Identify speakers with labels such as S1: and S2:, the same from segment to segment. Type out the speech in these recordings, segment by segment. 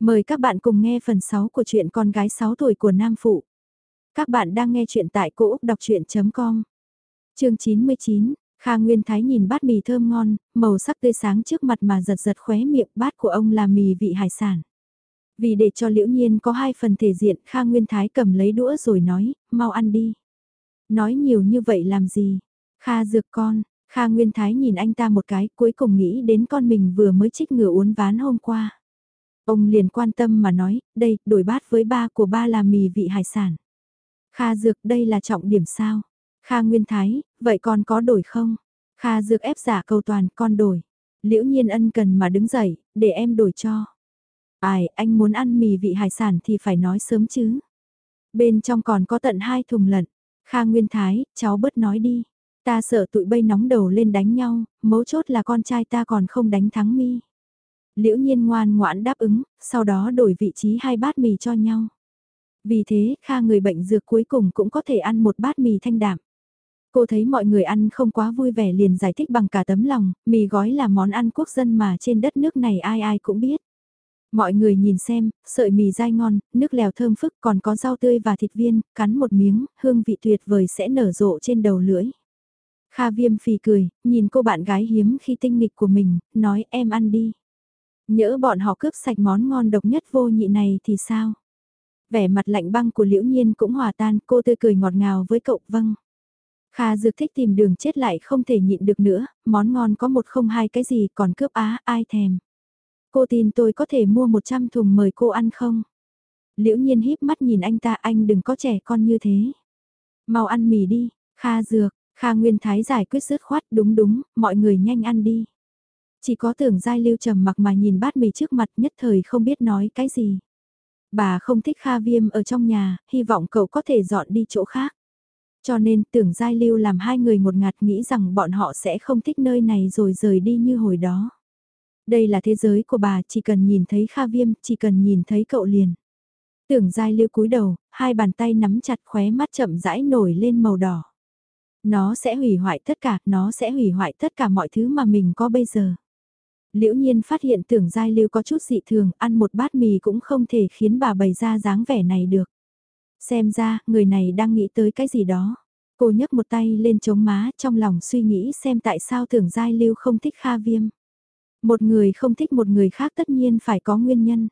S1: Mời các bạn cùng nghe phần 6 của truyện con gái 6 tuổi của Nam Phụ. Các bạn đang nghe truyện tại cỗ đọc chuyện.com. Trường 99, Kha Nguyên Thái nhìn bát mì thơm ngon, màu sắc tươi sáng trước mặt mà giật giật khóe miệng bát của ông là mì vị hải sản. Vì để cho liễu nhiên có hai phần thể diện Kha Nguyên Thái cầm lấy đũa rồi nói, mau ăn đi. Nói nhiều như vậy làm gì? Kha dược con, Kha Nguyên Thái nhìn anh ta một cái cuối cùng nghĩ đến con mình vừa mới trích ngừa uốn ván hôm qua. Ông liền quan tâm mà nói, đây, đổi bát với ba của ba là mì vị hải sản. Kha Dược đây là trọng điểm sao? Kha Nguyên Thái, vậy con có đổi không? Kha Dược ép giả cầu toàn, con đổi. Liễu nhiên ân cần mà đứng dậy, để em đổi cho. Ai, anh muốn ăn mì vị hải sản thì phải nói sớm chứ. Bên trong còn có tận hai thùng lận. Kha Nguyên Thái, cháu bớt nói đi. Ta sợ tụi bay nóng đầu lên đánh nhau, mấu chốt là con trai ta còn không đánh thắng mi. Liễu nhiên ngoan ngoãn đáp ứng, sau đó đổi vị trí hai bát mì cho nhau. Vì thế, Kha người bệnh dược cuối cùng cũng có thể ăn một bát mì thanh đạm. Cô thấy mọi người ăn không quá vui vẻ liền giải thích bằng cả tấm lòng, mì gói là món ăn quốc dân mà trên đất nước này ai ai cũng biết. Mọi người nhìn xem, sợi mì dai ngon, nước lèo thơm phức còn có rau tươi và thịt viên, cắn một miếng, hương vị tuyệt vời sẽ nở rộ trên đầu lưỡi. Kha viêm phì cười, nhìn cô bạn gái hiếm khi tinh nghịch của mình, nói em ăn đi. Nhỡ bọn họ cướp sạch món ngon độc nhất vô nhị này thì sao? Vẻ mặt lạnh băng của liễu nhiên cũng hòa tan, cô tươi cười ngọt ngào với cậu, vâng. Kha dược thích tìm đường chết lại không thể nhịn được nữa, món ngon có một không hai cái gì còn cướp á, ai thèm. Cô tin tôi có thể mua 100 thùng mời cô ăn không? Liễu nhiên híp mắt nhìn anh ta anh đừng có trẻ con như thế. Mau ăn mì đi, Kha dược, Kha Nguyên Thái giải quyết dứt khoát đúng đúng, mọi người nhanh ăn đi. Chỉ có tưởng giai lưu trầm mặc mà nhìn bát mì trước mặt nhất thời không biết nói cái gì. Bà không thích Kha Viêm ở trong nhà, hy vọng cậu có thể dọn đi chỗ khác. Cho nên tưởng giai lưu làm hai người một ngạt nghĩ rằng bọn họ sẽ không thích nơi này rồi rời đi như hồi đó. Đây là thế giới của bà, chỉ cần nhìn thấy Kha Viêm, chỉ cần nhìn thấy cậu liền. Tưởng giai lưu cúi đầu, hai bàn tay nắm chặt khóe mắt chậm rãi nổi lên màu đỏ. Nó sẽ hủy hoại tất cả, nó sẽ hủy hoại tất cả mọi thứ mà mình có bây giờ. Liễu nhiên phát hiện tưởng giai lưu có chút dị thường, ăn một bát mì cũng không thể khiến bà bày ra dáng vẻ này được. Xem ra, người này đang nghĩ tới cái gì đó. Cô nhấc một tay lên chống má trong lòng suy nghĩ xem tại sao tưởng giai lưu không thích Kha Viêm. Một người không thích một người khác tất nhiên phải có nguyên nhân.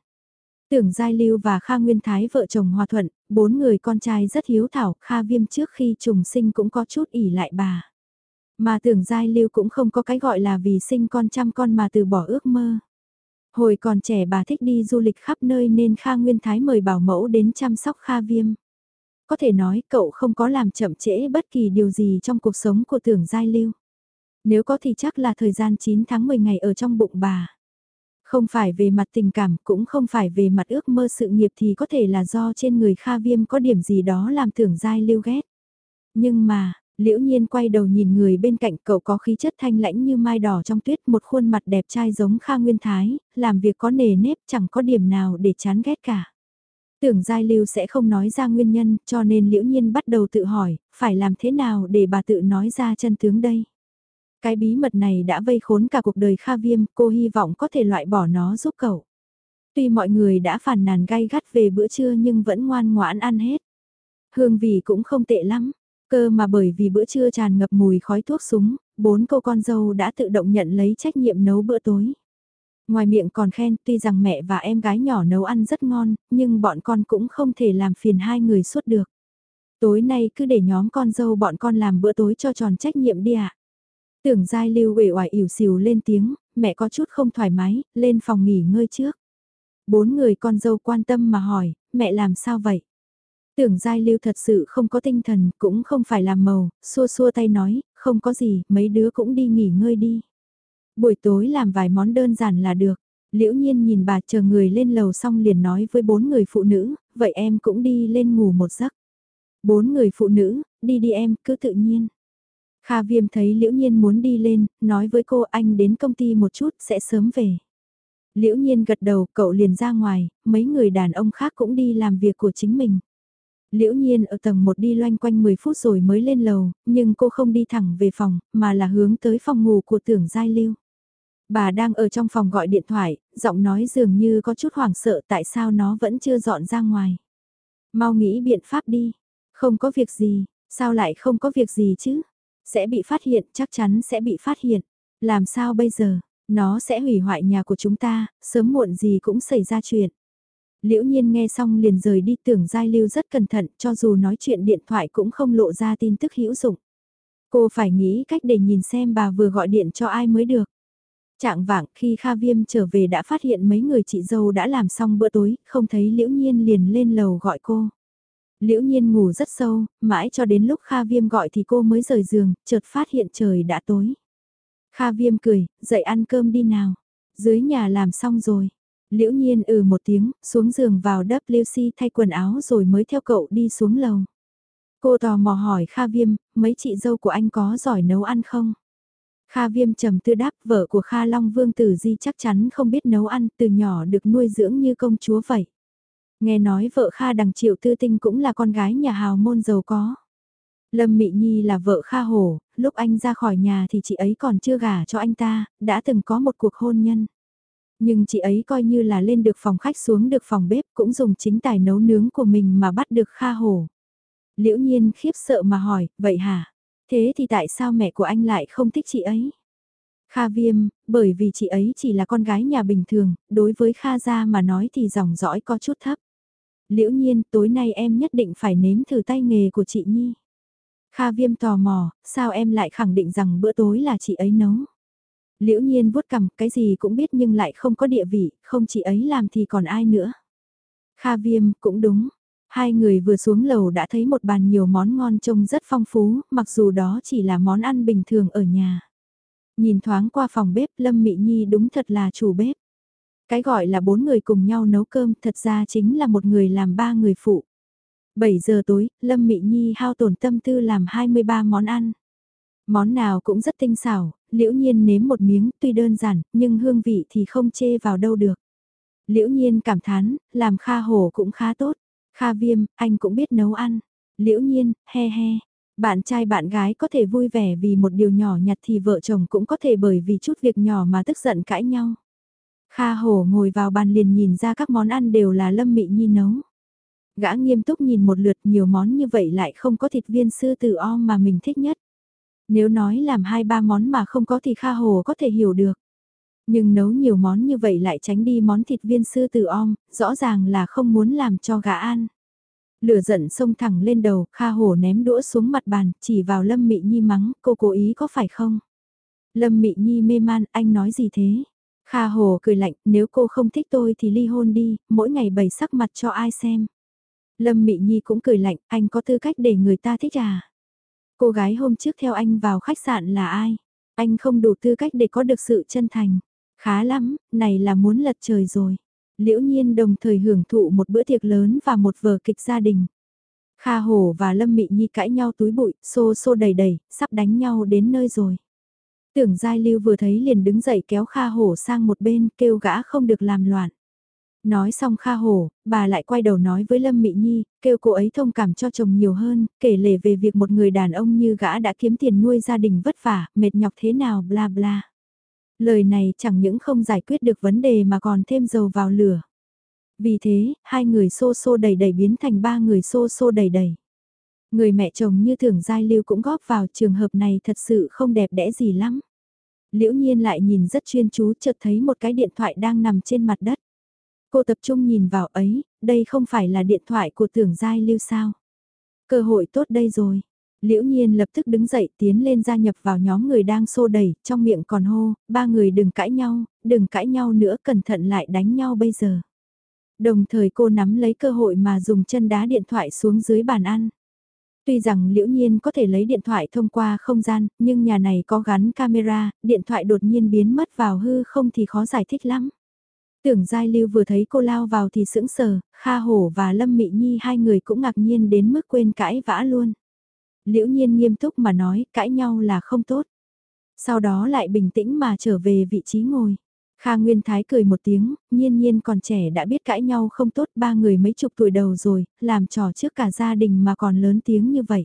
S1: Tưởng Giai Lưu và Kha Nguyên Thái vợ chồng hòa thuận, bốn người con trai rất hiếu thảo, Kha Viêm trước khi trùng sinh cũng có chút ỉ lại bà. Mà tưởng Giai Lưu cũng không có cái gọi là vì sinh con trăm con mà từ bỏ ước mơ. Hồi còn trẻ bà thích đi du lịch khắp nơi nên Kha Nguyên Thái mời bảo mẫu đến chăm sóc Kha Viêm. Có thể nói cậu không có làm chậm trễ bất kỳ điều gì trong cuộc sống của tưởng Giai Lưu. Nếu có thì chắc là thời gian 9 tháng 10 ngày ở trong bụng bà. Không phải về mặt tình cảm cũng không phải về mặt ước mơ sự nghiệp thì có thể là do trên người Kha Viêm có điểm gì đó làm tưởng Giai Lưu ghét. Nhưng mà, Liễu nhiên quay đầu nhìn người bên cạnh cậu có khí chất thanh lãnh như mai đỏ trong tuyết một khuôn mặt đẹp trai giống Kha Nguyên Thái, làm việc có nề nếp chẳng có điểm nào để chán ghét cả. Tưởng Giai Lưu sẽ không nói ra nguyên nhân cho nên liễu nhiên bắt đầu tự hỏi, phải làm thế nào để bà tự nói ra chân tướng đây. Cái bí mật này đã vây khốn cả cuộc đời Kha Viêm, cô hy vọng có thể loại bỏ nó giúp cậu. Tuy mọi người đã phản nàn gay gắt về bữa trưa nhưng vẫn ngoan ngoãn ăn hết. Hương vị cũng không tệ lắm, Cơ mà bởi vì bữa trưa tràn ngập mùi khói thuốc súng, bốn cô con dâu đã tự động nhận lấy trách nhiệm nấu bữa tối. Ngoài miệng còn khen tuy rằng mẹ và em gái nhỏ nấu ăn rất ngon, nhưng bọn con cũng không thể làm phiền hai người suốt được. Tối nay cứ để nhóm con dâu bọn con làm bữa tối cho tròn trách nhiệm đi ạ. À. Tưởng giai lưu uể oải ỉu xìu lên tiếng, mẹ có chút không thoải mái, lên phòng nghỉ ngơi trước. Bốn người con dâu quan tâm mà hỏi, mẹ làm sao vậy? Tưởng giai lưu thật sự không có tinh thần, cũng không phải làm màu, xua xua tay nói, không có gì, mấy đứa cũng đi nghỉ ngơi đi. Buổi tối làm vài món đơn giản là được. Liễu nhiên nhìn bà chờ người lên lầu xong liền nói với bốn người phụ nữ, vậy em cũng đi lên ngủ một giấc. Bốn người phụ nữ, đi đi em, cứ tự nhiên. Kha viêm thấy liễu nhiên muốn đi lên, nói với cô anh đến công ty một chút, sẽ sớm về. Liễu nhiên gật đầu, cậu liền ra ngoài, mấy người đàn ông khác cũng đi làm việc của chính mình. Liễu nhiên ở tầng 1 đi loanh quanh 10 phút rồi mới lên lầu, nhưng cô không đi thẳng về phòng, mà là hướng tới phòng ngủ của tưởng Giai Lưu. Bà đang ở trong phòng gọi điện thoại, giọng nói dường như có chút hoảng sợ tại sao nó vẫn chưa dọn ra ngoài. Mau nghĩ biện pháp đi. Không có việc gì, sao lại không có việc gì chứ? Sẽ bị phát hiện, chắc chắn sẽ bị phát hiện. Làm sao bây giờ? Nó sẽ hủy hoại nhà của chúng ta, sớm muộn gì cũng xảy ra chuyện. Liễu nhiên nghe xong liền rời đi tưởng Giai Lưu rất cẩn thận cho dù nói chuyện điện thoại cũng không lộ ra tin tức hữu dụng. Cô phải nghĩ cách để nhìn xem bà vừa gọi điện cho ai mới được. Trạng vạng khi Kha Viêm trở về đã phát hiện mấy người chị dâu đã làm xong bữa tối, không thấy Liễu Nhiên liền lên lầu gọi cô. Liễu Nhiên ngủ rất sâu, mãi cho đến lúc Kha Viêm gọi thì cô mới rời giường, chợt phát hiện trời đã tối. Kha Viêm cười, dậy ăn cơm đi nào. Dưới nhà làm xong rồi. Liễu Nhiên ừ một tiếng, xuống giường vào WC thay quần áo rồi mới theo cậu đi xuống lầu. Cô tò mò hỏi Kha Viêm, mấy chị dâu của anh có giỏi nấu ăn không? Kha Viêm trầm tư đáp vợ của Kha Long Vương Tử Di chắc chắn không biết nấu ăn, từ nhỏ được nuôi dưỡng như công chúa vậy. Nghe nói vợ Kha Đằng Triệu Tư Tinh cũng là con gái nhà hào môn giàu có. Lâm Mị Nhi là vợ Kha Hổ, lúc anh ra khỏi nhà thì chị ấy còn chưa gả cho anh ta, đã từng có một cuộc hôn nhân. Nhưng chị ấy coi như là lên được phòng khách xuống được phòng bếp cũng dùng chính tài nấu nướng của mình mà bắt được Kha Hổ. Liễu nhiên khiếp sợ mà hỏi, vậy hả? Thế thì tại sao mẹ của anh lại không thích chị ấy? Kha Viêm, bởi vì chị ấy chỉ là con gái nhà bình thường, đối với Kha gia mà nói thì dòng dõi có chút thấp. Liễu nhiên, tối nay em nhất định phải nếm thử tay nghề của chị Nhi. Kha Viêm tò mò, sao em lại khẳng định rằng bữa tối là chị ấy nấu? Liễu nhiên vuốt cằm, cái gì cũng biết nhưng lại không có địa vị, không chỉ ấy làm thì còn ai nữa. Kha Viêm, cũng đúng, Hai người vừa xuống lầu đã thấy một bàn nhiều món ngon trông rất phong phú, mặc dù đó chỉ là món ăn bình thường ở nhà. Nhìn thoáng qua phòng bếp Lâm Mị Nhi đúng thật là chủ bếp. Cái gọi là bốn người cùng nhau nấu cơm thật ra chính là một người làm ba người phụ. 7 giờ tối, Lâm Mị Nhi hao tổn tâm tư làm 23 món ăn. Món nào cũng rất tinh xảo, liễu nhiên nếm một miếng tuy đơn giản, nhưng hương vị thì không chê vào đâu được. Liễu nhiên cảm thán, làm kha hổ cũng khá tốt. Kha viêm, anh cũng biết nấu ăn. Liễu nhiên, he he. Bạn trai bạn gái có thể vui vẻ vì một điều nhỏ nhặt thì vợ chồng cũng có thể bởi vì chút việc nhỏ mà tức giận cãi nhau. Kha hổ ngồi vào bàn liền nhìn ra các món ăn đều là lâm mị nhi nấu. Gã nghiêm túc nhìn một lượt nhiều món như vậy lại không có thịt viên sư tử om mà mình thích nhất. Nếu nói làm hai ba món mà không có thì Kha Hồ có thể hiểu được. Nhưng nấu nhiều món như vậy lại tránh đi món thịt viên sư tử om, rõ ràng là không muốn làm cho gã ăn. Lửa giận xông thẳng lên đầu, Kha Hồ ném đũa xuống mặt bàn, chỉ vào Lâm Mị Nhi mắng, cô cố ý có phải không? Lâm Mị Nhi mê man, anh nói gì thế? Kha Hồ cười lạnh, nếu cô không thích tôi thì ly hôn đi, mỗi ngày bày sắc mặt cho ai xem. Lâm Mị Nhi cũng cười lạnh, anh có tư cách để người ta thích à? Cô gái hôm trước theo anh vào khách sạn là ai? Anh không đủ tư cách để có được sự chân thành. Khá lắm, này là muốn lật trời rồi. Liễu nhiên đồng thời hưởng thụ một bữa tiệc lớn và một vở kịch gia đình. Kha Hổ và Lâm Mị Nhi cãi nhau túi bụi, xô xô đầy đầy, sắp đánh nhau đến nơi rồi. Tưởng Giai Lưu vừa thấy liền đứng dậy kéo Kha Hổ sang một bên, kêu gã không được làm loạn. Nói xong Kha Hổ, bà lại quay đầu nói với Lâm Mị Nhi, kêu cô ấy thông cảm cho chồng nhiều hơn, kể lể về việc một người đàn ông như gã đã kiếm tiền nuôi gia đình vất vả, mệt nhọc thế nào bla bla. Lời này chẳng những không giải quyết được vấn đề mà còn thêm dầu vào lửa. Vì thế, hai người xô xô đầy đầy biến thành ba người xô xô đầy đầy. Người mẹ chồng như thường giai lưu cũng góp vào trường hợp này thật sự không đẹp đẽ gì lắm. Liễu nhiên lại nhìn rất chuyên chú chợt thấy một cái điện thoại đang nằm trên mặt đất. Cô tập trung nhìn vào ấy, đây không phải là điện thoại của tưởng giai lưu sao. Cơ hội tốt đây rồi. Liễu nhiên lập tức đứng dậy tiến lên gia nhập vào nhóm người đang xô đẩy, trong miệng còn hô, ba người đừng cãi nhau, đừng cãi nhau nữa cẩn thận lại đánh nhau bây giờ. Đồng thời cô nắm lấy cơ hội mà dùng chân đá điện thoại xuống dưới bàn ăn. Tuy rằng liễu nhiên có thể lấy điện thoại thông qua không gian, nhưng nhà này có gắn camera, điện thoại đột nhiên biến mất vào hư không thì khó giải thích lắm. Tưởng Giai Lưu vừa thấy cô lao vào thì sững sờ, Kha Hổ và Lâm Mị Nhi hai người cũng ngạc nhiên đến mức quên cãi vã luôn. Liễu nhiên nghiêm túc mà nói, cãi nhau là không tốt. Sau đó lại bình tĩnh mà trở về vị trí ngồi. Kha Nguyên Thái cười một tiếng, nhiên nhiên còn trẻ đã biết cãi nhau không tốt ba người mấy chục tuổi đầu rồi, làm trò trước cả gia đình mà còn lớn tiếng như vậy.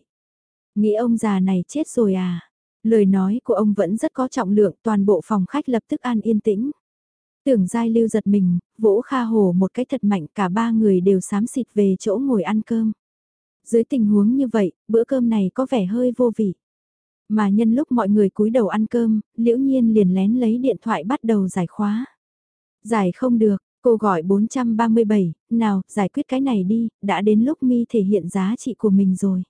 S1: Nghĩ ông già này chết rồi à? Lời nói của ông vẫn rất có trọng lượng, toàn bộ phòng khách lập tức an yên tĩnh. Tưởng giai lưu giật mình, vỗ Kha Hồ một cái thật mạnh cả ba người đều sám xịt về chỗ ngồi ăn cơm. Dưới tình huống như vậy, bữa cơm này có vẻ hơi vô vị. Mà nhân lúc mọi người cúi đầu ăn cơm, liễu nhiên liền lén lấy điện thoại bắt đầu giải khóa. Giải không được, cô gọi 437, nào, giải quyết cái này đi, đã đến lúc mi thể hiện giá trị của mình rồi.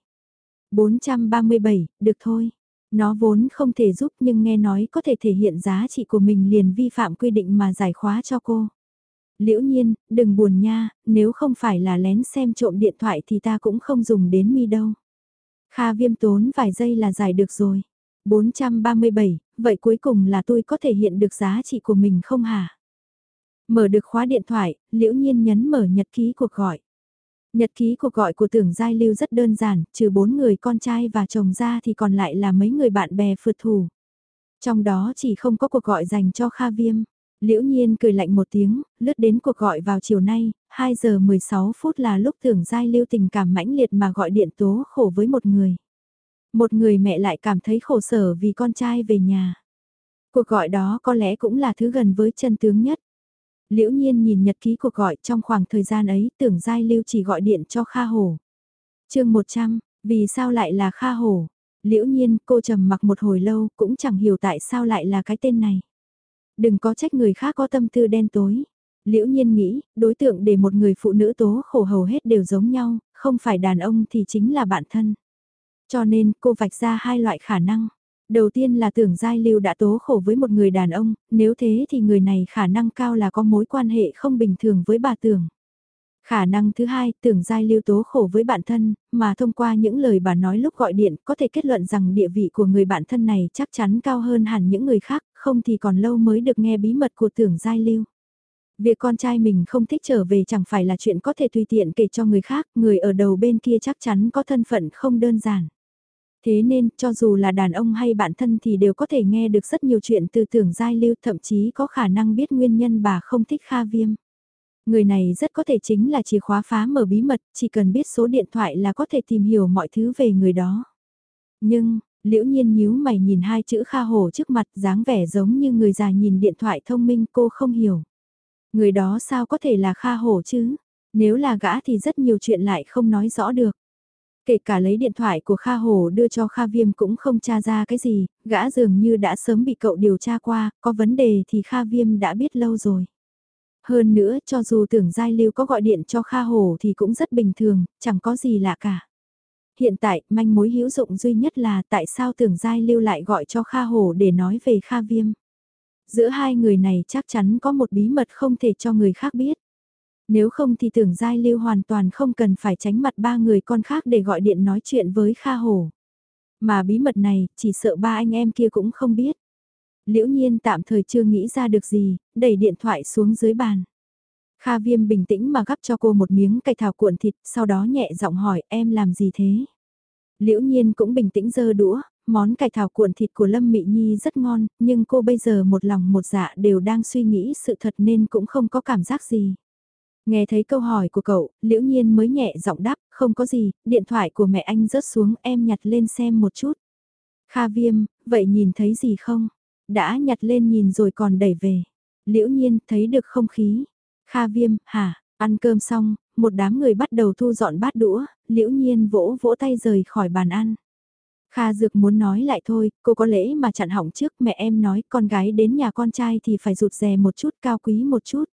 S1: 437, được thôi. Nó vốn không thể giúp nhưng nghe nói có thể thể hiện giá trị của mình liền vi phạm quy định mà giải khóa cho cô. Liễu nhiên, đừng buồn nha, nếu không phải là lén xem trộm điện thoại thì ta cũng không dùng đến mi đâu. Kha viêm tốn vài giây là giải được rồi. 437, vậy cuối cùng là tôi có thể hiện được giá trị của mình không hả? Mở được khóa điện thoại, liễu nhiên nhấn mở nhật ký cuộc gọi. Nhật ký cuộc gọi của tưởng giai lưu rất đơn giản, trừ bốn người con trai và chồng ra thì còn lại là mấy người bạn bè phượt thủ. Trong đó chỉ không có cuộc gọi dành cho Kha Viêm. Liễu Nhiên cười lạnh một tiếng, lướt đến cuộc gọi vào chiều nay, 2 giờ 16 phút là lúc tưởng giai lưu tình cảm mãnh liệt mà gọi điện tố khổ với một người. Một người mẹ lại cảm thấy khổ sở vì con trai về nhà. Cuộc gọi đó có lẽ cũng là thứ gần với chân tướng nhất. Liễu nhiên nhìn nhật ký cuộc gọi trong khoảng thời gian ấy tưởng Giai Lưu chỉ gọi điện cho Kha Hổ. chương 100, vì sao lại là Kha Hổ? Liễu nhiên cô trầm mặc một hồi lâu cũng chẳng hiểu tại sao lại là cái tên này. Đừng có trách người khác có tâm tư đen tối. Liễu nhiên nghĩ, đối tượng để một người phụ nữ tố khổ hầu hết đều giống nhau, không phải đàn ông thì chính là bạn thân. Cho nên cô vạch ra hai loại khả năng. Đầu tiên là tưởng Giai Lưu đã tố khổ với một người đàn ông, nếu thế thì người này khả năng cao là có mối quan hệ không bình thường với bà tưởng. Khả năng thứ hai, tưởng Giai Lưu tố khổ với bạn thân, mà thông qua những lời bà nói lúc gọi điện có thể kết luận rằng địa vị của người bạn thân này chắc chắn cao hơn hẳn những người khác, không thì còn lâu mới được nghe bí mật của tưởng Giai Lưu. Việc con trai mình không thích trở về chẳng phải là chuyện có thể tùy tiện kể cho người khác, người ở đầu bên kia chắc chắn có thân phận không đơn giản. Thế nên, cho dù là đàn ông hay bạn thân thì đều có thể nghe được rất nhiều chuyện từ tưởng giai lưu thậm chí có khả năng biết nguyên nhân bà không thích Kha Viêm. Người này rất có thể chính là chìa khóa phá mở bí mật, chỉ cần biết số điện thoại là có thể tìm hiểu mọi thứ về người đó. Nhưng, liễu nhiên nhíu mày nhìn hai chữ Kha Hổ trước mặt dáng vẻ giống như người già nhìn điện thoại thông minh cô không hiểu. Người đó sao có thể là Kha Hổ chứ? Nếu là gã thì rất nhiều chuyện lại không nói rõ được. Kể cả lấy điện thoại của Kha Hồ đưa cho Kha Viêm cũng không tra ra cái gì, gã dường như đã sớm bị cậu điều tra qua, có vấn đề thì Kha Viêm đã biết lâu rồi. Hơn nữa, cho dù tưởng Giai Lưu có gọi điện cho Kha Hồ thì cũng rất bình thường, chẳng có gì lạ cả. Hiện tại, manh mối hữu dụng duy nhất là tại sao tưởng Giai Lưu lại gọi cho Kha Hồ để nói về Kha Viêm. Giữa hai người này chắc chắn có một bí mật không thể cho người khác biết. Nếu không thì tưởng Giai Lưu hoàn toàn không cần phải tránh mặt ba người con khác để gọi điện nói chuyện với Kha Hổ. Mà bí mật này, chỉ sợ ba anh em kia cũng không biết. Liễu nhiên tạm thời chưa nghĩ ra được gì, đẩy điện thoại xuống dưới bàn. Kha Viêm bình tĩnh mà gắp cho cô một miếng cải thảo cuộn thịt, sau đó nhẹ giọng hỏi em làm gì thế? Liễu nhiên cũng bình tĩnh giơ đũa, món cải thảo cuộn thịt của Lâm Mị Nhi rất ngon, nhưng cô bây giờ một lòng một dạ đều đang suy nghĩ sự thật nên cũng không có cảm giác gì. Nghe thấy câu hỏi của cậu, liễu nhiên mới nhẹ giọng đáp, không có gì, điện thoại của mẹ anh rớt xuống em nhặt lên xem một chút. Kha viêm, vậy nhìn thấy gì không? Đã nhặt lên nhìn rồi còn đẩy về. Liễu nhiên thấy được không khí. Kha viêm, hả, ăn cơm xong, một đám người bắt đầu thu dọn bát đũa, liễu nhiên vỗ vỗ tay rời khỏi bàn ăn. Kha Dược muốn nói lại thôi, cô có lễ mà chặn hỏng trước mẹ em nói con gái đến nhà con trai thì phải rụt rè một chút cao quý một chút.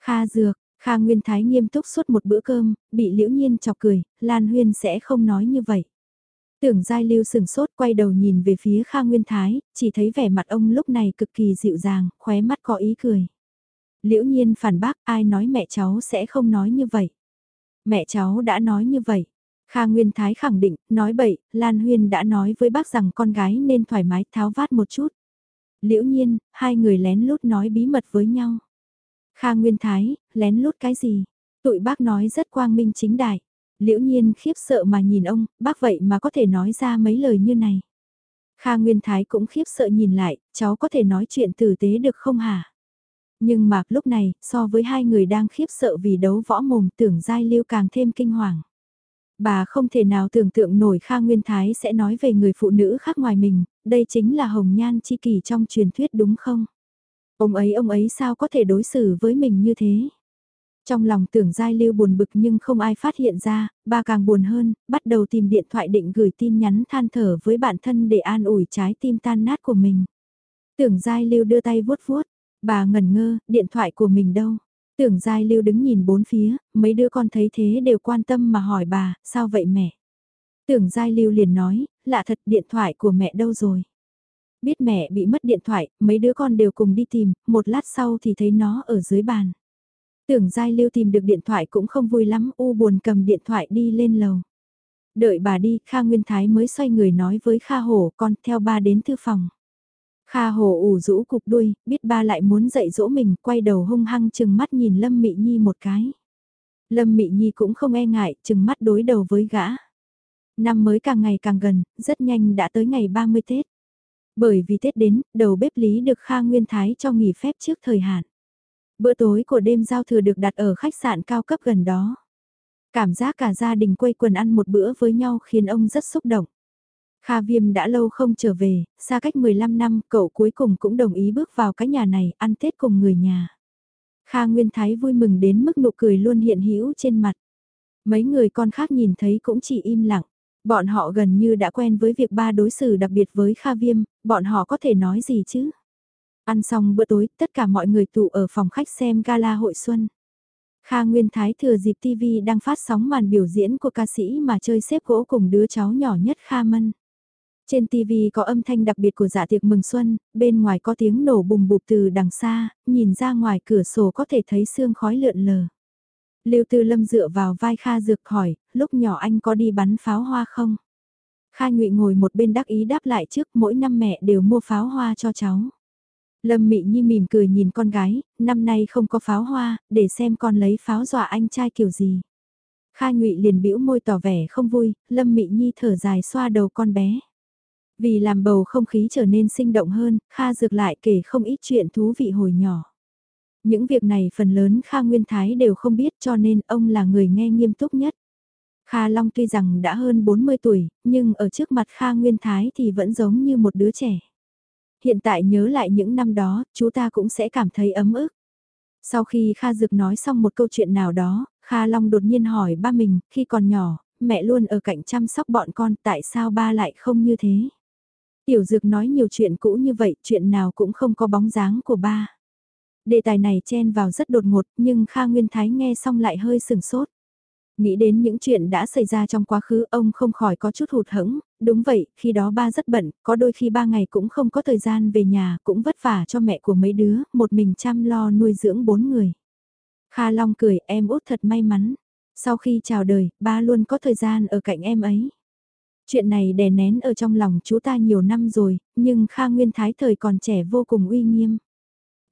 S1: Kha Dược, Kha Nguyên Thái nghiêm túc suốt một bữa cơm, bị liễu nhiên chọc cười, Lan Huyên sẽ không nói như vậy. Tưởng Giai Lưu sừng sốt quay đầu nhìn về phía Kha Nguyên Thái, chỉ thấy vẻ mặt ông lúc này cực kỳ dịu dàng, khóe mắt có ý cười. Liễu nhiên phản bác ai nói mẹ cháu sẽ không nói như vậy. Mẹ cháu đã nói như vậy. Kha Nguyên Thái khẳng định, nói bậy, Lan Huyên đã nói với bác rằng con gái nên thoải mái tháo vát một chút. Liễu nhiên, hai người lén lút nói bí mật với nhau. Kha Nguyên Thái, lén lút cái gì? Tụi bác nói rất quang minh chính đại. Liễu nhiên khiếp sợ mà nhìn ông, bác vậy mà có thể nói ra mấy lời như này. Kha Nguyên Thái cũng khiếp sợ nhìn lại, cháu có thể nói chuyện tử tế được không hả? Nhưng mà lúc này, so với hai người đang khiếp sợ vì đấu võ mồm tưởng giai lưu càng thêm kinh hoàng. Bà không thể nào tưởng tượng nổi Kha Nguyên Thái sẽ nói về người phụ nữ khác ngoài mình, đây chính là hồng nhan chi kỳ trong truyền thuyết đúng không? Ông ấy ông ấy sao có thể đối xử với mình như thế? Trong lòng tưởng giai lưu buồn bực nhưng không ai phát hiện ra, bà càng buồn hơn, bắt đầu tìm điện thoại định gửi tin nhắn than thở với bạn thân để an ủi trái tim tan nát của mình. Tưởng giai lưu đưa tay vuốt vuốt, bà ngẩn ngơ, điện thoại của mình đâu? Tưởng giai lưu đứng nhìn bốn phía, mấy đứa con thấy thế đều quan tâm mà hỏi bà, sao vậy mẹ? Tưởng giai lưu liền nói, lạ thật điện thoại của mẹ đâu rồi? Biết mẹ bị mất điện thoại, mấy đứa con đều cùng đi tìm, một lát sau thì thấy nó ở dưới bàn. Tưởng Giai Lưu tìm được điện thoại cũng không vui lắm, u buồn cầm điện thoại đi lên lầu. Đợi bà đi, Kha Nguyên Thái mới xoay người nói với Kha Hổ con theo ba đến thư phòng. Kha Hổ ủ rũ cục đuôi, biết ba lại muốn dạy dỗ mình, quay đầu hung hăng chừng mắt nhìn Lâm Mị Nhi một cái. Lâm Mị Nhi cũng không e ngại, chừng mắt đối đầu với gã. Năm mới càng ngày càng gần, rất nhanh đã tới ngày 30 Tết. Bởi vì Tết đến, đầu bếp lý được Kha Nguyên Thái cho nghỉ phép trước thời hạn. Bữa tối của đêm giao thừa được đặt ở khách sạn cao cấp gần đó. Cảm giác cả gia đình quây quần ăn một bữa với nhau khiến ông rất xúc động. Kha Viêm đã lâu không trở về, xa cách 15 năm, cậu cuối cùng cũng đồng ý bước vào cái nhà này, ăn Tết cùng người nhà. Kha Nguyên Thái vui mừng đến mức nụ cười luôn hiện hữu trên mặt. Mấy người con khác nhìn thấy cũng chỉ im lặng. Bọn họ gần như đã quen với việc ba đối xử đặc biệt với Kha Viêm, bọn họ có thể nói gì chứ? Ăn xong bữa tối, tất cả mọi người tụ ở phòng khách xem gala hội xuân. Kha Nguyên Thái thừa dịp TV đang phát sóng màn biểu diễn của ca sĩ mà chơi xếp gỗ cùng đứa cháu nhỏ nhất Kha Mân. Trên TV có âm thanh đặc biệt của dạ tiệc mừng xuân, bên ngoài có tiếng nổ bùng bụp từ đằng xa, nhìn ra ngoài cửa sổ có thể thấy sương khói lượn lờ. Lưu Tư Lâm dựa vào vai Kha Dược hỏi, lúc nhỏ anh có đi bắn pháo hoa không? Kha Nhụy ngồi một bên đắc ý đáp lại trước mỗi năm mẹ đều mua pháo hoa cho cháu. Lâm Mị Nhi mỉm cười nhìn con gái, năm nay không có pháo hoa, để xem con lấy pháo dọa anh trai kiểu gì. Kha Nhụy liền bĩu môi tỏ vẻ không vui, Lâm Mị Nhi thở dài xoa đầu con bé. Vì làm bầu không khí trở nên sinh động hơn, Kha dược lại kể không ít chuyện thú vị hồi nhỏ. Những việc này phần lớn Kha Nguyên Thái đều không biết cho nên ông là người nghe nghiêm túc nhất. Kha Long tuy rằng đã hơn 40 tuổi, nhưng ở trước mặt Kha Nguyên Thái thì vẫn giống như một đứa trẻ. Hiện tại nhớ lại những năm đó, chú ta cũng sẽ cảm thấy ấm ức. Sau khi Kha Dược nói xong một câu chuyện nào đó, Kha Long đột nhiên hỏi ba mình, khi còn nhỏ, mẹ luôn ở cạnh chăm sóc bọn con, tại sao ba lại không như thế? Tiểu Dược nói nhiều chuyện cũ như vậy, chuyện nào cũng không có bóng dáng của ba. Đề tài này chen vào rất đột ngột, nhưng Kha Nguyên Thái nghe xong lại hơi sừng sốt. Nghĩ đến những chuyện đã xảy ra trong quá khứ ông không khỏi có chút hụt hẫng, đúng vậy, khi đó ba rất bận, có đôi khi ba ngày cũng không có thời gian về nhà, cũng vất vả cho mẹ của mấy đứa, một mình chăm lo nuôi dưỡng bốn người. Kha Long cười, em út thật may mắn. Sau khi chào đời, ba luôn có thời gian ở cạnh em ấy. Chuyện này đè nén ở trong lòng chú ta nhiều năm rồi, nhưng Kha Nguyên Thái thời còn trẻ vô cùng uy nghiêm.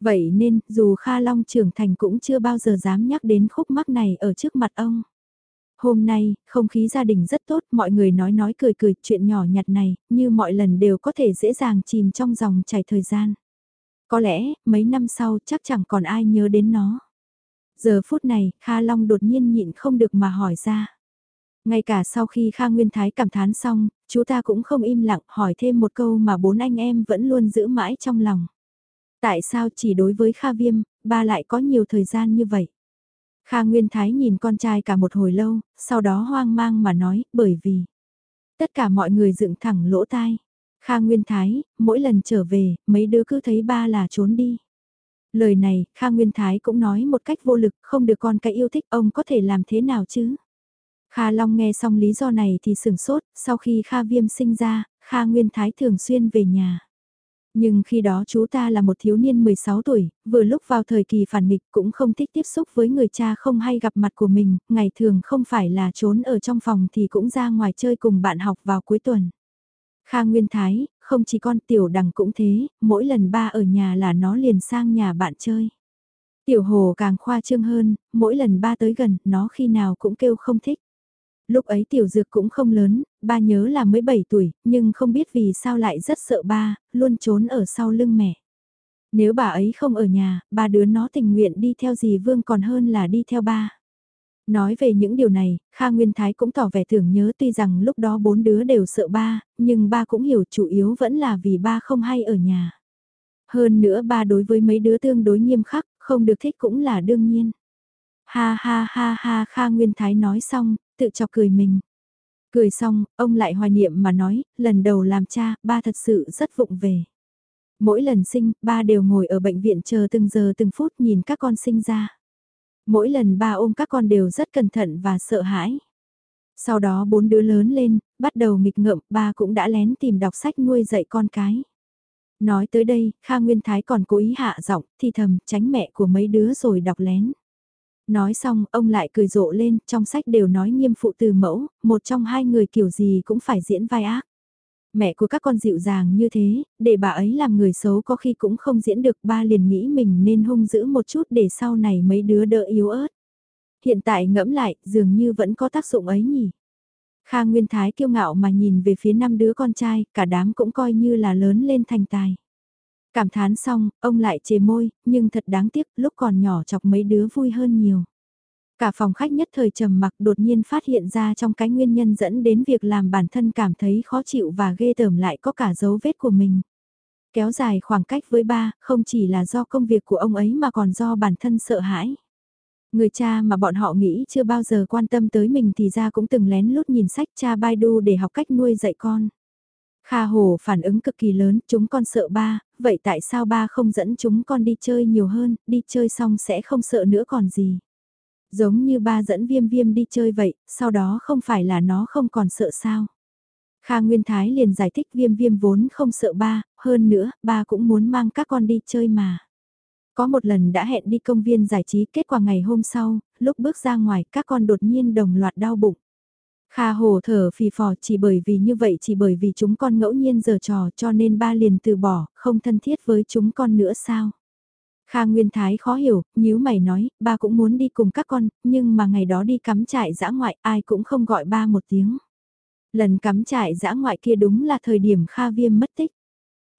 S1: Vậy nên, dù Kha Long trưởng thành cũng chưa bao giờ dám nhắc đến khúc mắc này ở trước mặt ông. Hôm nay, không khí gia đình rất tốt, mọi người nói nói cười cười, chuyện nhỏ nhặt này, như mọi lần đều có thể dễ dàng chìm trong dòng chảy thời gian. Có lẽ, mấy năm sau chắc chẳng còn ai nhớ đến nó. Giờ phút này, Kha Long đột nhiên nhịn không được mà hỏi ra. Ngay cả sau khi Kha Nguyên Thái cảm thán xong, chú ta cũng không im lặng hỏi thêm một câu mà bốn anh em vẫn luôn giữ mãi trong lòng. Tại sao chỉ đối với Kha Viêm, ba lại có nhiều thời gian như vậy? Kha Nguyên Thái nhìn con trai cả một hồi lâu, sau đó hoang mang mà nói, bởi vì tất cả mọi người dựng thẳng lỗ tai. Kha Nguyên Thái, mỗi lần trở về, mấy đứa cứ thấy ba là trốn đi. Lời này, Kha Nguyên Thái cũng nói một cách vô lực, không được con cái yêu thích ông có thể làm thế nào chứ? Kha Long nghe xong lý do này thì sửng sốt, sau khi Kha Viêm sinh ra, Kha Nguyên Thái thường xuyên về nhà. Nhưng khi đó chú ta là một thiếu niên 16 tuổi, vừa lúc vào thời kỳ phản nghịch cũng không thích tiếp xúc với người cha không hay gặp mặt của mình, ngày thường không phải là trốn ở trong phòng thì cũng ra ngoài chơi cùng bạn học vào cuối tuần. Kha Nguyên Thái, không chỉ con tiểu đằng cũng thế, mỗi lần ba ở nhà là nó liền sang nhà bạn chơi. Tiểu hồ càng khoa trương hơn, mỗi lần ba tới gần, nó khi nào cũng kêu không thích. Lúc ấy tiểu dược cũng không lớn, ba nhớ là mới 7 tuổi, nhưng không biết vì sao lại rất sợ ba, luôn trốn ở sau lưng mẹ. Nếu bà ấy không ở nhà, ba đứa nó tình nguyện đi theo dì Vương còn hơn là đi theo ba. Nói về những điều này, Kha Nguyên Thái cũng tỏ vẻ tưởng nhớ tuy rằng lúc đó bốn đứa đều sợ ba, nhưng ba cũng hiểu chủ yếu vẫn là vì ba không hay ở nhà. Hơn nữa ba đối với mấy đứa tương đối nghiêm khắc, không được thích cũng là đương nhiên. Ha ha ha ha Kha Nguyên Thái nói xong, tự chọc cười mình. Cười xong, ông lại hoài niệm mà nói, lần đầu làm cha, ba thật sự rất vụng về. Mỗi lần sinh, ba đều ngồi ở bệnh viện chờ từng giờ từng phút nhìn các con sinh ra. Mỗi lần ba ôm các con đều rất cẩn thận và sợ hãi. Sau đó bốn đứa lớn lên, bắt đầu nghịch ngợm, ba cũng đã lén tìm đọc sách nuôi dạy con cái. Nói tới đây, Kha Nguyên Thái còn cố ý hạ giọng, thì thầm, tránh mẹ của mấy đứa rồi đọc lén. Nói xong, ông lại cười rộ lên, trong sách đều nói nghiêm phụ từ mẫu, một trong hai người kiểu gì cũng phải diễn vai ác. Mẹ của các con dịu dàng như thế, để bà ấy làm người xấu có khi cũng không diễn được ba liền nghĩ mình nên hung dữ một chút để sau này mấy đứa đỡ yếu ớt. Hiện tại ngẫm lại, dường như vẫn có tác dụng ấy nhỉ. Kha Nguyên Thái kiêu ngạo mà nhìn về phía năm đứa con trai, cả đám cũng coi như là lớn lên thành tài. Cảm thán xong, ông lại chề môi, nhưng thật đáng tiếc, lúc còn nhỏ chọc mấy đứa vui hơn nhiều. Cả phòng khách nhất thời trầm mặc đột nhiên phát hiện ra trong cái nguyên nhân dẫn đến việc làm bản thân cảm thấy khó chịu và ghê tởm lại có cả dấu vết của mình. Kéo dài khoảng cách với ba, không chỉ là do công việc của ông ấy mà còn do bản thân sợ hãi. Người cha mà bọn họ nghĩ chưa bao giờ quan tâm tới mình thì ra cũng từng lén lút nhìn sách cha Baidu để học cách nuôi dạy con. Kha Hồ phản ứng cực kỳ lớn, chúng con sợ ba, vậy tại sao ba không dẫn chúng con đi chơi nhiều hơn, đi chơi xong sẽ không sợ nữa còn gì. Giống như ba dẫn viêm viêm đi chơi vậy, sau đó không phải là nó không còn sợ sao. Kha Nguyên Thái liền giải thích viêm viêm vốn không sợ ba, hơn nữa, ba cũng muốn mang các con đi chơi mà. Có một lần đã hẹn đi công viên giải trí kết quả ngày hôm sau, lúc bước ra ngoài các con đột nhiên đồng loạt đau bụng. Kha hồ thở phì phò chỉ bởi vì như vậy chỉ bởi vì chúng con ngẫu nhiên giờ trò cho nên ba liền từ bỏ, không thân thiết với chúng con nữa sao. Kha Nguyên Thái khó hiểu, nhíu mày nói, ba cũng muốn đi cùng các con, nhưng mà ngày đó đi cắm trại dã ngoại ai cũng không gọi ba một tiếng. Lần cắm trại dã ngoại kia đúng là thời điểm Kha Viêm mất tích.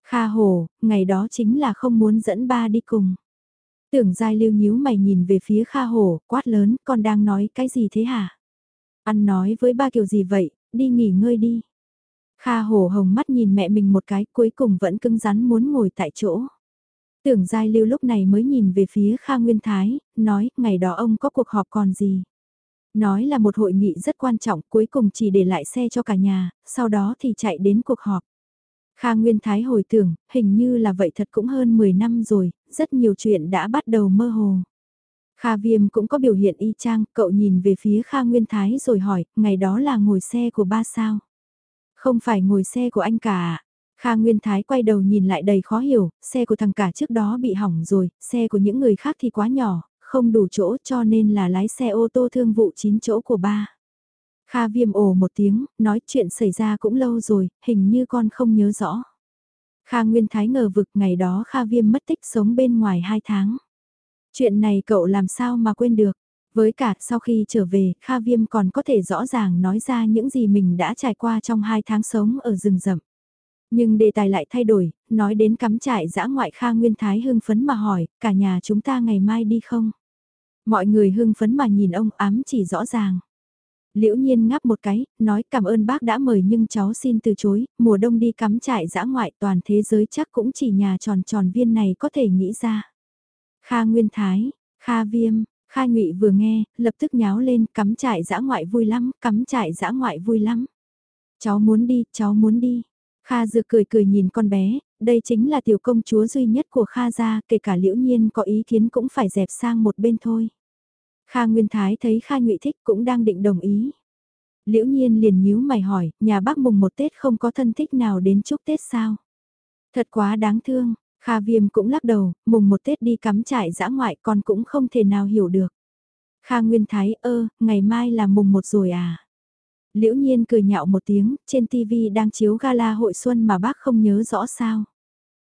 S1: Kha Hồ, ngày đó chính là không muốn dẫn ba đi cùng. Tưởng Giai Lưu nhíu mày nhìn về phía Kha Hồ, quát lớn, con đang nói cái gì thế hả? Ăn nói với ba kiểu gì vậy, đi nghỉ ngơi đi. Kha Hồ hồng mắt nhìn mẹ mình một cái, cuối cùng vẫn cứng rắn muốn ngồi tại chỗ. Tưởng Giai Lưu lúc này mới nhìn về phía Kha Nguyên Thái, nói, ngày đó ông có cuộc họp còn gì. Nói là một hội nghị rất quan trọng, cuối cùng chỉ để lại xe cho cả nhà, sau đó thì chạy đến cuộc họp. Kha Nguyên Thái hồi tưởng, hình như là vậy thật cũng hơn 10 năm rồi, rất nhiều chuyện đã bắt đầu mơ hồ. Kha Viêm cũng có biểu hiện y chang, cậu nhìn về phía Kha Nguyên Thái rồi hỏi, ngày đó là ngồi xe của ba sao? Không phải ngồi xe của anh cả à? Kha Nguyên Thái quay đầu nhìn lại đầy khó hiểu, xe của thằng cả trước đó bị hỏng rồi, xe của những người khác thì quá nhỏ, không đủ chỗ cho nên là lái xe ô tô thương vụ 9 chỗ của ba. Kha Viêm ồ một tiếng, nói chuyện xảy ra cũng lâu rồi, hình như con không nhớ rõ. Kha Nguyên Thái ngờ vực ngày đó Kha Viêm mất tích sống bên ngoài 2 tháng. Chuyện này cậu làm sao mà quên được. Với cả sau khi trở về, Kha Viêm còn có thể rõ ràng nói ra những gì mình đã trải qua trong hai tháng sống ở rừng rậm. Nhưng đề tài lại thay đổi, nói đến cắm trại dã ngoại Kha Nguyên Thái hưng phấn mà hỏi, cả nhà chúng ta ngày mai đi không? Mọi người hưng phấn mà nhìn ông ám chỉ rõ ràng. Liễu nhiên ngáp một cái, nói cảm ơn bác đã mời nhưng cháu xin từ chối, mùa đông đi cắm trại dã ngoại toàn thế giới chắc cũng chỉ nhà tròn tròn viên này có thể nghĩ ra. Kha Nguyên Thái, Kha Viêm, Kha Ngụy vừa nghe, lập tức nháo lên, cắm trại dã ngoại vui lắm, cắm trại dã ngoại vui lắm. Cháu muốn đi, cháu muốn đi. Kha Dược cười cười nhìn con bé, đây chính là tiểu công chúa duy nhất của Kha gia, kể cả liễu nhiên có ý kiến cũng phải dẹp sang một bên thôi. Kha Nguyên Thái thấy Kha Ngụy thích cũng đang định đồng ý. Liễu nhiên liền nhíu mày hỏi, nhà bác mùng một Tết không có thân thích nào đến chúc Tết sao? Thật quá đáng thương, Kha Viêm cũng lắc đầu, mùng một Tết đi cắm trại dã ngoại con cũng không thể nào hiểu được. Kha Nguyên Thái ơ, ngày mai là mùng một rồi à? Liễu nhiên cười nhạo một tiếng, trên TV đang chiếu gala hội xuân mà bác không nhớ rõ sao.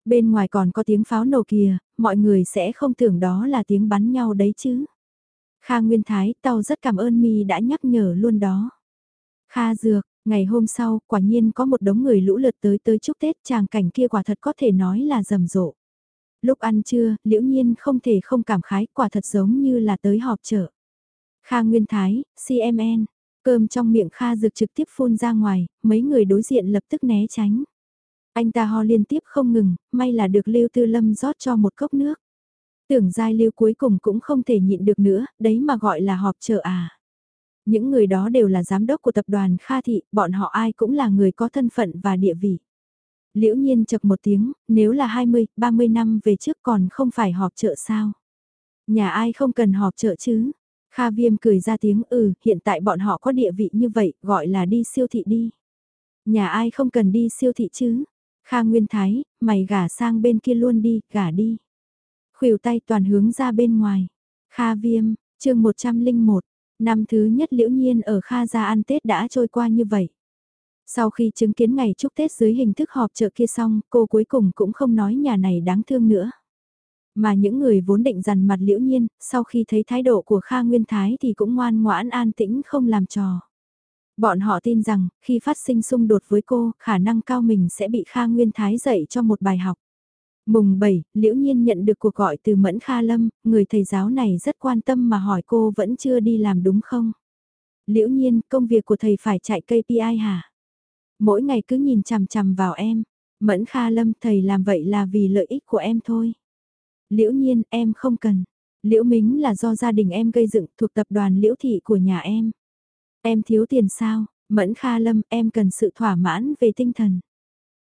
S1: Bên ngoài còn có tiếng pháo nổ kìa, mọi người sẽ không tưởng đó là tiếng bắn nhau đấy chứ. Kha Nguyên Thái, tao rất cảm ơn mi đã nhắc nhở luôn đó. Kha Dược, ngày hôm sau, quả nhiên có một đống người lũ lượt tới tới chúc Tết chàng cảnh kia quả thật có thể nói là rầm rộ. Lúc ăn trưa, liễu nhiên không thể không cảm khái quả thật giống như là tới họp chợ. Kha Nguyên Thái, CMN, cơm trong miệng Kha dược trực tiếp phun ra ngoài, mấy người đối diện lập tức né tránh. Anh ta ho liên tiếp không ngừng, may là được Lưu Tư Lâm rót cho một cốc nước. Tưởng giai lưu cuối cùng cũng không thể nhịn được nữa, đấy mà gọi là họp chợ à. Những người đó đều là giám đốc của tập đoàn Kha Thị, bọn họ ai cũng là người có thân phận và địa vị. Liễu nhiên chập một tiếng, nếu là 20, 30 năm về trước còn không phải họp chợ sao? Nhà ai không cần họp chợ chứ? Kha Viêm cười ra tiếng ừ, hiện tại bọn họ có địa vị như vậy, gọi là đi siêu thị đi. Nhà ai không cần đi siêu thị chứ? Kha Nguyên Thái, mày gả sang bên kia luôn đi, gả đi. Khuỷu tay toàn hướng ra bên ngoài. Kha Viêm, chương 101, năm thứ nhất liễu nhiên ở Kha gia ăn Tết đã trôi qua như vậy. Sau khi chứng kiến ngày chúc Tết dưới hình thức họp chợ kia xong, cô cuối cùng cũng không nói nhà này đáng thương nữa. Mà những người vốn định dằn mặt liễu nhiên, sau khi thấy thái độ của Kha Nguyên Thái thì cũng ngoan ngoãn an tĩnh không làm trò. Bọn họ tin rằng, khi phát sinh xung đột với cô, khả năng cao mình sẽ bị Kha Nguyên Thái dạy cho một bài học. Mùng 7, Liễu Nhiên nhận được cuộc gọi từ Mẫn Kha Lâm, người thầy giáo này rất quan tâm mà hỏi cô vẫn chưa đi làm đúng không? Liễu Nhiên, công việc của thầy phải chạy KPI hả? Mỗi ngày cứ nhìn chằm chằm vào em. Mẫn Kha Lâm, thầy làm vậy là vì lợi ích của em thôi. Liễu Nhiên, em không cần. Liễu Mính là do gia đình em gây dựng thuộc tập đoàn Liễu Thị của nhà em. Em thiếu tiền sao? Mẫn Kha Lâm, em cần sự thỏa mãn về tinh thần.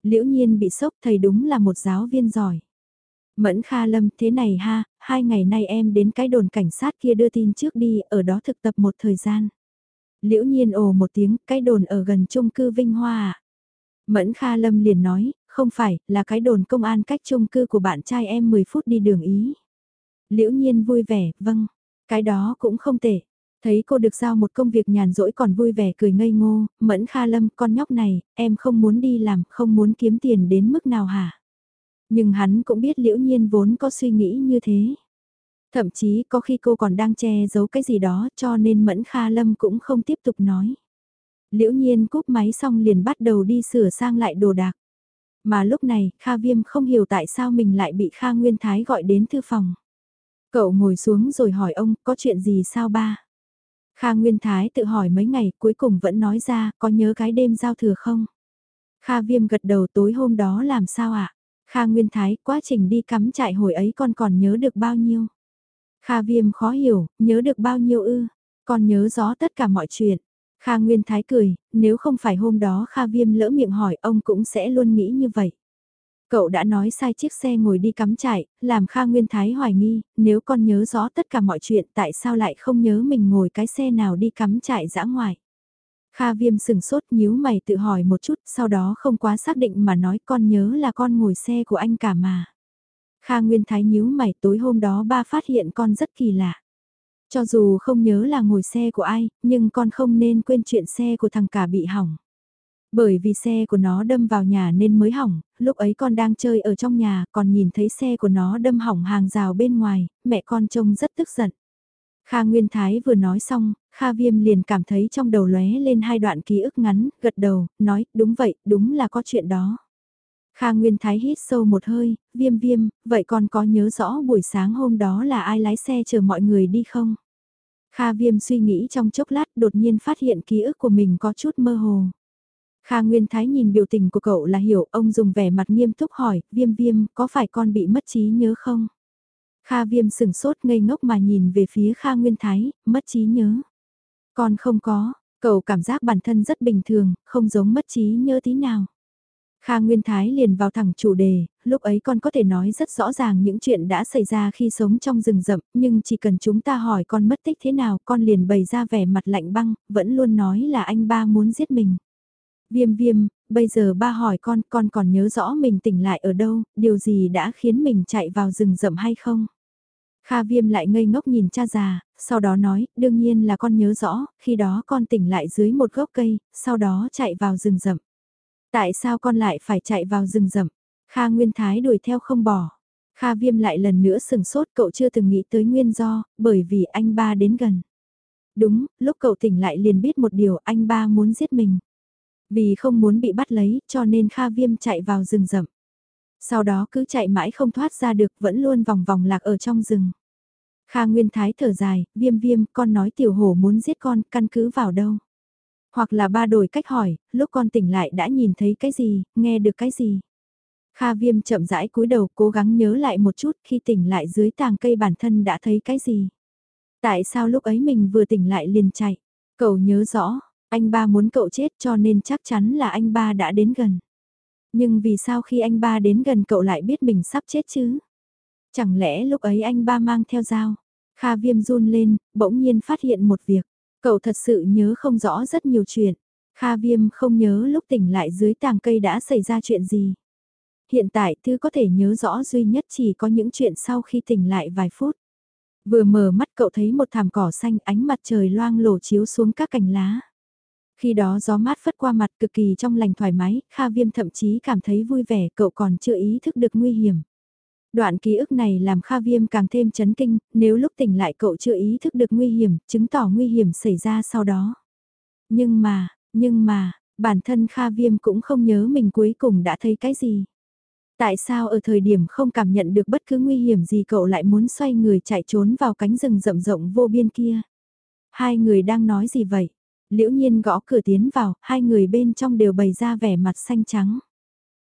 S1: Liễu nhiên bị sốc thầy đúng là một giáo viên giỏi. Mẫn Kha Lâm thế này ha, hai ngày nay em đến cái đồn cảnh sát kia đưa tin trước đi, ở đó thực tập một thời gian. Liễu nhiên ồ một tiếng, cái đồn ở gần trung cư Vinh Hoa à? Mẫn Kha Lâm liền nói, không phải, là cái đồn công an cách trung cư của bạn trai em 10 phút đi đường ý. Liễu nhiên vui vẻ, vâng, cái đó cũng không tệ. Thấy cô được giao một công việc nhàn rỗi còn vui vẻ cười ngây ngô, mẫn kha lâm con nhóc này, em không muốn đi làm, không muốn kiếm tiền đến mức nào hả? Nhưng hắn cũng biết liễu nhiên vốn có suy nghĩ như thế. Thậm chí có khi cô còn đang che giấu cái gì đó cho nên mẫn kha lâm cũng không tiếp tục nói. Liễu nhiên cúp máy xong liền bắt đầu đi sửa sang lại đồ đạc. Mà lúc này, Kha Viêm không hiểu tại sao mình lại bị Kha Nguyên Thái gọi đến thư phòng. Cậu ngồi xuống rồi hỏi ông, có chuyện gì sao ba? Kha Nguyên Thái tự hỏi mấy ngày cuối cùng vẫn nói ra, có nhớ cái đêm giao thừa không? Kha Viêm gật đầu tối hôm đó làm sao ạ? À? Kha Nguyên Thái, quá trình đi cắm trại hồi ấy con còn nhớ được bao nhiêu? Kha Viêm khó hiểu, nhớ được bao nhiêu ư? Con nhớ rõ tất cả mọi chuyện. Kha Nguyên Thái cười, nếu không phải hôm đó Kha Viêm lỡ miệng hỏi ông cũng sẽ luôn nghĩ như vậy. Cậu đã nói sai chiếc xe ngồi đi cắm trại, làm Kha Nguyên Thái hoài nghi, nếu con nhớ rõ tất cả mọi chuyện tại sao lại không nhớ mình ngồi cái xe nào đi cắm trại dã ngoài. Kha Viêm sừng sốt nhíu mày tự hỏi một chút, sau đó không quá xác định mà nói con nhớ là con ngồi xe của anh cả mà. Kha Nguyên Thái nhíu mày tối hôm đó ba phát hiện con rất kỳ lạ. Cho dù không nhớ là ngồi xe của ai, nhưng con không nên quên chuyện xe của thằng cả bị hỏng. Bởi vì xe của nó đâm vào nhà nên mới hỏng, lúc ấy con đang chơi ở trong nhà còn nhìn thấy xe của nó đâm hỏng hàng rào bên ngoài, mẹ con trông rất tức giận. Kha Nguyên Thái vừa nói xong, Kha Viêm liền cảm thấy trong đầu lóe lên hai đoạn ký ức ngắn, gật đầu, nói, đúng vậy, đúng là có chuyện đó. Kha Nguyên Thái hít sâu một hơi, viêm viêm, vậy con có nhớ rõ buổi sáng hôm đó là ai lái xe chờ mọi người đi không? Kha Viêm suy nghĩ trong chốc lát đột nhiên phát hiện ký ức của mình có chút mơ hồ. Kha Nguyên Thái nhìn biểu tình của cậu là hiểu ông dùng vẻ mặt nghiêm túc hỏi, viêm viêm, có phải con bị mất trí nhớ không? Kha viêm sừng sốt ngây ngốc mà nhìn về phía Kha Nguyên Thái, mất trí nhớ. Con không có, cậu cảm giác bản thân rất bình thường, không giống mất trí nhớ tí nào. Kha Nguyên Thái liền vào thẳng chủ đề, lúc ấy con có thể nói rất rõ ràng những chuyện đã xảy ra khi sống trong rừng rậm, nhưng chỉ cần chúng ta hỏi con mất tích thế nào con liền bày ra vẻ mặt lạnh băng, vẫn luôn nói là anh ba muốn giết mình. Viêm viêm, bây giờ ba hỏi con, con còn nhớ rõ mình tỉnh lại ở đâu, điều gì đã khiến mình chạy vào rừng rậm hay không? Kha viêm lại ngây ngốc nhìn cha già, sau đó nói, đương nhiên là con nhớ rõ, khi đó con tỉnh lại dưới một gốc cây, sau đó chạy vào rừng rậm. Tại sao con lại phải chạy vào rừng rậm? Kha Nguyên Thái đuổi theo không bỏ. Kha Viêm lại lần nữa sừng sốt cậu chưa từng nghĩ tới nguyên do, bởi vì anh ba đến gần. Đúng, lúc cậu tỉnh lại liền biết một điều anh ba muốn giết mình. Vì không muốn bị bắt lấy cho nên Kha Viêm chạy vào rừng rậm. Sau đó cứ chạy mãi không thoát ra được vẫn luôn vòng vòng lạc ở trong rừng. Kha Nguyên Thái thở dài, viêm viêm, con nói tiểu hổ muốn giết con, căn cứ vào đâu. Hoặc là ba đổi cách hỏi, lúc con tỉnh lại đã nhìn thấy cái gì, nghe được cái gì. Kha viêm chậm rãi cúi đầu cố gắng nhớ lại một chút khi tỉnh lại dưới tàng cây bản thân đã thấy cái gì. Tại sao lúc ấy mình vừa tỉnh lại liền chạy? Cậu nhớ rõ, anh ba muốn cậu chết cho nên chắc chắn là anh ba đã đến gần. Nhưng vì sao khi anh ba đến gần cậu lại biết mình sắp chết chứ? Chẳng lẽ lúc ấy anh ba mang theo dao? Kha viêm run lên, bỗng nhiên phát hiện một việc. Cậu thật sự nhớ không rõ rất nhiều chuyện. Kha viêm không nhớ lúc tỉnh lại dưới tàng cây đã xảy ra chuyện gì. Hiện tại thư có thể nhớ rõ duy nhất chỉ có những chuyện sau khi tỉnh lại vài phút. Vừa mở mắt cậu thấy một thảm cỏ xanh ánh mặt trời loang lổ chiếu xuống các cành lá. Khi đó gió mát phất qua mặt cực kỳ trong lành thoải mái, Kha Viêm thậm chí cảm thấy vui vẻ cậu còn chưa ý thức được nguy hiểm. Đoạn ký ức này làm Kha Viêm càng thêm chấn kinh, nếu lúc tỉnh lại cậu chưa ý thức được nguy hiểm, chứng tỏ nguy hiểm xảy ra sau đó. Nhưng mà, nhưng mà, bản thân Kha Viêm cũng không nhớ mình cuối cùng đã thấy cái gì. Tại sao ở thời điểm không cảm nhận được bất cứ nguy hiểm gì cậu lại muốn xoay người chạy trốn vào cánh rừng rậm rộng vô biên kia? Hai người đang nói gì vậy? Liễu nhiên gõ cửa tiến vào, hai người bên trong đều bày ra vẻ mặt xanh trắng.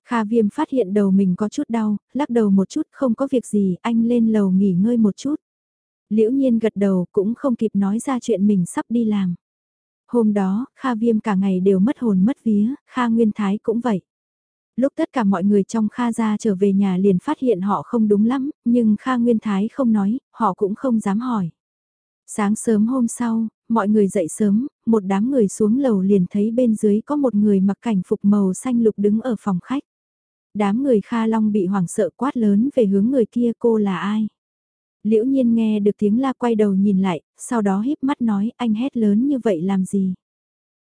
S1: Kha viêm phát hiện đầu mình có chút đau, lắc đầu một chút không có việc gì, anh lên lầu nghỉ ngơi một chút. Liễu nhiên gật đầu cũng không kịp nói ra chuyện mình sắp đi làm. Hôm đó, Kha viêm cả ngày đều mất hồn mất vía, Kha Nguyên Thái cũng vậy. Lúc tất cả mọi người trong Kha gia trở về nhà liền phát hiện họ không đúng lắm, nhưng Kha Nguyên Thái không nói, họ cũng không dám hỏi. Sáng sớm hôm sau, mọi người dậy sớm, một đám người xuống lầu liền thấy bên dưới có một người mặc cảnh phục màu xanh lục đứng ở phòng khách. Đám người Kha Long bị hoảng sợ quát lớn về hướng người kia cô là ai. Liễu nhiên nghe được tiếng la quay đầu nhìn lại, sau đó híp mắt nói anh hét lớn như vậy làm gì.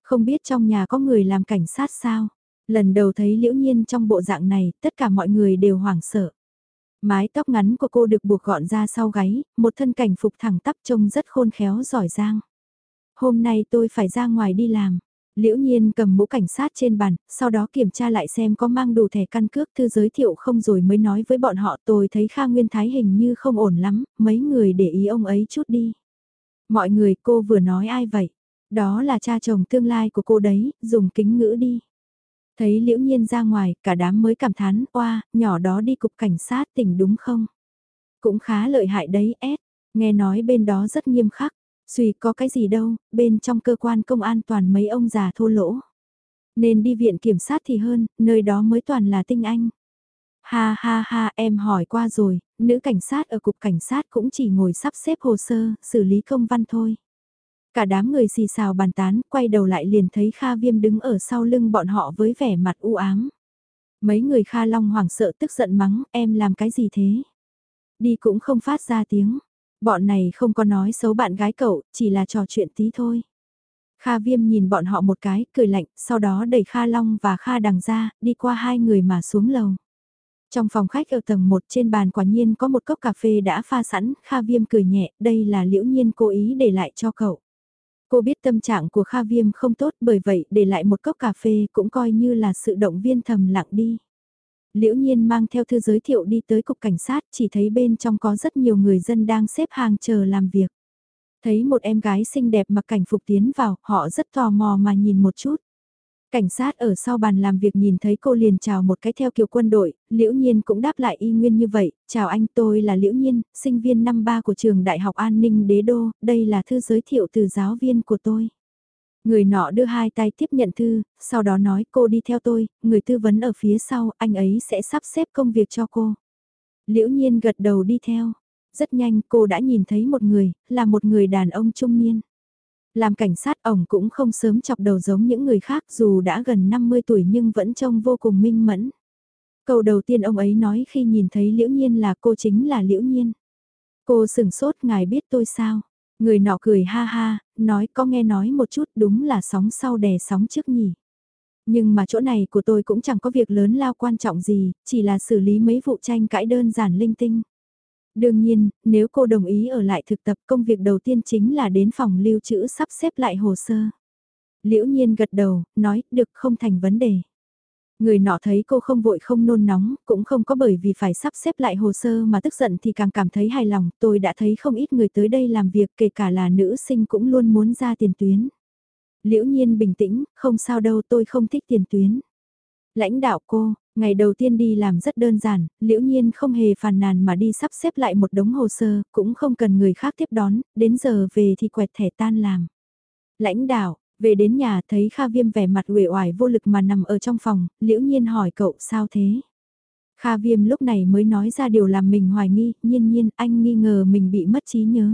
S1: Không biết trong nhà có người làm cảnh sát sao. Lần đầu thấy liễu nhiên trong bộ dạng này, tất cả mọi người đều hoảng sợ. Mái tóc ngắn của cô được buộc gọn ra sau gáy, một thân cảnh phục thẳng tắp trông rất khôn khéo giỏi giang. Hôm nay tôi phải ra ngoài đi làm. Liễu nhiên cầm mũ cảnh sát trên bàn, sau đó kiểm tra lại xem có mang đủ thẻ căn cước thư giới thiệu không rồi mới nói với bọn họ tôi thấy Kha Nguyên Thái hình như không ổn lắm, mấy người để ý ông ấy chút đi. Mọi người cô vừa nói ai vậy? Đó là cha chồng tương lai của cô đấy, dùng kính ngữ đi. Thấy liễu nhiên ra ngoài, cả đám mới cảm thán, oa, nhỏ đó đi cục cảnh sát tỉnh đúng không? Cũng khá lợi hại đấy, S. Nghe nói bên đó rất nghiêm khắc. Suy có cái gì đâu, bên trong cơ quan công an toàn mấy ông già thô lỗ. Nên đi viện kiểm sát thì hơn, nơi đó mới toàn là tinh anh. Ha ha ha em hỏi qua rồi, nữ cảnh sát ở cục cảnh sát cũng chỉ ngồi sắp xếp hồ sơ, xử lý công văn thôi. Cả đám người xì xào bàn tán, quay đầu lại liền thấy Kha Viêm đứng ở sau lưng bọn họ với vẻ mặt u ám. Mấy người Kha Long hoảng sợ tức giận mắng, em làm cái gì thế? Đi cũng không phát ra tiếng. Bọn này không có nói xấu bạn gái cậu, chỉ là trò chuyện tí thôi. Kha Viêm nhìn bọn họ một cái, cười lạnh, sau đó đẩy Kha Long và Kha Đằng ra, đi qua hai người mà xuống lầu. Trong phòng khách ở tầng 1 trên bàn quả nhiên có một cốc cà phê đã pha sẵn, Kha Viêm cười nhẹ, đây là liễu nhiên cố ý để lại cho cậu. Cô biết tâm trạng của Kha Viêm không tốt bởi vậy để lại một cốc cà phê cũng coi như là sự động viên thầm lặng đi. Liễu Nhiên mang theo thư giới thiệu đi tới cục cảnh sát chỉ thấy bên trong có rất nhiều người dân đang xếp hàng chờ làm việc. Thấy một em gái xinh đẹp mặc cảnh phục tiến vào, họ rất tò mò mà nhìn một chút. Cảnh sát ở sau bàn làm việc nhìn thấy cô liền chào một cái theo kiểu quân đội, Liễu Nhiên cũng đáp lại y nguyên như vậy, chào anh tôi là Liễu Nhiên, sinh viên năm ba của trường Đại học An ninh Đế Đô, đây là thư giới thiệu từ giáo viên của tôi. Người nọ đưa hai tay tiếp nhận thư, sau đó nói cô đi theo tôi, người tư vấn ở phía sau, anh ấy sẽ sắp xếp công việc cho cô. Liễu Nhiên gật đầu đi theo. Rất nhanh cô đã nhìn thấy một người, là một người đàn ông trung niên. Làm cảnh sát ổng cũng không sớm chọc đầu giống những người khác dù đã gần 50 tuổi nhưng vẫn trông vô cùng minh mẫn. Câu đầu tiên ông ấy nói khi nhìn thấy Liễu Nhiên là cô chính là Liễu Nhiên. Cô sừng sốt ngài biết tôi sao? Người nọ cười ha ha, nói có nghe nói một chút đúng là sóng sau đè sóng trước nhỉ. Nhưng mà chỗ này của tôi cũng chẳng có việc lớn lao quan trọng gì, chỉ là xử lý mấy vụ tranh cãi đơn giản linh tinh. Đương nhiên, nếu cô đồng ý ở lại thực tập công việc đầu tiên chính là đến phòng lưu trữ sắp xếp lại hồ sơ. Liễu nhiên gật đầu, nói, được không thành vấn đề. Người nọ thấy cô không vội không nôn nóng, cũng không có bởi vì phải sắp xếp lại hồ sơ mà tức giận thì càng cảm thấy hài lòng. Tôi đã thấy không ít người tới đây làm việc kể cả là nữ sinh cũng luôn muốn ra tiền tuyến. Liễu nhiên bình tĩnh, không sao đâu tôi không thích tiền tuyến. Lãnh đạo cô, ngày đầu tiên đi làm rất đơn giản, liễu nhiên không hề phàn nàn mà đi sắp xếp lại một đống hồ sơ, cũng không cần người khác tiếp đón, đến giờ về thì quẹt thẻ tan làm. Lãnh đạo, về đến nhà thấy Kha Viêm vẻ mặt uể oải vô lực mà nằm ở trong phòng, liễu nhiên hỏi cậu sao thế? Kha Viêm lúc này mới nói ra điều làm mình hoài nghi, nhiên nhiên anh nghi ngờ mình bị mất trí nhớ.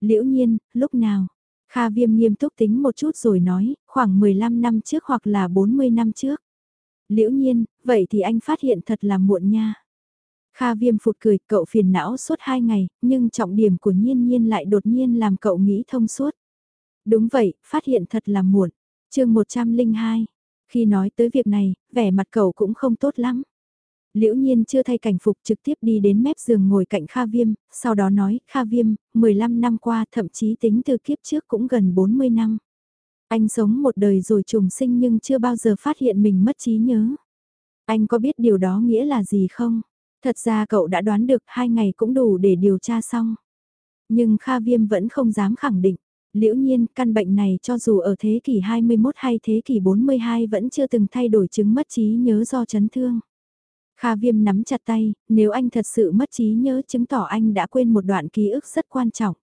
S1: Liễu nhiên, lúc nào? Kha Viêm nghiêm túc tính một chút rồi nói, khoảng 15 năm trước hoặc là 40 năm trước. Liễu nhiên, vậy thì anh phát hiện thật là muộn nha. Kha Viêm phụt cười, cậu phiền não suốt hai ngày, nhưng trọng điểm của nhiên nhiên lại đột nhiên làm cậu nghĩ thông suốt. Đúng vậy, phát hiện thật là muộn. chương 102. Khi nói tới việc này, vẻ mặt cậu cũng không tốt lắm. Liễu nhiên chưa thay cảnh phục trực tiếp đi đến mép giường ngồi cạnh Kha Viêm, sau đó nói, Kha Viêm, 15 năm qua thậm chí tính từ kiếp trước cũng gần 40 năm. Anh sống một đời rồi trùng sinh nhưng chưa bao giờ phát hiện mình mất trí nhớ. Anh có biết điều đó nghĩa là gì không? Thật ra cậu đã đoán được hai ngày cũng đủ để điều tra xong. Nhưng Kha Viêm vẫn không dám khẳng định. Liễu nhiên, căn bệnh này cho dù ở thế kỷ 21 hay thế kỷ 42 vẫn chưa từng thay đổi chứng mất trí nhớ do chấn thương. Kha Viêm nắm chặt tay, nếu anh thật sự mất trí nhớ chứng tỏ anh đã quên một đoạn ký ức rất quan trọng.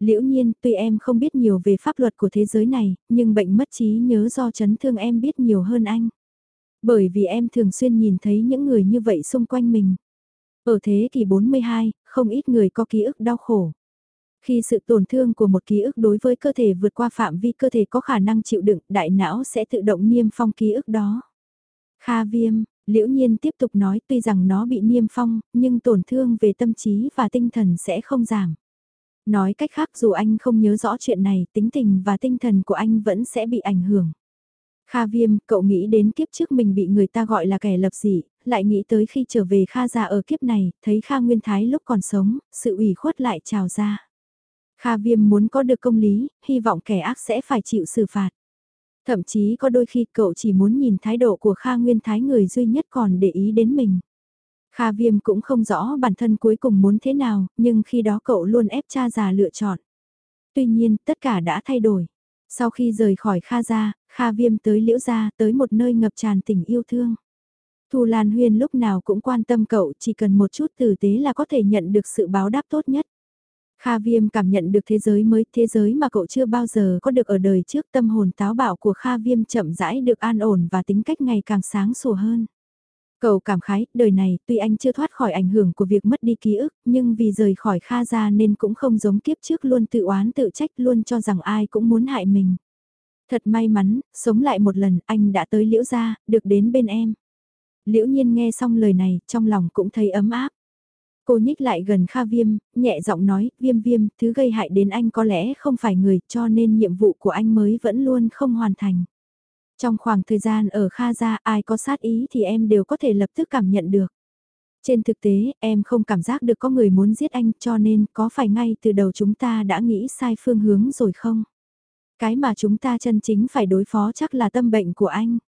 S1: Liễu nhiên, tuy em không biết nhiều về pháp luật của thế giới này, nhưng bệnh mất trí nhớ do chấn thương em biết nhiều hơn anh. Bởi vì em thường xuyên nhìn thấy những người như vậy xung quanh mình. Ở thế kỷ 42, không ít người có ký ức đau khổ. Khi sự tổn thương của một ký ức đối với cơ thể vượt qua phạm vi cơ thể có khả năng chịu đựng, đại não sẽ tự động niêm phong ký ức đó. Kha viêm, liễu nhiên tiếp tục nói tuy rằng nó bị niêm phong, nhưng tổn thương về tâm trí và tinh thần sẽ không giảm. Nói cách khác dù anh không nhớ rõ chuyện này, tính tình và tinh thần của anh vẫn sẽ bị ảnh hưởng. Kha viêm, cậu nghĩ đến kiếp trước mình bị người ta gọi là kẻ lập dị, lại nghĩ tới khi trở về Kha già ở kiếp này, thấy Kha Nguyên Thái lúc còn sống, sự ủy khuất lại trào ra. Kha viêm muốn có được công lý, hy vọng kẻ ác sẽ phải chịu xử phạt. Thậm chí có đôi khi cậu chỉ muốn nhìn thái độ của Kha Nguyên Thái người duy nhất còn để ý đến mình. Kha Viêm cũng không rõ bản thân cuối cùng muốn thế nào, nhưng khi đó cậu luôn ép cha già lựa chọn. Tuy nhiên, tất cả đã thay đổi. Sau khi rời khỏi Kha gia, Kha Viêm tới Liễu gia, tới một nơi ngập tràn tình yêu thương. Thu Lan Huyên lúc nào cũng quan tâm cậu, chỉ cần một chút tử tế là có thể nhận được sự báo đáp tốt nhất. Kha Viêm cảm nhận được thế giới mới, thế giới mà cậu chưa bao giờ có được ở đời trước tâm hồn táo bạo của Kha Viêm chậm rãi được an ổn và tính cách ngày càng sáng sủa hơn. Cậu cảm khái, đời này tuy anh chưa thoát khỏi ảnh hưởng của việc mất đi ký ức, nhưng vì rời khỏi Kha ra nên cũng không giống kiếp trước luôn tự oán tự trách luôn cho rằng ai cũng muốn hại mình. Thật may mắn, sống lại một lần, anh đã tới liễu gia, được đến bên em. Liễu nhiên nghe xong lời này, trong lòng cũng thấy ấm áp. Cô nhích lại gần Kha Viêm, nhẹ giọng nói, Viêm Viêm, thứ gây hại đến anh có lẽ không phải người, cho nên nhiệm vụ của anh mới vẫn luôn không hoàn thành. Trong khoảng thời gian ở Kha gia ai có sát ý thì em đều có thể lập tức cảm nhận được. Trên thực tế, em không cảm giác được có người muốn giết anh cho nên có phải ngay từ đầu chúng ta đã nghĩ sai phương hướng rồi không? Cái mà chúng ta chân chính phải đối phó chắc là tâm bệnh của anh.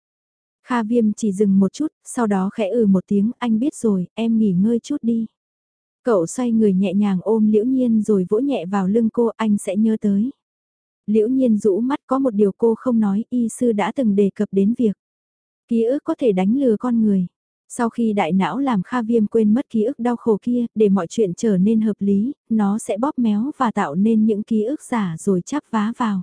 S1: Kha viêm chỉ dừng một chút, sau đó khẽ ừ một tiếng, anh biết rồi, em nghỉ ngơi chút đi. Cậu xoay người nhẹ nhàng ôm liễu nhiên rồi vỗ nhẹ vào lưng cô, anh sẽ nhớ tới. Liễu nhiên rũ mắt có một điều cô không nói, y sư đã từng đề cập đến việc. Ký ức có thể đánh lừa con người. Sau khi đại não làm Kha Viêm quên mất ký ức đau khổ kia, để mọi chuyện trở nên hợp lý, nó sẽ bóp méo và tạo nên những ký ức giả rồi chắp vá vào.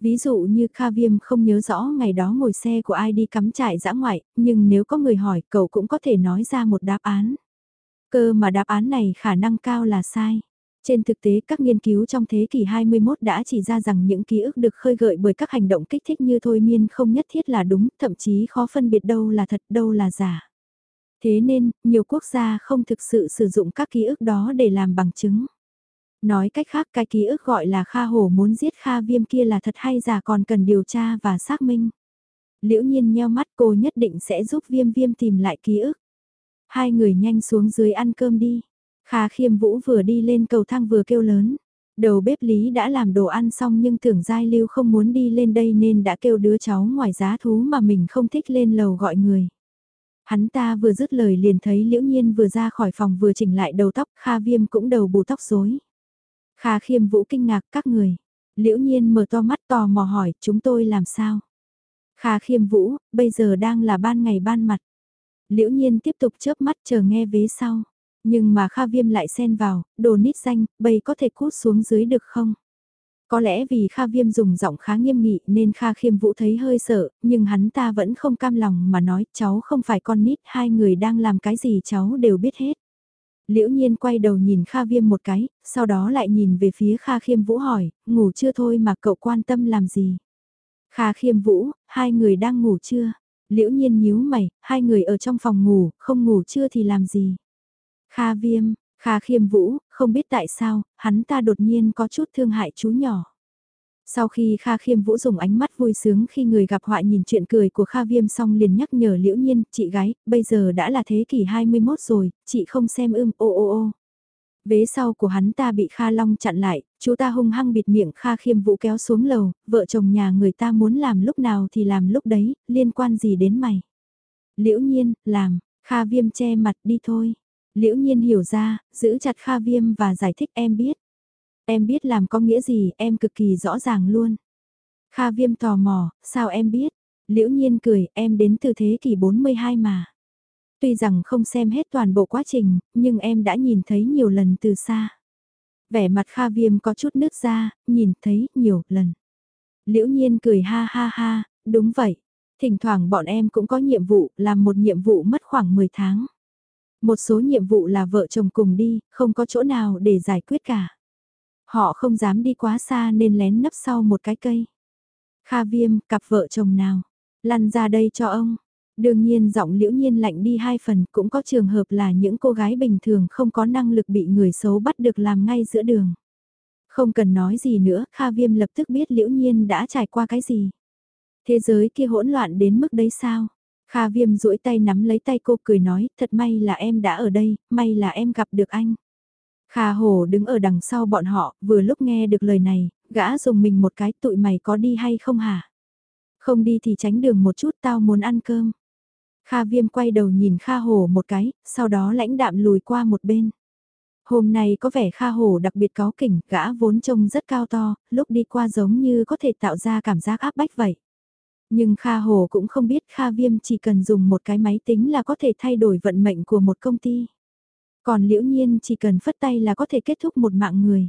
S1: Ví dụ như Kha Viêm không nhớ rõ ngày đó ngồi xe của ai đi cắm trại dã ngoại, nhưng nếu có người hỏi cậu cũng có thể nói ra một đáp án. Cơ mà đáp án này khả năng cao là sai. Trên thực tế các nghiên cứu trong thế kỷ 21 đã chỉ ra rằng những ký ức được khơi gợi bởi các hành động kích thích như thôi miên không nhất thiết là đúng, thậm chí khó phân biệt đâu là thật đâu là giả. Thế nên, nhiều quốc gia không thực sự sử dụng các ký ức đó để làm bằng chứng. Nói cách khác cái ký ức gọi là Kha Hổ muốn giết Kha Viêm kia là thật hay giả còn cần điều tra và xác minh. Liễu nhiên nheo mắt cô nhất định sẽ giúp Viêm Viêm tìm lại ký ức. Hai người nhanh xuống dưới ăn cơm đi. Kha khiêm vũ vừa đi lên cầu thang vừa kêu lớn. Đầu bếp Lý đã làm đồ ăn xong nhưng tưởng Giai Lưu không muốn đi lên đây nên đã kêu đứa cháu ngoài giá thú mà mình không thích lên lầu gọi người. Hắn ta vừa dứt lời liền thấy Liễu Nhiên vừa ra khỏi phòng vừa chỉnh lại đầu tóc, Kha Viêm cũng đầu bù tóc rối. Kha Khiêm Vũ kinh ngạc các người. Liễu Nhiên mở to mắt tò mò hỏi chúng tôi làm sao? Kha Khiêm Vũ, bây giờ đang là ban ngày ban mặt. Liễu Nhiên tiếp tục chớp mắt chờ nghe vế sau. Nhưng mà Kha Viêm lại xen vào, đồ nít danh, bây có thể cút xuống dưới được không? Có lẽ vì Kha Viêm dùng giọng khá nghiêm nghị nên Kha Khiêm Vũ thấy hơi sợ, nhưng hắn ta vẫn không cam lòng mà nói cháu không phải con nít, hai người đang làm cái gì cháu đều biết hết. Liễu nhiên quay đầu nhìn Kha Viêm một cái, sau đó lại nhìn về phía Kha Khiêm Vũ hỏi, ngủ chưa thôi mà cậu quan tâm làm gì? Kha Khiêm Vũ, hai người đang ngủ chưa? Liễu nhiên nhíu mày, hai người ở trong phòng ngủ, không ngủ chưa thì làm gì? Kha Viêm, Kha khiêm vũ, không biết tại sao, hắn ta đột nhiên có chút thương hại chú nhỏ. Sau khi Kha Khiêm Vũ dùng ánh mắt vui sướng khi người gặp họa nhìn chuyện cười của Kha Viêm xong liền nhắc nhở Liễu Nhiên, chị gái, bây giờ đã là thế kỷ 21 rồi, chị không xem ưm ô ô ô. Vế sau của hắn ta bị Kha Long chặn lại, chú ta hung hăng bịt miệng Kha Khiêm Vũ kéo xuống lầu, vợ chồng nhà người ta muốn làm lúc nào thì làm lúc đấy, liên quan gì đến mày. Liễu Nhiên, làm, Kha Viêm che mặt đi thôi. Liễu nhiên hiểu ra, giữ chặt Kha Viêm và giải thích em biết. Em biết làm có nghĩa gì, em cực kỳ rõ ràng luôn. Kha Viêm tò mò, sao em biết? Liễu nhiên cười, em đến từ thế kỷ 42 mà. Tuy rằng không xem hết toàn bộ quá trình, nhưng em đã nhìn thấy nhiều lần từ xa. Vẻ mặt Kha Viêm có chút nứt ra, nhìn thấy nhiều lần. Liễu nhiên cười ha ha ha, đúng vậy. Thỉnh thoảng bọn em cũng có nhiệm vụ, làm một nhiệm vụ mất khoảng 10 tháng. Một số nhiệm vụ là vợ chồng cùng đi, không có chỗ nào để giải quyết cả. Họ không dám đi quá xa nên lén nấp sau một cái cây. Kha viêm, cặp vợ chồng nào? Lăn ra đây cho ông. Đương nhiên giọng liễu nhiên lạnh đi hai phần cũng có trường hợp là những cô gái bình thường không có năng lực bị người xấu bắt được làm ngay giữa đường. Không cần nói gì nữa, Kha Viêm lập tức biết liễu nhiên đã trải qua cái gì. Thế giới kia hỗn loạn đến mức đấy sao? Kha viêm duỗi tay nắm lấy tay cô cười nói, thật may là em đã ở đây, may là em gặp được anh. Kha hồ đứng ở đằng sau bọn họ, vừa lúc nghe được lời này, gã dùng mình một cái tụi mày có đi hay không hả? Không đi thì tránh đường một chút tao muốn ăn cơm. Kha viêm quay đầu nhìn Kha hồ một cái, sau đó lãnh đạm lùi qua một bên. Hôm nay có vẻ Kha hồ đặc biệt có kỉnh, gã vốn trông rất cao to, lúc đi qua giống như có thể tạo ra cảm giác áp bách vậy. Nhưng Kha Hồ cũng không biết Kha Viêm chỉ cần dùng một cái máy tính là có thể thay đổi vận mệnh của một công ty. Còn liễu nhiên chỉ cần phất tay là có thể kết thúc một mạng người.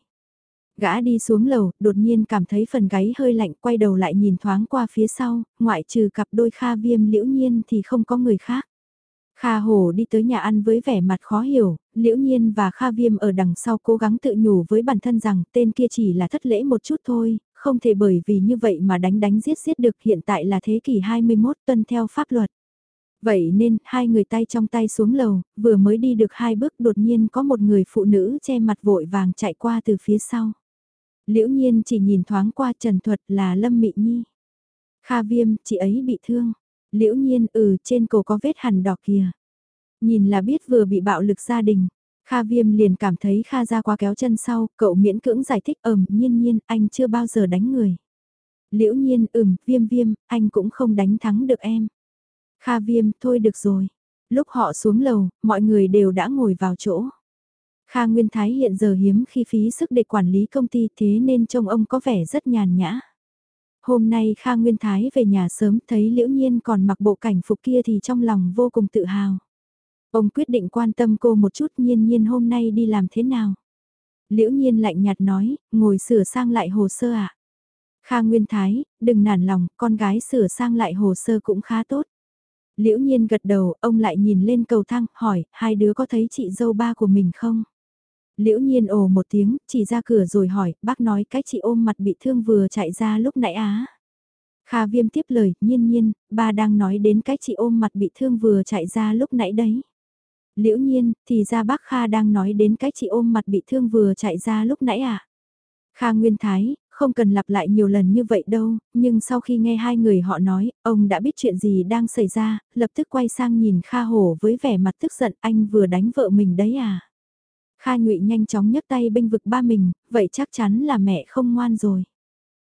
S1: Gã đi xuống lầu, đột nhiên cảm thấy phần gáy hơi lạnh, quay đầu lại nhìn thoáng qua phía sau, ngoại trừ cặp đôi Kha Viêm liễu nhiên thì không có người khác. Kha Hồ đi tới nhà ăn với vẻ mặt khó hiểu, Liễu Nhiên và Kha Viêm ở đằng sau cố gắng tự nhủ với bản thân rằng tên kia chỉ là thất lễ một chút thôi, không thể bởi vì như vậy mà đánh đánh giết giết được hiện tại là thế kỷ 21 tuân theo pháp luật. Vậy nên, hai người tay trong tay xuống lầu, vừa mới đi được hai bước đột nhiên có một người phụ nữ che mặt vội vàng chạy qua từ phía sau. Liễu nhiên chỉ nhìn thoáng qua trần thuật là Lâm Mị Nhi. Kha viêm, chị ấy bị thương. Liễu nhiên, ừ, trên cổ có vết hằn đỏ kìa. Nhìn là biết vừa bị bạo lực gia đình. Kha viêm liền cảm thấy Kha ra qua kéo chân sau, cậu miễn cưỡng giải thích ầm nhiên nhiên, anh chưa bao giờ đánh người. Liễu nhiên ừm, viêm viêm, anh cũng không đánh thắng được em. Kha viêm, thôi được rồi. Lúc họ xuống lầu, mọi người đều đã ngồi vào chỗ. Kha Nguyên Thái hiện giờ hiếm khi phí sức để quản lý công ty thế nên trông ông có vẻ rất nhàn nhã. Hôm nay Kha Nguyên Thái về nhà sớm thấy Liễu Nhiên còn mặc bộ cảnh phục kia thì trong lòng vô cùng tự hào. Ông quyết định quan tâm cô một chút nhiên nhiên hôm nay đi làm thế nào. Liễu nhiên lạnh nhạt nói, ngồi sửa sang lại hồ sơ ạ. À? Kha Nguyên Thái, đừng nản lòng, con gái sửa sang lại hồ sơ cũng khá tốt. Liễu nhiên gật đầu, ông lại nhìn lên cầu thang, hỏi, hai đứa có thấy chị dâu ba của mình không? Liễu nhiên ồ một tiếng, chỉ ra cửa rồi hỏi, bác nói cái chị ôm mặt bị thương vừa chạy ra lúc nãy á. Kha viêm tiếp lời, nhiên nhiên, ba đang nói đến cái chị ôm mặt bị thương vừa chạy ra lúc nãy đấy. Liễu nhiên, thì ra bác Kha đang nói đến cái chị ôm mặt bị thương vừa chạy ra lúc nãy à. Kha Nguyên Thái, không cần lặp lại nhiều lần như vậy đâu, nhưng sau khi nghe hai người họ nói, ông đã biết chuyện gì đang xảy ra, lập tức quay sang nhìn Kha Hổ với vẻ mặt tức giận anh vừa đánh vợ mình đấy à. Kha Ngụy nhanh chóng nhấc tay bênh vực ba mình, vậy chắc chắn là mẹ không ngoan rồi.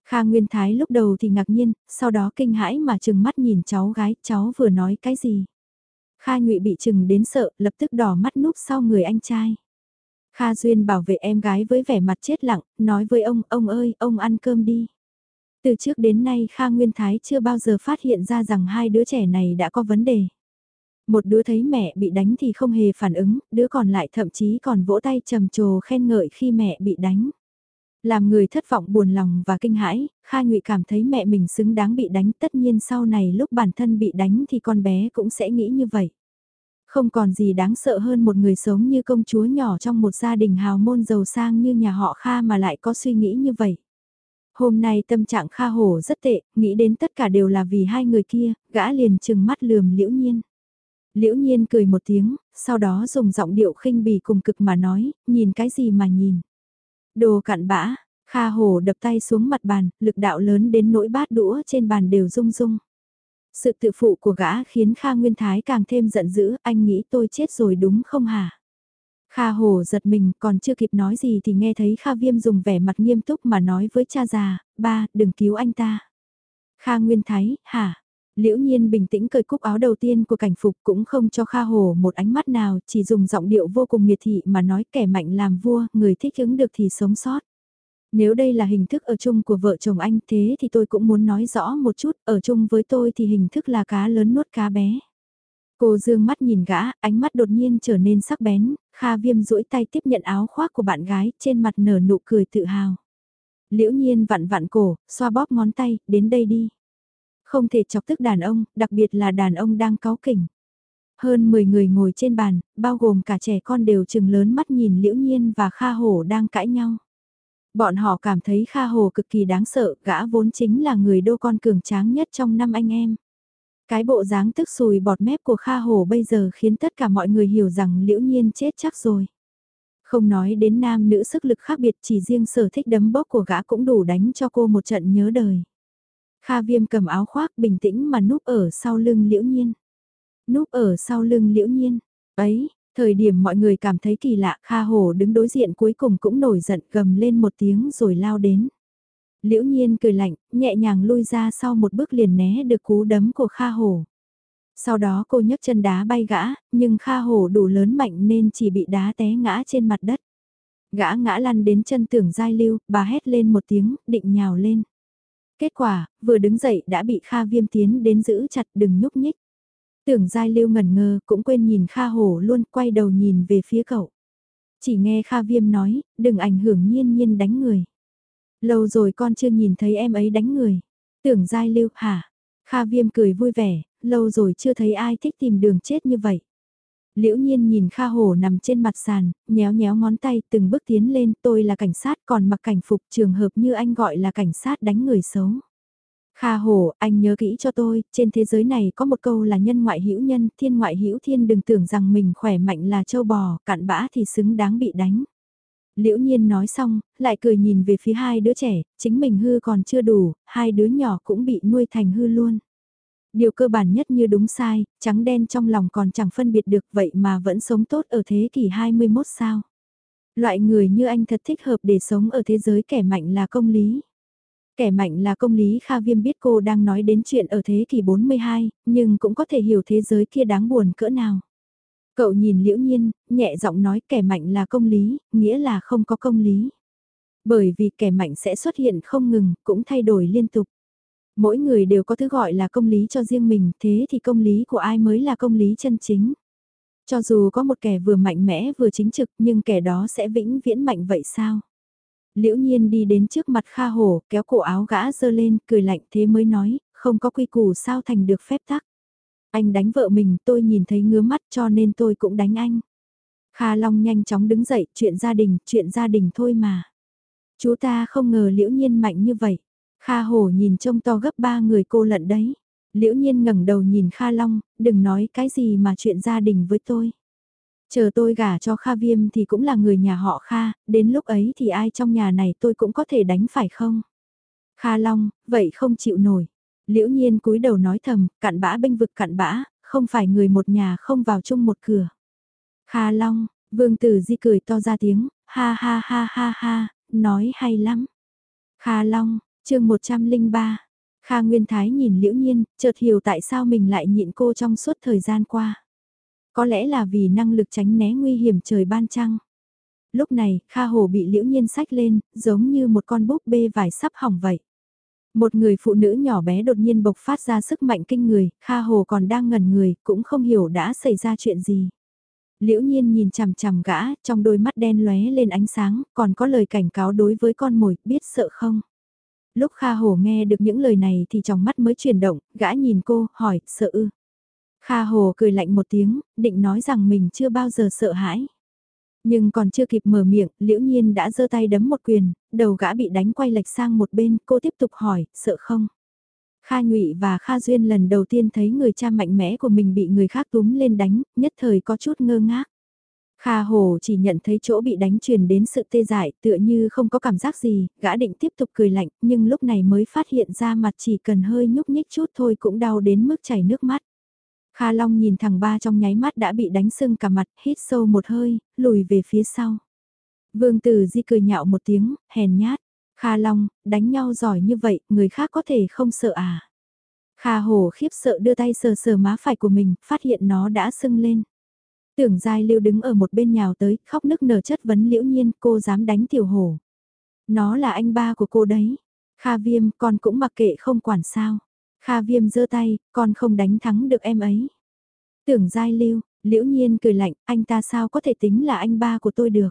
S1: Kha Nguyên Thái lúc đầu thì ngạc nhiên, sau đó kinh hãi mà chừng mắt nhìn cháu gái, cháu vừa nói cái gì. Kha Ngụy bị chừng đến sợ, lập tức đỏ mắt núp sau người anh trai. Kha Duyên bảo vệ em gái với vẻ mặt chết lặng, nói với ông, ông ơi, ông ăn cơm đi. Từ trước đến nay Kha Nguyên Thái chưa bao giờ phát hiện ra rằng hai đứa trẻ này đã có vấn đề. Một đứa thấy mẹ bị đánh thì không hề phản ứng, đứa còn lại thậm chí còn vỗ tay trầm trồ khen ngợi khi mẹ bị đánh. Làm người thất vọng buồn lòng và kinh hãi, Kha Ngụy cảm thấy mẹ mình xứng đáng bị đánh tất nhiên sau này lúc bản thân bị đánh thì con bé cũng sẽ nghĩ như vậy. Không còn gì đáng sợ hơn một người sống như công chúa nhỏ trong một gia đình hào môn giàu sang như nhà họ Kha mà lại có suy nghĩ như vậy. Hôm nay tâm trạng Kha Hổ rất tệ, nghĩ đến tất cả đều là vì hai người kia, gã liền chừng mắt lườm liễu nhiên. Liễu nhiên cười một tiếng, sau đó dùng giọng điệu khinh bỉ cùng cực mà nói, nhìn cái gì mà nhìn. Đồ cặn bã, Kha Hồ đập tay xuống mặt bàn, lực đạo lớn đến nỗi bát đũa trên bàn đều rung rung. Sự tự phụ của gã khiến Kha Nguyên Thái càng thêm giận dữ, anh nghĩ tôi chết rồi đúng không hả? Kha Hồ giật mình còn chưa kịp nói gì thì nghe thấy Kha Viêm dùng vẻ mặt nghiêm túc mà nói với cha già, ba, đừng cứu anh ta. Kha Nguyên Thái, hả? Liễu nhiên bình tĩnh cởi cúc áo đầu tiên của cảnh phục cũng không cho Kha Hồ một ánh mắt nào, chỉ dùng giọng điệu vô cùng miệt thị mà nói kẻ mạnh làm vua, người thích ứng được thì sống sót. Nếu đây là hình thức ở chung của vợ chồng anh thế thì tôi cũng muốn nói rõ một chút, ở chung với tôi thì hình thức là cá lớn nuốt cá bé. Cô dương mắt nhìn gã, ánh mắt đột nhiên trở nên sắc bén, Kha Viêm duỗi tay tiếp nhận áo khoác của bạn gái, trên mặt nở nụ cười tự hào. Liễu nhiên vặn vặn cổ, xoa bóp ngón tay, đến đây đi. Không thể chọc tức đàn ông, đặc biệt là đàn ông đang cáu kỉnh. Hơn 10 người ngồi trên bàn, bao gồm cả trẻ con đều chừng lớn mắt nhìn Liễu Nhiên và Kha Hổ đang cãi nhau. Bọn họ cảm thấy Kha Hồ cực kỳ đáng sợ, gã vốn chính là người đô con cường tráng nhất trong năm anh em. Cái bộ dáng tức sùi bọt mép của Kha Hồ bây giờ khiến tất cả mọi người hiểu rằng liễu nhiên chết chắc rồi. Không nói đến nam nữ sức lực khác biệt chỉ riêng sở thích đấm bóp của gã cũng đủ đánh cho cô một trận nhớ đời. Kha viêm cầm áo khoác bình tĩnh mà núp ở sau lưng liễu nhiên. Núp ở sau lưng liễu nhiên. Ấy, thời điểm mọi người cảm thấy kỳ lạ Kha Hồ đứng đối diện cuối cùng cũng nổi giận gầm lên một tiếng rồi lao đến. Liễu nhiên cười lạnh, nhẹ nhàng lui ra sau một bước liền né được cú đấm của Kha Hổ. Sau đó cô nhấc chân đá bay gã, nhưng Kha Hổ đủ lớn mạnh nên chỉ bị đá té ngã trên mặt đất. Gã ngã lăn đến chân tưởng giai lưu, bà hét lên một tiếng, định nhào lên. Kết quả, vừa đứng dậy đã bị Kha viêm tiến đến giữ chặt đừng nhúc nhích. Tưởng giai lưu ngẩn ngơ, cũng quên nhìn Kha Hổ luôn, quay đầu nhìn về phía cậu. Chỉ nghe Kha viêm nói, đừng ảnh hưởng nhiên nhiên đánh người. Lâu rồi con chưa nhìn thấy em ấy đánh người. Tưởng giai lưu, hả? Kha viêm cười vui vẻ, lâu rồi chưa thấy ai thích tìm đường chết như vậy. Liễu nhiên nhìn Kha Hổ nằm trên mặt sàn, nhéo nhéo ngón tay từng bước tiến lên tôi là cảnh sát còn mặc cảnh phục trường hợp như anh gọi là cảnh sát đánh người xấu. Kha Hổ, anh nhớ kỹ cho tôi, trên thế giới này có một câu là nhân ngoại hữu nhân, thiên ngoại hữu thiên đừng tưởng rằng mình khỏe mạnh là châu bò, cạn bã thì xứng đáng bị đánh. Liễu nhiên nói xong, lại cười nhìn về phía hai đứa trẻ, chính mình hư còn chưa đủ, hai đứa nhỏ cũng bị nuôi thành hư luôn. Điều cơ bản nhất như đúng sai, trắng đen trong lòng còn chẳng phân biệt được vậy mà vẫn sống tốt ở thế kỷ 21 sao. Loại người như anh thật thích hợp để sống ở thế giới kẻ mạnh là công lý. Kẻ mạnh là công lý Kha Viêm biết cô đang nói đến chuyện ở thế kỷ 42, nhưng cũng có thể hiểu thế giới kia đáng buồn cỡ nào. Cậu nhìn liễu nhiên, nhẹ giọng nói kẻ mạnh là công lý, nghĩa là không có công lý. Bởi vì kẻ mạnh sẽ xuất hiện không ngừng, cũng thay đổi liên tục. Mỗi người đều có thứ gọi là công lý cho riêng mình, thế thì công lý của ai mới là công lý chân chính. Cho dù có một kẻ vừa mạnh mẽ vừa chính trực nhưng kẻ đó sẽ vĩnh viễn mạnh vậy sao? Liễu nhiên đi đến trước mặt Kha Hổ, kéo cổ áo gã dơ lên, cười lạnh thế mới nói, không có quy củ sao thành được phép tắc. Anh đánh vợ mình tôi nhìn thấy ngứa mắt cho nên tôi cũng đánh anh. Kha Long nhanh chóng đứng dậy, chuyện gia đình, chuyện gia đình thôi mà. Chú ta không ngờ liễu nhiên mạnh như vậy. Kha Hổ nhìn trông to gấp ba người cô lận đấy. Liễu nhiên ngẩng đầu nhìn Kha Long, đừng nói cái gì mà chuyện gia đình với tôi. Chờ tôi gả cho Kha Viêm thì cũng là người nhà họ Kha, đến lúc ấy thì ai trong nhà này tôi cũng có thể đánh phải không? Kha Long, vậy không chịu nổi. Liễu nhiên cúi đầu nói thầm, cặn bã bênh vực cặn bã, không phải người một nhà không vào chung một cửa. Kha Long, Vương Tử Di cười to ra tiếng, ha ha ha ha ha, nói hay lắm. Kha Long, chương 103. Kha Nguyên Thái nhìn Liễu Nhiên, chợt hiểu tại sao mình lại nhịn cô trong suốt thời gian qua. Có lẽ là vì năng lực tránh né nguy hiểm trời ban trăng. Lúc này, Kha Hồ bị Liễu Nhiên sách lên, giống như một con búp bê vải sắp hỏng vậy. Một người phụ nữ nhỏ bé đột nhiên bộc phát ra sức mạnh kinh người, Kha Hồ còn đang ngẩn người, cũng không hiểu đã xảy ra chuyện gì. Liễu nhiên nhìn chằm chằm gã, trong đôi mắt đen lóe lên ánh sáng, còn có lời cảnh cáo đối với con mồi, biết sợ không? Lúc Kha Hồ nghe được những lời này thì trong mắt mới chuyển động, gã nhìn cô, hỏi, sợ ư? Kha Hồ cười lạnh một tiếng, định nói rằng mình chưa bao giờ sợ hãi. Nhưng còn chưa kịp mở miệng, liễu nhiên đã giơ tay đấm một quyền, đầu gã bị đánh quay lệch sang một bên, cô tiếp tục hỏi, sợ không? Kha Nhụy và Kha Duyên lần đầu tiên thấy người cha mạnh mẽ của mình bị người khác túm lên đánh, nhất thời có chút ngơ ngác. Kha Hồ chỉ nhận thấy chỗ bị đánh truyền đến sự tê dại, tựa như không có cảm giác gì, gã định tiếp tục cười lạnh, nhưng lúc này mới phát hiện ra mặt chỉ cần hơi nhúc nhích chút thôi cũng đau đến mức chảy nước mắt. Kha Long nhìn thằng ba trong nháy mắt đã bị đánh sưng cả mặt, hít sâu một hơi, lùi về phía sau. Vương Tử Di cười nhạo một tiếng, hèn nhát. Kha Long, đánh nhau giỏi như vậy, người khác có thể không sợ à? Kha Hồ khiếp sợ đưa tay sờ sờ má phải của mình, phát hiện nó đã sưng lên. Tưởng Giai Lưu đứng ở một bên nhào tới, khóc nức nở chất vấn liễu nhiên, cô dám đánh tiểu hổ. Nó là anh ba của cô đấy. Kha Viêm, con cũng mặc kệ không quản sao. Kha Viêm giơ tay, con không đánh thắng được em ấy. Tưởng Giai Lưu, liễu nhiên cười lạnh, anh ta sao có thể tính là anh ba của tôi được.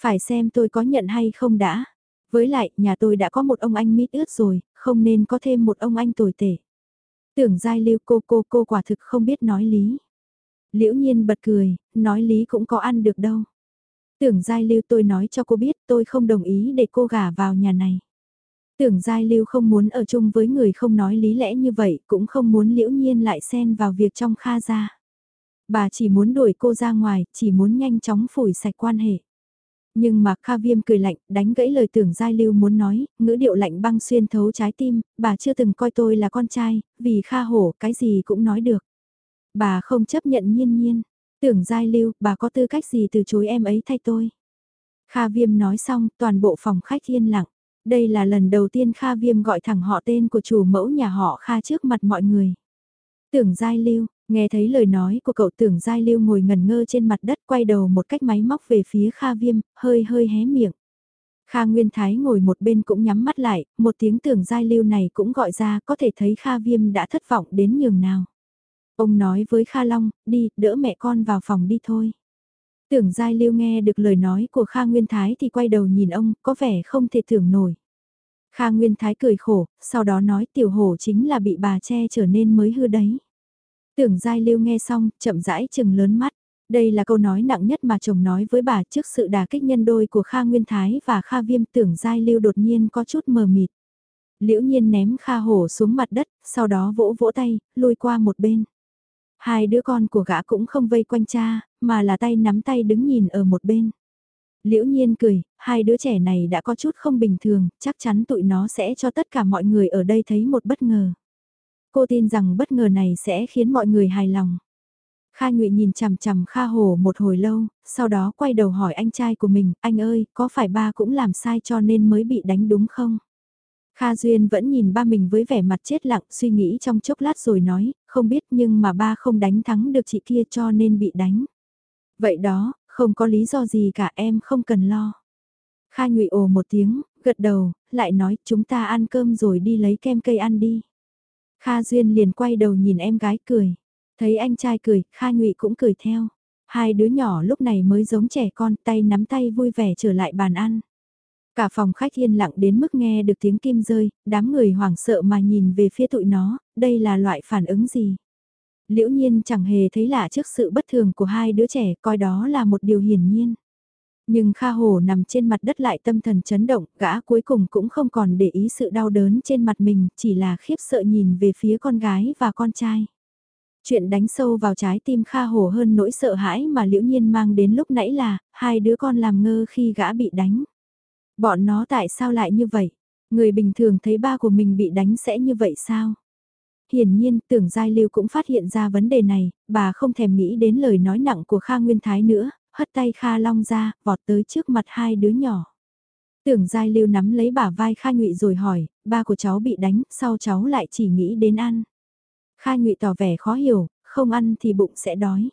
S1: Phải xem tôi có nhận hay không đã. Với lại, nhà tôi đã có một ông anh mít ướt rồi, không nên có thêm một ông anh tồi tệ. Tưởng giai lưu cô cô cô quả thực không biết nói lý. Liễu nhiên bật cười, nói lý cũng có ăn được đâu. Tưởng giai lưu tôi nói cho cô biết tôi không đồng ý để cô gả vào nhà này. Tưởng giai lưu không muốn ở chung với người không nói lý lẽ như vậy, cũng không muốn liễu nhiên lại xen vào việc trong kha gia. Bà chỉ muốn đuổi cô ra ngoài, chỉ muốn nhanh chóng phủi sạch quan hệ. Nhưng mà Kha Viêm cười lạnh, đánh gãy lời tưởng Giai Lưu muốn nói, ngữ điệu lạnh băng xuyên thấu trái tim, bà chưa từng coi tôi là con trai, vì Kha Hổ cái gì cũng nói được. Bà không chấp nhận nhiên nhiên, tưởng Giai Lưu, bà có tư cách gì từ chối em ấy thay tôi. Kha Viêm nói xong, toàn bộ phòng khách yên lặng. Đây là lần đầu tiên Kha Viêm gọi thẳng họ tên của chủ mẫu nhà họ Kha trước mặt mọi người. Tưởng Giai Lưu, Nghe thấy lời nói của cậu tưởng Giai Lưu ngồi ngần ngơ trên mặt đất quay đầu một cách máy móc về phía Kha Viêm, hơi hơi hé miệng. Kha Nguyên Thái ngồi một bên cũng nhắm mắt lại, một tiếng tưởng Giai Lưu này cũng gọi ra có thể thấy Kha Viêm đã thất vọng đến nhường nào. Ông nói với Kha Long, đi, đỡ mẹ con vào phòng đi thôi. Tưởng Giai Lưu nghe được lời nói của Kha Nguyên Thái thì quay đầu nhìn ông, có vẻ không thể tưởng nổi. Kha Nguyên Thái cười khổ, sau đó nói tiểu hổ chính là bị bà che trở nên mới hư đấy. Tưởng Giai Lưu nghe xong, chậm rãi chừng lớn mắt. Đây là câu nói nặng nhất mà chồng nói với bà trước sự đà kích nhân đôi của Kha Nguyên Thái và Kha Viêm tưởng Giai Lưu đột nhiên có chút mờ mịt. Liễu nhiên ném Kha Hổ xuống mặt đất, sau đó vỗ vỗ tay, lùi qua một bên. Hai đứa con của gã cũng không vây quanh cha, mà là tay nắm tay đứng nhìn ở một bên. Liễu nhiên cười, hai đứa trẻ này đã có chút không bình thường, chắc chắn tụi nó sẽ cho tất cả mọi người ở đây thấy một bất ngờ. Cô tin rằng bất ngờ này sẽ khiến mọi người hài lòng. Kha Nhụy nhìn chằm chằm Kha Hồ một hồi lâu, sau đó quay đầu hỏi anh trai của mình, anh ơi, có phải ba cũng làm sai cho nên mới bị đánh đúng không? Kha Duyên vẫn nhìn ba mình với vẻ mặt chết lặng suy nghĩ trong chốc lát rồi nói, không biết nhưng mà ba không đánh thắng được chị kia cho nên bị đánh. Vậy đó, không có lý do gì cả em không cần lo. Kha Nhụy ồ một tiếng, gật đầu, lại nói chúng ta ăn cơm rồi đi lấy kem cây ăn đi. Kha Duyên liền quay đầu nhìn em gái cười. Thấy anh trai cười, Kha Nhụy cũng cười theo. Hai đứa nhỏ lúc này mới giống trẻ con tay nắm tay vui vẻ trở lại bàn ăn. Cả phòng khách yên lặng đến mức nghe được tiếng kim rơi, đám người hoảng sợ mà nhìn về phía tụi nó, đây là loại phản ứng gì? Liễu nhiên chẳng hề thấy lạ trước sự bất thường của hai đứa trẻ, coi đó là một điều hiển nhiên. Nhưng Kha Hổ nằm trên mặt đất lại tâm thần chấn động, gã cuối cùng cũng không còn để ý sự đau đớn trên mặt mình, chỉ là khiếp sợ nhìn về phía con gái và con trai. Chuyện đánh sâu vào trái tim Kha Hổ hơn nỗi sợ hãi mà liễu nhiên mang đến lúc nãy là, hai đứa con làm ngơ khi gã bị đánh. Bọn nó tại sao lại như vậy? Người bình thường thấy ba của mình bị đánh sẽ như vậy sao? Hiển nhiên, tưởng Giai Lưu cũng phát hiện ra vấn đề này, bà không thèm nghĩ đến lời nói nặng của Kha Nguyên Thái nữa, hất tay Kha Long ra, vọt tới trước mặt hai đứa nhỏ. Tưởng Giai Lưu nắm lấy bả vai Kha Nhụy rồi hỏi, ba của cháu bị đánh, sau cháu lại chỉ nghĩ đến ăn. Kha Nhụy tỏ vẻ khó hiểu, không ăn thì bụng sẽ đói.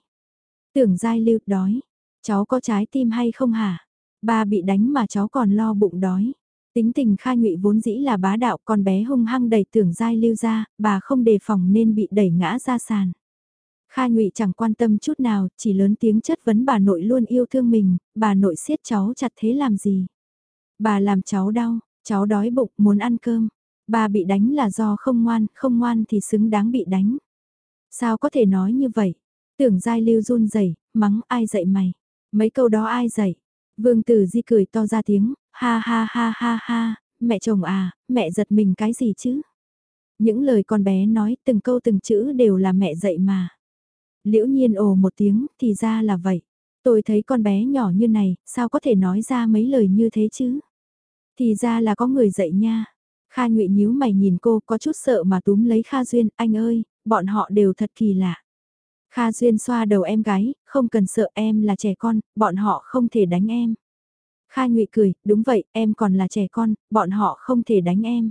S1: Tưởng Giai Lưu đói, cháu có trái tim hay không hả? Ba bị đánh mà cháu còn lo bụng đói. Tính tình Kha Nhụy vốn dĩ là bá đạo, con bé hung hăng đẩy Tưởng Giai Lưu ra, bà không đề phòng nên bị đẩy ngã ra sàn. Kha Nhụy chẳng quan tâm chút nào, chỉ lớn tiếng chất vấn bà nội luôn yêu thương mình, bà nội siết cháu chặt thế làm gì? Bà làm cháu đau, cháu đói bụng, muốn ăn cơm. Bà bị đánh là do không ngoan, không ngoan thì xứng đáng bị đánh. Sao có thể nói như vậy? Tưởng Giai Lưu run rẩy, mắng ai dạy mày? Mấy câu đó ai dạy? Vương Tử Di cười to ra tiếng, ha ha ha ha ha, mẹ chồng à, mẹ giật mình cái gì chứ? Những lời con bé nói từng câu từng chữ đều là mẹ dạy mà. Liễu nhiên ồ một tiếng, thì ra là vậy. Tôi thấy con bé nhỏ như này, sao có thể nói ra mấy lời như thế chứ? Thì ra là có người dạy nha. Kha Ngụy nhíu mày nhìn cô có chút sợ mà túm lấy Kha Duyên, anh ơi, bọn họ đều thật kỳ lạ. Kha Duyên xoa đầu em gái, không cần sợ em là trẻ con, bọn họ không thể đánh em. Kha Ngụy cười, đúng vậy, em còn là trẻ con, bọn họ không thể đánh em.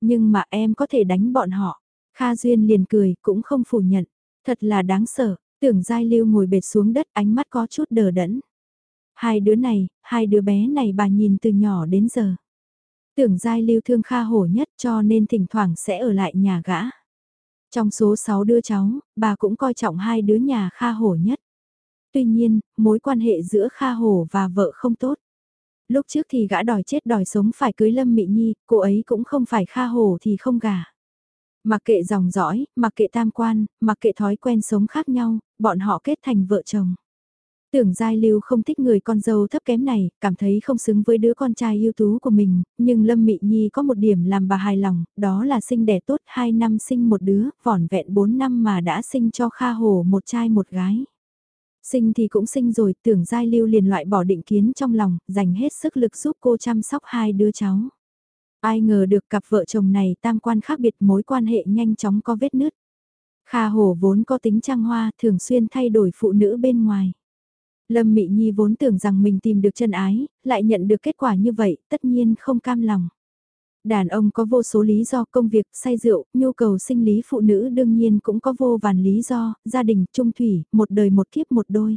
S1: Nhưng mà em có thể đánh bọn họ. Kha Duyên liền cười, cũng không phủ nhận. Thật là đáng sợ, tưởng Giai Lưu ngồi bệt xuống đất ánh mắt có chút đờ đẫn. Hai đứa này, hai đứa bé này bà nhìn từ nhỏ đến giờ. Tưởng Giai Lưu thương Kha hổ nhất cho nên thỉnh thoảng sẽ ở lại nhà gã. Trong số 6 đứa cháu, bà cũng coi trọng hai đứa nhà Kha hổ nhất. Tuy nhiên, mối quan hệ giữa Kha hổ và vợ không tốt. Lúc trước thì gã đòi chết đòi sống phải cưới Lâm Mị Nhi, cô ấy cũng không phải Kha hổ thì không gả. Mặc kệ dòng dõi, mặc kệ tam quan, mặc kệ thói quen sống khác nhau, bọn họ kết thành vợ chồng. Tưởng Giai Lưu không thích người con dâu thấp kém này, cảm thấy không xứng với đứa con trai ưu tú của mình, nhưng Lâm Mị Nhi có một điểm làm bà hài lòng, đó là sinh đẻ tốt 2 năm sinh một đứa, vỏn vẹn 4 năm mà đã sinh cho Kha Hồ một trai một gái. Sinh thì cũng sinh rồi, tưởng Giai Lưu liền loại bỏ định kiến trong lòng, dành hết sức lực giúp cô chăm sóc hai đứa cháu. Ai ngờ được cặp vợ chồng này tam quan khác biệt mối quan hệ nhanh chóng có vết nứt. Kha Hồ vốn có tính trăng hoa thường xuyên thay đổi phụ nữ bên ngoài. Lâm Mị Nhi vốn tưởng rằng mình tìm được chân ái, lại nhận được kết quả như vậy, tất nhiên không cam lòng. Đàn ông có vô số lý do công việc, say rượu, nhu cầu sinh lý phụ nữ đương nhiên cũng có vô vàn lý do, gia đình, trung thủy, một đời một kiếp một đôi.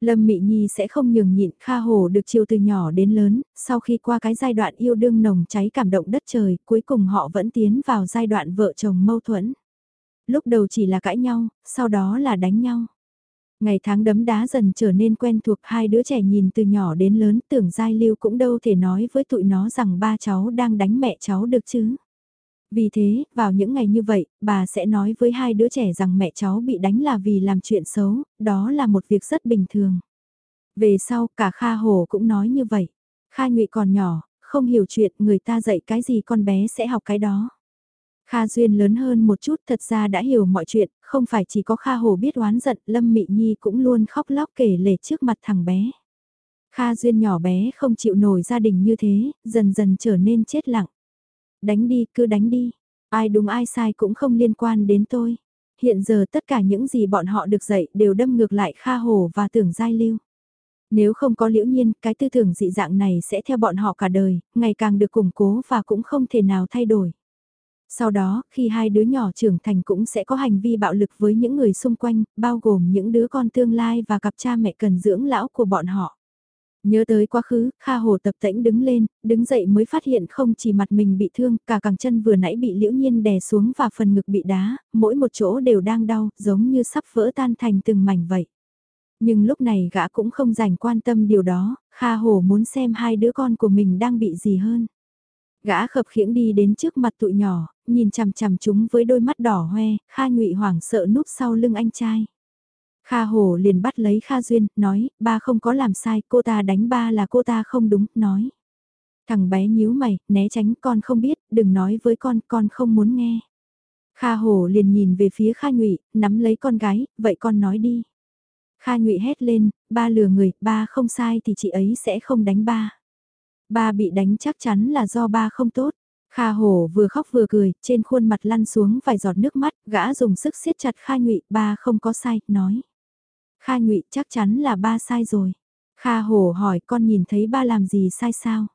S1: Lâm Mị Nhi sẽ không nhường nhịn Kha Hồ được chiều từ nhỏ đến lớn, sau khi qua cái giai đoạn yêu đương nồng cháy cảm động đất trời, cuối cùng họ vẫn tiến vào giai đoạn vợ chồng mâu thuẫn. Lúc đầu chỉ là cãi nhau, sau đó là đánh nhau. Ngày tháng đấm đá dần trở nên quen thuộc hai đứa trẻ nhìn từ nhỏ đến lớn tưởng Giai Lưu cũng đâu thể nói với tụi nó rằng ba cháu đang đánh mẹ cháu được chứ. Vì thế, vào những ngày như vậy, bà sẽ nói với hai đứa trẻ rằng mẹ cháu bị đánh là vì làm chuyện xấu, đó là một việc rất bình thường. Về sau, cả Kha Hồ cũng nói như vậy. Kha Nhụy còn nhỏ, không hiểu chuyện người ta dạy cái gì con bé sẽ học cái đó. Kha Duyên lớn hơn một chút thật ra đã hiểu mọi chuyện, không phải chỉ có Kha Hồ biết oán giận, Lâm Mị Nhi cũng luôn khóc lóc kể lể trước mặt thằng bé. Kha Duyên nhỏ bé không chịu nổi gia đình như thế, dần dần trở nên chết lặng. Đánh đi, cứ đánh đi. Ai đúng ai sai cũng không liên quan đến tôi. Hiện giờ tất cả những gì bọn họ được dạy đều đâm ngược lại Kha Hồ và tưởng giai lưu. Nếu không có liễu nhiên, cái tư tưởng dị dạng này sẽ theo bọn họ cả đời, ngày càng được củng cố và cũng không thể nào thay đổi. Sau đó, khi hai đứa nhỏ trưởng thành cũng sẽ có hành vi bạo lực với những người xung quanh, bao gồm những đứa con tương lai và cặp cha mẹ cần dưỡng lão của bọn họ. Nhớ tới quá khứ, Kha Hồ tập tễnh đứng lên, đứng dậy mới phát hiện không chỉ mặt mình bị thương, cả cẳng chân vừa nãy bị liễu nhiên đè xuống và phần ngực bị đá, mỗi một chỗ đều đang đau, giống như sắp vỡ tan thành từng mảnh vậy. Nhưng lúc này gã cũng không dành quan tâm điều đó, Kha Hồ muốn xem hai đứa con của mình đang bị gì hơn. Gã khập khiễng đi đến trước mặt tụi nhỏ, nhìn chằm chằm chúng với đôi mắt đỏ hoe, Kha nhụy hoảng sợ núp sau lưng anh trai. Kha Hồ liền bắt lấy Kha Duyên, nói, ba không có làm sai, cô ta đánh ba là cô ta không đúng, nói. Thằng bé nhíu mày, né tránh con không biết, đừng nói với con, con không muốn nghe. Kha Hồ liền nhìn về phía Kha Nhụy, nắm lấy con gái, vậy con nói đi. Kha Nhụy hét lên, ba lừa người, ba không sai thì chị ấy sẽ không đánh ba. Ba bị đánh chắc chắn là do ba không tốt. Kha Hổ vừa khóc vừa cười, trên khuôn mặt lăn xuống vài giọt nước mắt, gã dùng sức siết chặt Kha Nhụy, ba không có sai, nói. Kha nhụy chắc chắn là ba sai rồi. Kha hổ hỏi con nhìn thấy ba làm gì sai sao?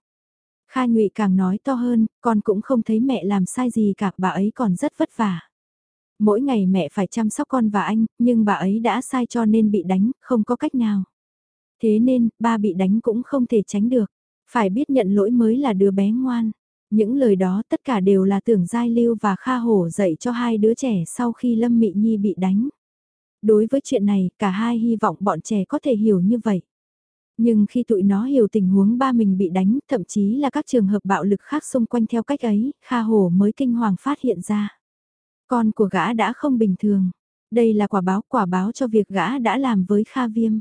S1: Kha nhụy càng nói to hơn, con cũng không thấy mẹ làm sai gì cả, bà ấy còn rất vất vả. Mỗi ngày mẹ phải chăm sóc con và anh, nhưng bà ấy đã sai cho nên bị đánh, không có cách nào. Thế nên, ba bị đánh cũng không thể tránh được. Phải biết nhận lỗi mới là đứa bé ngoan. Những lời đó tất cả đều là tưởng Giai Lưu và Kha Hổ dạy cho hai đứa trẻ sau khi Lâm Mị Nhi bị đánh. Đối với chuyện này, cả hai hy vọng bọn trẻ có thể hiểu như vậy. Nhưng khi tụi nó hiểu tình huống ba mình bị đánh, thậm chí là các trường hợp bạo lực khác xung quanh theo cách ấy, Kha Hổ mới kinh hoàng phát hiện ra. Con của gã đã không bình thường. Đây là quả báo, quả báo cho việc gã đã làm với Kha Viêm.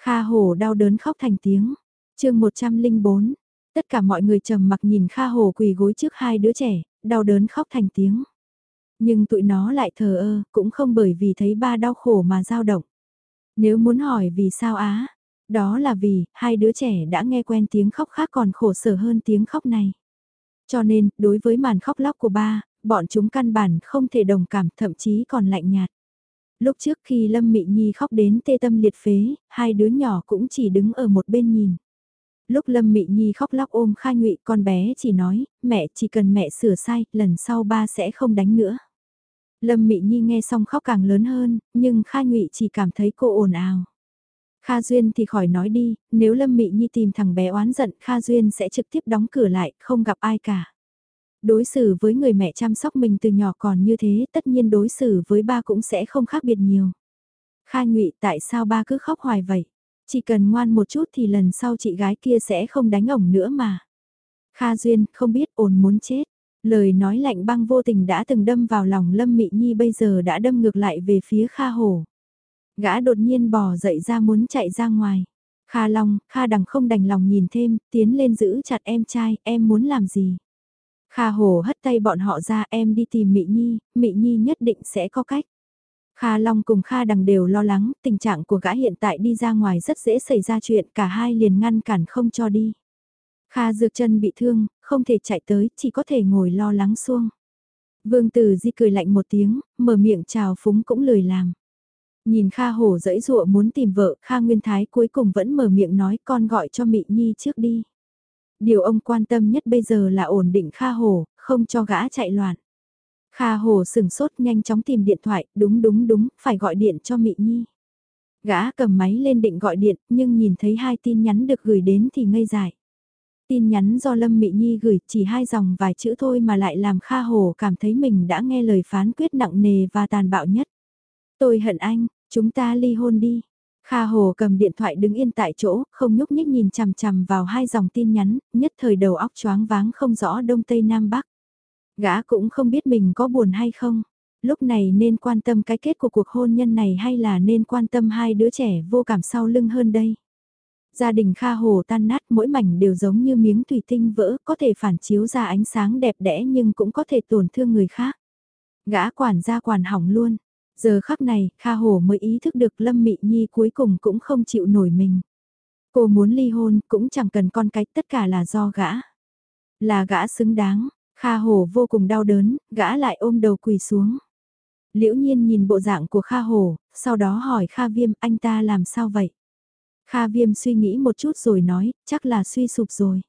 S1: Kha Hổ đau đớn khóc thành tiếng chương 104, tất cả mọi người trầm mặc nhìn Kha hồ quỳ gối trước hai đứa trẻ, đau đớn khóc thành tiếng. Nhưng tụi nó lại thờ ơ, cũng không bởi vì thấy ba đau khổ mà dao động. Nếu muốn hỏi vì sao á, đó là vì, hai đứa trẻ đã nghe quen tiếng khóc khác còn khổ sở hơn tiếng khóc này. Cho nên, đối với màn khóc lóc của ba, bọn chúng căn bản không thể đồng cảm thậm chí còn lạnh nhạt. Lúc trước khi Lâm Mị Nhi khóc đến tê tâm liệt phế, hai đứa nhỏ cũng chỉ đứng ở một bên nhìn. Lúc Lâm Mị Nhi khóc lóc ôm Kha Nhụy con bé chỉ nói, mẹ chỉ cần mẹ sửa sai, lần sau ba sẽ không đánh nữa. Lâm Mị Nhi nghe xong khóc càng lớn hơn, nhưng Kha Nhụy chỉ cảm thấy cô ồn ào. Kha Duyên thì khỏi nói đi, nếu Lâm Mị Nhi tìm thằng bé oán giận Kha Duyên sẽ trực tiếp đóng cửa lại, không gặp ai cả. Đối xử với người mẹ chăm sóc mình từ nhỏ còn như thế, tất nhiên đối xử với ba cũng sẽ không khác biệt nhiều. Kha nhụy tại sao ba cứ khóc hoài vậy? Chỉ cần ngoan một chút thì lần sau chị gái kia sẽ không đánh ổng nữa mà. Kha Duyên không biết ồn muốn chết. Lời nói lạnh băng vô tình đã từng đâm vào lòng Lâm Mị Nhi bây giờ đã đâm ngược lại về phía Kha Hổ. Gã đột nhiên bò dậy ra muốn chạy ra ngoài. Kha Long, Kha Đằng không đành lòng nhìn thêm, tiến lên giữ chặt em trai, em muốn làm gì? Kha Hồ hất tay bọn họ ra em đi tìm Mị Nhi, Mị Nhi nhất định sẽ có cách. Kha Long cùng Kha Đằng đều lo lắng, tình trạng của gã hiện tại đi ra ngoài rất dễ xảy ra chuyện, cả hai liền ngăn cản không cho đi. Kha Dược chân bị thương, không thể chạy tới, chỉ có thể ngồi lo lắng xuông. Vương Tử Di cười lạnh một tiếng, mở miệng chào phúng cũng lười làm. Nhìn Kha Hổ dẫy dụa muốn tìm vợ, Kha Nguyên Thái cuối cùng vẫn mở miệng nói con gọi cho Mị Nhi trước đi. Điều ông quan tâm nhất bây giờ là ổn định Kha Hồ, không cho gã chạy loạn. Kha Hồ sừng sốt nhanh chóng tìm điện thoại, đúng đúng đúng, phải gọi điện cho Mị Nhi. Gã cầm máy lên định gọi điện, nhưng nhìn thấy hai tin nhắn được gửi đến thì ngây dại. Tin nhắn do Lâm Mị Nhi gửi chỉ hai dòng vài chữ thôi mà lại làm Kha Hồ cảm thấy mình đã nghe lời phán quyết nặng nề và tàn bạo nhất. Tôi hận anh, chúng ta ly hôn đi. Kha Hồ cầm điện thoại đứng yên tại chỗ, không nhúc nhích nhìn chằm chằm vào hai dòng tin nhắn, nhất thời đầu óc choáng váng không rõ đông tây nam bắc. Gã cũng không biết mình có buồn hay không. Lúc này nên quan tâm cái kết của cuộc hôn nhân này hay là nên quan tâm hai đứa trẻ vô cảm sau lưng hơn đây. Gia đình Kha Hồ tan nát mỗi mảnh đều giống như miếng thủy tinh vỡ, có thể phản chiếu ra ánh sáng đẹp đẽ nhưng cũng có thể tổn thương người khác. Gã quản gia quản hỏng luôn, Giờ khắc này, Kha Hồ mới ý thức được Lâm Mị Nhi cuối cùng cũng không chịu nổi mình. Cô muốn ly hôn cũng chẳng cần con cái, tất cả là do gã. Là gã xứng đáng, Kha Hồ vô cùng đau đớn, gã lại ôm đầu quỳ xuống. Liễu nhiên nhìn bộ dạng của Kha Hồ, sau đó hỏi Kha Viêm anh ta làm sao vậy? Kha Viêm suy nghĩ một chút rồi nói, chắc là suy sụp rồi.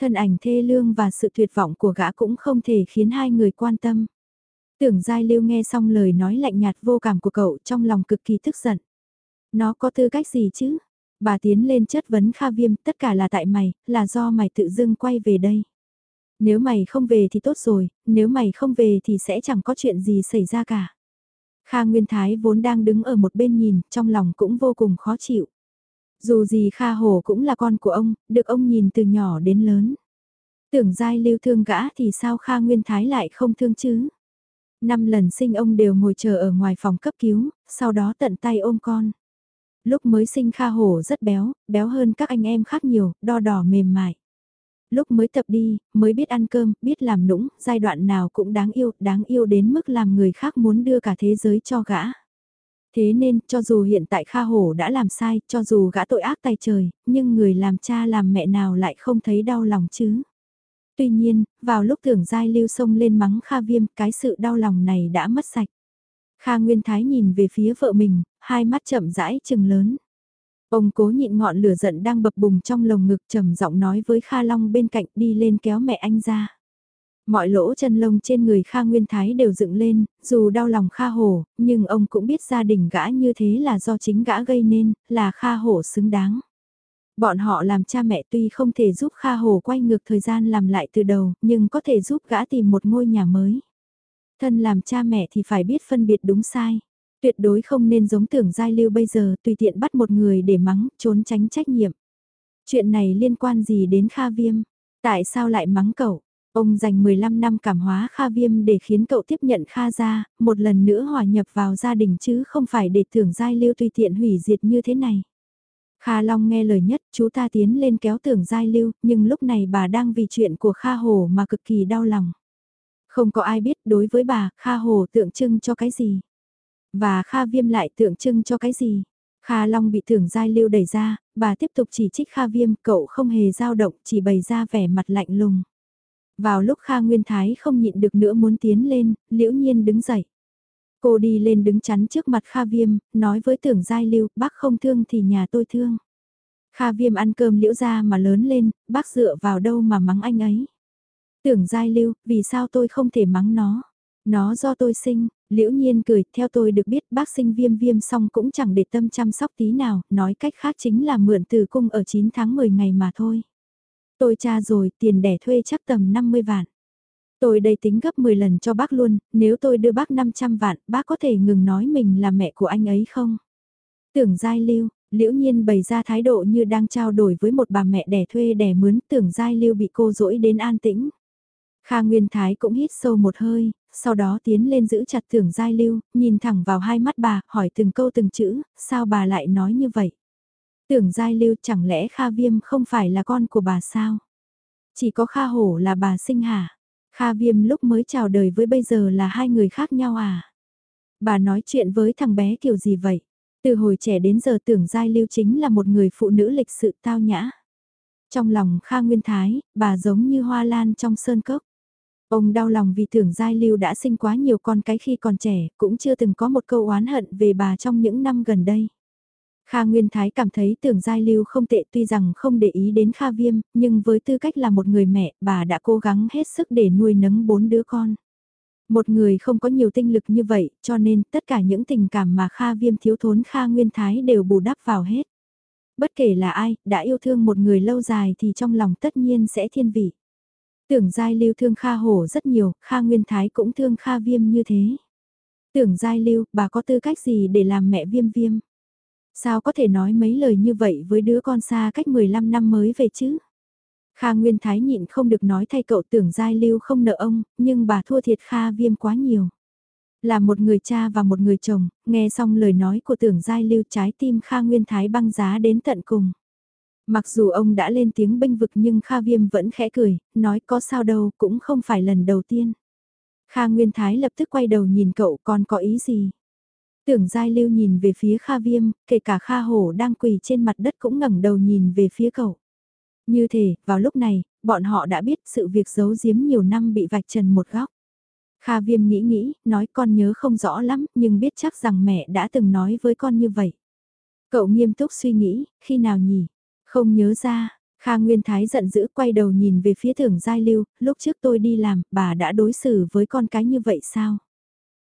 S1: Thân ảnh thê lương và sự tuyệt vọng của gã cũng không thể khiến hai người quan tâm. Tưởng Giai Lưu nghe xong lời nói lạnh nhạt vô cảm của cậu trong lòng cực kỳ tức giận. Nó có tư cách gì chứ? Bà tiến lên chất vấn Kha Viêm, tất cả là tại mày, là do mày tự dưng quay về đây. Nếu mày không về thì tốt rồi, nếu mày không về thì sẽ chẳng có chuyện gì xảy ra cả. Kha Nguyên Thái vốn đang đứng ở một bên nhìn, trong lòng cũng vô cùng khó chịu. Dù gì Kha Hồ cũng là con của ông, được ông nhìn từ nhỏ đến lớn. Tưởng Giai Lưu thương gã thì sao Kha Nguyên Thái lại không thương chứ? Năm lần sinh ông đều ngồi chờ ở ngoài phòng cấp cứu, sau đó tận tay ôm con. Lúc mới sinh Kha Hổ rất béo, béo hơn các anh em khác nhiều, đo đỏ mềm mại. Lúc mới tập đi, mới biết ăn cơm, biết làm nũng, giai đoạn nào cũng đáng yêu, đáng yêu đến mức làm người khác muốn đưa cả thế giới cho gã. Thế nên, cho dù hiện tại Kha Hổ đã làm sai, cho dù gã tội ác tay trời, nhưng người làm cha làm mẹ nào lại không thấy đau lòng chứ. Tuy nhiên, vào lúc tưởng giai lưu sông lên mắng Kha Viêm, cái sự đau lòng này đã mất sạch. Kha Nguyên Thái nhìn về phía vợ mình, hai mắt chậm rãi chừng lớn. Ông cố nhịn ngọn lửa giận đang bập bùng trong lồng ngực trầm giọng nói với Kha Long bên cạnh đi lên kéo mẹ anh ra. Mọi lỗ chân lông trên người Kha Nguyên Thái đều dựng lên, dù đau lòng Kha Hổ, nhưng ông cũng biết gia đình gã như thế là do chính gã gây nên, là Kha Hổ xứng đáng. Bọn họ làm cha mẹ tuy không thể giúp Kha Hổ quay ngược thời gian làm lại từ đầu, nhưng có thể giúp gã tìm một ngôi nhà mới. Thân làm cha mẹ thì phải biết phân biệt đúng sai. Tuyệt đối không nên giống tưởng giai lưu bây giờ tùy tiện bắt một người để mắng, trốn tránh trách nhiệm. Chuyện này liên quan gì đến Kha Viêm? Tại sao lại mắng cậu? Ông dành 15 năm cảm hóa Kha Viêm để khiến cậu tiếp nhận Kha ra, một lần nữa hòa nhập vào gia đình chứ không phải để tưởng giai lưu tùy tiện hủy diệt như thế này. Kha Long nghe lời nhất, chú ta tiến lên kéo tưởng giai lưu, nhưng lúc này bà đang vì chuyện của Kha Hồ mà cực kỳ đau lòng. Không có ai biết đối với bà, Kha Hồ tượng trưng cho cái gì. Và Kha Viêm lại tượng trưng cho cái gì. Kha Long bị tưởng giai lưu đẩy ra, bà tiếp tục chỉ trích Kha Viêm, cậu không hề dao động, chỉ bày ra vẻ mặt lạnh lùng. Vào lúc Kha Nguyên Thái không nhịn được nữa muốn tiến lên, liễu nhiên đứng dậy. Cô đi lên đứng chắn trước mặt Kha Viêm, nói với tưởng giai lưu, bác không thương thì nhà tôi thương. Kha Viêm ăn cơm liễu ra mà lớn lên, bác dựa vào đâu mà mắng anh ấy. Tưởng giai lưu, vì sao tôi không thể mắng nó? Nó do tôi sinh, liễu nhiên cười, theo tôi được biết bác sinh viêm viêm xong cũng chẳng để tâm chăm sóc tí nào, nói cách khác chính là mượn từ cung ở 9 tháng 10 ngày mà thôi. Tôi tra rồi, tiền đẻ thuê chắc tầm 50 vạn. Tôi đây tính gấp 10 lần cho bác luôn, nếu tôi đưa bác 500 vạn, bác có thể ngừng nói mình là mẹ của anh ấy không? Tưởng giai lưu, liễu nhiên bày ra thái độ như đang trao đổi với một bà mẹ đẻ thuê đẻ mướn, tưởng giai lưu bị cô dỗi đến an tĩnh. Kha Nguyên Thái cũng hít sâu một hơi, sau đó tiến lên giữ chặt tưởng giai lưu, nhìn thẳng vào hai mắt bà, hỏi từng câu từng chữ, sao bà lại nói như vậy? Tưởng giai lưu chẳng lẽ Kha Viêm không phải là con của bà sao? Chỉ có Kha Hổ là bà sinh hả? Kha Viêm lúc mới chào đời với bây giờ là hai người khác nhau à? Bà nói chuyện với thằng bé kiểu gì vậy? Từ hồi trẻ đến giờ tưởng giai lưu chính là một người phụ nữ lịch sự tao nhã. Trong lòng Kha Nguyên Thái, bà giống như hoa lan trong sơn cốc. Ông đau lòng vì tưởng Giai Lưu đã sinh quá nhiều con cái khi còn trẻ, cũng chưa từng có một câu oán hận về bà trong những năm gần đây. Kha Nguyên Thái cảm thấy tưởng Giai Lưu không tệ tuy rằng không để ý đến Kha Viêm, nhưng với tư cách là một người mẹ, bà đã cố gắng hết sức để nuôi nấng bốn đứa con. Một người không có nhiều tinh lực như vậy, cho nên tất cả những tình cảm mà Kha Viêm thiếu thốn Kha Nguyên Thái đều bù đắp vào hết. Bất kể là ai, đã yêu thương một người lâu dài thì trong lòng tất nhiên sẽ thiên vị. Tưởng Giai Lưu thương Kha Hổ rất nhiều, Kha Nguyên Thái cũng thương Kha Viêm như thế. Tưởng Giai Lưu, bà có tư cách gì để làm mẹ Viêm Viêm? Sao có thể nói mấy lời như vậy với đứa con xa cách 15 năm mới về chứ? Kha Nguyên Thái nhịn không được nói thay cậu tưởng Giai Lưu không nợ ông, nhưng bà thua thiệt Kha Viêm quá nhiều. Là một người cha và một người chồng, nghe xong lời nói của tưởng Giai Lưu trái tim Kha Nguyên Thái băng giá đến tận cùng. Mặc dù ông đã lên tiếng bênh vực nhưng Kha Viêm vẫn khẽ cười, nói có sao đâu cũng không phải lần đầu tiên. Kha Nguyên Thái lập tức quay đầu nhìn cậu còn có ý gì. Tưởng Giai Lưu nhìn về phía Kha Viêm, kể cả Kha Hổ đang quỳ trên mặt đất cũng ngẩng đầu nhìn về phía cậu. Như thế, vào lúc này, bọn họ đã biết sự việc giấu giếm nhiều năm bị vạch trần một góc. Kha Viêm nghĩ nghĩ, nói con nhớ không rõ lắm, nhưng biết chắc rằng mẹ đã từng nói với con như vậy. Cậu nghiêm túc suy nghĩ, khi nào nhỉ? Không nhớ ra, Kha Nguyên Thái giận dữ quay đầu nhìn về phía thưởng giai lưu, lúc trước tôi đi làm, bà đã đối xử với con cái như vậy sao?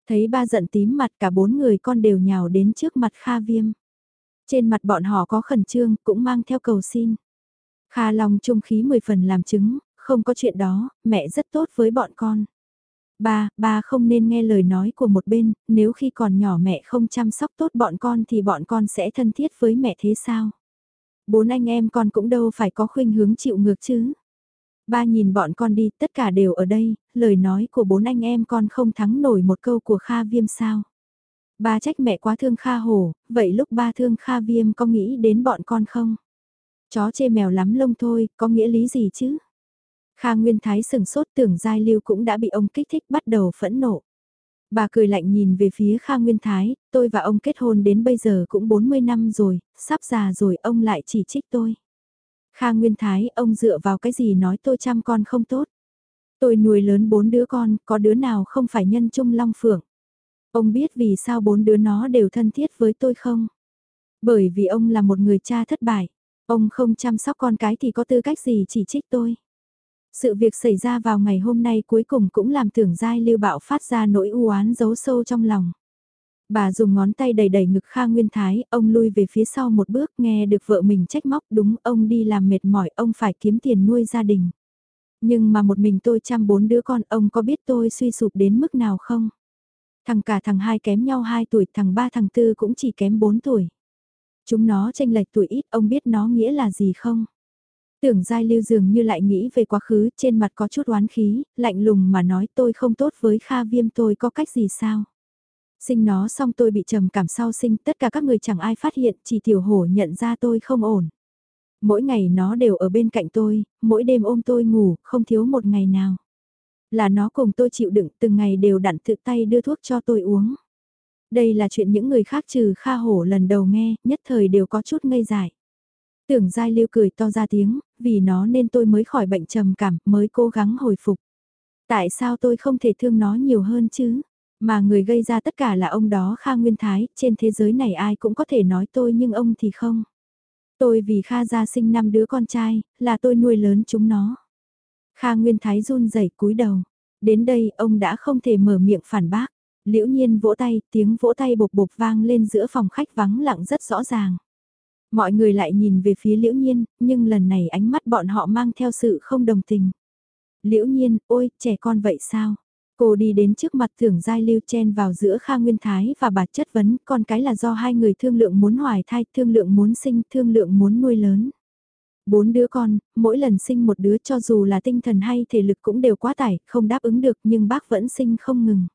S1: Thấy ba giận tím mặt cả bốn người con đều nhào đến trước mặt Kha Viêm. Trên mặt bọn họ có khẩn trương, cũng mang theo cầu xin. Kha Long trung khí mười phần làm chứng, không có chuyện đó, mẹ rất tốt với bọn con. Ba, ba không nên nghe lời nói của một bên, nếu khi còn nhỏ mẹ không chăm sóc tốt bọn con thì bọn con sẽ thân thiết với mẹ thế sao? Bốn anh em con cũng đâu phải có khuynh hướng chịu ngược chứ. Ba nhìn bọn con đi, tất cả đều ở đây, lời nói của bốn anh em con không thắng nổi một câu của Kha Viêm sao. Ba trách mẹ quá thương Kha Hổ, vậy lúc ba thương Kha Viêm có nghĩ đến bọn con không? Chó chê mèo lắm lông thôi, có nghĩa lý gì chứ? Kha Nguyên Thái sừng sốt tưởng Giai Lưu cũng đã bị ông kích thích bắt đầu phẫn nộ. Bà cười lạnh nhìn về phía Kha Nguyên Thái, tôi và ông kết hôn đến bây giờ cũng 40 năm rồi, sắp già rồi ông lại chỉ trích tôi. Kha Nguyên Thái, ông dựa vào cái gì nói tôi chăm con không tốt. Tôi nuôi lớn bốn đứa con, có đứa nào không phải nhân trung long phượng. Ông biết vì sao bốn đứa nó đều thân thiết với tôi không? Bởi vì ông là một người cha thất bại. Ông không chăm sóc con cái thì có tư cách gì chỉ trích tôi. Sự việc xảy ra vào ngày hôm nay cuối cùng cũng làm tưởng giai lưu bạo phát ra nỗi u oán giấu sâu trong lòng. Bà dùng ngón tay đầy đầy ngực Kha Nguyên Thái, ông lui về phía sau một bước nghe được vợ mình trách móc đúng ông đi làm mệt mỏi ông phải kiếm tiền nuôi gia đình. Nhưng mà một mình tôi chăm bốn đứa con ông có biết tôi suy sụp đến mức nào không? Thằng cả thằng hai kém nhau 2 tuổi, thằng ba thằng tư cũng chỉ kém 4 tuổi. Chúng nó tranh lệch tuổi ít, ông biết nó nghĩa là gì không? Tưởng giai lưu dường như lại nghĩ về quá khứ, trên mặt có chút oán khí, lạnh lùng mà nói tôi không tốt với Kha Viêm tôi có cách gì sao? Sinh nó xong tôi bị trầm cảm sau sinh, tất cả các người chẳng ai phát hiện, chỉ tiểu hổ nhận ra tôi không ổn. Mỗi ngày nó đều ở bên cạnh tôi, mỗi đêm ôm tôi ngủ, không thiếu một ngày nào. Là nó cùng tôi chịu đựng từng ngày đều đặn tự tay đưa thuốc cho tôi uống. Đây là chuyện những người khác trừ Kha Hổ lần đầu nghe, nhất thời đều có chút ngây dại. Tưởng Giai Lưu cười to ra tiếng, vì nó nên tôi mới khỏi bệnh trầm cảm, mới cố gắng hồi phục. Tại sao tôi không thể thương nó nhiều hơn chứ? Mà người gây ra tất cả là ông đó Kha Nguyên Thái, trên thế giới này ai cũng có thể nói tôi nhưng ông thì không. Tôi vì Kha gia sinh năm đứa con trai, là tôi nuôi lớn chúng nó. Kha Nguyên Thái run rẩy cúi đầu. Đến đây ông đã không thể mở miệng phản bác. Liễu nhiên vỗ tay, tiếng vỗ tay bột bột vang lên giữa phòng khách vắng lặng rất rõ ràng. Mọi người lại nhìn về phía liễu nhiên, nhưng lần này ánh mắt bọn họ mang theo sự không đồng tình. Liễu nhiên, ôi, trẻ con vậy sao? Cô đi đến trước mặt tưởng giai lưu chen vào giữa Kha Nguyên Thái và bà chất vấn con cái là do hai người thương lượng muốn hoài thai, thương lượng muốn sinh, thương lượng muốn nuôi lớn. Bốn đứa con, mỗi lần sinh một đứa cho dù là tinh thần hay thể lực cũng đều quá tải, không đáp ứng được nhưng bác vẫn sinh không ngừng.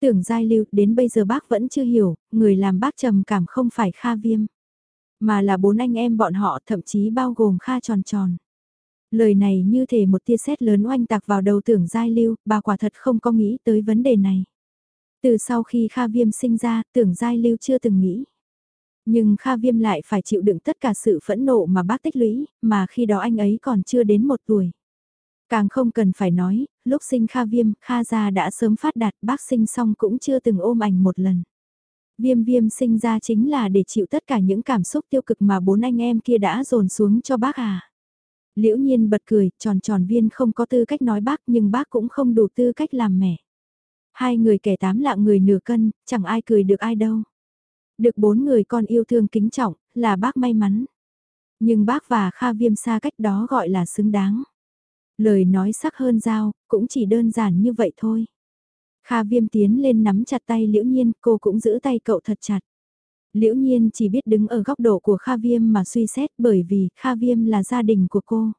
S1: Tưởng giai lưu, đến bây giờ bác vẫn chưa hiểu, người làm bác trầm cảm không phải Kha Viêm. Mà là bốn anh em bọn họ thậm chí bao gồm Kha tròn tròn. Lời này như thể một tia sét lớn oanh tạc vào đầu tưởng giai lưu, bà quả thật không có nghĩ tới vấn đề này. Từ sau khi Kha Viêm sinh ra, tưởng giai lưu chưa từng nghĩ. Nhưng Kha Viêm lại phải chịu đựng tất cả sự phẫn nộ mà bác tích lũy, mà khi đó anh ấy còn chưa đến một tuổi. Càng không cần phải nói, lúc sinh Kha Viêm, Kha gia đã sớm phát đạt, bác sinh xong cũng chưa từng ôm ảnh một lần. Viêm viêm sinh ra chính là để chịu tất cả những cảm xúc tiêu cực mà bốn anh em kia đã dồn xuống cho bác à. Liễu nhiên bật cười, tròn tròn viên không có tư cách nói bác nhưng bác cũng không đủ tư cách làm mẹ. Hai người kẻ tám lạng người nửa cân, chẳng ai cười được ai đâu. Được bốn người con yêu thương kính trọng, là bác may mắn. Nhưng bác và Kha Viêm xa cách đó gọi là xứng đáng. Lời nói sắc hơn dao, cũng chỉ đơn giản như vậy thôi. Kha Viêm tiến lên nắm chặt tay Liễu Nhiên, cô cũng giữ tay cậu thật chặt. Liễu Nhiên chỉ biết đứng ở góc độ của Kha Viêm mà suy xét bởi vì Kha Viêm là gia đình của cô.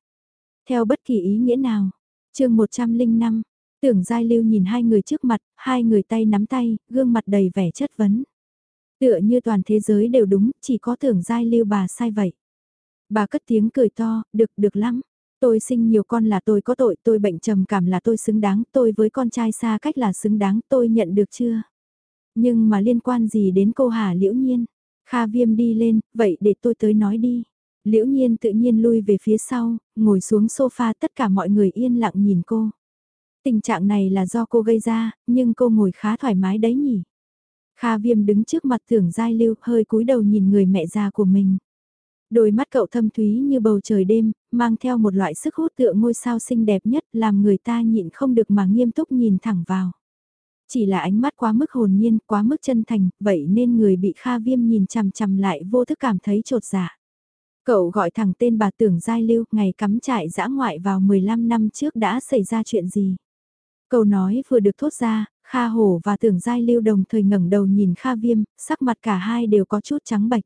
S1: Theo bất kỳ ý nghĩa nào, chương 105, tưởng Giai Lưu nhìn hai người trước mặt, hai người tay nắm tay, gương mặt đầy vẻ chất vấn. Tựa như toàn thế giới đều đúng, chỉ có tưởng Giai Lưu bà sai vậy. Bà cất tiếng cười to, được, được lắm. Tôi sinh nhiều con là tôi có tội, tôi bệnh trầm cảm là tôi xứng đáng, tôi với con trai xa cách là xứng đáng, tôi nhận được chưa? Nhưng mà liên quan gì đến cô Hà Liễu Nhiên? Kha Viêm đi lên, vậy để tôi tới nói đi. Liễu Nhiên tự nhiên lui về phía sau, ngồi xuống sofa tất cả mọi người yên lặng nhìn cô. Tình trạng này là do cô gây ra, nhưng cô ngồi khá thoải mái đấy nhỉ. Kha Viêm đứng trước mặt tưởng giai lưu hơi cúi đầu nhìn người mẹ già của mình. Đôi mắt cậu thâm thúy như bầu trời đêm, mang theo một loại sức hút tựa ngôi sao xinh đẹp nhất làm người ta nhịn không được mà nghiêm túc nhìn thẳng vào. Chỉ là ánh mắt quá mức hồn nhiên, quá mức chân thành, vậy nên người bị Kha Viêm nhìn chằm chằm lại vô thức cảm thấy trột dạ. Cậu gọi thẳng tên bà tưởng giai lưu, ngày cắm trại dã ngoại vào 15 năm trước đã xảy ra chuyện gì. Câu nói vừa được thốt ra, Kha Hổ và tưởng giai lưu đồng thời ngẩng đầu nhìn Kha Viêm, sắc mặt cả hai đều có chút trắng bạch.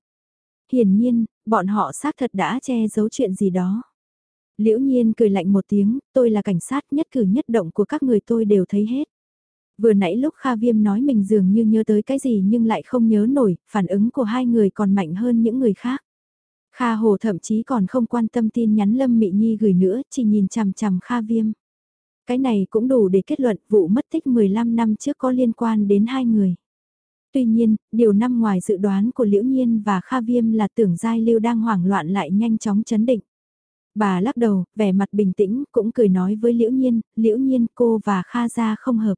S1: Hiển nhiên, bọn họ xác thật đã che giấu chuyện gì đó. Liễu nhiên cười lạnh một tiếng, tôi là cảnh sát nhất cử nhất động của các người tôi đều thấy hết. Vừa nãy lúc Kha Viêm nói mình dường như nhớ tới cái gì nhưng lại không nhớ nổi, phản ứng của hai người còn mạnh hơn những người khác. Kha Hồ thậm chí còn không quan tâm tin nhắn Lâm Mị Nhi gửi nữa, chỉ nhìn chằm chằm Kha Viêm. Cái này cũng đủ để kết luận vụ mất tích 15 năm trước có liên quan đến hai người. Tuy nhiên, điều năm ngoài dự đoán của Liễu Nhiên và Kha Viêm là tưởng Giai Lưu đang hoảng loạn lại nhanh chóng chấn định. Bà lắc đầu, vẻ mặt bình tĩnh, cũng cười nói với Liễu Nhiên, Liễu Nhiên cô và Kha gia không hợp.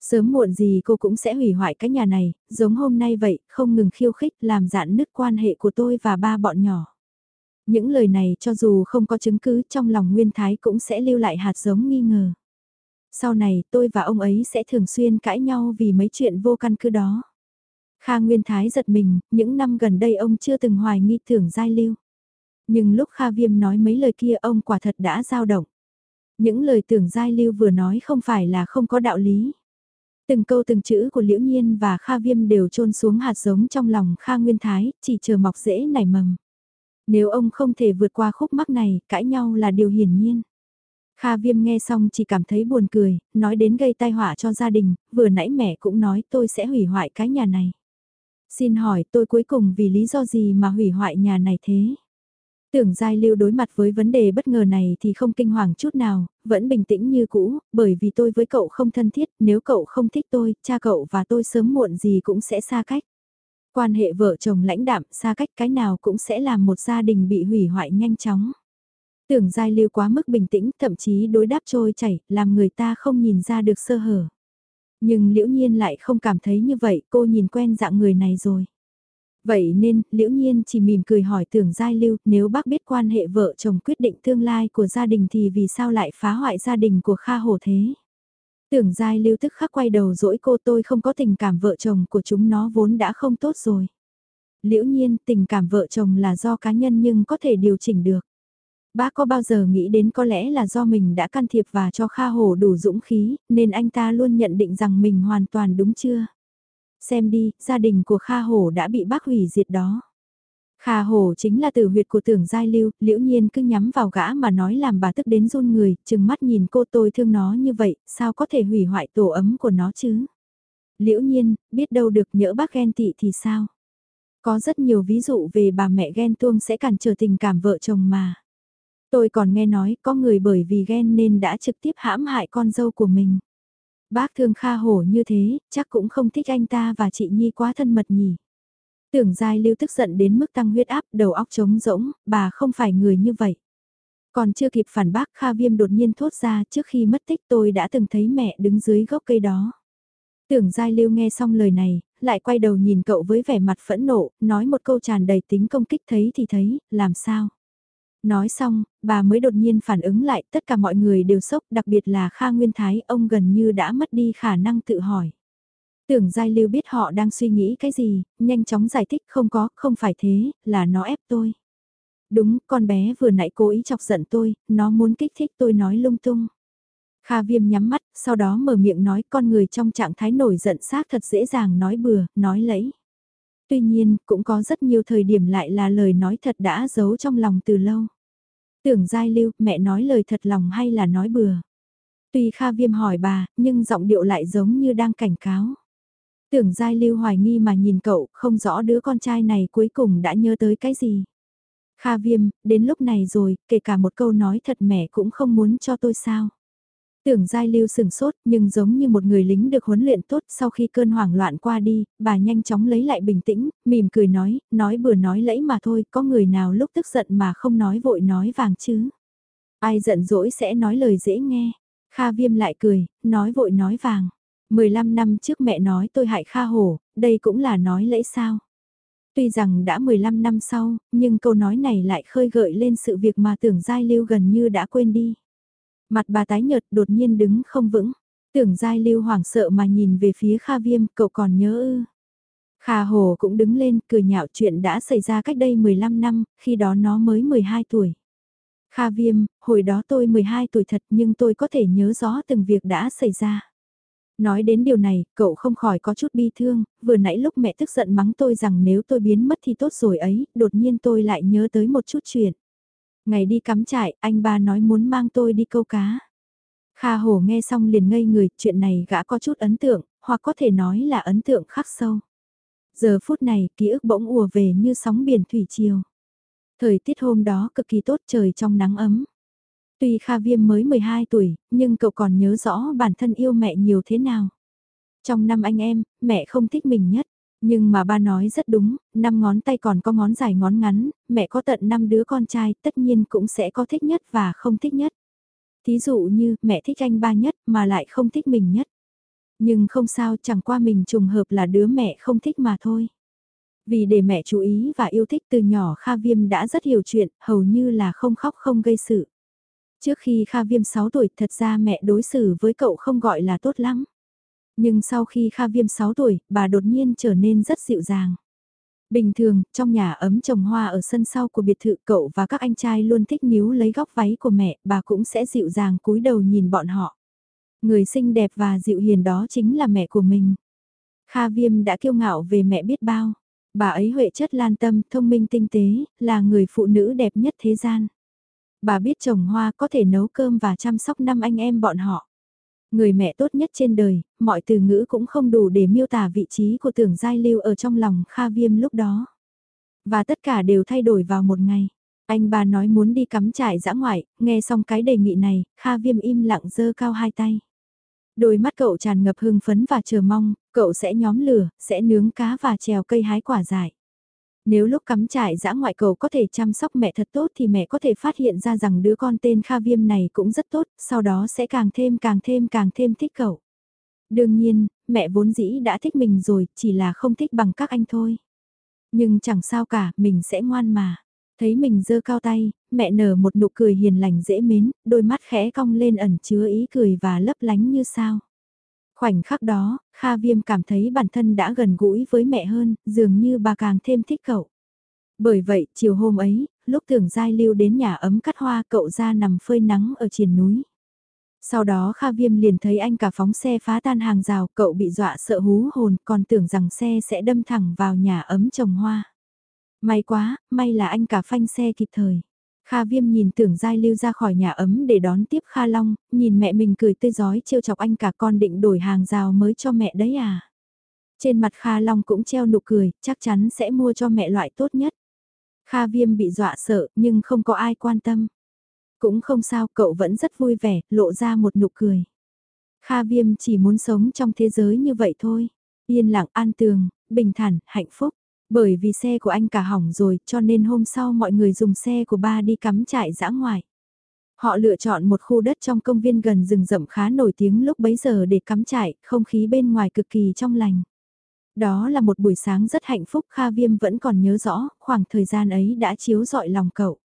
S1: Sớm muộn gì cô cũng sẽ hủy hoại cái nhà này, giống hôm nay vậy, không ngừng khiêu khích làm dạn nứt quan hệ của tôi và ba bọn nhỏ. Những lời này cho dù không có chứng cứ trong lòng Nguyên Thái cũng sẽ lưu lại hạt giống nghi ngờ. Sau này tôi và ông ấy sẽ thường xuyên cãi nhau vì mấy chuyện vô căn cứ đó. Kha Nguyên Thái giật mình, những năm gần đây ông chưa từng hoài nghi tưởng giai lưu. Nhưng lúc Kha Viêm nói mấy lời kia ông quả thật đã dao động. Những lời tưởng giai lưu vừa nói không phải là không có đạo lý. Từng câu từng chữ của Liễu Nhiên và Kha Viêm đều trôn xuống hạt giống trong lòng Kha Nguyên Thái, chỉ chờ mọc rễ nảy mầm. Nếu ông không thể vượt qua khúc mắc này, cãi nhau là điều hiển nhiên. Kha Viêm nghe xong chỉ cảm thấy buồn cười, nói đến gây tai họa cho gia đình, vừa nãy mẹ cũng nói tôi sẽ hủy hoại cái nhà này. Xin hỏi tôi cuối cùng vì lý do gì mà hủy hoại nhà này thế? Tưởng Giai Lưu đối mặt với vấn đề bất ngờ này thì không kinh hoàng chút nào, vẫn bình tĩnh như cũ, bởi vì tôi với cậu không thân thiết, nếu cậu không thích tôi, cha cậu và tôi sớm muộn gì cũng sẽ xa cách. Quan hệ vợ chồng lãnh đạm xa cách cái nào cũng sẽ làm một gia đình bị hủy hoại nhanh chóng. Tưởng Giai Lưu quá mức bình tĩnh, thậm chí đối đáp trôi chảy, làm người ta không nhìn ra được sơ hở. Nhưng liễu nhiên lại không cảm thấy như vậy, cô nhìn quen dạng người này rồi. Vậy nên, liễu nhiên chỉ mỉm cười hỏi tưởng giai lưu, nếu bác biết quan hệ vợ chồng quyết định tương lai của gia đình thì vì sao lại phá hoại gia đình của Kha Hổ thế? Tưởng giai lưu tức khắc quay đầu dỗi cô tôi không có tình cảm vợ chồng của chúng nó vốn đã không tốt rồi. Liễu nhiên, tình cảm vợ chồng là do cá nhân nhưng có thể điều chỉnh được. Bác có bao giờ nghĩ đến có lẽ là do mình đã can thiệp và cho Kha Hổ đủ dũng khí, nên anh ta luôn nhận định rằng mình hoàn toàn đúng chưa? Xem đi, gia đình của Kha Hổ đã bị bác hủy diệt đó. Kha Hổ chính là tử huyệt của tưởng giai lưu, liễu nhiên cứ nhắm vào gã mà nói làm bà tức đến run người, chừng mắt nhìn cô tôi thương nó như vậy, sao có thể hủy hoại tổ ấm của nó chứ? Liễu nhiên, biết đâu được nhỡ bác ghen tị thì sao? Có rất nhiều ví dụ về bà mẹ ghen tuông sẽ cản trở tình cảm vợ chồng mà. Tôi còn nghe nói có người bởi vì ghen nên đã trực tiếp hãm hại con dâu của mình. Bác thương Kha Hổ như thế, chắc cũng không thích anh ta và chị Nhi quá thân mật nhỉ. Tưởng Giai Lưu tức giận đến mức tăng huyết áp, đầu óc trống rỗng, bà không phải người như vậy. Còn chưa kịp phản bác Kha Viêm đột nhiên thốt ra trước khi mất tích tôi đã từng thấy mẹ đứng dưới gốc cây đó. Tưởng Giai Lưu nghe xong lời này, lại quay đầu nhìn cậu với vẻ mặt phẫn nộ, nói một câu tràn đầy tính công kích thấy thì thấy, làm sao? Nói xong, bà mới đột nhiên phản ứng lại, tất cả mọi người đều sốc, đặc biệt là Kha Nguyên Thái, ông gần như đã mất đi khả năng tự hỏi. Tưởng Giai Lưu biết họ đang suy nghĩ cái gì, nhanh chóng giải thích không có, không phải thế, là nó ép tôi. Đúng, con bé vừa nãy cố ý chọc giận tôi, nó muốn kích thích tôi nói lung tung. Kha Viêm nhắm mắt, sau đó mở miệng nói con người trong trạng thái nổi giận xác thật dễ dàng nói bừa, nói lẫy tuy nhiên cũng có rất nhiều thời điểm lại là lời nói thật đã giấu trong lòng từ lâu. Tưởng giai lưu, mẹ nói lời thật lòng hay là nói bừa. Tuy Kha Viêm hỏi bà, nhưng giọng điệu lại giống như đang cảnh cáo. Tưởng giai lưu hoài nghi mà nhìn cậu, không rõ đứa con trai này cuối cùng đã nhớ tới cái gì. Kha Viêm, đến lúc này rồi, kể cả một câu nói thật mẹ cũng không muốn cho tôi sao. Tưởng Giai Lưu sừng sốt nhưng giống như một người lính được huấn luyện tốt sau khi cơn hoảng loạn qua đi, bà nhanh chóng lấy lại bình tĩnh, mỉm cười nói, nói bừa nói lẫy mà thôi, có người nào lúc tức giận mà không nói vội nói vàng chứ. Ai giận dỗi sẽ nói lời dễ nghe. Kha Viêm lại cười, nói vội nói vàng. 15 năm trước mẹ nói tôi hại Kha Hổ, đây cũng là nói lẫy sao. Tuy rằng đã 15 năm sau, nhưng câu nói này lại khơi gợi lên sự việc mà tưởng Giai Lưu gần như đã quên đi. Mặt bà tái nhợt đột nhiên đứng không vững. Tưởng giai lưu hoảng sợ mà nhìn về phía Kha Viêm, cậu còn nhớ ư. Kha Hồ cũng đứng lên, cười nhạo chuyện đã xảy ra cách đây 15 năm, khi đó nó mới 12 tuổi. Kha Viêm, hồi đó tôi 12 tuổi thật nhưng tôi có thể nhớ rõ từng việc đã xảy ra. Nói đến điều này, cậu không khỏi có chút bi thương, vừa nãy lúc mẹ tức giận mắng tôi rằng nếu tôi biến mất thì tốt rồi ấy, đột nhiên tôi lại nhớ tới một chút chuyện. Ngày đi cắm trại, anh ba nói muốn mang tôi đi câu cá. Kha Hổ nghe xong liền ngây người, chuyện này gã có chút ấn tượng, hoặc có thể nói là ấn tượng khắc sâu. Giờ phút này, ký ức bỗng ùa về như sóng biển thủy triều. Thời tiết hôm đó cực kỳ tốt trời trong nắng ấm. Tuy Kha Viêm mới 12 tuổi, nhưng cậu còn nhớ rõ bản thân yêu mẹ nhiều thế nào. Trong năm anh em, mẹ không thích mình nhất. Nhưng mà ba nói rất đúng, năm ngón tay còn có ngón dài ngón ngắn, mẹ có tận năm đứa con trai tất nhiên cũng sẽ có thích nhất và không thích nhất. Thí dụ như mẹ thích anh ba nhất mà lại không thích mình nhất. Nhưng không sao chẳng qua mình trùng hợp là đứa mẹ không thích mà thôi. Vì để mẹ chú ý và yêu thích từ nhỏ Kha Viêm đã rất hiểu chuyện, hầu như là không khóc không gây sự. Trước khi Kha Viêm 6 tuổi thật ra mẹ đối xử với cậu không gọi là tốt lắm. Nhưng sau khi Kha Viêm 6 tuổi, bà đột nhiên trở nên rất dịu dàng. Bình thường, trong nhà ấm trồng hoa ở sân sau của biệt thự cậu và các anh trai luôn thích níu lấy góc váy của mẹ, bà cũng sẽ dịu dàng cúi đầu nhìn bọn họ. Người xinh đẹp và dịu hiền đó chính là mẹ của mình. Kha Viêm đã kiêu ngạo về mẹ biết bao. Bà ấy huệ chất lan tâm, thông minh tinh tế, là người phụ nữ đẹp nhất thế gian. Bà biết trồng hoa có thể nấu cơm và chăm sóc năm anh em bọn họ. Người mẹ tốt nhất trên đời, mọi từ ngữ cũng không đủ để miêu tả vị trí của tưởng giai lưu ở trong lòng Kha Viêm lúc đó. Và tất cả đều thay đổi vào một ngày. Anh bà nói muốn đi cắm trại dã ngoại, nghe xong cái đề nghị này, Kha Viêm im lặng dơ cao hai tay. Đôi mắt cậu tràn ngập hưng phấn và chờ mong, cậu sẽ nhóm lửa, sẽ nướng cá và trèo cây hái quả dại. Nếu lúc cắm trại dã ngoại cậu có thể chăm sóc mẹ thật tốt thì mẹ có thể phát hiện ra rằng đứa con tên Kha Viêm này cũng rất tốt, sau đó sẽ càng thêm càng thêm càng thêm thích cậu. Đương nhiên, mẹ vốn dĩ đã thích mình rồi, chỉ là không thích bằng các anh thôi. Nhưng chẳng sao cả, mình sẽ ngoan mà. Thấy mình giơ cao tay, mẹ nở một nụ cười hiền lành dễ mến, đôi mắt khẽ cong lên ẩn chứa ý cười và lấp lánh như sao. Khoảnh khắc đó, Kha Viêm cảm thấy bản thân đã gần gũi với mẹ hơn, dường như bà càng thêm thích cậu. Bởi vậy, chiều hôm ấy, lúc tưởng Giai Lưu đến nhà ấm cắt hoa cậu ra nằm phơi nắng ở triền núi. Sau đó Kha Viêm liền thấy anh cả phóng xe phá tan hàng rào, cậu bị dọa sợ hú hồn, còn tưởng rằng xe sẽ đâm thẳng vào nhà ấm trồng hoa. May quá, may là anh cả phanh xe kịp thời. Kha Viêm nhìn tưởng Giai Lưu ra khỏi nhà ấm để đón tiếp Kha Long, nhìn mẹ mình cười tươi giói trêu chọc anh cả con định đổi hàng rào mới cho mẹ đấy à. Trên mặt Kha Long cũng treo nụ cười, chắc chắn sẽ mua cho mẹ loại tốt nhất. Kha Viêm bị dọa sợ nhưng không có ai quan tâm. Cũng không sao, cậu vẫn rất vui vẻ, lộ ra một nụ cười. Kha Viêm chỉ muốn sống trong thế giới như vậy thôi. Yên lặng an tường, bình thản, hạnh phúc. Bởi vì xe của anh cả hỏng rồi cho nên hôm sau mọi người dùng xe của ba đi cắm trại dã ngoại. Họ lựa chọn một khu đất trong công viên gần rừng rậm khá nổi tiếng lúc bấy giờ để cắm trại, không khí bên ngoài cực kỳ trong lành. Đó là một buổi sáng rất hạnh phúc Kha Viêm vẫn còn nhớ rõ, khoảng thời gian ấy đã chiếu dọi lòng cậu.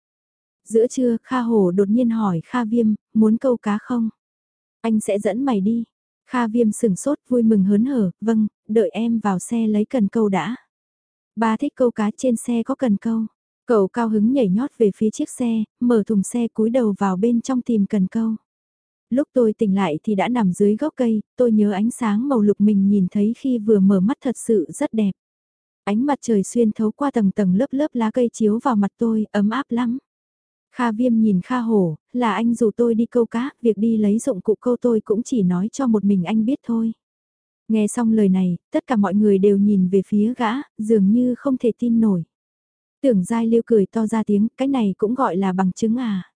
S1: Giữa trưa, Kha Hồ đột nhiên hỏi Kha Viêm, muốn câu cá không? Anh sẽ dẫn mày đi. Kha Viêm sừng sốt vui mừng hớn hở, vâng, đợi em vào xe lấy cần câu đã. Ba thích câu cá trên xe có cần câu. Cậu cao hứng nhảy nhót về phía chiếc xe, mở thùng xe cúi đầu vào bên trong tìm cần câu. Lúc tôi tỉnh lại thì đã nằm dưới gốc cây, tôi nhớ ánh sáng màu lục mình nhìn thấy khi vừa mở mắt thật sự rất đẹp. Ánh mặt trời xuyên thấu qua tầng tầng lớp lớp lá cây chiếu vào mặt tôi, ấm áp lắm. Kha viêm nhìn Kha hổ, là anh dù tôi đi câu cá, việc đi lấy dụng cụ câu tôi cũng chỉ nói cho một mình anh biết thôi. Nghe xong lời này, tất cả mọi người đều nhìn về phía gã, dường như không thể tin nổi. Tưởng Giai liêu cười to ra tiếng, cái này cũng gọi là bằng chứng à.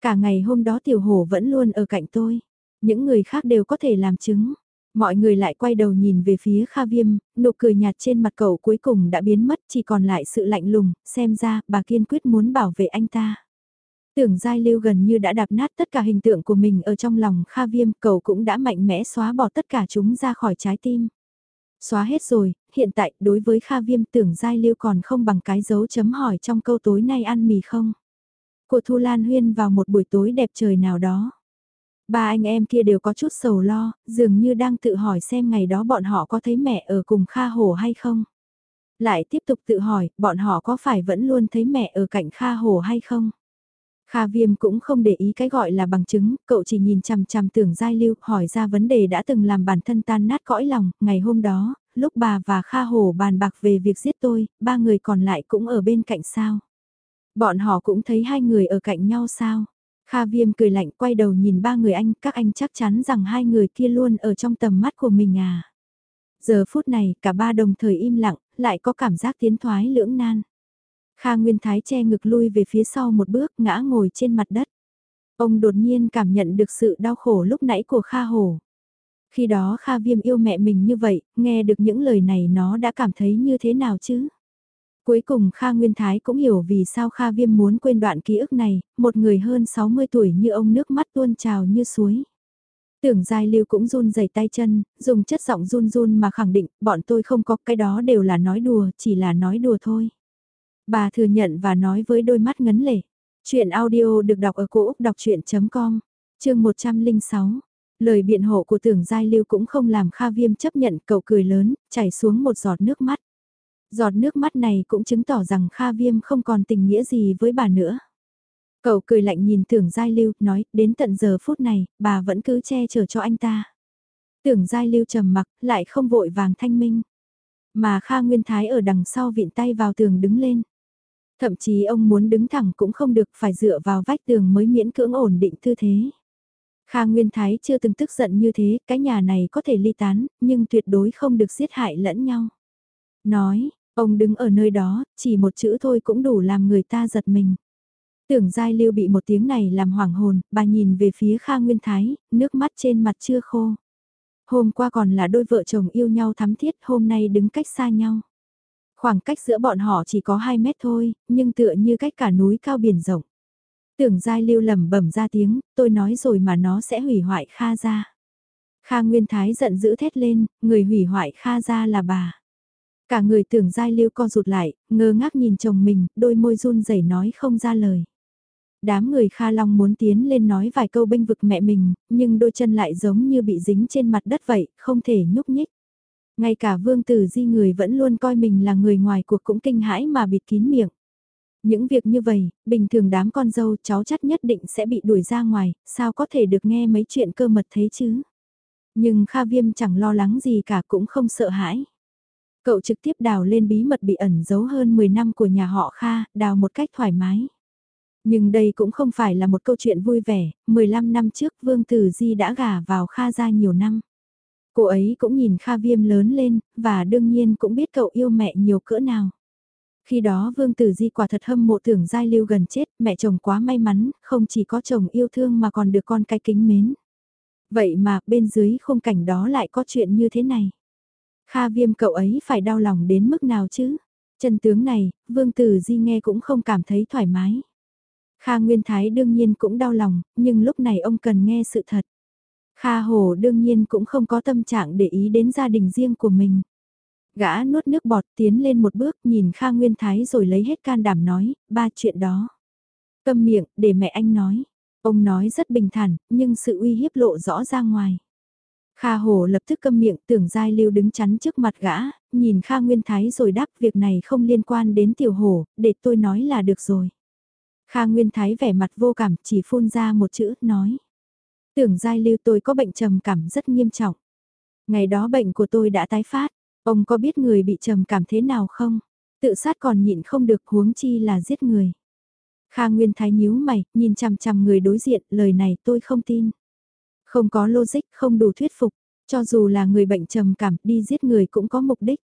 S1: Cả ngày hôm đó tiểu hổ vẫn luôn ở cạnh tôi. Những người khác đều có thể làm chứng. Mọi người lại quay đầu nhìn về phía Kha Viêm, nụ cười nhạt trên mặt cậu cuối cùng đã biến mất chỉ còn lại sự lạnh lùng, xem ra bà kiên quyết muốn bảo vệ anh ta. Tưởng Giai Lưu gần như đã đạp nát tất cả hình tượng của mình ở trong lòng Kha Viêm, cậu cũng đã mạnh mẽ xóa bỏ tất cả chúng ra khỏi trái tim. Xóa hết rồi, hiện tại đối với Kha Viêm tưởng Giai Lưu còn không bằng cái dấu chấm hỏi trong câu tối nay ăn mì không. Của Thu Lan Huyên vào một buổi tối đẹp trời nào đó. Ba anh em kia đều có chút sầu lo, dường như đang tự hỏi xem ngày đó bọn họ có thấy mẹ ở cùng Kha Hồ hay không. Lại tiếp tục tự hỏi, bọn họ có phải vẫn luôn thấy mẹ ở cạnh Kha Hồ hay không. Kha Viêm cũng không để ý cái gọi là bằng chứng, cậu chỉ nhìn chằm chằm tưởng giai lưu, hỏi ra vấn đề đã từng làm bản thân tan nát cõi lòng, ngày hôm đó, lúc bà và Kha Hồ bàn bạc về việc giết tôi, ba người còn lại cũng ở bên cạnh sao. Bọn họ cũng thấy hai người ở cạnh nhau sao. Kha Viêm cười lạnh quay đầu nhìn ba người anh, các anh chắc chắn rằng hai người kia luôn ở trong tầm mắt của mình à. Giờ phút này, cả ba đồng thời im lặng, lại có cảm giác tiến thoái lưỡng nan. Kha Nguyên Thái che ngực lui về phía sau một bước ngã ngồi trên mặt đất. Ông đột nhiên cảm nhận được sự đau khổ lúc nãy của Kha Hổ. Khi đó Kha Viêm yêu mẹ mình như vậy, nghe được những lời này nó đã cảm thấy như thế nào chứ? Cuối cùng Kha Nguyên Thái cũng hiểu vì sao Kha Viêm muốn quên đoạn ký ức này, một người hơn 60 tuổi như ông nước mắt tuôn trào như suối. Tưởng Giai Lưu cũng run rẩy tay chân, dùng chất giọng run run mà khẳng định, bọn tôi không có cái đó đều là nói đùa, chỉ là nói đùa thôi. Bà thừa nhận và nói với đôi mắt ngấn lệ. Chuyện audio được đọc ở cổ Úc đọc chuyện.com, chương 106. Lời biện hộ của tưởng Giai Lưu cũng không làm Kha Viêm chấp nhận cậu cười lớn, chảy xuống một giọt nước mắt. Giọt nước mắt này cũng chứng tỏ rằng Kha Viêm không còn tình nghĩa gì với bà nữa. Cậu cười lạnh nhìn tưởng Giai Lưu, nói, đến tận giờ phút này, bà vẫn cứ che chở cho anh ta. Tưởng Giai Lưu trầm mặc, lại không vội vàng thanh minh. Mà Kha Nguyên Thái ở đằng sau viện tay vào tường đứng lên. Thậm chí ông muốn đứng thẳng cũng không được phải dựa vào vách tường mới miễn cưỡng ổn định tư thế. Kha Nguyên Thái chưa từng tức giận như thế, cái nhà này có thể ly tán, nhưng tuyệt đối không được giết hại lẫn nhau. Nói, ông đứng ở nơi đó, chỉ một chữ thôi cũng đủ làm người ta giật mình. Tưởng Giai Lưu bị một tiếng này làm hoảng hồn, bà nhìn về phía Kha Nguyên Thái, nước mắt trên mặt chưa khô. Hôm qua còn là đôi vợ chồng yêu nhau thắm thiết, hôm nay đứng cách xa nhau. Khoảng cách giữa bọn họ chỉ có 2 mét thôi, nhưng tựa như cách cả núi cao biển rộng. Tưởng Giai Lưu lầm bẩm ra tiếng, tôi nói rồi mà nó sẽ hủy hoại Kha ra. Kha Nguyên Thái giận dữ thét lên, người hủy hoại Kha ra là bà. Cả người tưởng Giai Lưu co rụt lại, ngơ ngác nhìn chồng mình, đôi môi run rẩy nói không ra lời. Đám người Kha Long muốn tiến lên nói vài câu bênh vực mẹ mình, nhưng đôi chân lại giống như bị dính trên mặt đất vậy, không thể nhúc nhích. Ngay cả vương tử di người vẫn luôn coi mình là người ngoài cuộc cũng kinh hãi mà bịt kín miệng. Những việc như vậy, bình thường đám con dâu cháu chắc nhất định sẽ bị đuổi ra ngoài, sao có thể được nghe mấy chuyện cơ mật thế chứ? Nhưng Kha Viêm chẳng lo lắng gì cả cũng không sợ hãi. Cậu trực tiếp đào lên bí mật bị ẩn giấu hơn 10 năm của nhà họ Kha, đào một cách thoải mái. Nhưng đây cũng không phải là một câu chuyện vui vẻ, 15 năm trước Vương Tử Di đã gả vào Kha gia nhiều năm. Cô ấy cũng nhìn Kha Viêm lớn lên, và đương nhiên cũng biết cậu yêu mẹ nhiều cỡ nào. Khi đó Vương Tử Di quả thật hâm mộ tưởng giai lưu gần chết, mẹ chồng quá may mắn, không chỉ có chồng yêu thương mà còn được con cái kính mến. Vậy mà bên dưới khung cảnh đó lại có chuyện như thế này. Kha Viêm cậu ấy phải đau lòng đến mức nào chứ? Chân tướng này, Vương Tử Di nghe cũng không cảm thấy thoải mái. Kha Nguyên Thái đương nhiên cũng đau lòng, nhưng lúc này ông cần nghe sự thật. Kha Hồ đương nhiên cũng không có tâm trạng để ý đến gia đình riêng của mình. Gã nuốt nước bọt tiến lên một bước nhìn Kha Nguyên Thái rồi lấy hết can đảm nói, ba chuyện đó. Câm miệng, để mẹ anh nói. Ông nói rất bình thản, nhưng sự uy hiếp lộ rõ ra ngoài. Kha Hồ lập tức câm miệng tưởng Giai Lưu đứng chắn trước mặt gã, nhìn Kha Nguyên Thái rồi đáp việc này không liên quan đến Tiểu Hồ, để tôi nói là được rồi. Kha Nguyên Thái vẻ mặt vô cảm chỉ phun ra một chữ, nói. Tưởng Giai Lưu tôi có bệnh trầm cảm rất nghiêm trọng. Ngày đó bệnh của tôi đã tái phát, ông có biết người bị trầm cảm thế nào không? Tự sát còn nhịn không được huống chi là giết người. Kha Nguyên Thái nhíu mày, nhìn chằm chằm người đối diện, lời này tôi không tin. Không có logic, không đủ thuyết phục, cho dù là người bệnh trầm cảm, đi giết người cũng có mục đích.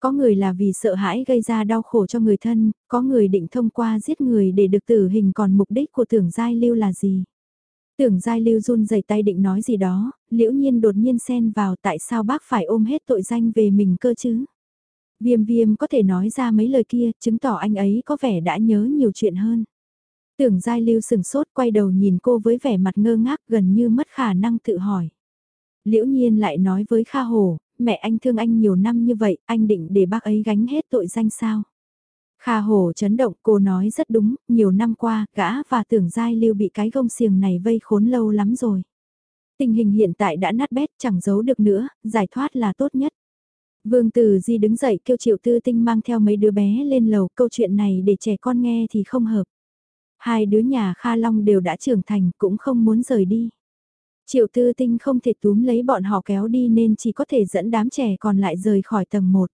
S1: Có người là vì sợ hãi gây ra đau khổ cho người thân, có người định thông qua giết người để được tử hình còn mục đích của tưởng giai lưu là gì. Tưởng giai lưu run rẩy tay định nói gì đó, liễu nhiên đột nhiên xen vào tại sao bác phải ôm hết tội danh về mình cơ chứ. Viêm viêm có thể nói ra mấy lời kia, chứng tỏ anh ấy có vẻ đã nhớ nhiều chuyện hơn. Tưởng giai lưu sừng sốt quay đầu nhìn cô với vẻ mặt ngơ ngác gần như mất khả năng tự hỏi. Liễu nhiên lại nói với Kha Hồ, mẹ anh thương anh nhiều năm như vậy, anh định để bác ấy gánh hết tội danh sao? Kha Hồ chấn động, cô nói rất đúng, nhiều năm qua, gã và tưởng giai lưu bị cái gông xiềng này vây khốn lâu lắm rồi. Tình hình hiện tại đã nát bét, chẳng giấu được nữa, giải thoát là tốt nhất. Vương Tử Di đứng dậy kêu Triệu Tư Tinh mang theo mấy đứa bé lên lầu, câu chuyện này để trẻ con nghe thì không hợp. Hai đứa nhà Kha Long đều đã trưởng thành, cũng không muốn rời đi. Triệu tư tinh không thể túm lấy bọn họ kéo đi nên chỉ có thể dẫn đám trẻ còn lại rời khỏi tầng 1.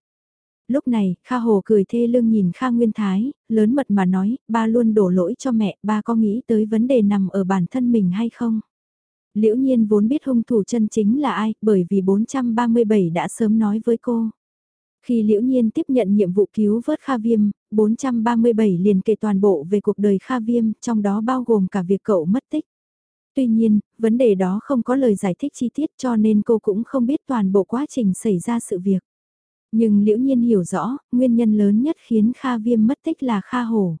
S1: Lúc này, Kha Hồ cười thê lương nhìn Kha Nguyên Thái, lớn mật mà nói, ba luôn đổ lỗi cho mẹ, ba có nghĩ tới vấn đề nằm ở bản thân mình hay không? Liễu nhiên vốn biết hung thủ chân chính là ai, bởi vì 437 đã sớm nói với cô. Khi Liễu Nhiên tiếp nhận nhiệm vụ cứu vớt Kha Viêm, 437 liền kể toàn bộ về cuộc đời Kha Viêm, trong đó bao gồm cả việc cậu mất tích. Tuy nhiên, vấn đề đó không có lời giải thích chi tiết cho nên cô cũng không biết toàn bộ quá trình xảy ra sự việc. Nhưng liễu nhiên hiểu rõ, nguyên nhân lớn nhất khiến Kha Viêm mất tích là Kha Hổ.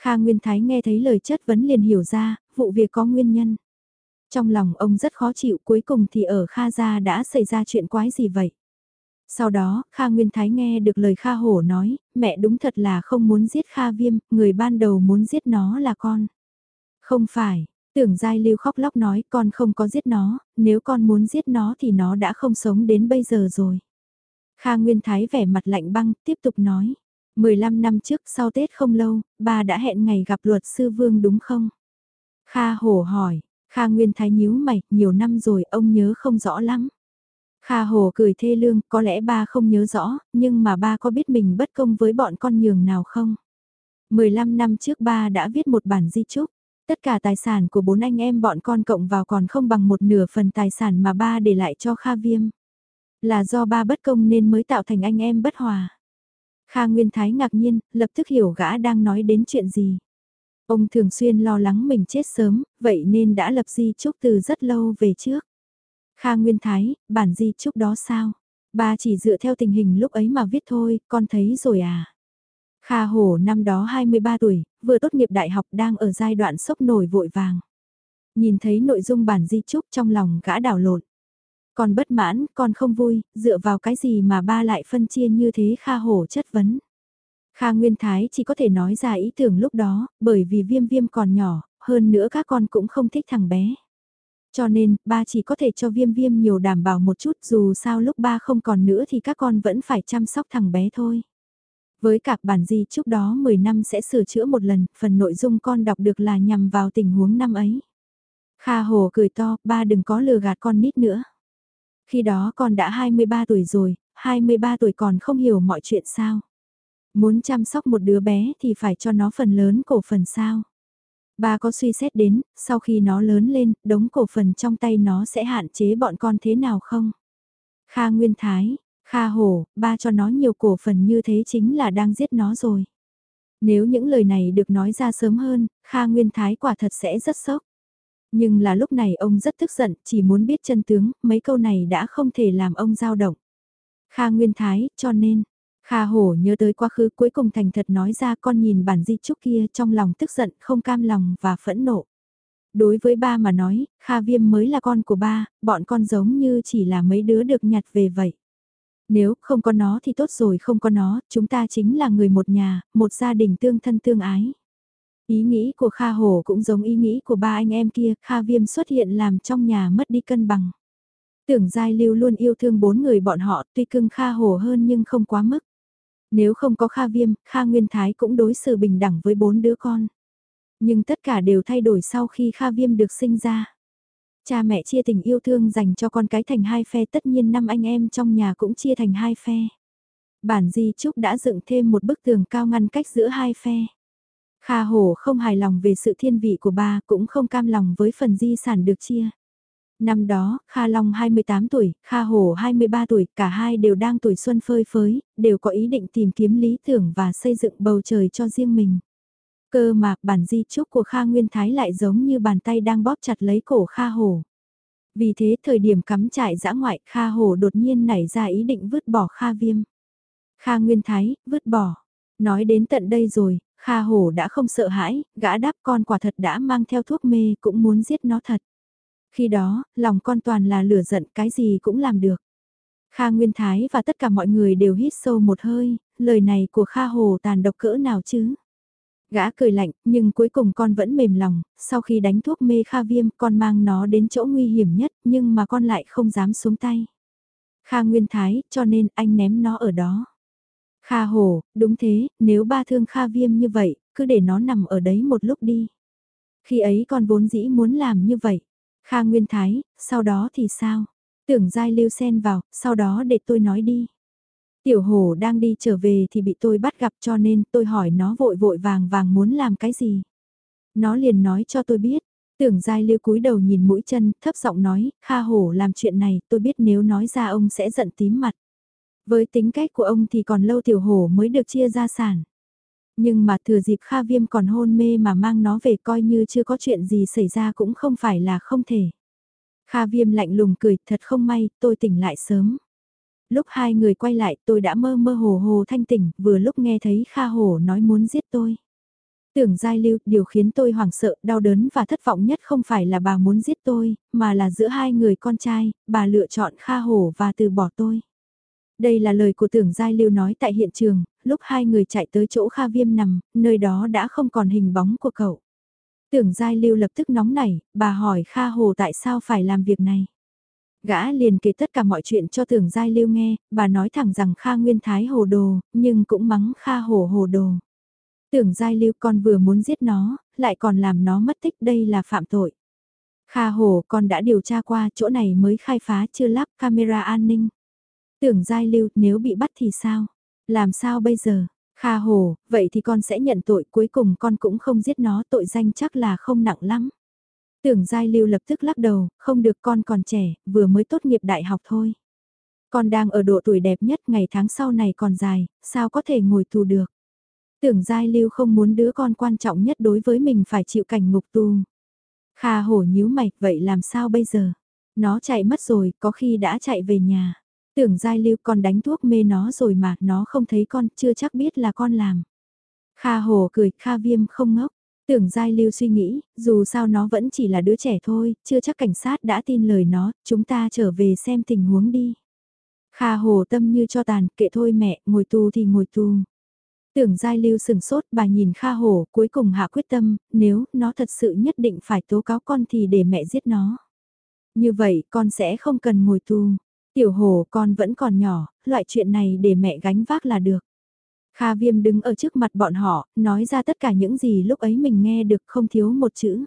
S1: Kha Nguyên Thái nghe thấy lời chất vấn liền hiểu ra, vụ việc có nguyên nhân. Trong lòng ông rất khó chịu cuối cùng thì ở Kha gia đã xảy ra chuyện quái gì vậy? Sau đó, Kha Nguyên Thái nghe được lời Kha Hổ nói, mẹ đúng thật là không muốn giết Kha Viêm, người ban đầu muốn giết nó là con. Không phải, tưởng Giai Lưu khóc lóc nói con không có giết nó, nếu con muốn giết nó thì nó đã không sống đến bây giờ rồi. Kha Nguyên Thái vẻ mặt lạnh băng, tiếp tục nói. 15 năm trước sau Tết không lâu, bà đã hẹn ngày gặp luật sư Vương đúng không? Kha Hổ hỏi, Kha Nguyên Thái nhíu mày, nhiều năm rồi ông nhớ không rõ lắm. Kha Hồ cười thê lương, có lẽ ba không nhớ rõ, nhưng mà ba có biết mình bất công với bọn con nhường nào không? 15 năm trước ba đã viết một bản di chúc. Tất cả tài sản của bốn anh em bọn con cộng vào còn không bằng một nửa phần tài sản mà ba để lại cho Kha Viêm. Là do ba bất công nên mới tạo thành anh em bất hòa. Kha Nguyên Thái ngạc nhiên, lập tức hiểu gã đang nói đến chuyện gì. Ông thường xuyên lo lắng mình chết sớm, vậy nên đã lập di chúc từ rất lâu về trước. Kha Nguyên Thái, bản di chúc đó sao? Ba chỉ dựa theo tình hình lúc ấy mà viết thôi, con thấy rồi à? Kha Hổ năm đó 23 tuổi, vừa tốt nghiệp đại học đang ở giai đoạn sốc nổi vội vàng. Nhìn thấy nội dung bản di chúc trong lòng gã đảo lộn. Con bất mãn, con không vui, dựa vào cái gì mà ba lại phân chia như thế Kha Hổ chất vấn. Kha Nguyên Thái chỉ có thể nói ra ý tưởng lúc đó, bởi vì viêm viêm còn nhỏ, hơn nữa các con cũng không thích thằng bé. Cho nên, ba chỉ có thể cho viêm viêm nhiều đảm bảo một chút dù sao lúc ba không còn nữa thì các con vẫn phải chăm sóc thằng bé thôi. Với các bản di chúc đó 10 năm sẽ sửa chữa một lần, phần nội dung con đọc được là nhằm vào tình huống năm ấy. Kha Hồ cười to, ba đừng có lừa gạt con nít nữa. Khi đó con đã 23 tuổi rồi, 23 tuổi còn không hiểu mọi chuyện sao. Muốn chăm sóc một đứa bé thì phải cho nó phần lớn cổ phần sao. Ba có suy xét đến, sau khi nó lớn lên, đống cổ phần trong tay nó sẽ hạn chế bọn con thế nào không? Kha Nguyên Thái, Kha Hổ, ba cho nó nhiều cổ phần như thế chính là đang giết nó rồi. Nếu những lời này được nói ra sớm hơn, Kha Nguyên Thái quả thật sẽ rất sốc. Nhưng là lúc này ông rất tức giận, chỉ muốn biết chân tướng, mấy câu này đã không thể làm ông dao động. Kha Nguyên Thái, cho nên, Kha Hổ nhớ tới quá khứ cuối cùng thành thật nói ra con nhìn bản di trúc kia trong lòng tức giận, không cam lòng và phẫn nộ. Đối với ba mà nói, Kha Viêm mới là con của ba, bọn con giống như chỉ là mấy đứa được nhặt về vậy. Nếu không có nó thì tốt rồi không có nó, chúng ta chính là người một nhà, một gia đình tương thân tương ái. Ý nghĩ của Kha Hổ cũng giống ý nghĩ của ba anh em kia, Kha Viêm xuất hiện làm trong nhà mất đi cân bằng. Tưởng Giai Lưu luôn yêu thương bốn người bọn họ, tuy cưng Kha Hổ hơn nhưng không quá mức. Nếu không có Kha Viêm, Kha Nguyên Thái cũng đối xử bình đẳng với bốn đứa con. Nhưng tất cả đều thay đổi sau khi Kha Viêm được sinh ra. Cha mẹ chia tình yêu thương dành cho con cái thành hai phe tất nhiên năm anh em trong nhà cũng chia thành hai phe. Bản di trúc đã dựng thêm một bức tường cao ngăn cách giữa hai phe. Kha Hổ không hài lòng về sự thiên vị của ba cũng không cam lòng với phần di sản được chia. Năm đó, Kha Long 28 tuổi, Kha Hổ 23 tuổi, cả hai đều đang tuổi xuân phơi phới, đều có ý định tìm kiếm lý tưởng và xây dựng bầu trời cho riêng mình. Cơ mà, bản di trúc của Kha Nguyên Thái lại giống như bàn tay đang bóp chặt lấy cổ Kha Hổ. Vì thế thời điểm cắm trại dã ngoại, Kha Hổ đột nhiên nảy ra ý định vứt bỏ Kha Viêm. Kha Nguyên Thái, vứt bỏ. Nói đến tận đây rồi, Kha Hổ đã không sợ hãi, gã đáp con quả thật đã mang theo thuốc mê cũng muốn giết nó thật. Khi đó, lòng con toàn là lửa giận cái gì cũng làm được. Kha Nguyên Thái và tất cả mọi người đều hít sâu một hơi, lời này của Kha Hồ tàn độc cỡ nào chứ? Gã cười lạnh, nhưng cuối cùng con vẫn mềm lòng, sau khi đánh thuốc mê Kha Viêm con mang nó đến chỗ nguy hiểm nhất nhưng mà con lại không dám xuống tay. Kha Nguyên Thái, cho nên anh ném nó ở đó. Kha Hồ, đúng thế, nếu ba thương Kha Viêm như vậy, cứ để nó nằm ở đấy một lúc đi. Khi ấy con vốn dĩ muốn làm như vậy. Kha Nguyên Thái, sau đó thì sao? Tưởng giai lưu sen vào, sau đó để tôi nói đi. Tiểu hổ đang đi trở về thì bị tôi bắt gặp cho nên tôi hỏi nó vội vội vàng vàng muốn làm cái gì. Nó liền nói cho tôi biết. Tưởng giai lưu cúi đầu nhìn mũi chân, thấp giọng nói, Kha hổ làm chuyện này, tôi biết nếu nói ra ông sẽ giận tím mặt. Với tính cách của ông thì còn lâu tiểu hổ mới được chia gia sản. Nhưng mà thừa dịp Kha Viêm còn hôn mê mà mang nó về coi như chưa có chuyện gì xảy ra cũng không phải là không thể. Kha Viêm lạnh lùng cười, thật không may, tôi tỉnh lại sớm. Lúc hai người quay lại tôi đã mơ mơ hồ hồ thanh tỉnh, vừa lúc nghe thấy Kha Hổ nói muốn giết tôi. Tưởng giai lưu, điều khiến tôi hoảng sợ, đau đớn và thất vọng nhất không phải là bà muốn giết tôi, mà là giữa hai người con trai, bà lựa chọn Kha Hổ và từ bỏ tôi. Đây là lời của tưởng giai lưu nói tại hiện trường, lúc hai người chạy tới chỗ Kha Viêm nằm, nơi đó đã không còn hình bóng của cậu. Tưởng giai lưu lập tức nóng nảy, bà hỏi Kha Hồ tại sao phải làm việc này. Gã liền kể tất cả mọi chuyện cho tưởng giai lưu nghe, bà nói thẳng rằng Kha Nguyên Thái hồ đồ, nhưng cũng mắng Kha Hồ hồ đồ. Tưởng giai lưu con vừa muốn giết nó, lại còn làm nó mất tích đây là phạm tội. Kha Hồ con đã điều tra qua chỗ này mới khai phá chưa lắp camera an ninh. Tưởng giai lưu nếu bị bắt thì sao? Làm sao bây giờ? Kha Hồ, vậy thì con sẽ nhận tội cuối cùng con cũng không giết nó tội danh chắc là không nặng lắm. Tưởng Giai Lưu lập tức lắc đầu, không được con còn trẻ, vừa mới tốt nghiệp đại học thôi. Con đang ở độ tuổi đẹp nhất ngày tháng sau này còn dài, sao có thể ngồi tù được. Tưởng Giai Lưu không muốn đứa con quan trọng nhất đối với mình phải chịu cảnh ngục tù. Kha hổ nhíu mày, vậy làm sao bây giờ? Nó chạy mất rồi, có khi đã chạy về nhà. Tưởng Giai Lưu con đánh thuốc mê nó rồi mà, nó không thấy con, chưa chắc biết là con làm. Kha hồ cười, Kha viêm không ngốc. Tưởng Giai Lưu suy nghĩ, dù sao nó vẫn chỉ là đứa trẻ thôi, chưa chắc cảnh sát đã tin lời nó, chúng ta trở về xem tình huống đi. Kha hồ tâm như cho tàn, kệ thôi mẹ, ngồi tù thì ngồi tù. Tưởng Giai Lưu sừng sốt, bà nhìn Kha hồ, cuối cùng hạ quyết tâm, nếu nó thật sự nhất định phải tố cáo con thì để mẹ giết nó. Như vậy, con sẽ không cần ngồi tù. Tiểu hồ con vẫn còn nhỏ, loại chuyện này để mẹ gánh vác là được. Kha Viêm đứng ở trước mặt bọn họ, nói ra tất cả những gì lúc ấy mình nghe được không thiếu một chữ.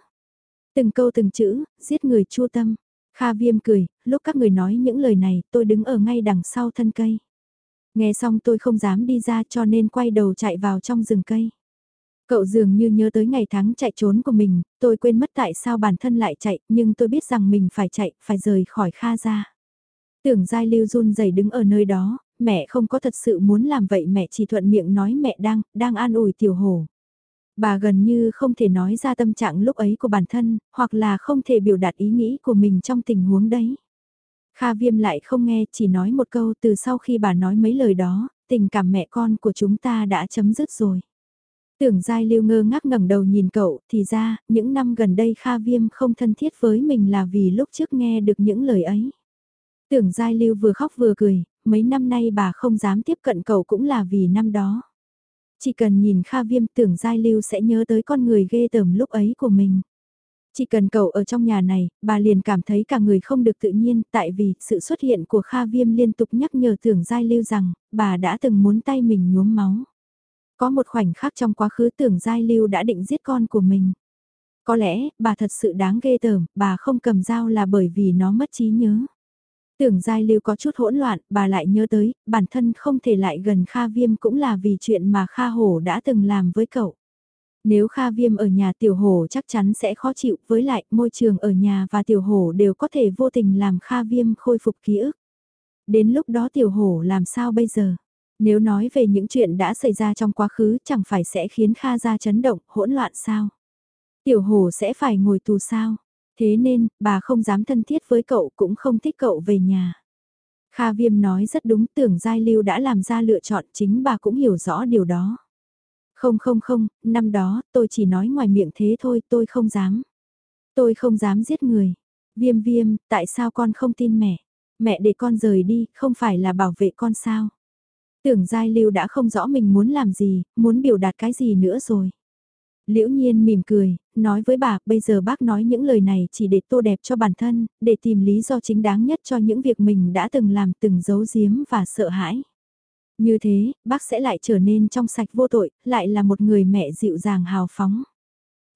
S1: Từng câu từng chữ, giết người chua tâm. Kha Viêm cười, lúc các người nói những lời này, tôi đứng ở ngay đằng sau thân cây. Nghe xong tôi không dám đi ra cho nên quay đầu chạy vào trong rừng cây. Cậu dường như nhớ tới ngày tháng chạy trốn của mình, tôi quên mất tại sao bản thân lại chạy, nhưng tôi biết rằng mình phải chạy, phải rời khỏi Kha ra. Tưởng Giai Lưu run rẩy đứng ở nơi đó, mẹ không có thật sự muốn làm vậy mẹ chỉ thuận miệng nói mẹ đang, đang an ủi tiểu hổ. Bà gần như không thể nói ra tâm trạng lúc ấy của bản thân, hoặc là không thể biểu đạt ý nghĩ của mình trong tình huống đấy. Kha viêm lại không nghe, chỉ nói một câu từ sau khi bà nói mấy lời đó, tình cảm mẹ con của chúng ta đã chấm dứt rồi. Tưởng Giai Lưu ngơ ngác ngẩng đầu nhìn cậu, thì ra, những năm gần đây Kha Viêm không thân thiết với mình là vì lúc trước nghe được những lời ấy. Tưởng Giai Lưu vừa khóc vừa cười, mấy năm nay bà không dám tiếp cận cậu cũng là vì năm đó. Chỉ cần nhìn Kha Viêm tưởng Giai Lưu sẽ nhớ tới con người ghê tởm lúc ấy của mình. Chỉ cần cậu ở trong nhà này, bà liền cảm thấy cả người không được tự nhiên tại vì sự xuất hiện của Kha Viêm liên tục nhắc nhở tưởng Giai Lưu rằng bà đã từng muốn tay mình nhuốm máu. Có một khoảnh khắc trong quá khứ tưởng Giai Lưu đã định giết con của mình. Có lẽ, bà thật sự đáng ghê tởm, bà không cầm dao là bởi vì nó mất trí nhớ. Tưởng Giai Lưu có chút hỗn loạn, bà lại nhớ tới, bản thân không thể lại gần Kha Viêm cũng là vì chuyện mà Kha Hổ đã từng làm với cậu. Nếu Kha Viêm ở nhà Tiểu Hổ chắc chắn sẽ khó chịu, với lại môi trường ở nhà và Tiểu Hổ đều có thể vô tình làm Kha Viêm khôi phục ký ức. Đến lúc đó Tiểu Hổ làm sao bây giờ? Nếu nói về những chuyện đã xảy ra trong quá khứ chẳng phải sẽ khiến Kha ra chấn động, hỗn loạn sao? Tiểu Hổ sẽ phải ngồi tù sao? Thế nên, bà không dám thân thiết với cậu cũng không thích cậu về nhà. Kha Viêm nói rất đúng tưởng Giai Lưu đã làm ra lựa chọn chính bà cũng hiểu rõ điều đó. Không không không, năm đó tôi chỉ nói ngoài miệng thế thôi tôi không dám. Tôi không dám giết người. Viêm viêm, tại sao con không tin mẹ? Mẹ để con rời đi, không phải là bảo vệ con sao? Tưởng Giai Lưu đã không rõ mình muốn làm gì, muốn biểu đạt cái gì nữa rồi. Liễu nhiên mỉm cười, nói với bà, bây giờ bác nói những lời này chỉ để tô đẹp cho bản thân, để tìm lý do chính đáng nhất cho những việc mình đã từng làm từng giấu giếm và sợ hãi. Như thế, bác sẽ lại trở nên trong sạch vô tội, lại là một người mẹ dịu dàng hào phóng.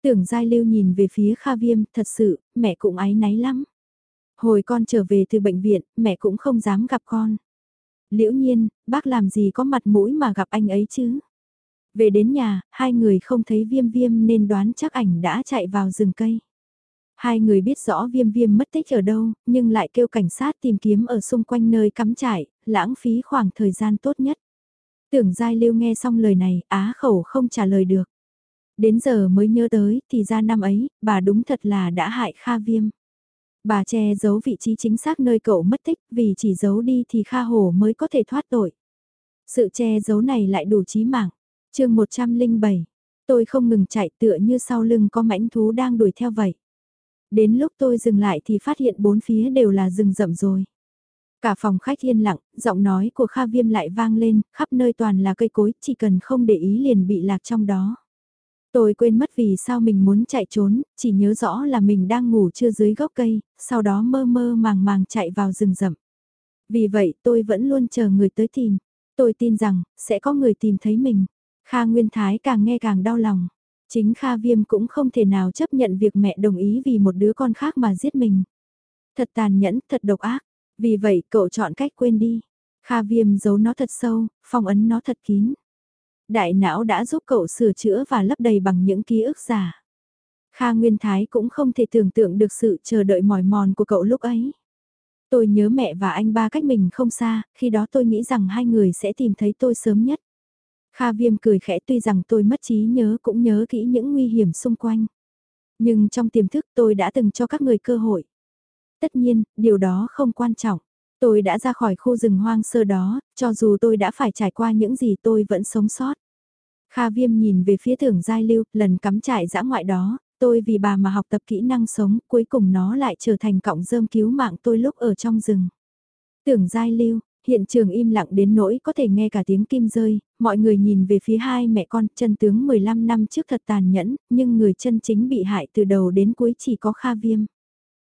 S1: Tưởng Giai Lưu nhìn về phía Kha Viêm, thật sự, mẹ cũng ái náy lắm. Hồi con trở về từ bệnh viện, mẹ cũng không dám gặp con. Liễu nhiên, bác làm gì có mặt mũi mà gặp anh ấy chứ? Về đến nhà, hai người không thấy viêm viêm nên đoán chắc ảnh đã chạy vào rừng cây. Hai người biết rõ viêm viêm mất tích ở đâu, nhưng lại kêu cảnh sát tìm kiếm ở xung quanh nơi cắm trại, lãng phí khoảng thời gian tốt nhất. Tưởng Giai Lưu nghe xong lời này, á khẩu không trả lời được. Đến giờ mới nhớ tới, thì ra năm ấy, bà đúng thật là đã hại Kha Viêm. Bà che giấu vị trí chính xác nơi cậu mất tích, vì chỉ giấu đi thì Kha Hổ mới có thể thoát tội. Sự che giấu này lại đủ chí mạng chương 107. Tôi không ngừng chạy tựa như sau lưng có mãnh thú đang đuổi theo vậy. Đến lúc tôi dừng lại thì phát hiện bốn phía đều là rừng rậm rồi. Cả phòng khách yên lặng, giọng nói của Kha Viêm lại vang lên, khắp nơi toàn là cây cối, chỉ cần không để ý liền bị lạc trong đó. Tôi quên mất vì sao mình muốn chạy trốn, chỉ nhớ rõ là mình đang ngủ chưa dưới gốc cây, sau đó mơ mơ màng màng chạy vào rừng rậm. Vì vậy tôi vẫn luôn chờ người tới tìm. Tôi tin rằng, sẽ có người tìm thấy mình. Kha Nguyên Thái càng nghe càng đau lòng. Chính Kha Viêm cũng không thể nào chấp nhận việc mẹ đồng ý vì một đứa con khác mà giết mình. Thật tàn nhẫn, thật độc ác. Vì vậy cậu chọn cách quên đi. Kha Viêm giấu nó thật sâu, phong ấn nó thật kín. Đại não đã giúp cậu sửa chữa và lấp đầy bằng những ký ức giả. Kha Nguyên Thái cũng không thể tưởng tượng được sự chờ đợi mỏi mòn của cậu lúc ấy. Tôi nhớ mẹ và anh ba cách mình không xa, khi đó tôi nghĩ rằng hai người sẽ tìm thấy tôi sớm nhất. Kha Viêm cười khẽ tuy rằng tôi mất trí nhớ cũng nhớ kỹ những nguy hiểm xung quanh. Nhưng trong tiềm thức tôi đã từng cho các người cơ hội. Tất nhiên, điều đó không quan trọng. Tôi đã ra khỏi khu rừng hoang sơ đó, cho dù tôi đã phải trải qua những gì tôi vẫn sống sót. Kha Viêm nhìn về phía thưởng giai lưu, lần cắm trại dã ngoại đó, tôi vì bà mà học tập kỹ năng sống, cuối cùng nó lại trở thành cọng rơm cứu mạng tôi lúc ở trong rừng. Tưởng giai lưu, hiện trường im lặng đến nỗi có thể nghe cả tiếng kim rơi, mọi người nhìn về phía hai mẹ con, chân tướng 15 năm trước thật tàn nhẫn, nhưng người chân chính bị hại từ đầu đến cuối chỉ có Kha Viêm.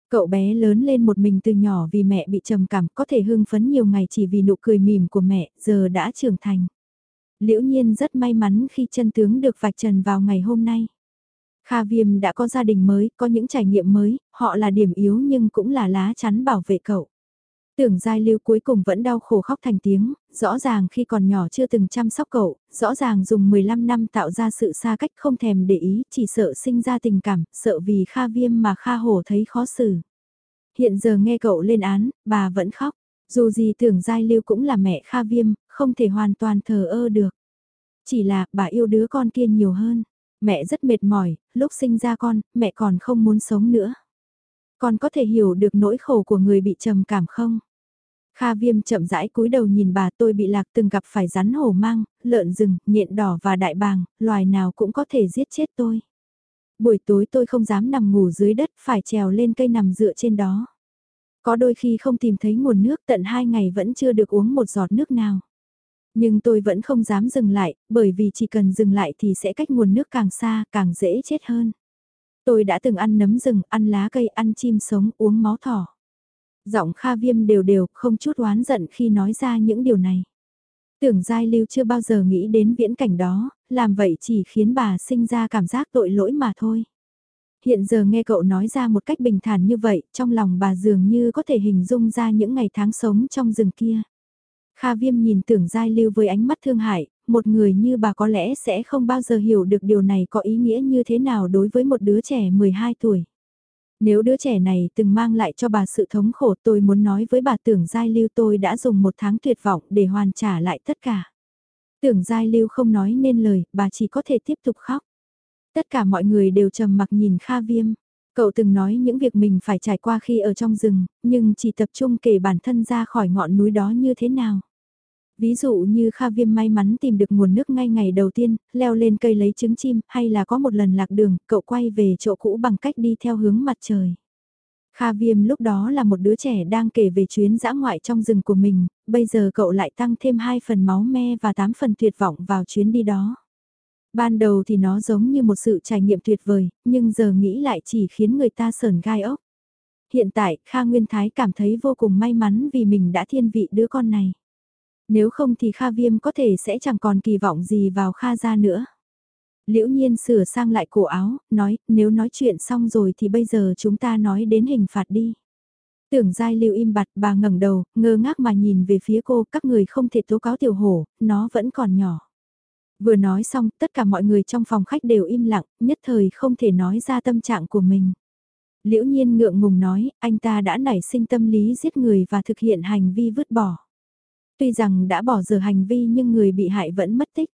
S1: Cậu bé lớn lên một mình từ nhỏ vì mẹ bị trầm cảm có thể hưng phấn nhiều ngày chỉ vì nụ cười mỉm của mẹ, giờ đã trưởng thành. Liễu nhiên rất may mắn khi chân tướng được vạch trần vào ngày hôm nay. Kha Viêm đã có gia đình mới, có những trải nghiệm mới, họ là điểm yếu nhưng cũng là lá chắn bảo vệ cậu. Tưởng giai lưu cuối cùng vẫn đau khổ khóc thành tiếng, rõ ràng khi còn nhỏ chưa từng chăm sóc cậu, rõ ràng dùng 15 năm tạo ra sự xa cách không thèm để ý, chỉ sợ sinh ra tình cảm, sợ vì Kha Viêm mà Kha Hổ thấy khó xử. Hiện giờ nghe cậu lên án, bà vẫn khóc, dù gì tưởng giai lưu cũng là mẹ Kha Viêm, không thể hoàn toàn thờ ơ được. Chỉ là bà yêu đứa con kia nhiều hơn. Mẹ rất mệt mỏi, lúc sinh ra con, mẹ còn không muốn sống nữa. Con có thể hiểu được nỗi khổ của người bị trầm cảm không? Kha viêm chậm rãi cúi đầu nhìn bà tôi bị lạc từng gặp phải rắn hổ mang, lợn rừng, nhện đỏ và đại bàng, loài nào cũng có thể giết chết tôi. Buổi tối tôi không dám nằm ngủ dưới đất phải trèo lên cây nằm dựa trên đó. Có đôi khi không tìm thấy nguồn nước tận hai ngày vẫn chưa được uống một giọt nước nào. Nhưng tôi vẫn không dám dừng lại, bởi vì chỉ cần dừng lại thì sẽ cách nguồn nước càng xa, càng dễ chết hơn. Tôi đã từng ăn nấm rừng, ăn lá cây, ăn chim sống, uống máu thỏ. Giọng Kha Viêm đều đều, không chút oán giận khi nói ra những điều này. Tưởng Giai Lưu chưa bao giờ nghĩ đến viễn cảnh đó, làm vậy chỉ khiến bà sinh ra cảm giác tội lỗi mà thôi. Hiện giờ nghe cậu nói ra một cách bình thản như vậy, trong lòng bà dường như có thể hình dung ra những ngày tháng sống trong rừng kia. Kha Viêm nhìn tưởng Giai Lưu với ánh mắt thương hại, một người như bà có lẽ sẽ không bao giờ hiểu được điều này có ý nghĩa như thế nào đối với một đứa trẻ 12 tuổi. Nếu đứa trẻ này từng mang lại cho bà sự thống khổ tôi muốn nói với bà tưởng Giai Lưu tôi đã dùng một tháng tuyệt vọng để hoàn trả lại tất cả. Tưởng Giai Lưu không nói nên lời, bà chỉ có thể tiếp tục khóc. Tất cả mọi người đều trầm mặc nhìn Kha Viêm. Cậu từng nói những việc mình phải trải qua khi ở trong rừng, nhưng chỉ tập trung kể bản thân ra khỏi ngọn núi đó như thế nào. Ví dụ như Kha Viêm may mắn tìm được nguồn nước ngay ngày đầu tiên, leo lên cây lấy trứng chim, hay là có một lần lạc đường, cậu quay về chỗ cũ bằng cách đi theo hướng mặt trời. Kha Viêm lúc đó là một đứa trẻ đang kể về chuyến dã ngoại trong rừng của mình, bây giờ cậu lại tăng thêm 2 phần máu me và 8 phần tuyệt vọng vào chuyến đi đó. Ban đầu thì nó giống như một sự trải nghiệm tuyệt vời, nhưng giờ nghĩ lại chỉ khiến người ta sờn gai ốc. Hiện tại, Kha Nguyên Thái cảm thấy vô cùng may mắn vì mình đã thiên vị đứa con này. Nếu không thì Kha Viêm có thể sẽ chẳng còn kỳ vọng gì vào Kha gia nữa. Liễu nhiên sửa sang lại cổ áo, nói, nếu nói chuyện xong rồi thì bây giờ chúng ta nói đến hình phạt đi. Tưởng giai lưu im bặt bà ngẩng đầu, ngơ ngác mà nhìn về phía cô, các người không thể tố cáo tiểu hổ, nó vẫn còn nhỏ. Vừa nói xong, tất cả mọi người trong phòng khách đều im lặng, nhất thời không thể nói ra tâm trạng của mình. Liễu nhiên ngượng ngùng nói, anh ta đã nảy sinh tâm lý giết người và thực hiện hành vi vứt bỏ. Tuy rằng đã bỏ giờ hành vi nhưng người bị hại vẫn mất tích.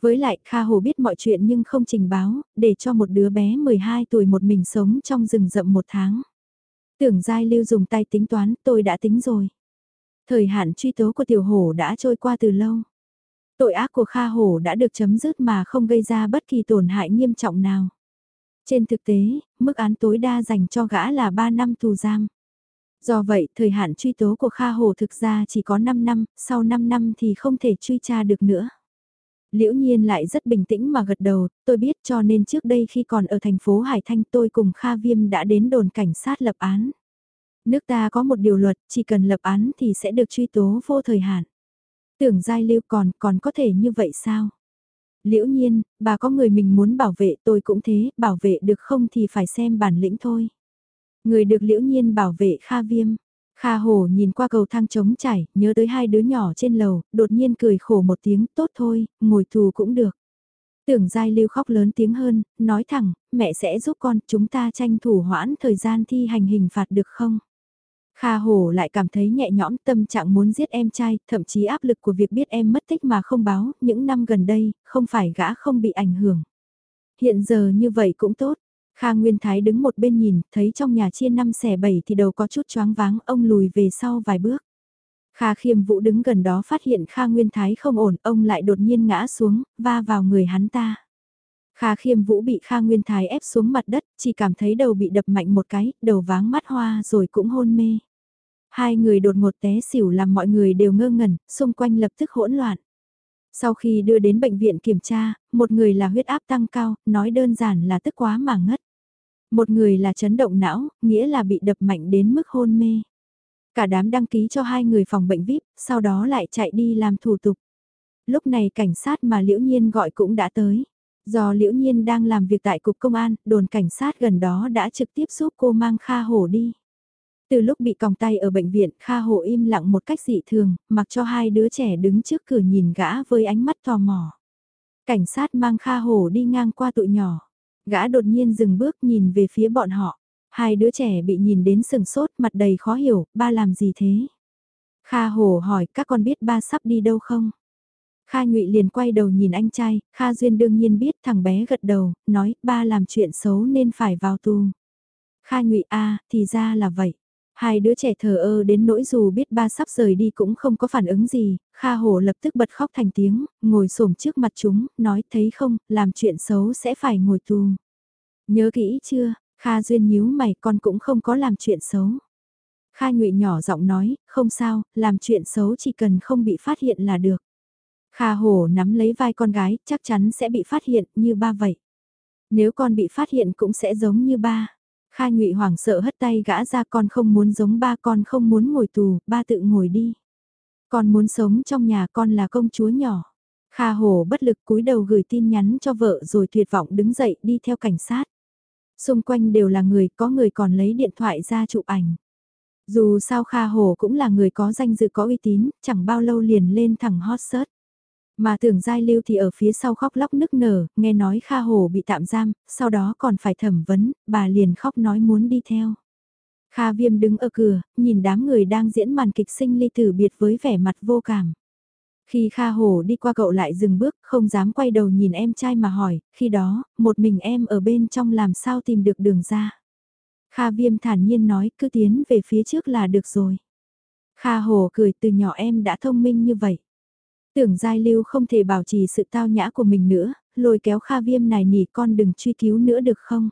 S1: Với lại Kha Hồ biết mọi chuyện nhưng không trình báo, để cho một đứa bé 12 tuổi một mình sống trong rừng rậm một tháng. Tưởng Giai Lưu dùng tay tính toán, tôi đã tính rồi. Thời hạn truy tố của tiểu hổ đã trôi qua từ lâu. Tội ác của Kha Hổ đã được chấm dứt mà không gây ra bất kỳ tổn hại nghiêm trọng nào. Trên thực tế, mức án tối đa dành cho gã là 3 năm tù giam. Do vậy, thời hạn truy tố của Kha Hồ thực ra chỉ có 5 năm, sau 5 năm thì không thể truy tra được nữa. Liễu nhiên lại rất bình tĩnh mà gật đầu, tôi biết cho nên trước đây khi còn ở thành phố Hải Thanh tôi cùng Kha Viêm đã đến đồn cảnh sát lập án. Nước ta có một điều luật, chỉ cần lập án thì sẽ được truy tố vô thời hạn. Tưởng giai lưu còn, còn có thể như vậy sao? Liễu nhiên, bà có người mình muốn bảo vệ tôi cũng thế, bảo vệ được không thì phải xem bản lĩnh thôi. Người được liễu nhiên bảo vệ Kha Viêm. Kha Hổ nhìn qua cầu thang trống trải, nhớ tới hai đứa nhỏ trên lầu, đột nhiên cười khổ một tiếng, tốt thôi, ngồi tù cũng được. Tưởng Giai Lưu khóc lớn tiếng hơn, nói thẳng, mẹ sẽ giúp con, chúng ta tranh thủ hoãn thời gian thi hành hình phạt được không? Kha Hổ lại cảm thấy nhẹ nhõm tâm trạng muốn giết em trai, thậm chí áp lực của việc biết em mất tích mà không báo, những năm gần đây, không phải gã không bị ảnh hưởng. Hiện giờ như vậy cũng tốt, Kha Nguyên Thái đứng một bên nhìn, thấy trong nhà chia năm xẻ bảy thì đầu có chút choáng váng, ông lùi về sau vài bước. Kha Khiêm Vũ đứng gần đó phát hiện Kha Nguyên Thái không ổn, ông lại đột nhiên ngã xuống, va vào người hắn ta. Kha Khiêm Vũ bị Kha Nguyên Thái ép xuống mặt đất, chỉ cảm thấy đầu bị đập mạnh một cái, đầu váng mắt hoa rồi cũng hôn mê. Hai người đột ngột té xỉu làm mọi người đều ngơ ngẩn, xung quanh lập tức hỗn loạn. Sau khi đưa đến bệnh viện kiểm tra, một người là huyết áp tăng cao, nói đơn giản là tức quá mà ngất. Một người là chấn động não, nghĩa là bị đập mạnh đến mức hôn mê. Cả đám đăng ký cho hai người phòng bệnh VIP, sau đó lại chạy đi làm thủ tục. Lúc này cảnh sát mà Liễu Nhiên gọi cũng đã tới. Do Liễu Nhiên đang làm việc tại cục công an, đồn cảnh sát gần đó đã trực tiếp giúp cô mang Kha Hổ đi. Từ lúc bị còng tay ở bệnh viện, Kha Hổ im lặng một cách dị thường, mặc cho hai đứa trẻ đứng trước cửa nhìn gã với ánh mắt tò mò. Cảnh sát mang Kha Hổ đi ngang qua tụi nhỏ. Gã đột nhiên dừng bước nhìn về phía bọn họ. Hai đứa trẻ bị nhìn đến sừng sốt mặt đầy khó hiểu, ba làm gì thế? Kha hồ hỏi các con biết ba sắp đi đâu không? Kha Nhụy liền quay đầu nhìn anh trai, Kha Duyên đương nhiên biết thằng bé gật đầu, nói ba làm chuyện xấu nên phải vào tù. Kha Nhụy a thì ra là vậy. Hai đứa trẻ thờ ơ đến nỗi dù biết ba sắp rời đi cũng không có phản ứng gì, Kha Hổ lập tức bật khóc thành tiếng, ngồi xổm trước mặt chúng, nói thấy không, làm chuyện xấu sẽ phải ngồi tù. Nhớ kỹ chưa, Kha Duyên nhíu mày con cũng không có làm chuyện xấu. Kha Nhụy nhỏ giọng nói, không sao, làm chuyện xấu chỉ cần không bị phát hiện là được. Kha Hổ nắm lấy vai con gái, chắc chắn sẽ bị phát hiện như ba vậy. Nếu con bị phát hiện cũng sẽ giống như ba. Khai Ngụy hoảng sợ hất tay gã ra con không muốn giống ba con không muốn ngồi tù, ba tự ngồi đi. Con muốn sống trong nhà con là công chúa nhỏ. Kha hồ bất lực cúi đầu gửi tin nhắn cho vợ rồi tuyệt vọng đứng dậy đi theo cảnh sát. Xung quanh đều là người, có người còn lấy điện thoại ra chụp ảnh. Dù sao Kha Hồ cũng là người có danh dự có uy tín, chẳng bao lâu liền lên thẳng hot search. Mà tưởng giai lưu thì ở phía sau khóc lóc nức nở, nghe nói Kha Hổ bị tạm giam, sau đó còn phải thẩm vấn, bà liền khóc nói muốn đi theo. Kha Viêm đứng ở cửa, nhìn đám người đang diễn màn kịch sinh ly tử biệt với vẻ mặt vô cảm. Khi Kha Hổ đi qua cậu lại dừng bước, không dám quay đầu nhìn em trai mà hỏi, khi đó, một mình em ở bên trong làm sao tìm được đường ra. Kha Viêm thản nhiên nói, cứ tiến về phía trước là được rồi. Kha Hổ cười từ nhỏ em đã thông minh như vậy. Tưởng Giai Lưu không thể bảo trì sự tao nhã của mình nữa, lôi kéo Kha Viêm này nỉ con đừng truy cứu nữa được không?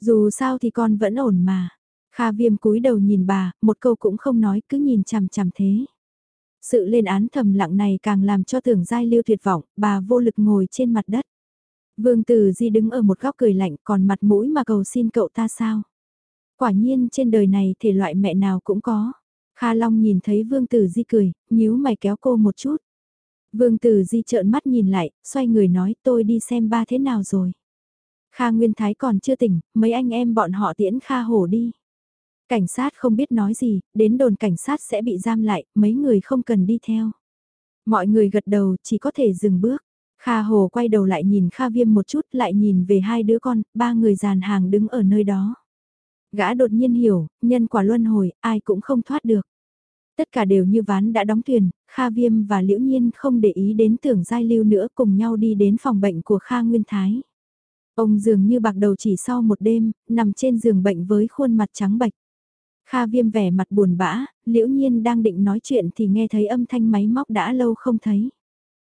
S1: Dù sao thì con vẫn ổn mà. Kha Viêm cúi đầu nhìn bà, một câu cũng không nói cứ nhìn chằm chằm thế. Sự lên án thầm lặng này càng làm cho tưởng Giai Lưu tuyệt vọng, bà vô lực ngồi trên mặt đất. Vương Tử Di đứng ở một góc cười lạnh còn mặt mũi mà cầu xin cậu ta sao? Quả nhiên trên đời này thể loại mẹ nào cũng có. Kha Long nhìn thấy Vương Tử Di cười, nhíu mày kéo cô một chút. Vương Tử Di trợn mắt nhìn lại, xoay người nói tôi đi xem ba thế nào rồi. Kha Nguyên Thái còn chưa tỉnh, mấy anh em bọn họ tiễn Kha Hổ đi. Cảnh sát không biết nói gì, đến đồn cảnh sát sẽ bị giam lại, mấy người không cần đi theo. Mọi người gật đầu, chỉ có thể dừng bước. Kha Hồ quay đầu lại nhìn Kha Viêm một chút, lại nhìn về hai đứa con, ba người dàn hàng đứng ở nơi đó. Gã đột nhiên hiểu, nhân quả luân hồi, ai cũng không thoát được. Tất cả đều như ván đã đóng thuyền, Kha Viêm và Liễu Nhiên không để ý đến tưởng giai lưu nữa cùng nhau đi đến phòng bệnh của Kha Nguyên Thái. Ông dường như bạc đầu chỉ sau một đêm, nằm trên giường bệnh với khuôn mặt trắng bạch. Kha Viêm vẻ mặt buồn bã, Liễu Nhiên đang định nói chuyện thì nghe thấy âm thanh máy móc đã lâu không thấy.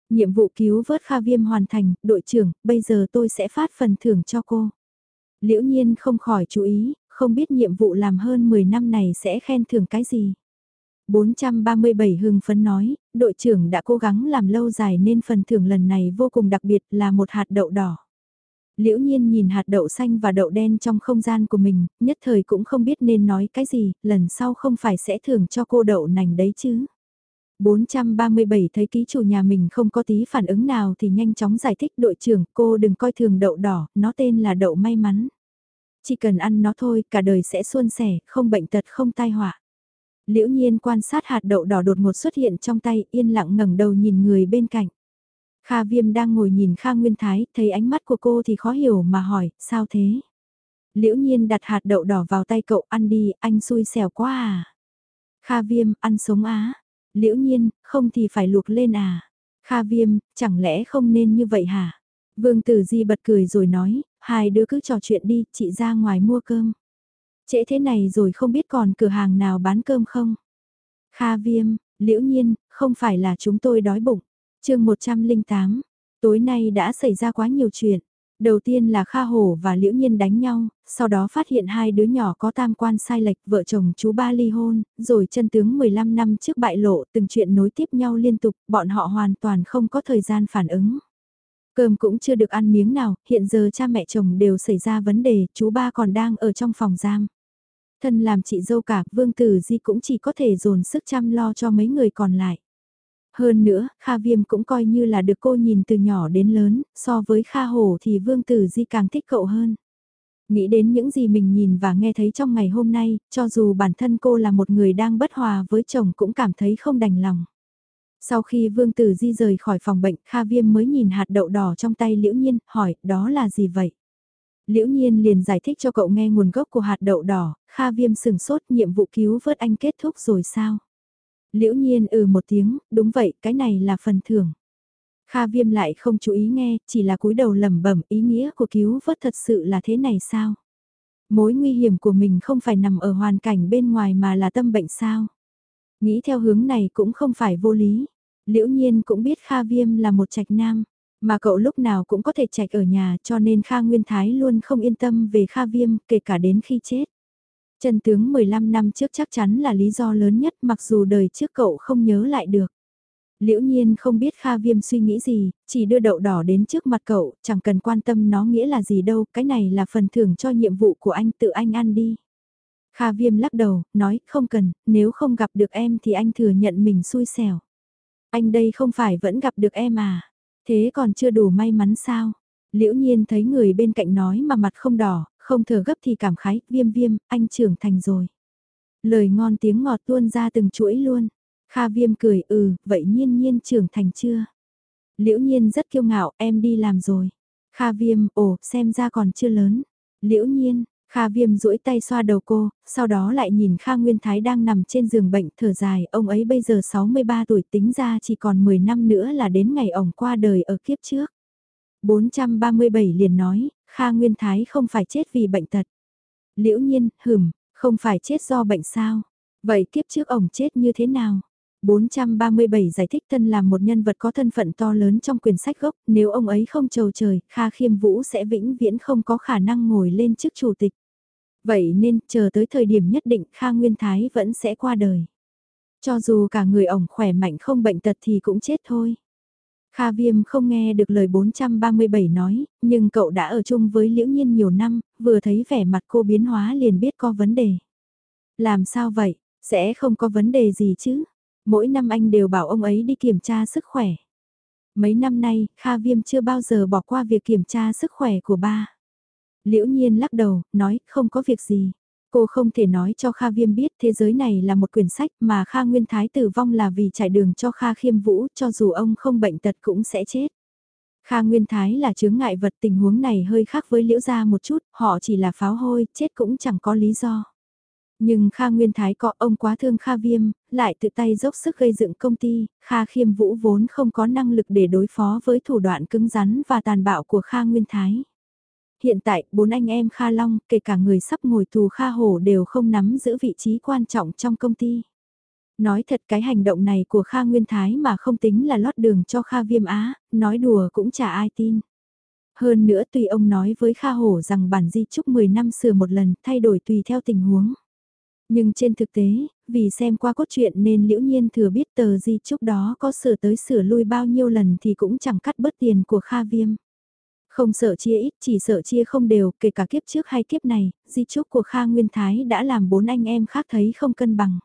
S1: Nhiệm vụ cứu vớt Kha Viêm hoàn thành, đội trưởng, bây giờ tôi sẽ phát phần thưởng cho cô. Liễu nhiên không khỏi chú ý, không biết nhiệm vụ làm hơn 10 năm này sẽ khen thưởng cái gì. 437 hưng phấn nói, đội trưởng đã cố gắng làm lâu dài nên phần thưởng lần này vô cùng đặc biệt là một hạt đậu đỏ. Liễu nhiên nhìn hạt đậu xanh và đậu đen trong không gian của mình, nhất thời cũng không biết nên nói cái gì, lần sau không phải sẽ thưởng cho cô đậu nành đấy chứ. 437 thấy ký chủ nhà mình không có tí phản ứng nào thì nhanh chóng giải thích đội trưởng cô đừng coi thường đậu đỏ, nó tên là đậu may mắn. Chỉ cần ăn nó thôi, cả đời sẽ suôn sẻ, không bệnh tật không tai họa. Liễu nhiên quan sát hạt đậu đỏ đột ngột xuất hiện trong tay, yên lặng ngẩng đầu nhìn người bên cạnh. Kha Viêm đang ngồi nhìn Kha Nguyên Thái, thấy ánh mắt của cô thì khó hiểu mà hỏi, sao thế? Liễu nhiên đặt hạt đậu đỏ vào tay cậu, ăn đi, anh xui xẻo quá à? Kha Viêm, ăn sống á? Liễu nhiên, không thì phải luộc lên à? Kha Viêm, chẳng lẽ không nên như vậy hả? Vương Tử Di bật cười rồi nói, hai đứa cứ trò chuyện đi, chị ra ngoài mua cơm. Trễ thế này rồi không biết còn cửa hàng nào bán cơm không? Kha Viêm, Liễu nhiên, không phải là chúng tôi đói bụng chương 108, tối nay đã xảy ra quá nhiều chuyện. Đầu tiên là Kha Hổ và Liễu Nhiên đánh nhau, sau đó phát hiện hai đứa nhỏ có tam quan sai lệch vợ chồng chú ba ly hôn, rồi chân tướng 15 năm trước bại lộ từng chuyện nối tiếp nhau liên tục, bọn họ hoàn toàn không có thời gian phản ứng. Cơm cũng chưa được ăn miếng nào, hiện giờ cha mẹ chồng đều xảy ra vấn đề, chú ba còn đang ở trong phòng giam. Thân làm chị dâu cả, Vương Tử Di cũng chỉ có thể dồn sức chăm lo cho mấy người còn lại. Hơn nữa, Kha Viêm cũng coi như là được cô nhìn từ nhỏ đến lớn, so với Kha Hổ thì Vương Tử Di càng thích cậu hơn. Nghĩ đến những gì mình nhìn và nghe thấy trong ngày hôm nay, cho dù bản thân cô là một người đang bất hòa với chồng cũng cảm thấy không đành lòng. Sau khi Vương Tử Di rời khỏi phòng bệnh, Kha Viêm mới nhìn hạt đậu đỏ trong tay Liễu Nhiên, hỏi, đó là gì vậy? Liễu Nhiên liền giải thích cho cậu nghe nguồn gốc của hạt đậu đỏ, Kha Viêm sừng sốt nhiệm vụ cứu vớt anh kết thúc rồi sao? Liễu nhiên ừ một tiếng, đúng vậy, cái này là phần thưởng. Kha viêm lại không chú ý nghe, chỉ là cúi đầu lẩm bẩm ý nghĩa của cứu vớt thật sự là thế này sao? Mối nguy hiểm của mình không phải nằm ở hoàn cảnh bên ngoài mà là tâm bệnh sao? Nghĩ theo hướng này cũng không phải vô lý. Liễu nhiên cũng biết Kha viêm là một trạch nam, mà cậu lúc nào cũng có thể chạy ở nhà cho nên Kha Nguyên Thái luôn không yên tâm về Kha viêm kể cả đến khi chết. Chân tướng 15 năm trước chắc chắn là lý do lớn nhất mặc dù đời trước cậu không nhớ lại được. Liễu nhiên không biết Kha Viêm suy nghĩ gì, chỉ đưa đậu đỏ đến trước mặt cậu, chẳng cần quan tâm nó nghĩa là gì đâu, cái này là phần thưởng cho nhiệm vụ của anh tự anh ăn đi. Kha Viêm lắc đầu, nói không cần, nếu không gặp được em thì anh thừa nhận mình xui xẻo. Anh đây không phải vẫn gặp được em à, thế còn chưa đủ may mắn sao? Liễu nhiên thấy người bên cạnh nói mà mặt không đỏ, không thở gấp thì cảm khái, viêm viêm, anh trưởng thành rồi. Lời ngon tiếng ngọt tuôn ra từng chuỗi luôn. Kha viêm cười ừ, vậy nhiên nhiên trưởng thành chưa? Liễu nhiên rất kiêu ngạo, em đi làm rồi. Kha viêm, ồ, xem ra còn chưa lớn. Liễu nhiên, Kha viêm duỗi tay xoa đầu cô, sau đó lại nhìn Kha Nguyên Thái đang nằm trên giường bệnh thở dài, ông ấy bây giờ 63 tuổi tính ra chỉ còn 10 năm nữa là đến ngày ổng qua đời ở kiếp trước. 437 liền nói, Kha Nguyên Thái không phải chết vì bệnh tật. Liễu nhiên, hửm, không phải chết do bệnh sao? Vậy kiếp trước ổng chết như thế nào? 437 giải thích thân là một nhân vật có thân phận to lớn trong quyển sách gốc, nếu ông ấy không trầu trời, Kha Khiêm Vũ sẽ vĩnh viễn không có khả năng ngồi lên chức chủ tịch. Vậy nên, chờ tới thời điểm nhất định Kha Nguyên Thái vẫn sẽ qua đời. Cho dù cả người ổng khỏe mạnh không bệnh tật thì cũng chết thôi. Kha Viêm không nghe được lời 437 nói, nhưng cậu đã ở chung với Liễu Nhiên nhiều năm, vừa thấy vẻ mặt cô biến hóa liền biết có vấn đề. Làm sao vậy, sẽ không có vấn đề gì chứ? Mỗi năm anh đều bảo ông ấy đi kiểm tra sức khỏe. Mấy năm nay, Kha Viêm chưa bao giờ bỏ qua việc kiểm tra sức khỏe của ba. Liễu Nhiên lắc đầu, nói không có việc gì. Cô không thể nói cho Kha Viêm biết thế giới này là một quyển sách mà Kha Nguyên Thái tử vong là vì trải đường cho Kha Khiêm Vũ cho dù ông không bệnh tật cũng sẽ chết. Kha Nguyên Thái là chướng ngại vật tình huống này hơi khác với liễu gia một chút, họ chỉ là pháo hôi, chết cũng chẳng có lý do. Nhưng Kha Nguyên Thái có ông quá thương Kha Viêm, lại tự tay dốc sức gây dựng công ty, Kha Khiêm Vũ vốn không có năng lực để đối phó với thủ đoạn cứng rắn và tàn bạo của Kha Nguyên Thái hiện tại bốn anh em Kha Long, kể cả người sắp ngồi tù Kha Hổ đều không nắm giữ vị trí quan trọng trong công ty. Nói thật cái hành động này của Kha Nguyên Thái mà không tính là lót đường cho Kha Viêm Á, nói đùa cũng chả ai tin. Hơn nữa tùy ông nói với Kha Hổ rằng bản di chúc 10 năm sửa một lần, thay đổi tùy theo tình huống. Nhưng trên thực tế, vì xem qua cốt truyện nên liễu nhiên thừa biết tờ di trúc đó có sửa tới sửa lui bao nhiêu lần thì cũng chẳng cắt bớt tiền của Kha Viêm. Không sợ chia ít, chỉ sợ chia không đều, kể cả kiếp trước hay kiếp này, di trúc của Kha Nguyên Thái đã làm bốn anh em khác thấy không cân bằng.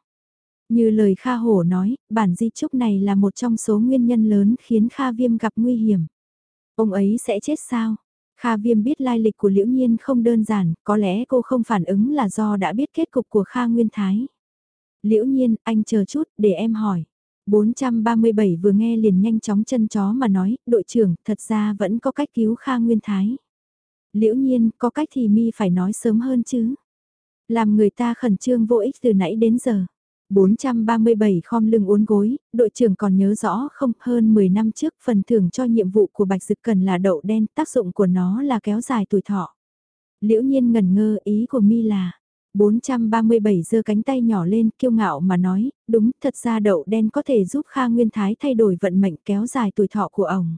S1: Như lời Kha Hổ nói, bản di trúc này là một trong số nguyên nhân lớn khiến Kha Viêm gặp nguy hiểm. Ông ấy sẽ chết sao? Kha Viêm biết lai lịch của Liễu Nhiên không đơn giản, có lẽ cô không phản ứng là do đã biết kết cục của Kha Nguyên Thái. Liễu Nhiên, anh chờ chút, để em hỏi. 437 vừa nghe liền nhanh chóng chân chó mà nói, đội trưởng, thật ra vẫn có cách cứu Kha Nguyên Thái. Liễu Nhiên, có cách thì mi phải nói sớm hơn chứ. Làm người ta khẩn trương vô ích từ nãy đến giờ. 437 khom lưng uốn gối, đội trưởng còn nhớ rõ không hơn 10 năm trước phần thưởng cho nhiệm vụ của Bạch Dực Cần là đậu đen, tác dụng của nó là kéo dài tuổi thọ. Liễu nhiên ngần ngơ ý của mi là, 437 giơ cánh tay nhỏ lên kiêu ngạo mà nói, đúng thật ra đậu đen có thể giúp Kha Nguyên Thái thay đổi vận mệnh kéo dài tuổi thọ của ông.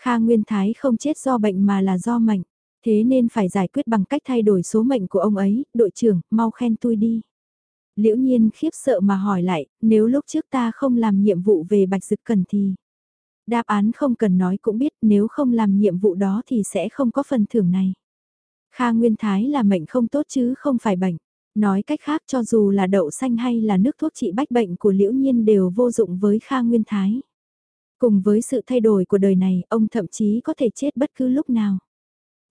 S1: Kha Nguyên Thái không chết do bệnh mà là do mệnh, thế nên phải giải quyết bằng cách thay đổi số mệnh của ông ấy, đội trưởng, mau khen tôi đi. Liễu nhiên khiếp sợ mà hỏi lại, nếu lúc trước ta không làm nhiệm vụ về bạch dực cần thì... Đáp án không cần nói cũng biết nếu không làm nhiệm vụ đó thì sẽ không có phần thưởng này. Kha Nguyên Thái là mệnh không tốt chứ không phải bệnh. Nói cách khác cho dù là đậu xanh hay là nước thuốc trị bách bệnh của liễu nhiên đều vô dụng với Kha Nguyên Thái. Cùng với sự thay đổi của đời này, ông thậm chí có thể chết bất cứ lúc nào.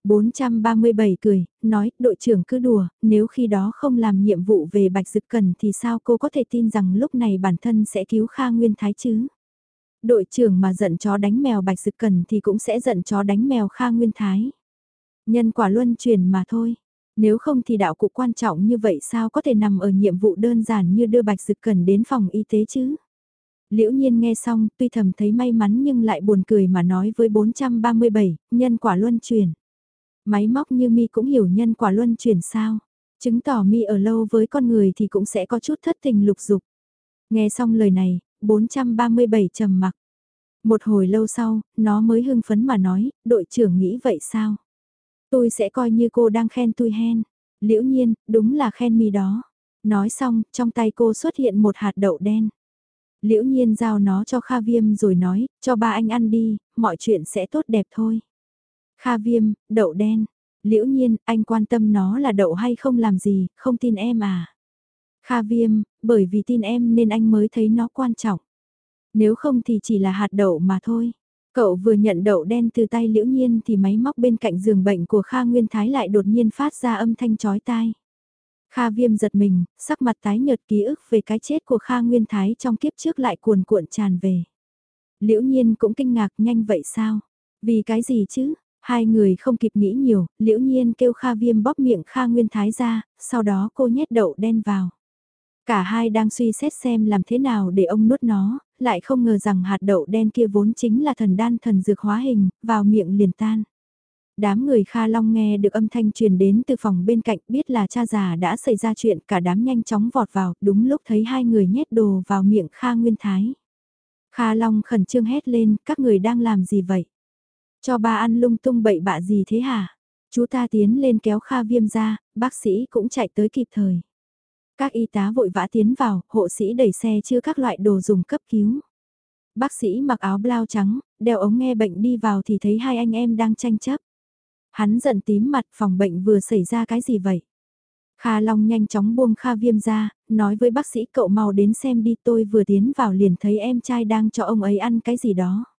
S1: 437 cười, nói, đội trưởng cứ đùa, nếu khi đó không làm nhiệm vụ về Bạch Dực Cần thì sao cô có thể tin rằng lúc này bản thân sẽ cứu Kha Nguyên Thái chứ? Đội trưởng mà giận chó đánh mèo Bạch Dực Cần thì cũng sẽ giận chó đánh mèo Kha Nguyên Thái. Nhân quả luân chuyển mà thôi. Nếu không thì đạo cụ quan trọng như vậy sao có thể nằm ở nhiệm vụ đơn giản như đưa Bạch Dực Cần đến phòng y tế chứ? Liễu nhiên nghe xong tuy thầm thấy may mắn nhưng lại buồn cười mà nói với 437, nhân quả luân chuyển. Máy móc như mi cũng hiểu nhân quả luân chuyển sao. Chứng tỏ mi ở lâu với con người thì cũng sẽ có chút thất tình lục dục. Nghe xong lời này, 437 trầm mặc. Một hồi lâu sau, nó mới hưng phấn mà nói, đội trưởng nghĩ vậy sao? Tôi sẽ coi như cô đang khen tôi hen. Liễu nhiên, đúng là khen mi đó. Nói xong, trong tay cô xuất hiện một hạt đậu đen. Liễu nhiên giao nó cho Kha Viêm rồi nói, cho ba anh ăn đi, mọi chuyện sẽ tốt đẹp thôi. Kha viêm, đậu đen. Liễu nhiên, anh quan tâm nó là đậu hay không làm gì, không tin em à. Kha viêm, bởi vì tin em nên anh mới thấy nó quan trọng. Nếu không thì chỉ là hạt đậu mà thôi. Cậu vừa nhận đậu đen từ tay liễu nhiên thì máy móc bên cạnh giường bệnh của Kha Nguyên Thái lại đột nhiên phát ra âm thanh chói tai. Kha viêm giật mình, sắc mặt tái nhợt ký ức về cái chết của Kha Nguyên Thái trong kiếp trước lại cuồn cuộn tràn về. Liễu nhiên cũng kinh ngạc nhanh vậy sao? Vì cái gì chứ? Hai người không kịp nghĩ nhiều, liễu nhiên kêu Kha Viêm bóp miệng Kha Nguyên Thái ra, sau đó cô nhét đậu đen vào. Cả hai đang suy xét xem làm thế nào để ông nuốt nó, lại không ngờ rằng hạt đậu đen kia vốn chính là thần đan thần dược hóa hình, vào miệng liền tan. Đám người Kha Long nghe được âm thanh truyền đến từ phòng bên cạnh biết là cha già đã xảy ra chuyện cả đám nhanh chóng vọt vào, đúng lúc thấy hai người nhét đồ vào miệng Kha Nguyên Thái. Kha Long khẩn trương hét lên, các người đang làm gì vậy? Cho ba ăn lung tung bậy bạ gì thế hả? Chú ta tiến lên kéo Kha Viêm ra, bác sĩ cũng chạy tới kịp thời. Các y tá vội vã tiến vào, hộ sĩ đẩy xe chưa các loại đồ dùng cấp cứu. Bác sĩ mặc áo blau trắng, đeo ống nghe bệnh đi vào thì thấy hai anh em đang tranh chấp. Hắn giận tím mặt phòng bệnh vừa xảy ra cái gì vậy? Kha Long nhanh chóng buông Kha Viêm ra, nói với bác sĩ cậu mau đến xem đi tôi vừa tiến vào liền thấy em trai đang cho ông ấy ăn cái gì đó.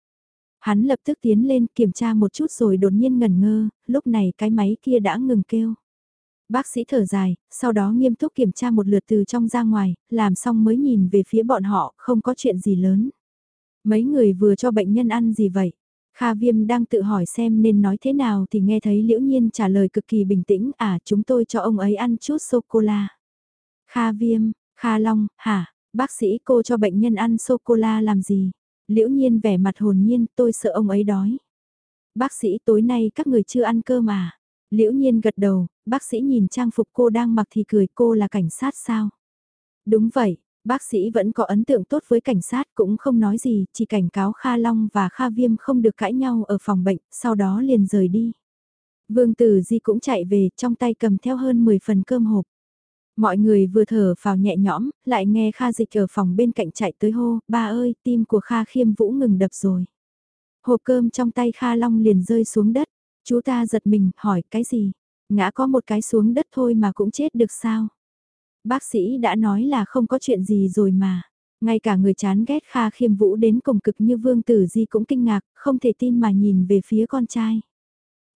S1: Hắn lập tức tiến lên kiểm tra một chút rồi đột nhiên ngẩn ngơ, lúc này cái máy kia đã ngừng kêu. Bác sĩ thở dài, sau đó nghiêm túc kiểm tra một lượt từ trong ra ngoài, làm xong mới nhìn về phía bọn họ, không có chuyện gì lớn. Mấy người vừa cho bệnh nhân ăn gì vậy? Kha Viêm đang tự hỏi xem nên nói thế nào thì nghe thấy Liễu Nhiên trả lời cực kỳ bình tĩnh, à chúng tôi cho ông ấy ăn chút sô-cô-la. Kha Viêm, Kha Long, hả, bác sĩ cô cho bệnh nhân ăn sô-cô-la làm gì? Liễu nhiên vẻ mặt hồn nhiên, tôi sợ ông ấy đói. Bác sĩ tối nay các người chưa ăn cơm mà. Liễu nhiên gật đầu, bác sĩ nhìn trang phục cô đang mặc thì cười cô là cảnh sát sao? Đúng vậy, Bác sĩ vẫn có ấn tượng tốt với cảnh sát cũng không nói gì, chỉ cảnh cáo Kha Long và Kha Viêm không được cãi nhau ở phòng bệnh, sau đó liền rời đi. Vương Tử Di cũng chạy về, trong tay cầm theo hơn 10 phần cơm hộp. Mọi người vừa thở vào nhẹ nhõm, lại nghe Kha Dịch ở phòng bên cạnh chạy tới hô, ba ơi, tim của Kha Khiêm Vũ ngừng đập rồi. Hộp cơm trong tay Kha Long liền rơi xuống đất, chú ta giật mình, hỏi cái gì? Ngã có một cái xuống đất thôi mà cũng chết được sao? Bác sĩ đã nói là không có chuyện gì rồi mà. Ngay cả người chán ghét Kha Khiêm Vũ đến cùng cực như Vương Tử Di cũng kinh ngạc, không thể tin mà nhìn về phía con trai.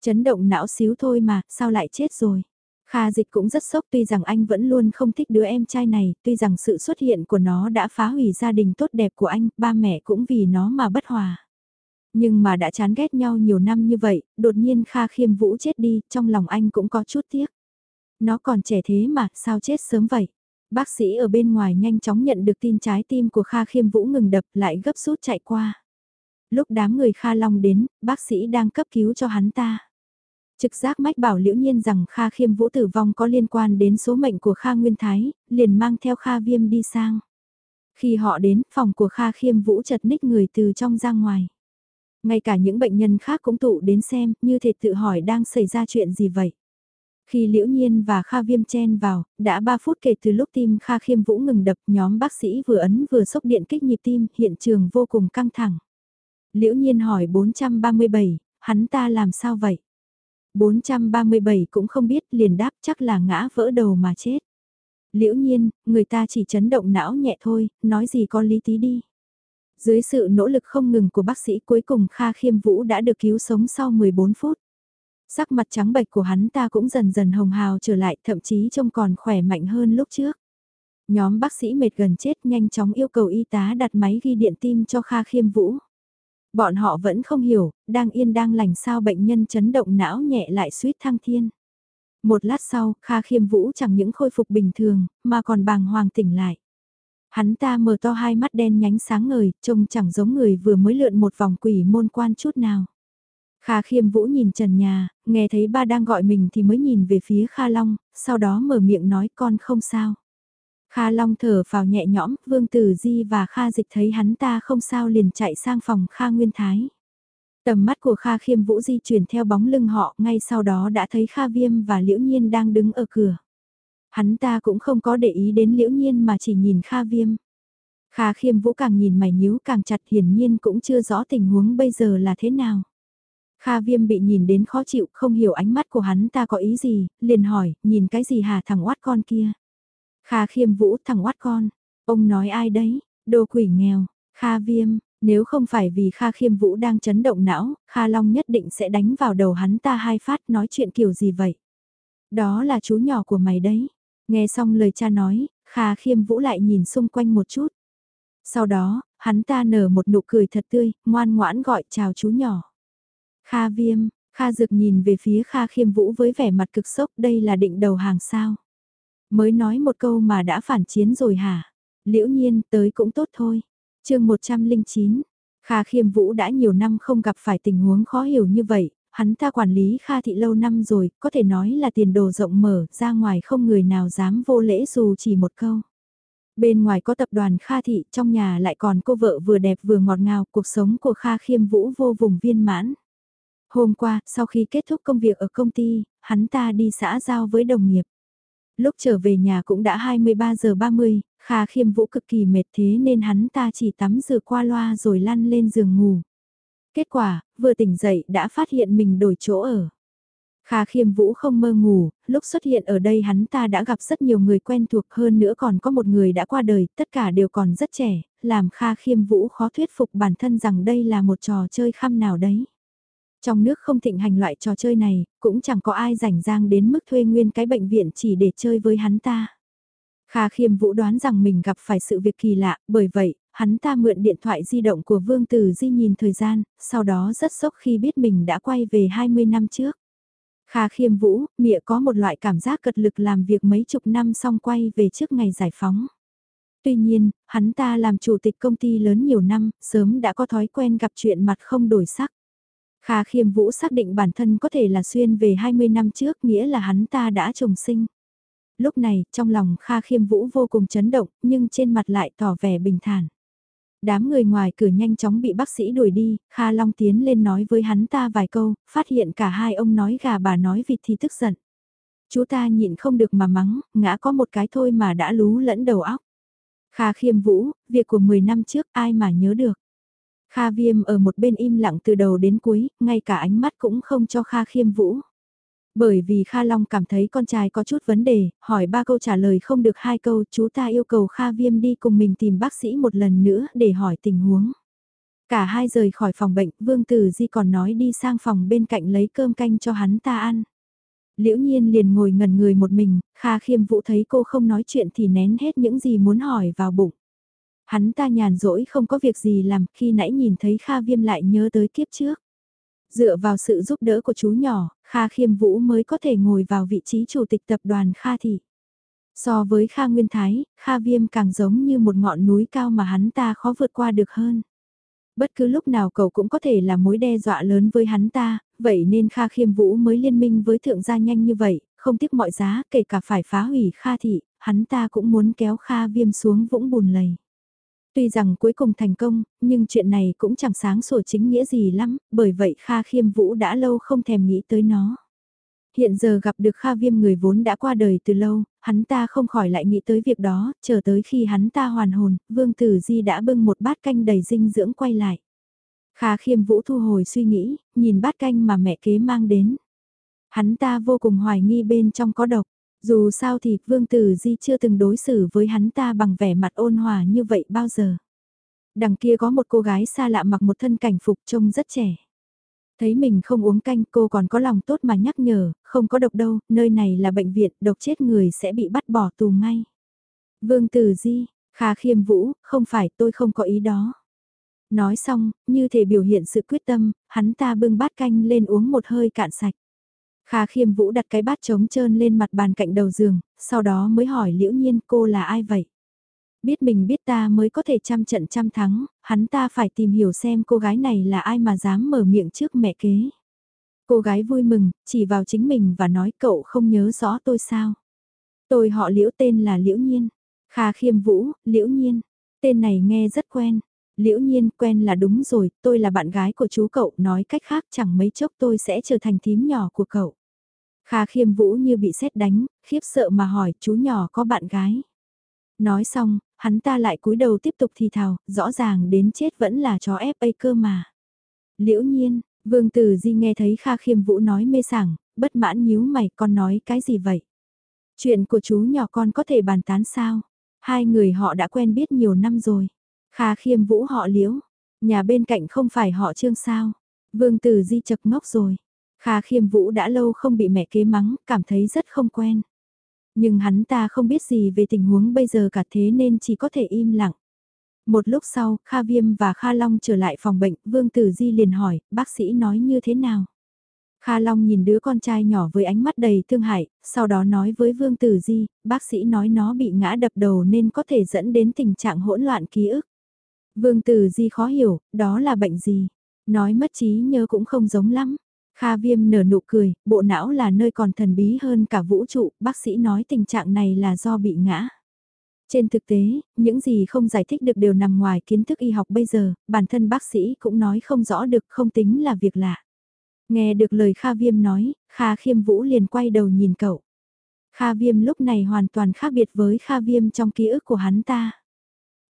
S1: Chấn động não xíu thôi mà, sao lại chết rồi? Kha dịch cũng rất sốc tuy rằng anh vẫn luôn không thích đứa em trai này, tuy rằng sự xuất hiện của nó đã phá hủy gia đình tốt đẹp của anh, ba mẹ cũng vì nó mà bất hòa. Nhưng mà đã chán ghét nhau nhiều năm như vậy, đột nhiên Kha khiêm vũ chết đi, trong lòng anh cũng có chút tiếc. Nó còn trẻ thế mà, sao chết sớm vậy? Bác sĩ ở bên ngoài nhanh chóng nhận được tin trái tim của Kha khiêm vũ ngừng đập lại gấp rút chạy qua. Lúc đám người Kha Long đến, bác sĩ đang cấp cứu cho hắn ta. Trực giác mách bảo liễu nhiên rằng Kha khiêm vũ tử vong có liên quan đến số mệnh của Kha Nguyên Thái, liền mang theo Kha Viêm đi sang. Khi họ đến, phòng của Kha khiêm vũ chật ních người từ trong ra ngoài. Ngay cả những bệnh nhân khác cũng tụ đến xem, như thể tự hỏi đang xảy ra chuyện gì vậy. Khi Liễu Nhiên và Kha Viêm chen vào, đã 3 phút kể từ lúc tim Kha Khiêm Vũ ngừng đập, nhóm bác sĩ vừa ấn vừa sốc điện kích nhịp tim, hiện trường vô cùng căng thẳng. Liễu Nhiên hỏi 437, hắn ta làm sao vậy? 437 cũng không biết liền đáp chắc là ngã vỡ đầu mà chết. Liễu nhiên, người ta chỉ chấn động não nhẹ thôi, nói gì có lý tí đi. Dưới sự nỗ lực không ngừng của bác sĩ cuối cùng Kha Khiêm Vũ đã được cứu sống sau 14 phút. Sắc mặt trắng bệch của hắn ta cũng dần dần hồng hào trở lại thậm chí trông còn khỏe mạnh hơn lúc trước. Nhóm bác sĩ mệt gần chết nhanh chóng yêu cầu y tá đặt máy ghi điện tim cho Kha Khiêm Vũ. Bọn họ vẫn không hiểu, đang yên đang lành sao bệnh nhân chấn động não nhẹ lại suýt thăng thiên. Một lát sau, Kha Khiêm Vũ chẳng những khôi phục bình thường, mà còn bàng hoàng tỉnh lại. Hắn ta mở to hai mắt đen nhánh sáng ngời, trông chẳng giống người vừa mới lượn một vòng quỷ môn quan chút nào. Kha Khiêm Vũ nhìn trần nhà, nghe thấy ba đang gọi mình thì mới nhìn về phía Kha Long, sau đó mở miệng nói con không sao. Kha Long thở vào nhẹ nhõm, Vương Tử Di và Kha Dịch thấy hắn ta không sao liền chạy sang phòng Kha Nguyên Thái. Tầm mắt của Kha Khiêm Vũ di chuyển theo bóng lưng họ, ngay sau đó đã thấy Kha Viêm và Liễu Nhiên đang đứng ở cửa. Hắn ta cũng không có để ý đến Liễu Nhiên mà chỉ nhìn Kha Viêm. Kha Khiêm Vũ càng nhìn mày nhíu càng chặt hiển nhiên cũng chưa rõ tình huống bây giờ là thế nào. Kha Viêm bị nhìn đến khó chịu, không hiểu ánh mắt của hắn ta có ý gì, liền hỏi, nhìn cái gì hả thằng oát con kia. Kha khiêm vũ thằng oát con. Ông nói ai đấy, đồ quỷ nghèo, Kha viêm, nếu không phải vì Kha khiêm vũ đang chấn động não, Kha Long nhất định sẽ đánh vào đầu hắn ta hai phát nói chuyện kiểu gì vậy. Đó là chú nhỏ của mày đấy. Nghe xong lời cha nói, Kha khiêm vũ lại nhìn xung quanh một chút. Sau đó, hắn ta nở một nụ cười thật tươi, ngoan ngoãn gọi chào chú nhỏ. Kha viêm, Kha dược nhìn về phía Kha khiêm vũ với vẻ mặt cực sốc đây là định đầu hàng sao. Mới nói một câu mà đã phản chiến rồi hả? Liễu nhiên tới cũng tốt thôi. chương 109, Kha Khiêm Vũ đã nhiều năm không gặp phải tình huống khó hiểu như vậy, hắn ta quản lý Kha Thị lâu năm rồi, có thể nói là tiền đồ rộng mở, ra ngoài không người nào dám vô lễ dù chỉ một câu. Bên ngoài có tập đoàn Kha Thị, trong nhà lại còn cô vợ vừa đẹp vừa ngọt ngào, cuộc sống của Kha Khiêm Vũ vô vùng viên mãn. Hôm qua, sau khi kết thúc công việc ở công ty, hắn ta đi xã giao với đồng nghiệp. Lúc trở về nhà cũng đã 23 giờ 30, Kha khiêm vũ cực kỳ mệt thế nên hắn ta chỉ tắm rửa qua loa rồi lăn lên giường ngủ. Kết quả, vừa tỉnh dậy đã phát hiện mình đổi chỗ ở. Kha khiêm vũ không mơ ngủ, lúc xuất hiện ở đây hắn ta đã gặp rất nhiều người quen thuộc hơn nữa còn có một người đã qua đời, tất cả đều còn rất trẻ, làm Kha khiêm vũ khó thuyết phục bản thân rằng đây là một trò chơi khăm nào đấy. Trong nước không thịnh hành loại trò chơi này, cũng chẳng có ai rảnh rang đến mức thuê nguyên cái bệnh viện chỉ để chơi với hắn ta. Kha khiêm vũ đoán rằng mình gặp phải sự việc kỳ lạ, bởi vậy, hắn ta mượn điện thoại di động của Vương Tử Di nhìn thời gian, sau đó rất sốc khi biết mình đã quay về 20 năm trước. Kha khiêm vũ, mịa có một loại cảm giác cật lực làm việc mấy chục năm xong quay về trước ngày giải phóng. Tuy nhiên, hắn ta làm chủ tịch công ty lớn nhiều năm, sớm đã có thói quen gặp chuyện mặt không đổi sắc. Kha khiêm vũ xác định bản thân có thể là xuyên về 20 năm trước nghĩa là hắn ta đã trùng sinh. lúc này trong lòng Kha Khiêm Vũ vô cùng chấn động nhưng trên mặt lại tỏ vẻ bình thản. Đám người ngoài cửa nhanh chóng bị bác sĩ đuổi đi, Kha Long tiến lên nói với hắn ta vài câu, phát hiện cả hai ông nói gà bà nói vịt thì tức giận. Chú ta nhịn không được mà mắng, ngã có một cái thôi mà đã lú lẫn đầu óc. Kha khiêm vũ, việc của 10 năm trước ai mà nhớ được. Kha viêm ở một bên im lặng từ đầu đến cuối, ngay cả ánh mắt cũng không cho Kha khiêm vũ. Bởi vì Kha Long cảm thấy con trai có chút vấn đề, hỏi ba câu trả lời không được hai câu, chú ta yêu cầu Kha Viêm đi cùng mình tìm bác sĩ một lần nữa để hỏi tình huống. Cả hai rời khỏi phòng bệnh, Vương Tử Di còn nói đi sang phòng bên cạnh lấy cơm canh cho hắn ta ăn. Liễu nhiên liền ngồi ngần người một mình, Kha Khiêm Vũ thấy cô không nói chuyện thì nén hết những gì muốn hỏi vào bụng. Hắn ta nhàn rỗi không có việc gì làm, khi nãy nhìn thấy Kha Viêm lại nhớ tới kiếp trước. Dựa vào sự giúp đỡ của chú nhỏ, Kha Khiêm Vũ mới có thể ngồi vào vị trí chủ tịch tập đoàn Kha Thị. So với Kha Nguyên Thái, Kha Viêm càng giống như một ngọn núi cao mà hắn ta khó vượt qua được hơn. Bất cứ lúc nào cậu cũng có thể là mối đe dọa lớn với hắn ta, vậy nên Kha Khiêm Vũ mới liên minh với thượng gia nhanh như vậy, không tiếc mọi giá, kể cả phải phá hủy Kha Thị, hắn ta cũng muốn kéo Kha Viêm xuống vũng bùn lầy. Tuy rằng cuối cùng thành công, nhưng chuyện này cũng chẳng sáng sủa chính nghĩa gì lắm, bởi vậy Kha Khiêm Vũ đã lâu không thèm nghĩ tới nó. Hiện giờ gặp được Kha Viêm người vốn đã qua đời từ lâu, hắn ta không khỏi lại nghĩ tới việc đó, chờ tới khi hắn ta hoàn hồn, Vương Tử Di đã bưng một bát canh đầy dinh dưỡng quay lại. Kha Khiêm Vũ thu hồi suy nghĩ, nhìn bát canh mà mẹ kế mang đến. Hắn ta vô cùng hoài nghi bên trong có độc, dù sao thì Vương Tử Di chưa từng đối xử với hắn ta bằng vẻ mặt ôn hòa như vậy bao giờ. Đằng kia có một cô gái xa lạ mặc một thân cảnh phục trông rất trẻ. Thấy mình không uống canh cô còn có lòng tốt mà nhắc nhở, không có độc đâu, nơi này là bệnh viện, độc chết người sẽ bị bắt bỏ tù ngay. Vương Tử Di, Kha Khiêm Vũ, không phải tôi không có ý đó. Nói xong, như thể biểu hiện sự quyết tâm, hắn ta bưng bát canh lên uống một hơi cạn sạch. Kha khiêm vũ đặt cái bát trống trơn lên mặt bàn cạnh đầu giường, sau đó mới hỏi liễu nhiên cô là ai vậy? Biết mình biết ta mới có thể trăm trận trăm thắng, hắn ta phải tìm hiểu xem cô gái này là ai mà dám mở miệng trước mẹ kế. Cô gái vui mừng, chỉ vào chính mình và nói cậu không nhớ rõ tôi sao. Tôi họ liễu tên là liễu nhiên. Kha khiêm vũ, liễu nhiên. Tên này nghe rất quen. Liễu nhiên quen là đúng rồi, tôi là bạn gái của chú cậu, nói cách khác chẳng mấy chốc tôi sẽ trở thành thím nhỏ của cậu. Kha khiêm vũ như bị sét đánh, khiếp sợ mà hỏi chú nhỏ có bạn gái. Nói xong, hắn ta lại cúi đầu tiếp tục thì thào, rõ ràng đến chết vẫn là chó FA cơ mà. Liễu nhiên, vương tử di nghe thấy Kha khiêm vũ nói mê sảng, bất mãn nhíu mày con nói cái gì vậy? Chuyện của chú nhỏ con có thể bàn tán sao? Hai người họ đã quen biết nhiều năm rồi. Kha khiêm vũ họ liễu, nhà bên cạnh không phải họ trương sao? Vương tử di chật ngốc rồi. Kha khiêm vũ đã lâu không bị mẹ kế mắng, cảm thấy rất không quen. Nhưng hắn ta không biết gì về tình huống bây giờ cả thế nên chỉ có thể im lặng. Một lúc sau, Kha Viêm và Kha Long trở lại phòng bệnh, Vương Tử Di liền hỏi, bác sĩ nói như thế nào? Kha Long nhìn đứa con trai nhỏ với ánh mắt đầy thương hại, sau đó nói với Vương Tử Di, bác sĩ nói nó bị ngã đập đầu nên có thể dẫn đến tình trạng hỗn loạn ký ức. Vương Tử Di khó hiểu, đó là bệnh gì? Nói mất trí nhớ cũng không giống lắm. Kha viêm nở nụ cười, bộ não là nơi còn thần bí hơn cả vũ trụ, bác sĩ nói tình trạng này là do bị ngã. Trên thực tế, những gì không giải thích được đều nằm ngoài kiến thức y học bây giờ, bản thân bác sĩ cũng nói không rõ được không tính là việc lạ. Nghe được lời Kha Viêm nói, Kha Khiêm Vũ liền quay đầu nhìn cậu. Kha Viêm lúc này hoàn toàn khác biệt với Kha Viêm trong ký ức của hắn ta.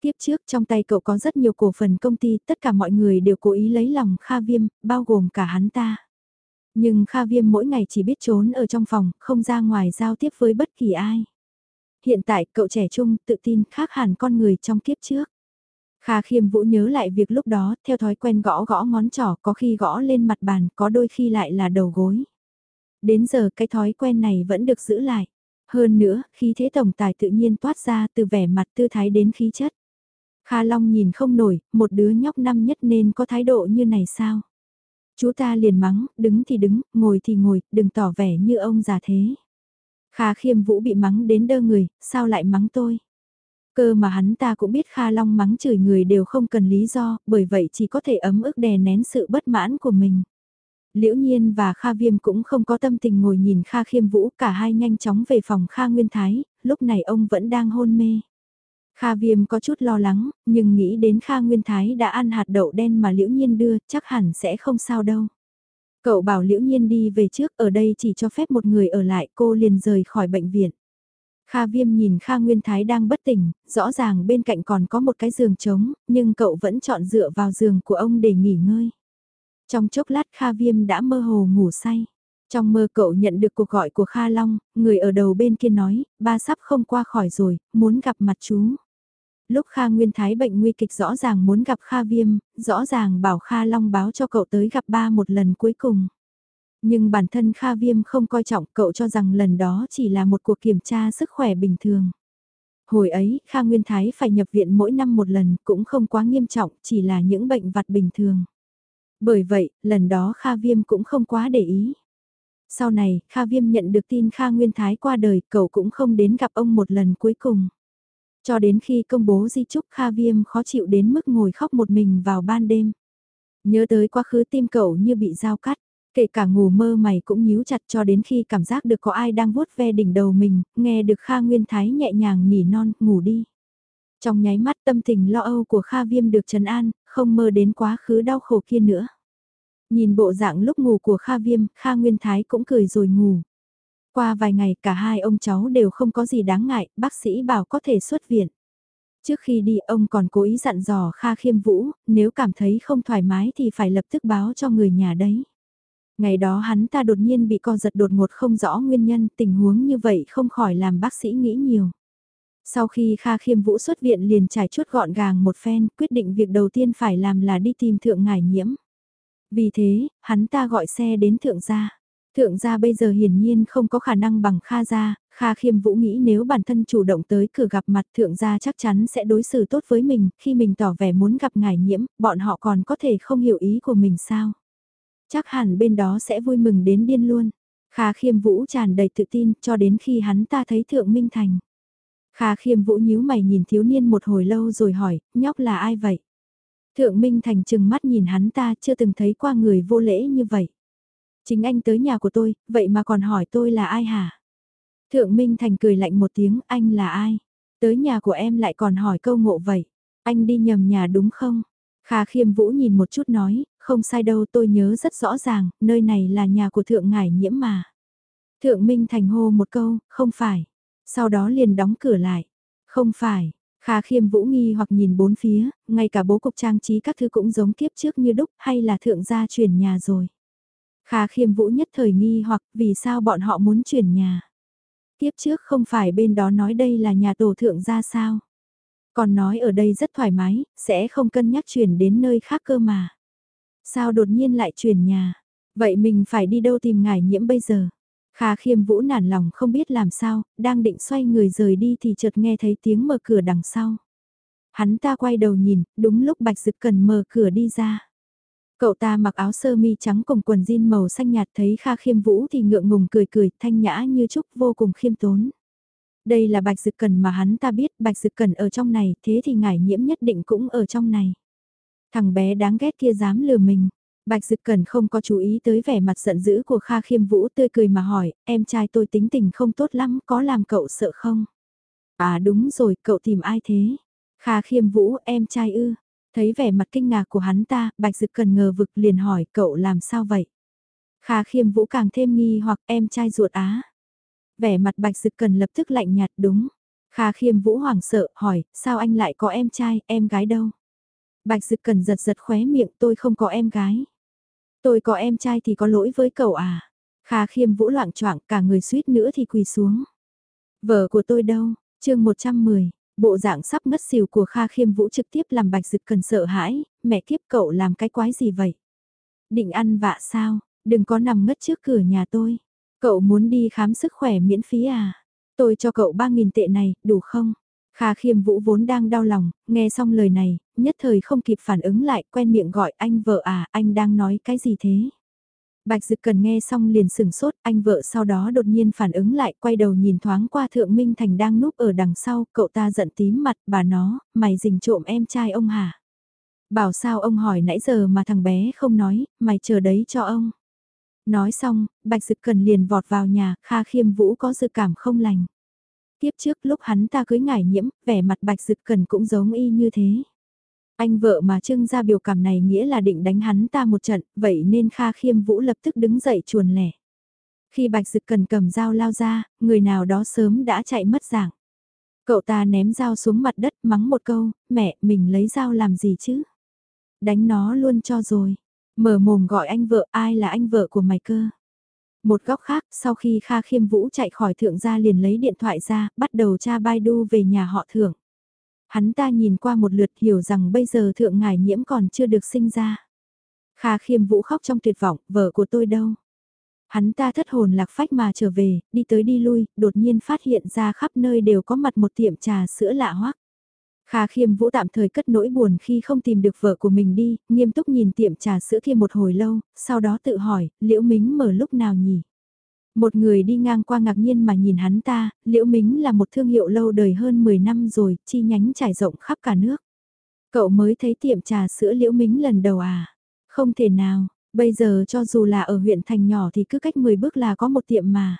S1: Tiếp trước trong tay cậu có rất nhiều cổ phần công ty, tất cả mọi người đều cố ý lấy lòng Kha Viêm, bao gồm cả hắn ta. Nhưng Kha Viêm mỗi ngày chỉ biết trốn ở trong phòng, không ra ngoài giao tiếp với bất kỳ ai. Hiện tại cậu trẻ trung, tự tin khác hẳn con người trong kiếp trước. Kha Khiêm Vũ nhớ lại việc lúc đó, theo thói quen gõ gõ ngón trỏ, có khi gõ lên mặt bàn, có đôi khi lại là đầu gối. Đến giờ cái thói quen này vẫn được giữ lại. Hơn nữa, khi thế tổng tài tự nhiên toát ra từ vẻ mặt tư thái đến khí chất. Kha Long nhìn không nổi, một đứa nhóc năm nhất nên có thái độ như này sao? Chú ta liền mắng, đứng thì đứng, ngồi thì ngồi, đừng tỏ vẻ như ông già thế. Kha khiêm vũ bị mắng đến đơ người, sao lại mắng tôi? Cơ mà hắn ta cũng biết Kha Long mắng chửi người đều không cần lý do, bởi vậy chỉ có thể ấm ức đè nén sự bất mãn của mình. Liễu Nhiên và Kha Viêm cũng không có tâm tình ngồi nhìn Kha Khiêm Vũ, cả hai nhanh chóng về phòng Kha Nguyên Thái, lúc này ông vẫn đang hôn mê. Kha Viêm có chút lo lắng, nhưng nghĩ đến Kha Nguyên Thái đã ăn hạt đậu đen mà Liễu Nhiên đưa, chắc hẳn sẽ không sao đâu. Cậu bảo Liễu Nhiên đi về trước, ở đây chỉ cho phép một người ở lại, cô liền rời khỏi bệnh viện. Kha Viêm nhìn Kha Nguyên Thái đang bất tỉnh, rõ ràng bên cạnh còn có một cái giường trống, nhưng cậu vẫn chọn dựa vào giường của ông để nghỉ ngơi. Trong chốc lát Kha Viêm đã mơ hồ ngủ say. Trong mơ cậu nhận được cuộc gọi của Kha Long, người ở đầu bên kia nói, ba sắp không qua khỏi rồi, muốn gặp mặt chú. Lúc Kha Nguyên Thái bệnh nguy kịch rõ ràng muốn gặp Kha Viêm, rõ ràng bảo Kha Long báo cho cậu tới gặp ba một lần cuối cùng. Nhưng bản thân Kha Viêm không coi trọng cậu cho rằng lần đó chỉ là một cuộc kiểm tra sức khỏe bình thường. Hồi ấy, Kha Nguyên Thái phải nhập viện mỗi năm một lần cũng không quá nghiêm trọng, chỉ là những bệnh vặt bình thường. Bởi vậy, lần đó Kha Viêm cũng không quá để ý. Sau này, Kha Viêm nhận được tin Kha Nguyên Thái qua đời, cậu cũng không đến gặp ông một lần cuối cùng. Cho đến khi công bố di chúc Kha Viêm khó chịu đến mức ngồi khóc một mình vào ban đêm. Nhớ tới quá khứ tim cậu như bị dao cắt, kể cả ngủ mơ mày cũng nhíu chặt cho đến khi cảm giác được có ai đang vuốt ve đỉnh đầu mình, nghe được Kha Nguyên Thái nhẹ nhàng nỉ non, ngủ đi. Trong nháy mắt tâm tình lo âu của Kha Viêm được trấn an, không mơ đến quá khứ đau khổ kia nữa. Nhìn bộ dạng lúc ngủ của Kha Viêm, Kha Nguyên Thái cũng cười rồi ngủ. Qua vài ngày cả hai ông cháu đều không có gì đáng ngại, bác sĩ bảo có thể xuất viện. Trước khi đi ông còn cố ý dặn dò Kha Khiêm Vũ, nếu cảm thấy không thoải mái thì phải lập tức báo cho người nhà đấy. Ngày đó hắn ta đột nhiên bị co giật đột ngột không rõ nguyên nhân, tình huống như vậy không khỏi làm bác sĩ nghĩ nhiều. Sau khi Kha Khiêm Vũ xuất viện liền trải chuốt gọn gàng một phen, quyết định việc đầu tiên phải làm là đi tìm thượng ngải nhiễm. Vì thế, hắn ta gọi xe đến thượng gia. Thượng gia bây giờ hiển nhiên không có khả năng bằng Kha gia, Kha khiêm vũ nghĩ nếu bản thân chủ động tới cửa gặp mặt thượng gia chắc chắn sẽ đối xử tốt với mình, khi mình tỏ vẻ muốn gặp ngài nhiễm, bọn họ còn có thể không hiểu ý của mình sao. Chắc hẳn bên đó sẽ vui mừng đến điên luôn. Kha khiêm vũ tràn đầy tự tin cho đến khi hắn ta thấy thượng Minh Thành. Kha khiêm vũ nhíu mày nhìn thiếu niên một hồi lâu rồi hỏi, nhóc là ai vậy? Thượng Minh Thành chừng mắt nhìn hắn ta chưa từng thấy qua người vô lễ như vậy. Chính anh tới nhà của tôi, vậy mà còn hỏi tôi là ai hả? Thượng Minh Thành cười lạnh một tiếng, anh là ai? Tới nhà của em lại còn hỏi câu ngộ vậy. Anh đi nhầm nhà đúng không? khá khiêm vũ nhìn một chút nói, không sai đâu tôi nhớ rất rõ ràng, nơi này là nhà của thượng ngải nhiễm mà. Thượng Minh Thành hô một câu, không phải. Sau đó liền đóng cửa lại. Không phải, khá khiêm vũ nghi hoặc nhìn bốn phía, ngay cả bố cục trang trí các thứ cũng giống kiếp trước như đúc hay là thượng gia chuyển nhà rồi. Kha khiêm vũ nhất thời nghi hoặc vì sao bọn họ muốn chuyển nhà. Tiếp trước không phải bên đó nói đây là nhà tổ thượng gia sao. Còn nói ở đây rất thoải mái, sẽ không cân nhắc chuyển đến nơi khác cơ mà. Sao đột nhiên lại chuyển nhà? Vậy mình phải đi đâu tìm ngải nhiễm bây giờ? Kha khiêm vũ nản lòng không biết làm sao, đang định xoay người rời đi thì chợt nghe thấy tiếng mở cửa đằng sau. Hắn ta quay đầu nhìn, đúng lúc bạch dực cần mở cửa đi ra. Cậu ta mặc áo sơ mi trắng cùng quần jean màu xanh nhạt thấy Kha khiêm vũ thì ngượng ngùng cười cười, thanh nhã như trúc vô cùng khiêm tốn. Đây là bạch dực cần mà hắn ta biết bạch dực cần ở trong này, thế thì ngải nhiễm nhất định cũng ở trong này. Thằng bé đáng ghét kia dám lừa mình. Bạch Dực Cần không có chú ý tới vẻ mặt giận dữ của Kha Khiêm Vũ tươi cười mà hỏi, em trai tôi tính tình không tốt lắm, có làm cậu sợ không? À đúng rồi, cậu tìm ai thế? Kha Khiêm Vũ, em trai ư? Thấy vẻ mặt kinh ngạc của hắn ta, Bạch Dực Cần ngờ vực liền hỏi cậu làm sao vậy? khá Khiêm Vũ càng thêm nghi hoặc em trai ruột á. Vẻ mặt Bạch Dực Cần lập tức lạnh nhạt đúng. khá Khiêm Vũ hoảng sợ hỏi, sao anh lại có em trai, em gái đâu? Bạch Dực Cần giật giật khóe miệng tôi không có em gái. Tôi có em trai thì có lỗi với cậu à? khá khiêm vũ loạn choạng cả người suýt nữa thì quỳ xuống. Vợ của tôi đâu? chương 110, bộ dạng sắp ngất xỉu của Kha khiêm vũ trực tiếp làm bạch dực cần sợ hãi, mẹ kiếp cậu làm cái quái gì vậy? Định ăn vạ sao? Đừng có nằm ngất trước cửa nhà tôi. Cậu muốn đi khám sức khỏe miễn phí à? Tôi cho cậu 3.000 tệ này, đủ không? Kha khiêm vũ vốn đang đau lòng, nghe xong lời này, nhất thời không kịp phản ứng lại, quen miệng gọi anh vợ à, anh đang nói cái gì thế? Bạch Dực Cần nghe xong liền sừng sốt, anh vợ sau đó đột nhiên phản ứng lại, quay đầu nhìn thoáng qua Thượng Minh Thành đang núp ở đằng sau, cậu ta giận tím mặt, bà nó, mày dình trộm em trai ông hả? Bảo sao ông hỏi nãy giờ mà thằng bé không nói, mày chờ đấy cho ông. Nói xong, Bạch Dực Cần liền vọt vào nhà, Kha Khiêm Vũ có dự cảm không lành. Tiếp trước lúc hắn ta cưới ngải nhiễm, vẻ mặt Bạch Dực Cần cũng giống y như thế. Anh vợ mà trưng ra biểu cảm này nghĩa là định đánh hắn ta một trận, vậy nên Kha Khiêm Vũ lập tức đứng dậy chuồn lẻ. Khi Bạch Dực Cần cầm dao lao ra, người nào đó sớm đã chạy mất dạng. Cậu ta ném dao xuống mặt đất mắng một câu, mẹ, mình lấy dao làm gì chứ? Đánh nó luôn cho rồi. Mở mồm gọi anh vợ, ai là anh vợ của mày cơ? Một góc khác, sau khi Kha Khiêm Vũ chạy khỏi thượng gia liền lấy điện thoại ra, bắt đầu tra Baidu về nhà họ thượng. Hắn ta nhìn qua một lượt hiểu rằng bây giờ thượng ngài nhiễm còn chưa được sinh ra. Kha Khiêm Vũ khóc trong tuyệt vọng, vợ của tôi đâu? Hắn ta thất hồn lạc phách mà trở về, đi tới đi lui, đột nhiên phát hiện ra khắp nơi đều có mặt một tiệm trà sữa lạ hoắc. Kha khiêm vũ tạm thời cất nỗi buồn khi không tìm được vợ của mình đi, nghiêm túc nhìn tiệm trà sữa kia một hồi lâu, sau đó tự hỏi, liễu mính mở lúc nào nhỉ? Một người đi ngang qua ngạc nhiên mà nhìn hắn ta, liễu mính là một thương hiệu lâu đời hơn 10 năm rồi, chi nhánh trải rộng khắp cả nước. Cậu mới thấy tiệm trà sữa liễu mính lần đầu à? Không thể nào, bây giờ cho dù là ở huyện thành nhỏ thì cứ cách 10 bước là có một tiệm mà.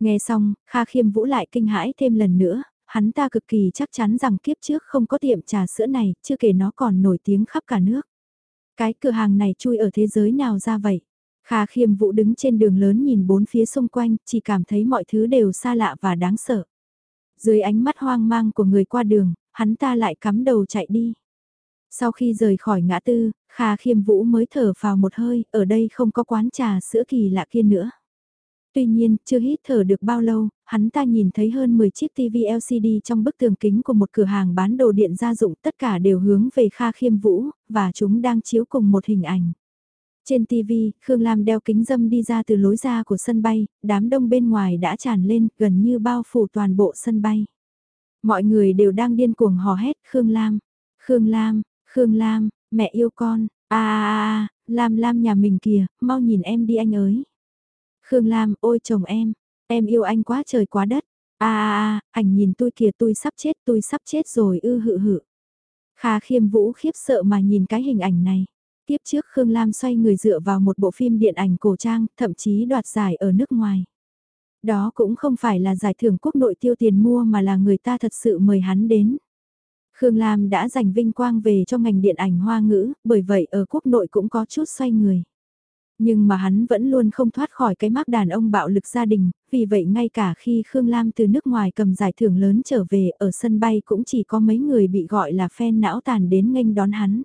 S1: Nghe xong, Kha Khiêm Vũ lại kinh hãi thêm lần nữa, hắn ta cực kỳ chắc chắn rằng kiếp trước không có tiệm trà sữa này, chưa kể nó còn nổi tiếng khắp cả nước. Cái cửa hàng này chui ở thế giới nào ra vậy? Kha khiêm vũ đứng trên đường lớn nhìn bốn phía xung quanh, chỉ cảm thấy mọi thứ đều xa lạ và đáng sợ. Dưới ánh mắt hoang mang của người qua đường, hắn ta lại cắm đầu chạy đi. Sau khi rời khỏi ngã tư, Kha khiêm vũ mới thở vào một hơi, ở đây không có quán trà sữa kỳ lạ kia nữa. Tuy nhiên, chưa hít thở được bao lâu, hắn ta nhìn thấy hơn 10 chiếc TV LCD trong bức tường kính của một cửa hàng bán đồ điện gia dụng tất cả đều hướng về Kha Khiêm Vũ, và chúng đang chiếu cùng một hình ảnh. Trên TV, Khương Lam đeo kính dâm đi ra từ lối ra của sân bay, đám đông bên ngoài đã tràn lên gần như bao phủ toàn bộ sân bay. Mọi người đều đang điên cuồng hò hét Khương Lam, Khương Lam, Khương Lam, mẹ yêu con, a a a, Lam Lam nhà mình kìa, mau nhìn em đi anh ơi. Khương Lam, ôi chồng em, em yêu anh quá trời quá đất. a a a, ảnh nhìn tôi kìa tôi sắp chết tôi sắp chết rồi ư hự hự. Kha khiêm vũ khiếp sợ mà nhìn cái hình ảnh này. Tiếp trước Khương Lam xoay người dựa vào một bộ phim điện ảnh cổ trang, thậm chí đoạt giải ở nước ngoài. Đó cũng không phải là giải thưởng quốc nội tiêu tiền mua mà là người ta thật sự mời hắn đến. Khương Lam đã giành vinh quang về cho ngành điện ảnh hoa ngữ, bởi vậy ở quốc nội cũng có chút xoay người. Nhưng mà hắn vẫn luôn không thoát khỏi cái mác đàn ông bạo lực gia đình, vì vậy ngay cả khi Khương Lam từ nước ngoài cầm giải thưởng lớn trở về ở sân bay cũng chỉ có mấy người bị gọi là fan não tàn đến nghênh đón hắn.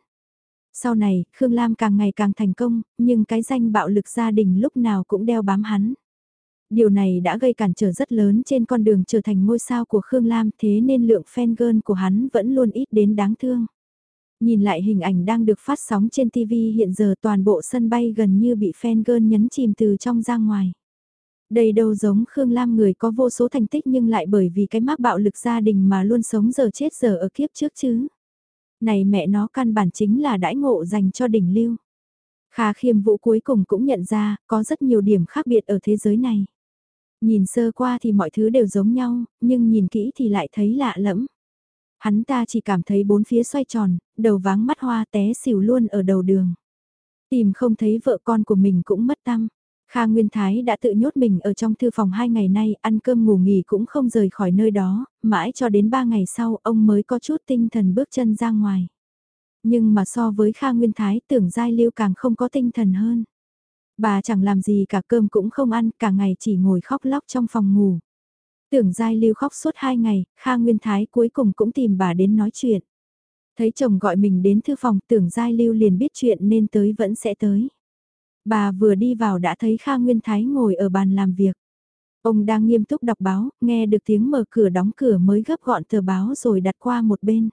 S1: Sau này, Khương Lam càng ngày càng thành công, nhưng cái danh bạo lực gia đình lúc nào cũng đeo bám hắn. Điều này đã gây cản trở rất lớn trên con đường trở thành ngôi sao của Khương Lam thế nên lượng fan girl của hắn vẫn luôn ít đến đáng thương. Nhìn lại hình ảnh đang được phát sóng trên TV hiện giờ toàn bộ sân bay gần như bị fan girl nhấn chìm từ trong ra ngoài. Đây đâu giống Khương Lam người có vô số thành tích nhưng lại bởi vì cái mắc bạo lực gia đình mà luôn sống giờ chết giờ ở kiếp trước chứ. Này mẹ nó căn bản chính là đãi ngộ dành cho đỉnh lưu. Kha khiêm vũ cuối cùng cũng nhận ra, có rất nhiều điểm khác biệt ở thế giới này. Nhìn sơ qua thì mọi thứ đều giống nhau, nhưng nhìn kỹ thì lại thấy lạ lẫm. Hắn ta chỉ cảm thấy bốn phía xoay tròn, đầu váng mắt hoa té xỉu luôn ở đầu đường. Tìm không thấy vợ con của mình cũng mất tâm. Kha Nguyên Thái đã tự nhốt mình ở trong thư phòng hai ngày nay, ăn cơm ngủ nghỉ cũng không rời khỏi nơi đó, mãi cho đến ba ngày sau ông mới có chút tinh thần bước chân ra ngoài. Nhưng mà so với Kha Nguyên Thái tưởng Giai Lưu càng không có tinh thần hơn. Bà chẳng làm gì cả cơm cũng không ăn, cả ngày chỉ ngồi khóc lóc trong phòng ngủ. Tưởng Giai Lưu khóc suốt hai ngày, Kha Nguyên Thái cuối cùng cũng tìm bà đến nói chuyện. Thấy chồng gọi mình đến thư phòng tưởng Giai Lưu liền biết chuyện nên tới vẫn sẽ tới. Bà vừa đi vào đã thấy Kha Nguyên Thái ngồi ở bàn làm việc. Ông đang nghiêm túc đọc báo, nghe được tiếng mở cửa đóng cửa mới gấp gọn tờ báo rồi đặt qua một bên.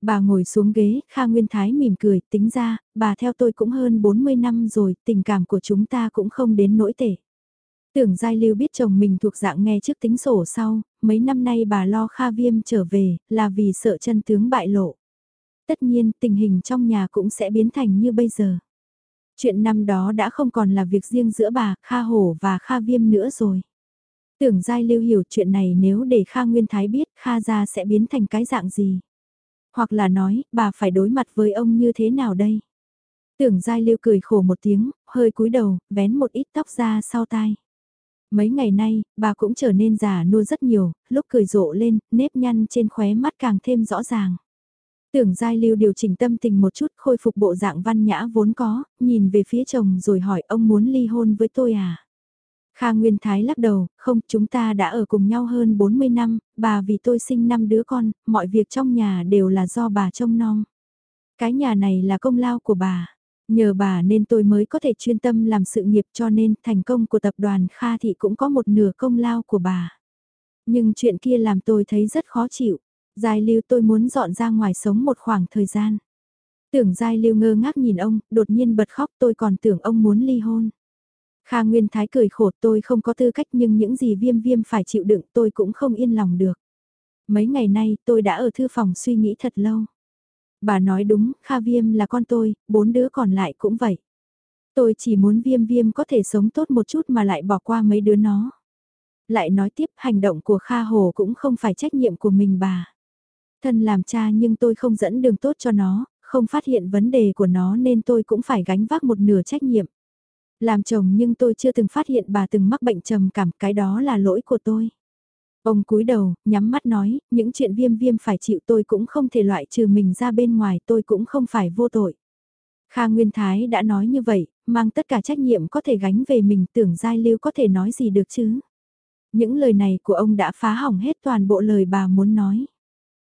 S1: Bà ngồi xuống ghế, Kha Nguyên Thái mỉm cười, tính ra, bà theo tôi cũng hơn 40 năm rồi, tình cảm của chúng ta cũng không đến nỗi tệ. Tưởng Giai Lưu biết chồng mình thuộc dạng nghe trước tính sổ sau, mấy năm nay bà lo Kha Viêm trở về, là vì sợ chân tướng bại lộ. Tất nhiên tình hình trong nhà cũng sẽ biến thành như bây giờ. Chuyện năm đó đã không còn là việc riêng giữa bà, Kha Hổ và Kha Viêm nữa rồi. Tưởng Giai Lưu hiểu chuyện này nếu để Kha Nguyên Thái biết Kha gia sẽ biến thành cái dạng gì. Hoặc là nói, bà phải đối mặt với ông như thế nào đây? Tưởng Giai Lưu cười khổ một tiếng, hơi cúi đầu, vén một ít tóc ra sau tai. Mấy ngày nay, bà cũng trở nên già nua rất nhiều, lúc cười rộ lên, nếp nhăn trên khóe mắt càng thêm rõ ràng. Tưởng Giai Lưu điều chỉnh tâm tình một chút khôi phục bộ dạng văn nhã vốn có, nhìn về phía chồng rồi hỏi ông muốn ly hôn với tôi à? Kha Nguyên Thái lắc đầu, không, chúng ta đã ở cùng nhau hơn 40 năm, bà vì tôi sinh năm đứa con, mọi việc trong nhà đều là do bà trông nom. Cái nhà này là công lao của bà. Nhờ bà nên tôi mới có thể chuyên tâm làm sự nghiệp cho nên thành công của tập đoàn Kha Thị cũng có một nửa công lao của bà. Nhưng chuyện kia làm tôi thấy rất khó chịu. Giai lưu tôi muốn dọn ra ngoài sống một khoảng thời gian. Tưởng Giai lưu ngơ ngác nhìn ông, đột nhiên bật khóc tôi còn tưởng ông muốn ly hôn. Kha Nguyên Thái cười khổ tôi không có tư cách nhưng những gì viêm viêm phải chịu đựng tôi cũng không yên lòng được. Mấy ngày nay tôi đã ở thư phòng suy nghĩ thật lâu. Bà nói đúng, Kha Viêm là con tôi, bốn đứa còn lại cũng vậy. Tôi chỉ muốn Viêm Viêm có thể sống tốt một chút mà lại bỏ qua mấy đứa nó. Lại nói tiếp hành động của Kha Hồ cũng không phải trách nhiệm của mình bà. Thân làm cha nhưng tôi không dẫn đường tốt cho nó, không phát hiện vấn đề của nó nên tôi cũng phải gánh vác một nửa trách nhiệm. Làm chồng nhưng tôi chưa từng phát hiện bà từng mắc bệnh trầm cảm, cái đó là lỗi của tôi. Ông cúi đầu, nhắm mắt nói, những chuyện viêm viêm phải chịu tôi cũng không thể loại trừ mình ra bên ngoài tôi cũng không phải vô tội. Kha Nguyên Thái đã nói như vậy, mang tất cả trách nhiệm có thể gánh về mình tưởng Giai Lưu có thể nói gì được chứ. Những lời này của ông đã phá hỏng hết toàn bộ lời bà muốn nói.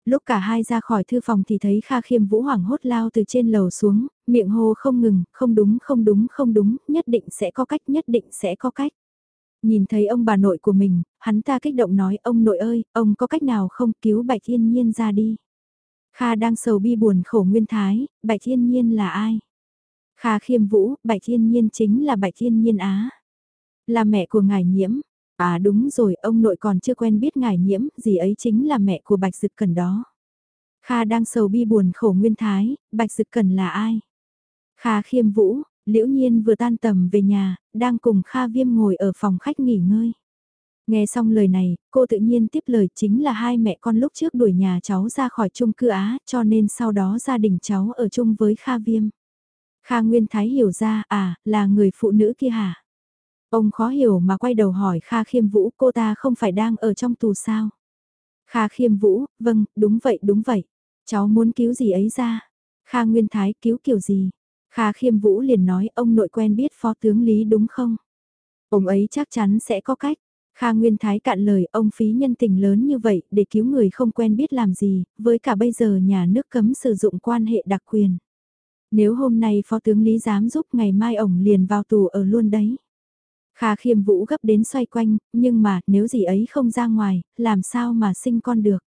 S1: Lúc cả hai ra khỏi thư phòng thì thấy Kha Khiêm Vũ hoảng hốt lao từ trên lầu xuống, miệng hô không ngừng, không đúng không đúng không đúng, nhất định sẽ có cách nhất định sẽ có cách. Nhìn thấy ông bà nội của mình, hắn ta kích động nói ông nội ơi, ông có cách nào không cứu Bạch Thiên Nhiên ra đi. Kha đang sầu bi buồn khổ nguyên thái, Bạch Thiên Nhiên là ai? Kha khiêm vũ, Bạch Thiên Nhiên chính là Bạch Thiên Nhiên Á. Là mẹ của ngài nhiễm. À đúng rồi, ông nội còn chưa quen biết ngài nhiễm, gì ấy chính là mẹ của Bạch Dực Cần đó. Kha đang sầu bi buồn khổ nguyên thái, Bạch Dực Cần là ai? Kha khiêm vũ, Liễu Nhiên vừa tan tầm về nhà, đang cùng Kha Viêm ngồi ở phòng khách nghỉ ngơi. Nghe xong lời này, cô tự nhiên tiếp lời chính là hai mẹ con lúc trước đuổi nhà cháu ra khỏi chung cư Á, cho nên sau đó gia đình cháu ở chung với Kha Viêm. Kha Nguyên Thái hiểu ra, à, là người phụ nữ kia hả? Ông khó hiểu mà quay đầu hỏi Kha Khiêm Vũ cô ta không phải đang ở trong tù sao? Kha Khiêm Vũ, vâng, đúng vậy, đúng vậy. Cháu muốn cứu gì ấy ra? Kha Nguyên Thái cứu kiểu gì? Kha Khiêm Vũ liền nói ông nội quen biết phó tướng Lý đúng không? Ông ấy chắc chắn sẽ có cách. Kha Nguyên Thái cạn lời ông phí nhân tình lớn như vậy để cứu người không quen biết làm gì, với cả bây giờ nhà nước cấm sử dụng quan hệ đặc quyền. Nếu hôm nay phó tướng Lý dám giúp ngày mai ổng liền vào tù ở luôn đấy. Kha khiêm vũ gấp đến xoay quanh, nhưng mà nếu gì ấy không ra ngoài, làm sao mà sinh con được.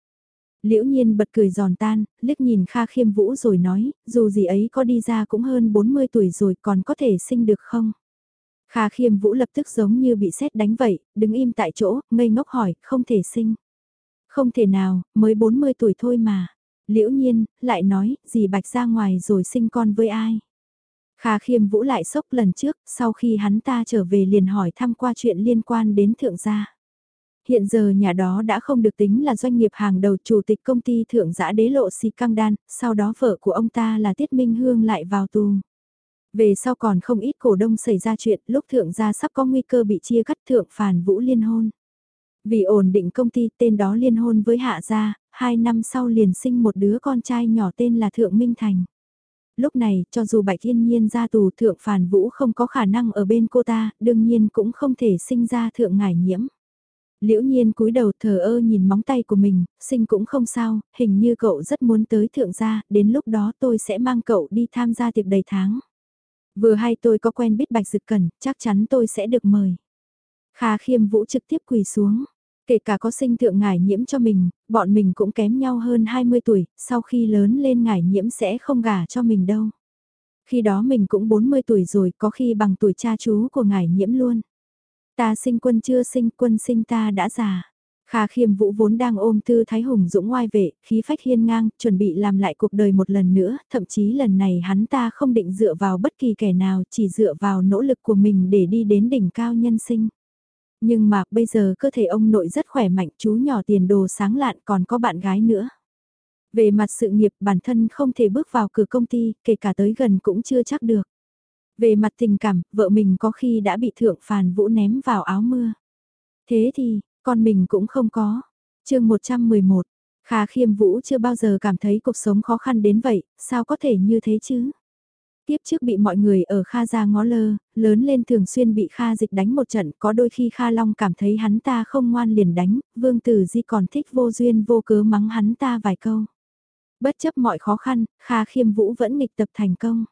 S1: Liễu nhiên bật cười giòn tan, liếc nhìn Kha khiêm vũ rồi nói, dù gì ấy có đi ra cũng hơn 40 tuổi rồi còn có thể sinh được không? Kha khiêm vũ lập tức giống như bị sét đánh vậy, đứng im tại chỗ, ngây ngốc hỏi, không thể sinh. Không thể nào, mới 40 tuổi thôi mà. Liễu nhiên, lại nói, gì bạch ra ngoài rồi sinh con với ai? Kha khiêm vũ lại sốc lần trước, sau khi hắn ta trở về liền hỏi thăm qua chuyện liên quan đến thượng gia. Hiện giờ nhà đó đã không được tính là doanh nghiệp hàng đầu chủ tịch công ty thượng giã đế lộ xì căng đan, sau đó vợ của ông ta là Tiết Minh Hương lại vào tù. Về sau còn không ít cổ đông xảy ra chuyện lúc thượng gia sắp có nguy cơ bị chia cắt thượng phản vũ liên hôn. Vì ổn định công ty tên đó liên hôn với hạ gia, hai năm sau liền sinh một đứa con trai nhỏ tên là Thượng Minh Thành. Lúc này, cho dù Bạch Thiên Nhiên ra tù Thượng Phản Vũ không có khả năng ở bên cô ta, đương nhiên cũng không thể sinh ra Thượng Ngải Nhiễm. Liễu nhiên cúi đầu thờ ơ nhìn móng tay của mình, sinh cũng không sao, hình như cậu rất muốn tới thượng gia, đến lúc đó tôi sẽ mang cậu đi tham gia tiệc đầy tháng. Vừa hay tôi có quen biết Bạch Dực Cần, chắc chắn tôi sẽ được mời. Kha khiêm vũ trực tiếp quỳ xuống. Kể cả có sinh thượng ngải nhiễm cho mình, bọn mình cũng kém nhau hơn 20 tuổi, sau khi lớn lên ngải nhiễm sẽ không gả cho mình đâu. Khi đó mình cũng 40 tuổi rồi, có khi bằng tuổi cha chú của ngải nhiễm luôn. Ta sinh quân chưa sinh, quân sinh ta đã già. Kha khiêm vũ vốn đang ôm tư thái hùng dũng ngoai vệ, khí phách hiên ngang, chuẩn bị làm lại cuộc đời một lần nữa, thậm chí lần này hắn ta không định dựa vào bất kỳ kẻ nào, chỉ dựa vào nỗ lực của mình để đi đến đỉnh cao nhân sinh. Nhưng mà bây giờ cơ thể ông nội rất khỏe mạnh, chú nhỏ tiền đồ sáng lạn còn có bạn gái nữa. Về mặt sự nghiệp bản thân không thể bước vào cửa công ty, kể cả tới gần cũng chưa chắc được. Về mặt tình cảm, vợ mình có khi đã bị thượng phàn vũ ném vào áo mưa. Thế thì, con mình cũng không có. chương 111, khá Khiêm Vũ chưa bao giờ cảm thấy cuộc sống khó khăn đến vậy, sao có thể như thế chứ? Tiếp trước bị mọi người ở Kha gia ngó lơ, lớn lên thường xuyên bị Kha dịch đánh một trận, có đôi khi Kha Long cảm thấy hắn ta không ngoan liền đánh, Vương Tử Di còn thích vô duyên vô cớ mắng hắn ta vài câu. Bất chấp mọi khó khăn, Kha Khiêm Vũ vẫn nghịch tập thành công.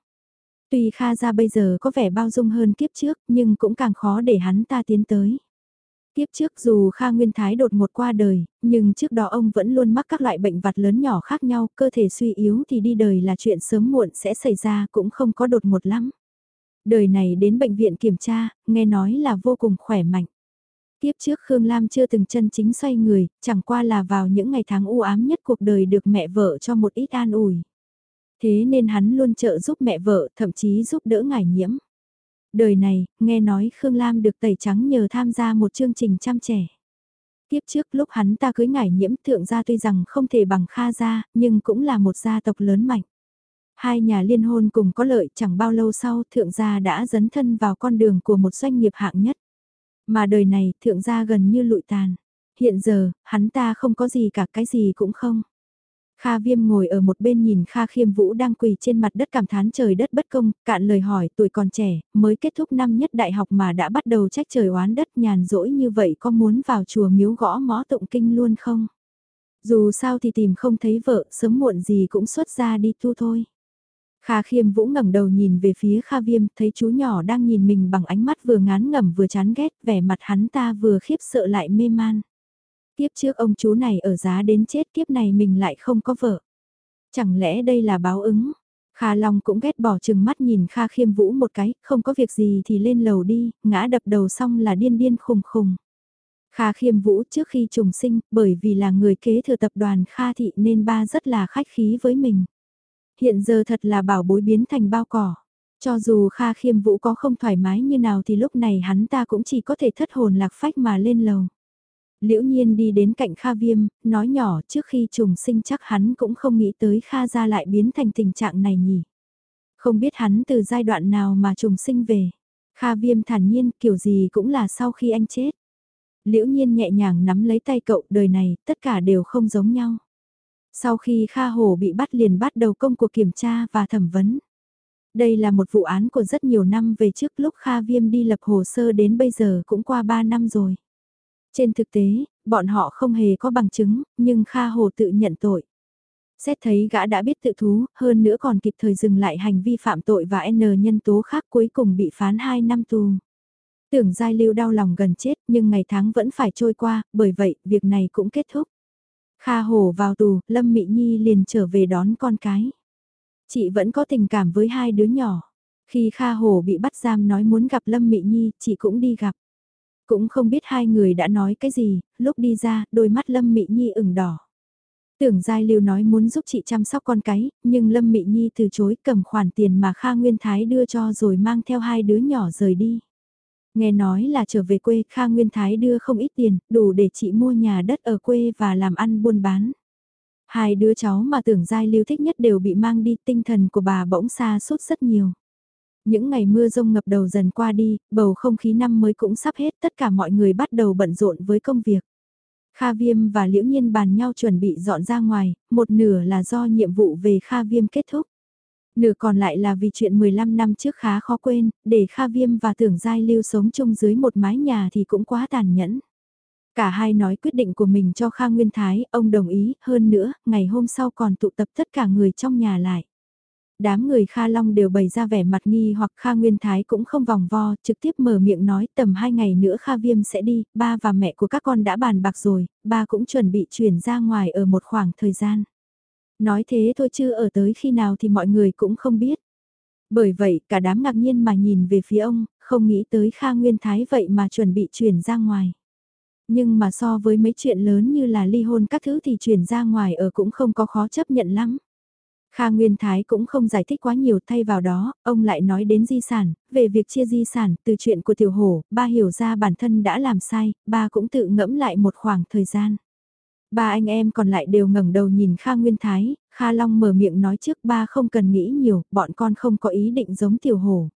S1: Tuy Kha gia bây giờ có vẻ bao dung hơn kiếp trước, nhưng cũng càng khó để hắn ta tiến tới. Tiếp trước dù Kha Nguyên Thái đột ngột qua đời, nhưng trước đó ông vẫn luôn mắc các loại bệnh vặt lớn nhỏ khác nhau, cơ thể suy yếu thì đi đời là chuyện sớm muộn sẽ xảy ra cũng không có đột ngột lắm. Đời này đến bệnh viện kiểm tra, nghe nói là vô cùng khỏe mạnh. Tiếp trước Khương Lam chưa từng chân chính xoay người, chẳng qua là vào những ngày tháng u ám nhất cuộc đời được mẹ vợ cho một ít an ủi. Thế nên hắn luôn trợ giúp mẹ vợ, thậm chí giúp đỡ ngải nhiễm. Đời này, nghe nói Khương Lam được tẩy trắng nhờ tham gia một chương trình chăm trẻ. Tiếp trước lúc hắn ta cưới ngải nhiễm thượng gia tuy rằng không thể bằng Kha gia, nhưng cũng là một gia tộc lớn mạnh. Hai nhà liên hôn cùng có lợi chẳng bao lâu sau thượng gia đã dấn thân vào con đường của một doanh nghiệp hạng nhất. Mà đời này thượng gia gần như lụi tàn. Hiện giờ, hắn ta không có gì cả cái gì cũng không. Kha Viêm ngồi ở một bên nhìn Kha Khiêm Vũ đang quỳ trên mặt đất cảm thán trời đất bất công, cạn lời hỏi tuổi còn trẻ, mới kết thúc năm nhất đại học mà đã bắt đầu trách trời oán đất nhàn rỗi như vậy có muốn vào chùa miếu gõ mõ tụng kinh luôn không? Dù sao thì tìm không thấy vợ, sớm muộn gì cũng xuất ra đi tu thôi. Kha Khiêm Vũ ngẩng đầu nhìn về phía Kha Viêm, thấy chú nhỏ đang nhìn mình bằng ánh mắt vừa ngán ngẩm vừa chán ghét, vẻ mặt hắn ta vừa khiếp sợ lại mê man. Tiếp trước ông chú này ở giá đến chết kiếp này mình lại không có vợ. Chẳng lẽ đây là báo ứng? Kha Long cũng ghét bỏ chừng mắt nhìn Kha Khiêm Vũ một cái, không có việc gì thì lên lầu đi, ngã đập đầu xong là điên điên khùng khùng. Kha Khiêm Vũ trước khi trùng sinh, bởi vì là người kế thừa tập đoàn Kha Thị nên ba rất là khách khí với mình. Hiện giờ thật là bảo bối biến thành bao cỏ. Cho dù Kha Khiêm Vũ có không thoải mái như nào thì lúc này hắn ta cũng chỉ có thể thất hồn lạc phách mà lên lầu. Liễu nhiên đi đến cạnh Kha Viêm, nói nhỏ trước khi trùng sinh chắc hắn cũng không nghĩ tới Kha ra lại biến thành tình trạng này nhỉ. Không biết hắn từ giai đoạn nào mà trùng sinh về. Kha Viêm thản nhiên kiểu gì cũng là sau khi anh chết. Liễu nhiên nhẹ nhàng nắm lấy tay cậu đời này, tất cả đều không giống nhau. Sau khi Kha Hồ bị bắt liền bắt đầu công cuộc kiểm tra và thẩm vấn. Đây là một vụ án của rất nhiều năm về trước lúc Kha Viêm đi lập hồ sơ đến bây giờ cũng qua 3 năm rồi. Trên thực tế, bọn họ không hề có bằng chứng, nhưng Kha Hồ tự nhận tội. Xét thấy gã đã biết tự thú, hơn nữa còn kịp thời dừng lại hành vi phạm tội và N nhân tố khác cuối cùng bị phán 2 năm tù. Tưởng Giai Lưu đau lòng gần chết nhưng ngày tháng vẫn phải trôi qua, bởi vậy việc này cũng kết thúc. Kha Hồ vào tù, Lâm Mị Nhi liền trở về đón con cái. Chị vẫn có tình cảm với hai đứa nhỏ. Khi Kha Hồ bị bắt giam nói muốn gặp Lâm Mị Nhi, chị cũng đi gặp. Cũng không biết hai người đã nói cái gì, lúc đi ra, đôi mắt Lâm Mị Nhi ửng đỏ. Tưởng Giai Lưu nói muốn giúp chị chăm sóc con cái, nhưng Lâm Mị Nhi từ chối cầm khoản tiền mà Kha Nguyên Thái đưa cho rồi mang theo hai đứa nhỏ rời đi. Nghe nói là trở về quê Kha Nguyên Thái đưa không ít tiền, đủ để chị mua nhà đất ở quê và làm ăn buôn bán. Hai đứa cháu mà tưởng Giai Lưu thích nhất đều bị mang đi, tinh thần của bà bỗng xa suốt rất nhiều. Những ngày mưa rông ngập đầu dần qua đi, bầu không khí năm mới cũng sắp hết, tất cả mọi người bắt đầu bận rộn với công việc. Kha Viêm và Liễu Nhiên bàn nhau chuẩn bị dọn ra ngoài, một nửa là do nhiệm vụ về Kha Viêm kết thúc. Nửa còn lại là vì chuyện 15 năm trước khá khó quên, để Kha Viêm và Tưởng Giai Lưu sống chung dưới một mái nhà thì cũng quá tàn nhẫn. Cả hai nói quyết định của mình cho Kha Nguyên Thái, ông đồng ý, hơn nữa, ngày hôm sau còn tụ tập tất cả người trong nhà lại. Đám người Kha Long đều bày ra vẻ mặt nghi hoặc Kha Nguyên Thái cũng không vòng vo, trực tiếp mở miệng nói tầm hai ngày nữa Kha Viêm sẽ đi, ba và mẹ của các con đã bàn bạc rồi, ba cũng chuẩn bị chuyển ra ngoài ở một khoảng thời gian. Nói thế thôi chứ ở tới khi nào thì mọi người cũng không biết. Bởi vậy cả đám ngạc nhiên mà nhìn về phía ông, không nghĩ tới Kha Nguyên Thái vậy mà chuẩn bị chuyển ra ngoài. Nhưng mà so với mấy chuyện lớn như là ly hôn các thứ thì chuyển ra ngoài ở cũng không có khó chấp nhận lắm. Kha Nguyên Thái cũng không giải thích quá nhiều thay vào đó, ông lại nói đến di sản, về việc chia di sản, từ chuyện của tiểu hổ, ba hiểu ra bản thân đã làm sai, ba cũng tự ngẫm lại một khoảng thời gian. Ba anh em còn lại đều ngẩng đầu nhìn Kha Nguyên Thái, Kha Long mở miệng nói trước ba không cần nghĩ nhiều, bọn con không có ý định giống tiểu hổ.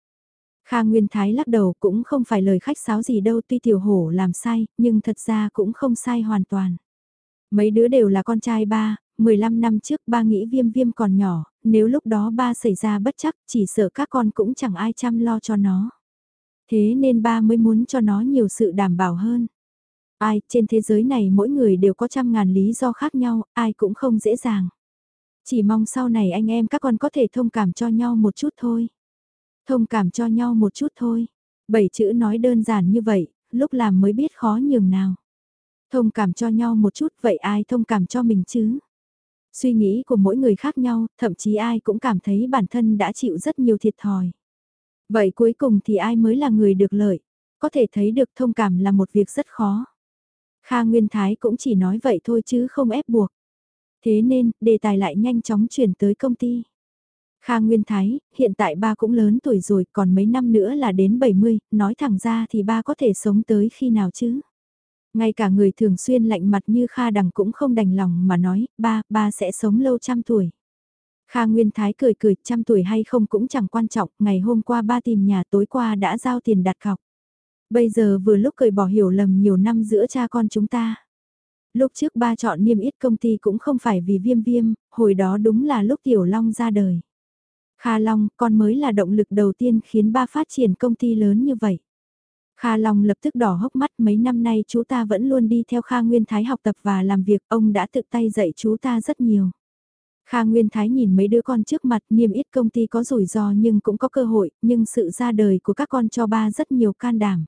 S1: Kha Nguyên Thái lắc đầu cũng không phải lời khách sáo gì đâu tuy tiểu hổ làm sai, nhưng thật ra cũng không sai hoàn toàn. Mấy đứa đều là con trai ba, 15 năm trước ba nghĩ viêm viêm còn nhỏ, nếu lúc đó ba xảy ra bất chắc chỉ sợ các con cũng chẳng ai chăm lo cho nó. Thế nên ba mới muốn cho nó nhiều sự đảm bảo hơn. Ai, trên thế giới này mỗi người đều có trăm ngàn lý do khác nhau, ai cũng không dễ dàng. Chỉ mong sau này anh em các con có thể thông cảm cho nhau một chút thôi. Thông cảm cho nhau một chút thôi. Bảy chữ nói đơn giản như vậy, lúc làm mới biết khó nhường nào. Thông cảm cho nhau một chút vậy ai thông cảm cho mình chứ? Suy nghĩ của mỗi người khác nhau, thậm chí ai cũng cảm thấy bản thân đã chịu rất nhiều thiệt thòi. Vậy cuối cùng thì ai mới là người được lợi? Có thể thấy được thông cảm là một việc rất khó. Kha Nguyên Thái cũng chỉ nói vậy thôi chứ không ép buộc. Thế nên, đề tài lại nhanh chóng chuyển tới công ty. Kha Nguyên Thái, hiện tại ba cũng lớn tuổi rồi, còn mấy năm nữa là đến 70, nói thẳng ra thì ba có thể sống tới khi nào chứ? Ngay cả người thường xuyên lạnh mặt như Kha Đằng cũng không đành lòng mà nói, ba, ba sẽ sống lâu trăm tuổi. Kha Nguyên Thái cười cười, trăm tuổi hay không cũng chẳng quan trọng, ngày hôm qua ba tìm nhà tối qua đã giao tiền đặt cọc. Bây giờ vừa lúc cười bỏ hiểu lầm nhiều năm giữa cha con chúng ta. Lúc trước ba chọn niêm yết công ty cũng không phải vì viêm viêm, hồi đó đúng là lúc Tiểu Long ra đời. Kha Long, con mới là động lực đầu tiên khiến ba phát triển công ty lớn như vậy. Kha Long lập tức đỏ hốc mắt mấy năm nay chú ta vẫn luôn đi theo Kha Nguyên Thái học tập và làm việc, ông đã tự tay dạy chú ta rất nhiều. Kha Nguyên Thái nhìn mấy đứa con trước mặt niêm ít công ty có rủi ro nhưng cũng có cơ hội, nhưng sự ra đời của các con cho ba rất nhiều can đảm.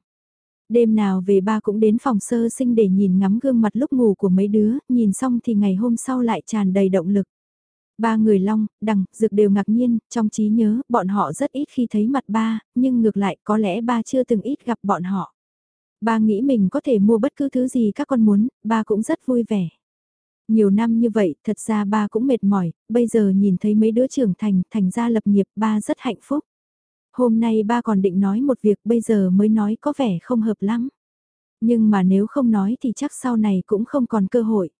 S1: Đêm nào về ba cũng đến phòng sơ sinh để nhìn ngắm gương mặt lúc ngủ của mấy đứa, nhìn xong thì ngày hôm sau lại tràn đầy động lực. Ba người long, đằng, dược đều ngạc nhiên, trong trí nhớ, bọn họ rất ít khi thấy mặt ba, nhưng ngược lại có lẽ ba chưa từng ít gặp bọn họ. Ba nghĩ mình có thể mua bất cứ thứ gì các con muốn, ba cũng rất vui vẻ. Nhiều năm như vậy, thật ra ba cũng mệt mỏi, bây giờ nhìn thấy mấy đứa trưởng thành, thành ra lập nghiệp, ba rất hạnh phúc. Hôm nay ba còn định nói một việc bây giờ mới nói có vẻ không hợp lắm. Nhưng mà nếu không nói thì chắc sau này cũng không còn cơ hội.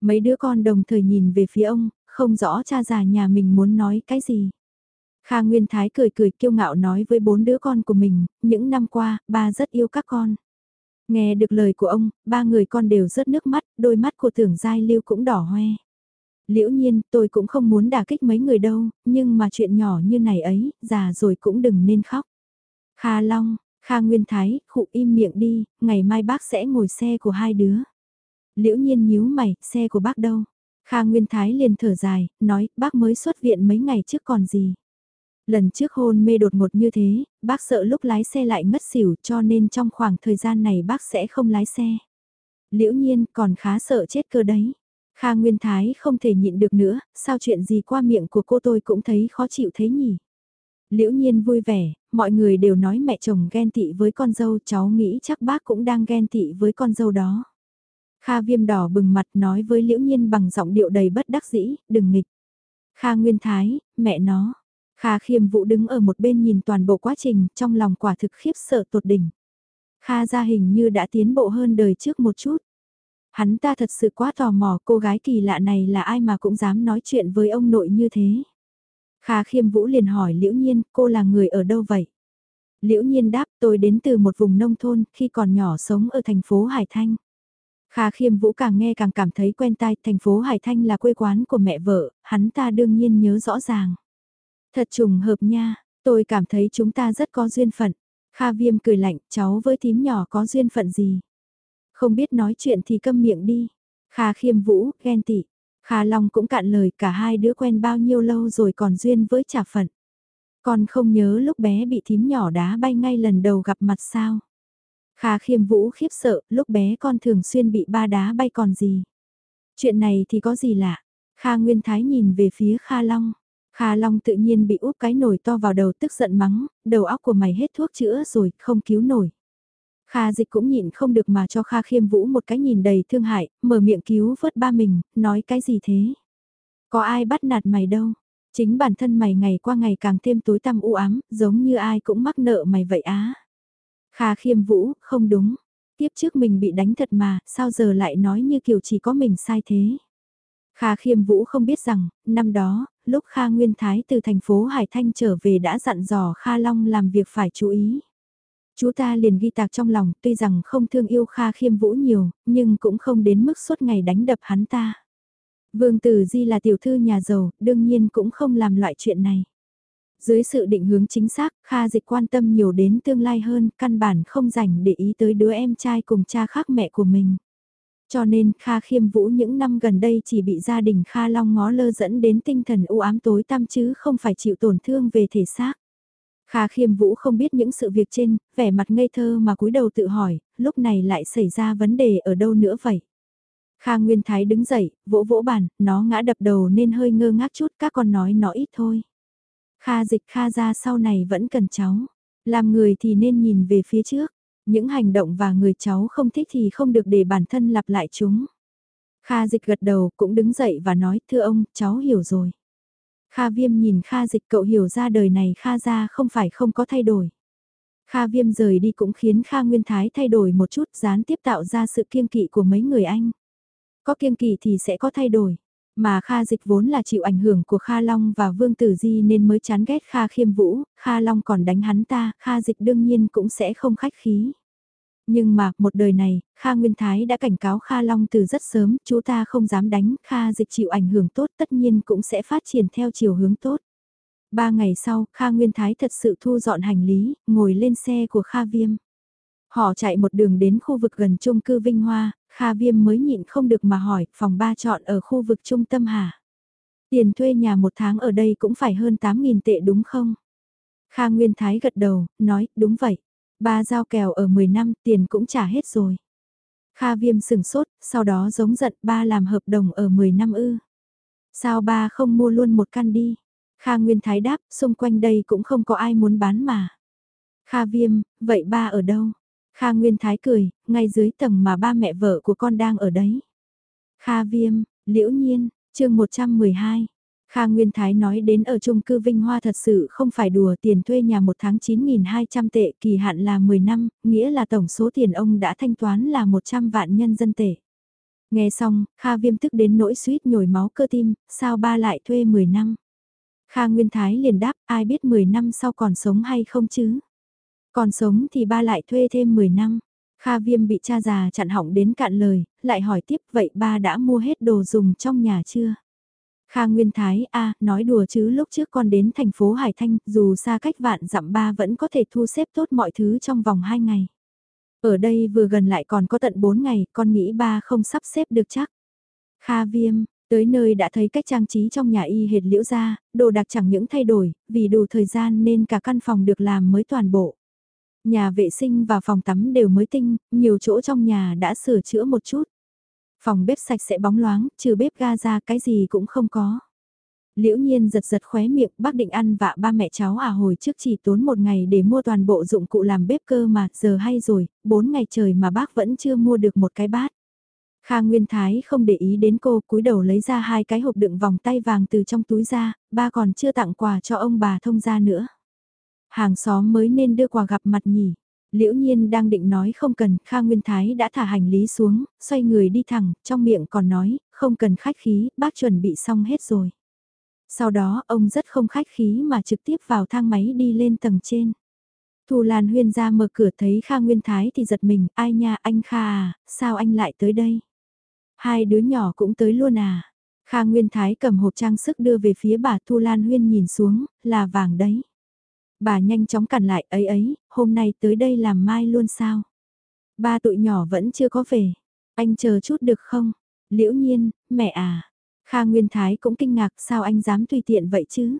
S1: Mấy đứa con đồng thời nhìn về phía ông, không rõ cha già nhà mình muốn nói cái gì. Kha Nguyên Thái cười cười kiêu ngạo nói với bốn đứa con của mình, những năm qua, ba rất yêu các con. Nghe được lời của ông, ba người con đều rớt nước mắt, đôi mắt của tưởng giai lưu cũng đỏ hoe. Liễu nhiên, tôi cũng không muốn đả kích mấy người đâu, nhưng mà chuyện nhỏ như này ấy, già rồi cũng đừng nên khóc. Kha Long, Kha Nguyên Thái, khụ im miệng đi, ngày mai bác sẽ ngồi xe của hai đứa. Liễu nhiên nhíu mày, xe của bác đâu? Kha Nguyên Thái liền thở dài, nói, bác mới xuất viện mấy ngày trước còn gì. Lần trước hôn mê đột ngột như thế, bác sợ lúc lái xe lại ngất xỉu cho nên trong khoảng thời gian này bác sẽ không lái xe. Liễu nhiên còn khá sợ chết cơ đấy. Kha Nguyên Thái không thể nhịn được nữa, sao chuyện gì qua miệng của cô tôi cũng thấy khó chịu thế nhỉ. Liễu nhiên vui vẻ, mọi người đều nói mẹ chồng ghen tị với con dâu cháu nghĩ chắc bác cũng đang ghen tị với con dâu đó. Kha viêm đỏ bừng mặt nói với liễu nhiên bằng giọng điệu đầy bất đắc dĩ, đừng nghịch. Kha Nguyên Thái, mẹ nó. Kha khiêm vũ đứng ở một bên nhìn toàn bộ quá trình, trong lòng quả thực khiếp sợ tột đỉnh. Kha ra hình như đã tiến bộ hơn đời trước một chút. Hắn ta thật sự quá tò mò cô gái kỳ lạ này là ai mà cũng dám nói chuyện với ông nội như thế. Kha khiêm vũ liền hỏi liễu nhiên cô là người ở đâu vậy? Liễu nhiên đáp tôi đến từ một vùng nông thôn khi còn nhỏ sống ở thành phố Hải Thanh. Kha khiêm vũ càng nghe càng cảm thấy quen tai, thành phố Hải Thanh là quê quán của mẹ vợ, hắn ta đương nhiên nhớ rõ ràng. Thật trùng hợp nha, tôi cảm thấy chúng ta rất có duyên phận. Kha viêm cười lạnh, cháu với thím nhỏ có duyên phận gì? Không biết nói chuyện thì câm miệng đi. Kha khiêm vũ, ghen tị. Kha Long cũng cạn lời cả hai đứa quen bao nhiêu lâu rồi còn duyên với trả phận. Con không nhớ lúc bé bị thím nhỏ đá bay ngay lần đầu gặp mặt sao. Kha khiêm vũ khiếp sợ, lúc bé con thường xuyên bị ba đá bay còn gì. Chuyện này thì có gì lạ. Kha Nguyên Thái nhìn về phía Kha Long. Kha Long tự nhiên bị úp cái nồi to vào đầu tức giận mắng, đầu óc của mày hết thuốc chữa rồi, không cứu nổi. Kha dịch cũng nhịn không được mà cho Kha khiêm vũ một cái nhìn đầy thương hại, mở miệng cứu vớt ba mình, nói cái gì thế? Có ai bắt nạt mày đâu? Chính bản thân mày ngày qua ngày càng thêm tối tăm u ám, giống như ai cũng mắc nợ mày vậy á. Kha khiêm vũ, không đúng. Tiếp trước mình bị đánh thật mà, sao giờ lại nói như kiểu chỉ có mình sai thế. Kha Khiêm Vũ không biết rằng, năm đó, lúc Kha Nguyên Thái từ thành phố Hải Thanh trở về đã dặn dò Kha Long làm việc phải chú ý. Chú ta liền ghi tạc trong lòng, tuy rằng không thương yêu Kha Khiêm Vũ nhiều, nhưng cũng không đến mức suốt ngày đánh đập hắn ta. Vương Tử Di là tiểu thư nhà giàu, đương nhiên cũng không làm loại chuyện này. Dưới sự định hướng chính xác, Kha Dịch quan tâm nhiều đến tương lai hơn, căn bản không dành để ý tới đứa em trai cùng cha khác mẹ của mình. Cho nên Kha Khiêm Vũ những năm gần đây chỉ bị gia đình Kha Long ngó lơ dẫn đến tinh thần u ám tối tăm chứ không phải chịu tổn thương về thể xác. Kha Khiêm Vũ không biết những sự việc trên, vẻ mặt ngây thơ mà cúi đầu tự hỏi, lúc này lại xảy ra vấn đề ở đâu nữa vậy? Kha Nguyên Thái đứng dậy, vỗ vỗ bàn, nó ngã đập đầu nên hơi ngơ ngác chút, các con nói nó ít thôi. Kha dịch Kha ra sau này vẫn cần cháu. Làm người thì nên nhìn về phía trước. Những hành động và người cháu không thích thì không được để bản thân lặp lại chúng. Kha dịch gật đầu cũng đứng dậy và nói thưa ông, cháu hiểu rồi. Kha viêm nhìn Kha dịch cậu hiểu ra đời này Kha ra không phải không có thay đổi. Kha viêm rời đi cũng khiến Kha Nguyên Thái thay đổi một chút gián tiếp tạo ra sự kiêng kỵ của mấy người anh. Có kiêng kỵ thì sẽ có thay đổi. Mà Kha Dịch vốn là chịu ảnh hưởng của Kha Long và Vương Tử Di nên mới chán ghét Kha Khiêm Vũ, Kha Long còn đánh hắn ta, Kha Dịch đương nhiên cũng sẽ không khách khí. Nhưng mà, một đời này, Kha Nguyên Thái đã cảnh cáo Kha Long từ rất sớm, chú ta không dám đánh, Kha Dịch chịu ảnh hưởng tốt tất nhiên cũng sẽ phát triển theo chiều hướng tốt. Ba ngày sau, Kha Nguyên Thái thật sự thu dọn hành lý, ngồi lên xe của Kha Viêm. Họ chạy một đường đến khu vực gần chung cư Vinh Hoa, Kha Viêm mới nhịn không được mà hỏi, phòng ba chọn ở khu vực trung tâm hả? Tiền thuê nhà một tháng ở đây cũng phải hơn 8.000 tệ đúng không? Kha Nguyên Thái gật đầu, nói, đúng vậy. Ba giao kèo ở 10 năm, tiền cũng trả hết rồi. Kha Viêm sừng sốt, sau đó giống giận ba làm hợp đồng ở 10 năm ư. Sao ba không mua luôn một căn đi? Kha Nguyên Thái đáp, xung quanh đây cũng không có ai muốn bán mà. Kha Viêm, vậy ba ở đâu? Kha Nguyên Thái cười, ngay dưới tầng mà ba mẹ vợ của con đang ở đấy. Kha Viêm, Liễu Nhiên, chương 112. Kha Nguyên Thái nói đến ở chung cư Vinh Hoa thật sự không phải đùa tiền thuê nhà một tháng 9.200 tệ kỳ hạn là 10 năm, nghĩa là tổng số tiền ông đã thanh toán là 100 vạn nhân dân tệ. Nghe xong, Kha Viêm tức đến nỗi suýt nhồi máu cơ tim, sao ba lại thuê 10 năm. Kha Nguyên Thái liền đáp ai biết 10 năm sau còn sống hay không chứ. Còn sống thì ba lại thuê thêm 10 năm. Kha Viêm bị cha già chặn hỏng đến cạn lời, lại hỏi tiếp vậy ba đã mua hết đồ dùng trong nhà chưa? Kha Nguyên Thái a nói đùa chứ lúc trước con đến thành phố Hải Thanh, dù xa cách vạn dặm ba vẫn có thể thu xếp tốt mọi thứ trong vòng 2 ngày. Ở đây vừa gần lại còn có tận 4 ngày, con nghĩ ba không sắp xếp được chắc. Kha Viêm, tới nơi đã thấy cách trang trí trong nhà y hệt liễu ra, đồ đạc chẳng những thay đổi, vì đủ thời gian nên cả căn phòng được làm mới toàn bộ. Nhà vệ sinh và phòng tắm đều mới tinh, nhiều chỗ trong nhà đã sửa chữa một chút. Phòng bếp sạch sẽ bóng loáng, trừ bếp ga ra cái gì cũng không có. Liễu nhiên giật giật khóe miệng, bác định ăn vạ ba mẹ cháu à hồi trước chỉ tốn một ngày để mua toàn bộ dụng cụ làm bếp cơ mà, giờ hay rồi, bốn ngày trời mà bác vẫn chưa mua được một cái bát. Kha Nguyên Thái không để ý đến cô, cúi đầu lấy ra hai cái hộp đựng vòng tay vàng từ trong túi ra, ba còn chưa tặng quà cho ông bà thông gia nữa. Hàng xóm mới nên đưa quà gặp mặt nhỉ. Liễu nhiên đang định nói không cần, Kha Nguyên Thái đã thả hành lý xuống, xoay người đi thẳng, trong miệng còn nói, không cần khách khí, bác chuẩn bị xong hết rồi. Sau đó ông rất không khách khí mà trực tiếp vào thang máy đi lên tầng trên. Thu Lan Huyên ra mở cửa thấy Kha Nguyên Thái thì giật mình, ai nha anh Kha à, sao anh lại tới đây? Hai đứa nhỏ cũng tới luôn à? Kha Nguyên Thái cầm hộp trang sức đưa về phía bà Thu Lan Huyên nhìn xuống, là vàng đấy. Bà nhanh chóng cản lại ấy ấy, hôm nay tới đây làm mai luôn sao? Ba tụi nhỏ vẫn chưa có về. Anh chờ chút được không? Liễu nhiên, mẹ à. Kha Nguyên Thái cũng kinh ngạc sao anh dám tùy tiện vậy chứ?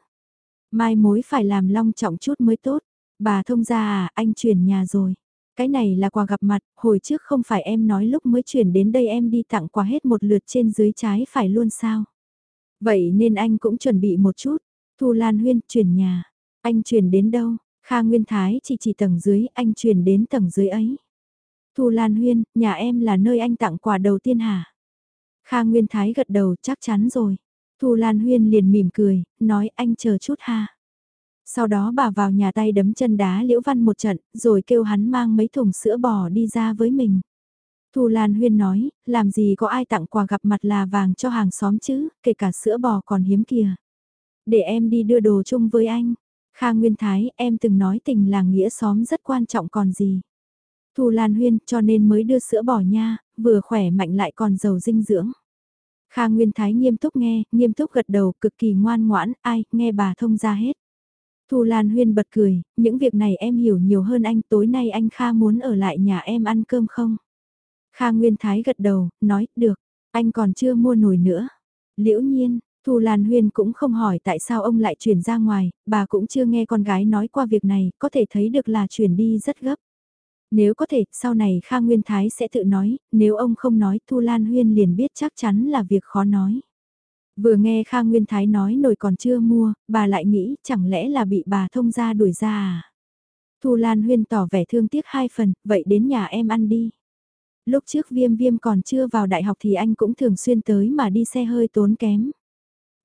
S1: Mai mối phải làm long trọng chút mới tốt. Bà thông ra à, anh chuyển nhà rồi. Cái này là quà gặp mặt, hồi trước không phải em nói lúc mới chuyển đến đây em đi tặng quà hết một lượt trên dưới trái phải luôn sao? Vậy nên anh cũng chuẩn bị một chút. Thu Lan Huyên chuyển nhà. Anh chuyển đến đâu? Kha Nguyên Thái chỉ chỉ tầng dưới, anh chuyển đến tầng dưới ấy. Thu Lan Huyên, nhà em là nơi anh tặng quà đầu tiên hả? Kha Nguyên Thái gật đầu chắc chắn rồi. Thu Lan Huyên liền mỉm cười, nói anh chờ chút ha. Sau đó bà vào nhà tay đấm chân đá Liễu Văn một trận, rồi kêu hắn mang mấy thùng sữa bò đi ra với mình. Thu Lan Huyên nói, làm gì có ai tặng quà gặp mặt là vàng cho hàng xóm chứ, kể cả sữa bò còn hiếm kìa. Để em đi đưa đồ chung với anh. Kha Nguyên Thái, em từng nói tình làng nghĩa xóm rất quan trọng còn gì. Thu Lan Huyên cho nên mới đưa sữa bò nha, vừa khỏe mạnh lại còn giàu dinh dưỡng. Kha Nguyên Thái nghiêm túc nghe, nghiêm túc gật đầu, cực kỳ ngoan ngoãn, ai, nghe bà thông ra hết. Thu Lan Huyên bật cười, những việc này em hiểu nhiều hơn anh, tối nay anh Kha muốn ở lại nhà em ăn cơm không? Kha Nguyên Thái gật đầu, nói, được, anh còn chưa mua nồi nữa. Liễu nhiên, Thu Lan Huyên cũng không hỏi tại sao ông lại chuyển ra ngoài, bà cũng chưa nghe con gái nói qua việc này, có thể thấy được là chuyển đi rất gấp. Nếu có thể, sau này Kha Nguyên Thái sẽ tự nói, nếu ông không nói Thu Lan Huyên liền biết chắc chắn là việc khó nói. Vừa nghe Kha Nguyên Thái nói nồi còn chưa mua, bà lại nghĩ chẳng lẽ là bị bà thông gia đuổi ra à? Thu Lan Huyên tỏ vẻ thương tiếc hai phần, vậy đến nhà em ăn đi. Lúc trước viêm viêm còn chưa vào đại học thì anh cũng thường xuyên tới mà đi xe hơi tốn kém.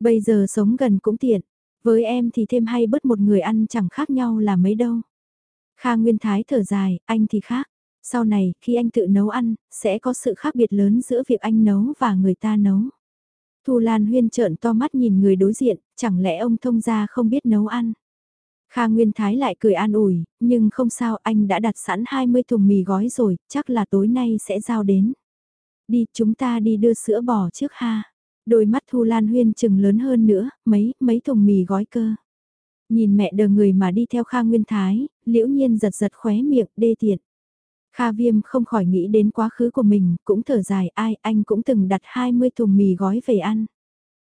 S1: Bây giờ sống gần cũng tiện, với em thì thêm hay bớt một người ăn chẳng khác nhau là mấy đâu. Kha Nguyên Thái thở dài, anh thì khác. Sau này, khi anh tự nấu ăn, sẽ có sự khác biệt lớn giữa việc anh nấu và người ta nấu. Thu Lan Huyên trợn to mắt nhìn người đối diện, chẳng lẽ ông thông gia không biết nấu ăn. Kha Nguyên Thái lại cười an ủi, nhưng không sao anh đã đặt sẵn 20 thùng mì gói rồi, chắc là tối nay sẽ giao đến. Đi, chúng ta đi đưa sữa bò trước ha. Đôi mắt Thu Lan Huyên chừng lớn hơn nữa, mấy, mấy thùng mì gói cơ. Nhìn mẹ đờ người mà đi theo Kha Nguyên Thái, liễu nhiên giật giật khóe miệng đê tiện. Kha Viêm không khỏi nghĩ đến quá khứ của mình, cũng thở dài ai anh cũng từng đặt 20 thùng mì gói về ăn.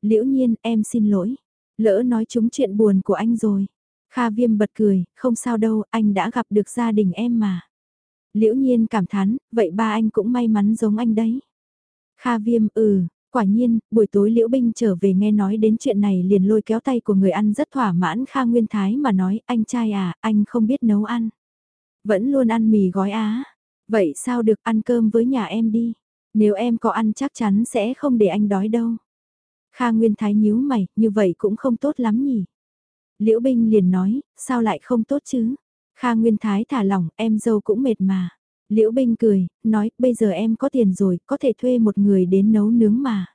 S1: Liễu nhiên em xin lỗi, lỡ nói chúng chuyện buồn của anh rồi. Kha Viêm bật cười, không sao đâu, anh đã gặp được gia đình em mà. Liễu nhiên cảm thán, vậy ba anh cũng may mắn giống anh đấy. Kha Viêm ừ, Quả nhiên, buổi tối Liễu Binh trở về nghe nói đến chuyện này liền lôi kéo tay của người ăn rất thỏa mãn Kha Nguyên Thái mà nói, anh trai à, anh không biết nấu ăn. Vẫn luôn ăn mì gói á. Vậy sao được ăn cơm với nhà em đi. Nếu em có ăn chắc chắn sẽ không để anh đói đâu. Kha Nguyên Thái nhíu mày, như vậy cũng không tốt lắm nhỉ. Liễu Binh liền nói, sao lại không tốt chứ? Kha Nguyên Thái thả lỏng, em dâu cũng mệt mà. Liễu Binh cười, nói, bây giờ em có tiền rồi, có thể thuê một người đến nấu nướng mà.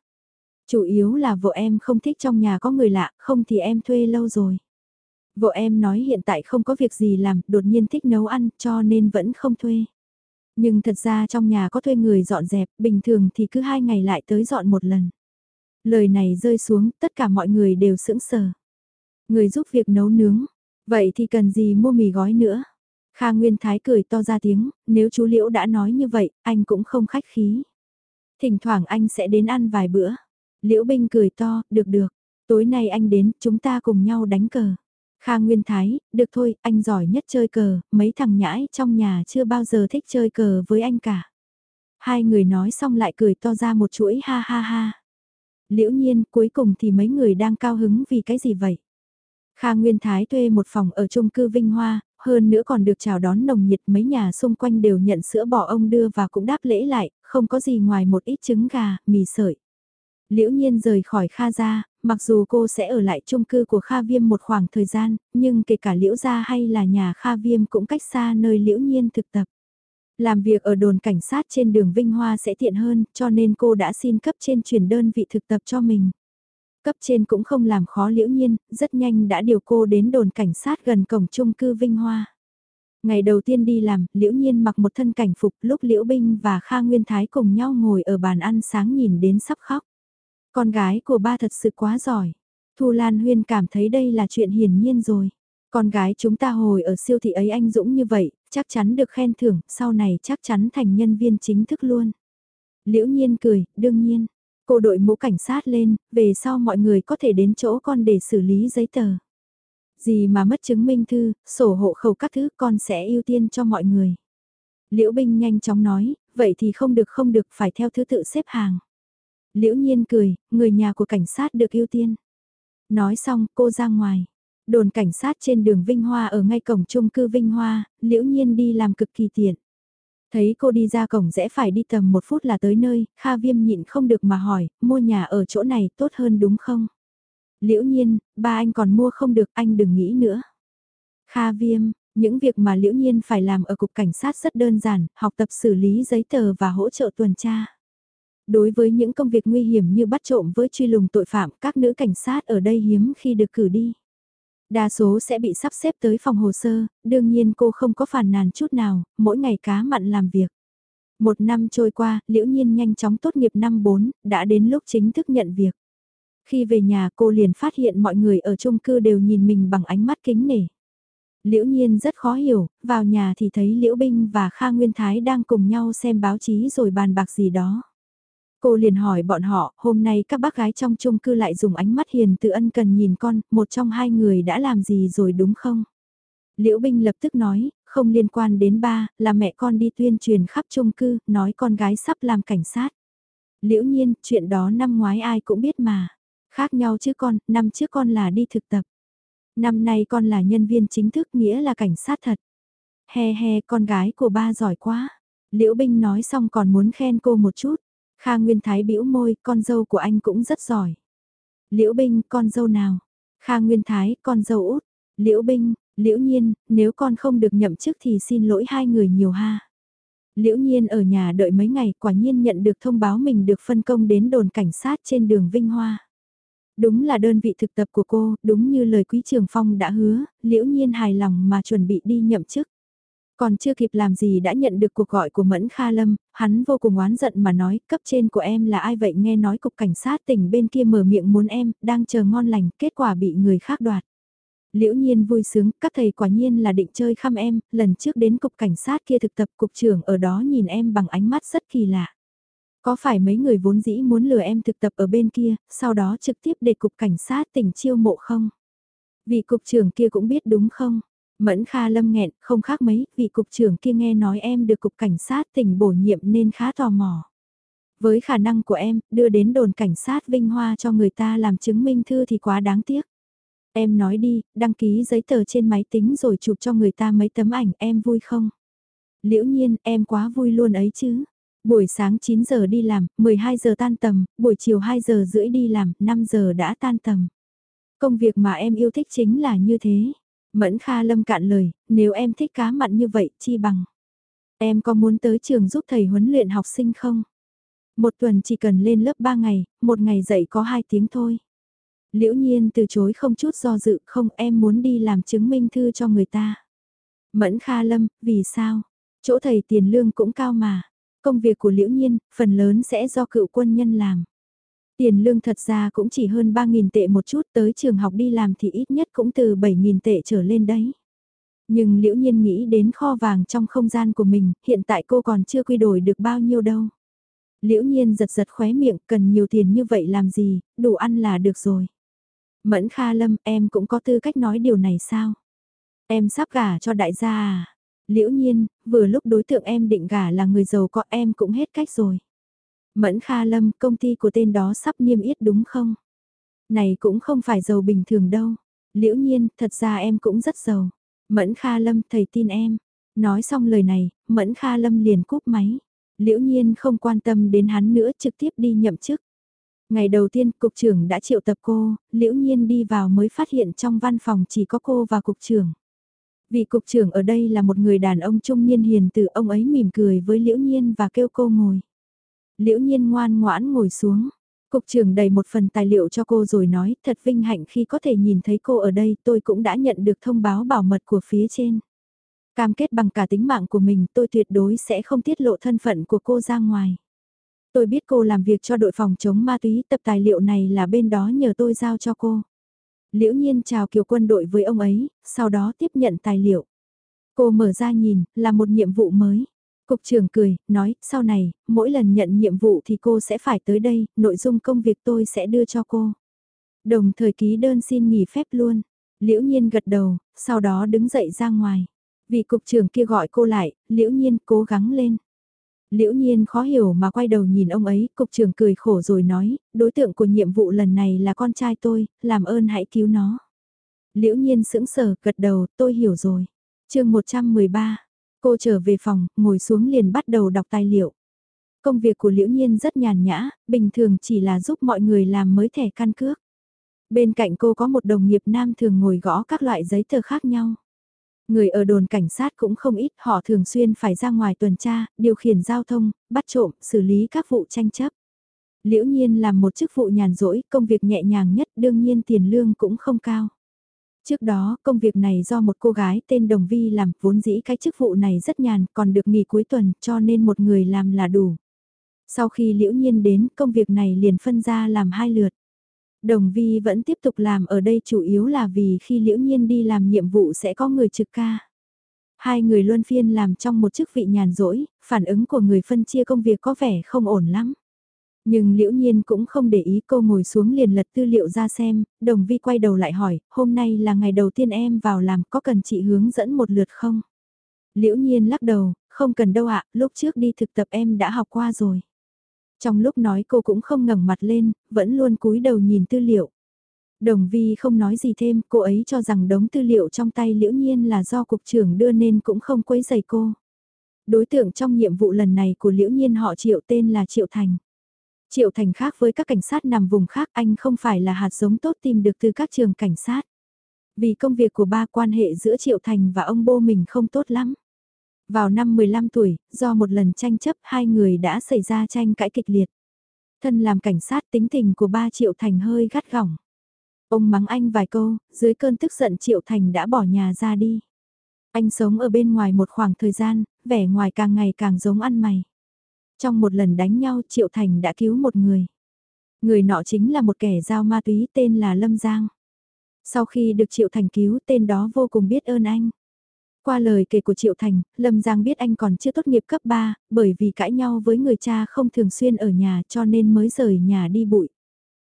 S1: Chủ yếu là vợ em không thích trong nhà có người lạ, không thì em thuê lâu rồi. Vợ em nói hiện tại không có việc gì làm, đột nhiên thích nấu ăn, cho nên vẫn không thuê. Nhưng thật ra trong nhà có thuê người dọn dẹp, bình thường thì cứ hai ngày lại tới dọn một lần. Lời này rơi xuống, tất cả mọi người đều sững sờ. Người giúp việc nấu nướng, vậy thì cần gì mua mì gói nữa. Kha Nguyên Thái cười to ra tiếng, nếu chú Liễu đã nói như vậy, anh cũng không khách khí. Thỉnh thoảng anh sẽ đến ăn vài bữa. Liễu Binh cười to, được được, tối nay anh đến, chúng ta cùng nhau đánh cờ. Kha Nguyên Thái, được thôi, anh giỏi nhất chơi cờ, mấy thằng nhãi trong nhà chưa bao giờ thích chơi cờ với anh cả. Hai người nói xong lại cười to ra một chuỗi ha ha ha. Liễu nhiên, cuối cùng thì mấy người đang cao hứng vì cái gì vậy? Kha Nguyên Thái thuê một phòng ở chung cư Vinh Hoa, hơn nữa còn được chào đón nồng nhiệt mấy nhà xung quanh đều nhận sữa bò ông đưa và cũng đáp lễ lại, không có gì ngoài một ít trứng gà, mì sợi. Liễu nhiên rời khỏi Kha gia, mặc dù cô sẽ ở lại chung cư của Kha Viêm một khoảng thời gian, nhưng kể cả Liễu gia hay là nhà Kha Viêm cũng cách xa nơi Liễu nhiên thực tập. Làm việc ở đồn cảnh sát trên đường Vinh Hoa sẽ tiện hơn, cho nên cô đã xin cấp trên chuyển đơn vị thực tập cho mình. Cấp trên cũng không làm khó liễu nhiên, rất nhanh đã điều cô đến đồn cảnh sát gần cổng trung cư Vinh Hoa. Ngày đầu tiên đi làm, Liễu Nhiên mặc một thân cảnh phục lúc Liễu Binh và Kha Nguyên Thái cùng nhau ngồi ở bàn ăn sáng nhìn đến sắp khóc. Con gái của ba thật sự quá giỏi. Thu Lan Huyên cảm thấy đây là chuyện hiển nhiên rồi. Con gái chúng ta hồi ở siêu thị ấy anh Dũng như vậy, chắc chắn được khen thưởng, sau này chắc chắn thành nhân viên chính thức luôn. Liễu Nhiên cười, đương nhiên. Cô đội mũ cảnh sát lên, về sau mọi người có thể đến chỗ con để xử lý giấy tờ. Gì mà mất chứng minh thư, sổ hộ khẩu các thứ con sẽ ưu tiên cho mọi người. Liễu Binh nhanh chóng nói, vậy thì không được không được phải theo thứ tự xếp hàng. Liễu Nhiên cười, người nhà của cảnh sát được ưu tiên. Nói xong cô ra ngoài. Đồn cảnh sát trên đường Vinh Hoa ở ngay cổng chung cư Vinh Hoa, Liễu Nhiên đi làm cực kỳ tiện. Thấy cô đi ra cổng rẽ phải đi tầm một phút là tới nơi, Kha Viêm nhịn không được mà hỏi, mua nhà ở chỗ này tốt hơn đúng không? Liễu nhiên, ba anh còn mua không được, anh đừng nghĩ nữa. Kha viêm, những việc mà liễu nhiên phải làm ở cục cảnh sát rất đơn giản, học tập xử lý giấy tờ và hỗ trợ tuần tra. Đối với những công việc nguy hiểm như bắt trộm với truy lùng tội phạm, các nữ cảnh sát ở đây hiếm khi được cử đi. Đa số sẽ bị sắp xếp tới phòng hồ sơ, đương nhiên cô không có phản nàn chút nào, mỗi ngày cá mặn làm việc. Một năm trôi qua, liễu nhiên nhanh chóng tốt nghiệp năm 4, đã đến lúc chính thức nhận việc. Khi về nhà cô liền phát hiện mọi người ở chung cư đều nhìn mình bằng ánh mắt kính nể. Liễu nhiên rất khó hiểu, vào nhà thì thấy Liễu Binh và Kha Nguyên Thái đang cùng nhau xem báo chí rồi bàn bạc gì đó. Cô liền hỏi bọn họ, hôm nay các bác gái trong chung cư lại dùng ánh mắt hiền từ ân cần nhìn con, một trong hai người đã làm gì rồi đúng không? Liễu Binh lập tức nói, không liên quan đến ba, là mẹ con đi tuyên truyền khắp chung cư, nói con gái sắp làm cảnh sát. Liễu nhiên, chuyện đó năm ngoái ai cũng biết mà. Khác nhau chứ con, năm trước con là đi thực tập. Năm nay con là nhân viên chính thức nghĩa là cảnh sát thật. He he, con gái của ba giỏi quá. Liễu Binh nói xong còn muốn khen cô một chút. Kha Nguyên Thái bĩu môi, con dâu của anh cũng rất giỏi. Liễu Binh, con dâu nào? Kha Nguyên Thái, con dâu út. Liễu Binh, Liễu Nhiên, nếu con không được nhậm chức thì xin lỗi hai người nhiều ha. Liễu Nhiên ở nhà đợi mấy ngày quả nhiên nhận được thông báo mình được phân công đến đồn cảnh sát trên đường Vinh Hoa. Đúng là đơn vị thực tập của cô, đúng như lời Quý Trường Phong đã hứa, Liễu Nhiên hài lòng mà chuẩn bị đi nhậm chức. Còn chưa kịp làm gì đã nhận được cuộc gọi của Mẫn Kha Lâm, hắn vô cùng oán giận mà nói, cấp trên của em là ai vậy nghe nói cục cảnh sát tỉnh bên kia mở miệng muốn em, đang chờ ngon lành, kết quả bị người khác đoạt. Liễu nhiên vui sướng, các thầy quả nhiên là định chơi khăm em, lần trước đến cục cảnh sát kia thực tập cục trưởng ở đó nhìn em bằng ánh mắt rất kỳ lạ. Có phải mấy người vốn dĩ muốn lừa em thực tập ở bên kia, sau đó trực tiếp để cục cảnh sát tỉnh chiêu mộ không? Vị cục trưởng kia cũng biết đúng không? Mẫn Kha Lâm nghẹn, không khác mấy, vị cục trưởng kia nghe nói em được cục cảnh sát tỉnh bổ nhiệm nên khá tò mò. Với khả năng của em, đưa đến đồn cảnh sát Vinh Hoa cho người ta làm chứng minh thư thì quá đáng tiếc. Em nói đi, đăng ký giấy tờ trên máy tính rồi chụp cho người ta mấy tấm ảnh, em vui không? Liễu nhiên, em quá vui luôn ấy chứ. Buổi sáng 9 giờ đi làm, 12 giờ tan tầm, buổi chiều 2 giờ rưỡi đi làm, 5 giờ đã tan tầm. Công việc mà em yêu thích chính là như thế. Mẫn Kha Lâm cạn lời, nếu em thích cá mặn như vậy, chi bằng. Em có muốn tới trường giúp thầy huấn luyện học sinh không? Một tuần chỉ cần lên lớp 3 ngày, một ngày dạy có 2 tiếng thôi. Liễu nhiên từ chối không chút do dự, không em muốn đi làm chứng minh thư cho người ta. Mẫn Kha Lâm, vì sao? Chỗ thầy tiền lương cũng cao mà. Công việc của Liễu Nhiên, phần lớn sẽ do cựu quân nhân làm. Tiền lương thật ra cũng chỉ hơn 3.000 tệ một chút tới trường học đi làm thì ít nhất cũng từ 7.000 tệ trở lên đấy. Nhưng liễu nhiên nghĩ đến kho vàng trong không gian của mình, hiện tại cô còn chưa quy đổi được bao nhiêu đâu. Liễu nhiên giật giật khóe miệng, cần nhiều tiền như vậy làm gì, đủ ăn là được rồi. Mẫn Kha Lâm, em cũng có tư cách nói điều này sao? Em sắp gả cho đại gia à? Liễu nhiên, vừa lúc đối tượng em định gả là người giàu có em cũng hết cách rồi. Mẫn Kha Lâm, công ty của tên đó sắp niêm yết đúng không? Này cũng không phải giàu bình thường đâu. Liễu nhiên, thật ra em cũng rất giàu. Mẫn Kha Lâm, thầy tin em. Nói xong lời này, Mẫn Kha Lâm liền cúp máy. Liễu nhiên không quan tâm đến hắn nữa trực tiếp đi nhậm chức. Ngày đầu tiên cục trưởng đã triệu tập cô, liễu nhiên đi vào mới phát hiện trong văn phòng chỉ có cô và cục trưởng. Vị cục trưởng ở đây là một người đàn ông trung niên hiền từ ông ấy mỉm cười với liễu nhiên và kêu cô ngồi. Liễu nhiên ngoan ngoãn ngồi xuống. Cục trưởng đầy một phần tài liệu cho cô rồi nói, thật vinh hạnh khi có thể nhìn thấy cô ở đây, tôi cũng đã nhận được thông báo bảo mật của phía trên. Cam kết bằng cả tính mạng của mình, tôi tuyệt đối sẽ không tiết lộ thân phận của cô ra ngoài. Tôi biết cô làm việc cho đội phòng chống ma túy, tập tài liệu này là bên đó nhờ tôi giao cho cô. Liễu nhiên chào kiều quân đội với ông ấy, sau đó tiếp nhận tài liệu. Cô mở ra nhìn, là một nhiệm vụ mới. Cục trưởng cười, nói, sau này, mỗi lần nhận nhiệm vụ thì cô sẽ phải tới đây, nội dung công việc tôi sẽ đưa cho cô. Đồng thời ký đơn xin nghỉ phép luôn. Liễu nhiên gật đầu, sau đó đứng dậy ra ngoài. Vị cục trưởng kia gọi cô lại, liễu nhiên cố gắng lên. Liễu nhiên khó hiểu mà quay đầu nhìn ông ấy, cục trưởng cười khổ rồi nói, đối tượng của nhiệm vụ lần này là con trai tôi, làm ơn hãy cứu nó. Liễu nhiên sững sờ, gật đầu, tôi hiểu rồi. chương 113, cô trở về phòng, ngồi xuống liền bắt đầu đọc tài liệu. Công việc của Liễu Nhiên rất nhàn nhã, bình thường chỉ là giúp mọi người làm mới thẻ căn cước. Bên cạnh cô có một đồng nghiệp nam thường ngồi gõ các loại giấy tờ khác nhau. Người ở đồn cảnh sát cũng không ít, họ thường xuyên phải ra ngoài tuần tra, điều khiển giao thông, bắt trộm, xử lý các vụ tranh chấp. Liễu nhiên làm một chức vụ nhàn rỗi, công việc nhẹ nhàng nhất đương nhiên tiền lương cũng không cao. Trước đó, công việc này do một cô gái tên Đồng Vi làm, vốn dĩ cái chức vụ này rất nhàn, còn được nghỉ cuối tuần, cho nên một người làm là đủ. Sau khi liễu nhiên đến, công việc này liền phân ra làm hai lượt. Đồng Vi vẫn tiếp tục làm ở đây chủ yếu là vì khi liễu nhiên đi làm nhiệm vụ sẽ có người trực ca. Hai người luân phiên làm trong một chức vị nhàn rỗi, phản ứng của người phân chia công việc có vẻ không ổn lắm. Nhưng liễu nhiên cũng không để ý cô ngồi xuống liền lật tư liệu ra xem, đồng vi quay đầu lại hỏi, hôm nay là ngày đầu tiên em vào làm có cần chị hướng dẫn một lượt không? Liễu nhiên lắc đầu, không cần đâu ạ, lúc trước đi thực tập em đã học qua rồi. Trong lúc nói cô cũng không ngẩng mặt lên, vẫn luôn cúi đầu nhìn tư liệu. Đồng vi không nói gì thêm, cô ấy cho rằng đống tư liệu trong tay liễu nhiên là do cục trưởng đưa nên cũng không quấy giày cô. Đối tượng trong nhiệm vụ lần này của liễu nhiên họ triệu tên là Triệu Thành. Triệu Thành khác với các cảnh sát nằm vùng khác anh không phải là hạt giống tốt tìm được từ các trường cảnh sát. Vì công việc của ba quan hệ giữa Triệu Thành và ông bô mình không tốt lắm. Vào năm 15 tuổi, do một lần tranh chấp hai người đã xảy ra tranh cãi kịch liệt. Thân làm cảnh sát tính tình của ba Triệu Thành hơi gắt gỏng. Ông mắng anh vài câu, dưới cơn tức giận Triệu Thành đã bỏ nhà ra đi. Anh sống ở bên ngoài một khoảng thời gian, vẻ ngoài càng ngày càng giống ăn mày. Trong một lần đánh nhau Triệu Thành đã cứu một người. Người nọ chính là một kẻ giao ma túy tên là Lâm Giang. Sau khi được Triệu Thành cứu tên đó vô cùng biết ơn anh. Qua lời kể của Triệu Thành, Lâm Giang biết anh còn chưa tốt nghiệp cấp 3, bởi vì cãi nhau với người cha không thường xuyên ở nhà cho nên mới rời nhà đi bụi.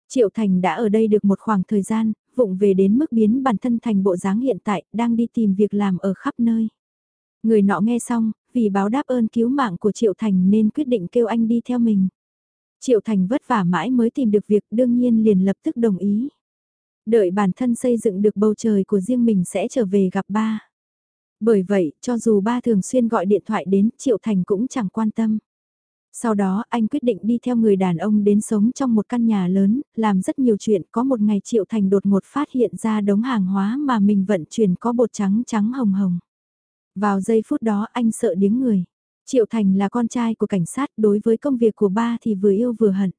S1: Triệu Thành đã ở đây được một khoảng thời gian, vụng về đến mức biến bản thân thành bộ dáng hiện tại, đang đi tìm việc làm ở khắp nơi. Người nọ nghe xong, vì báo đáp ơn cứu mạng của Triệu Thành nên quyết định kêu anh đi theo mình. Triệu Thành vất vả mãi mới tìm được việc đương nhiên liền lập tức đồng ý. Đợi bản thân xây dựng được bầu trời của riêng mình sẽ trở về gặp ba. Bởi vậy, cho dù ba thường xuyên gọi điện thoại đến, Triệu Thành cũng chẳng quan tâm. Sau đó anh quyết định đi theo người đàn ông đến sống trong một căn nhà lớn, làm rất nhiều chuyện. Có một ngày Triệu Thành đột ngột phát hiện ra đống hàng hóa mà mình vận chuyển có bột trắng trắng hồng hồng. Vào giây phút đó anh sợ điếng người. Triệu Thành là con trai của cảnh sát đối với công việc của ba thì vừa yêu vừa hận.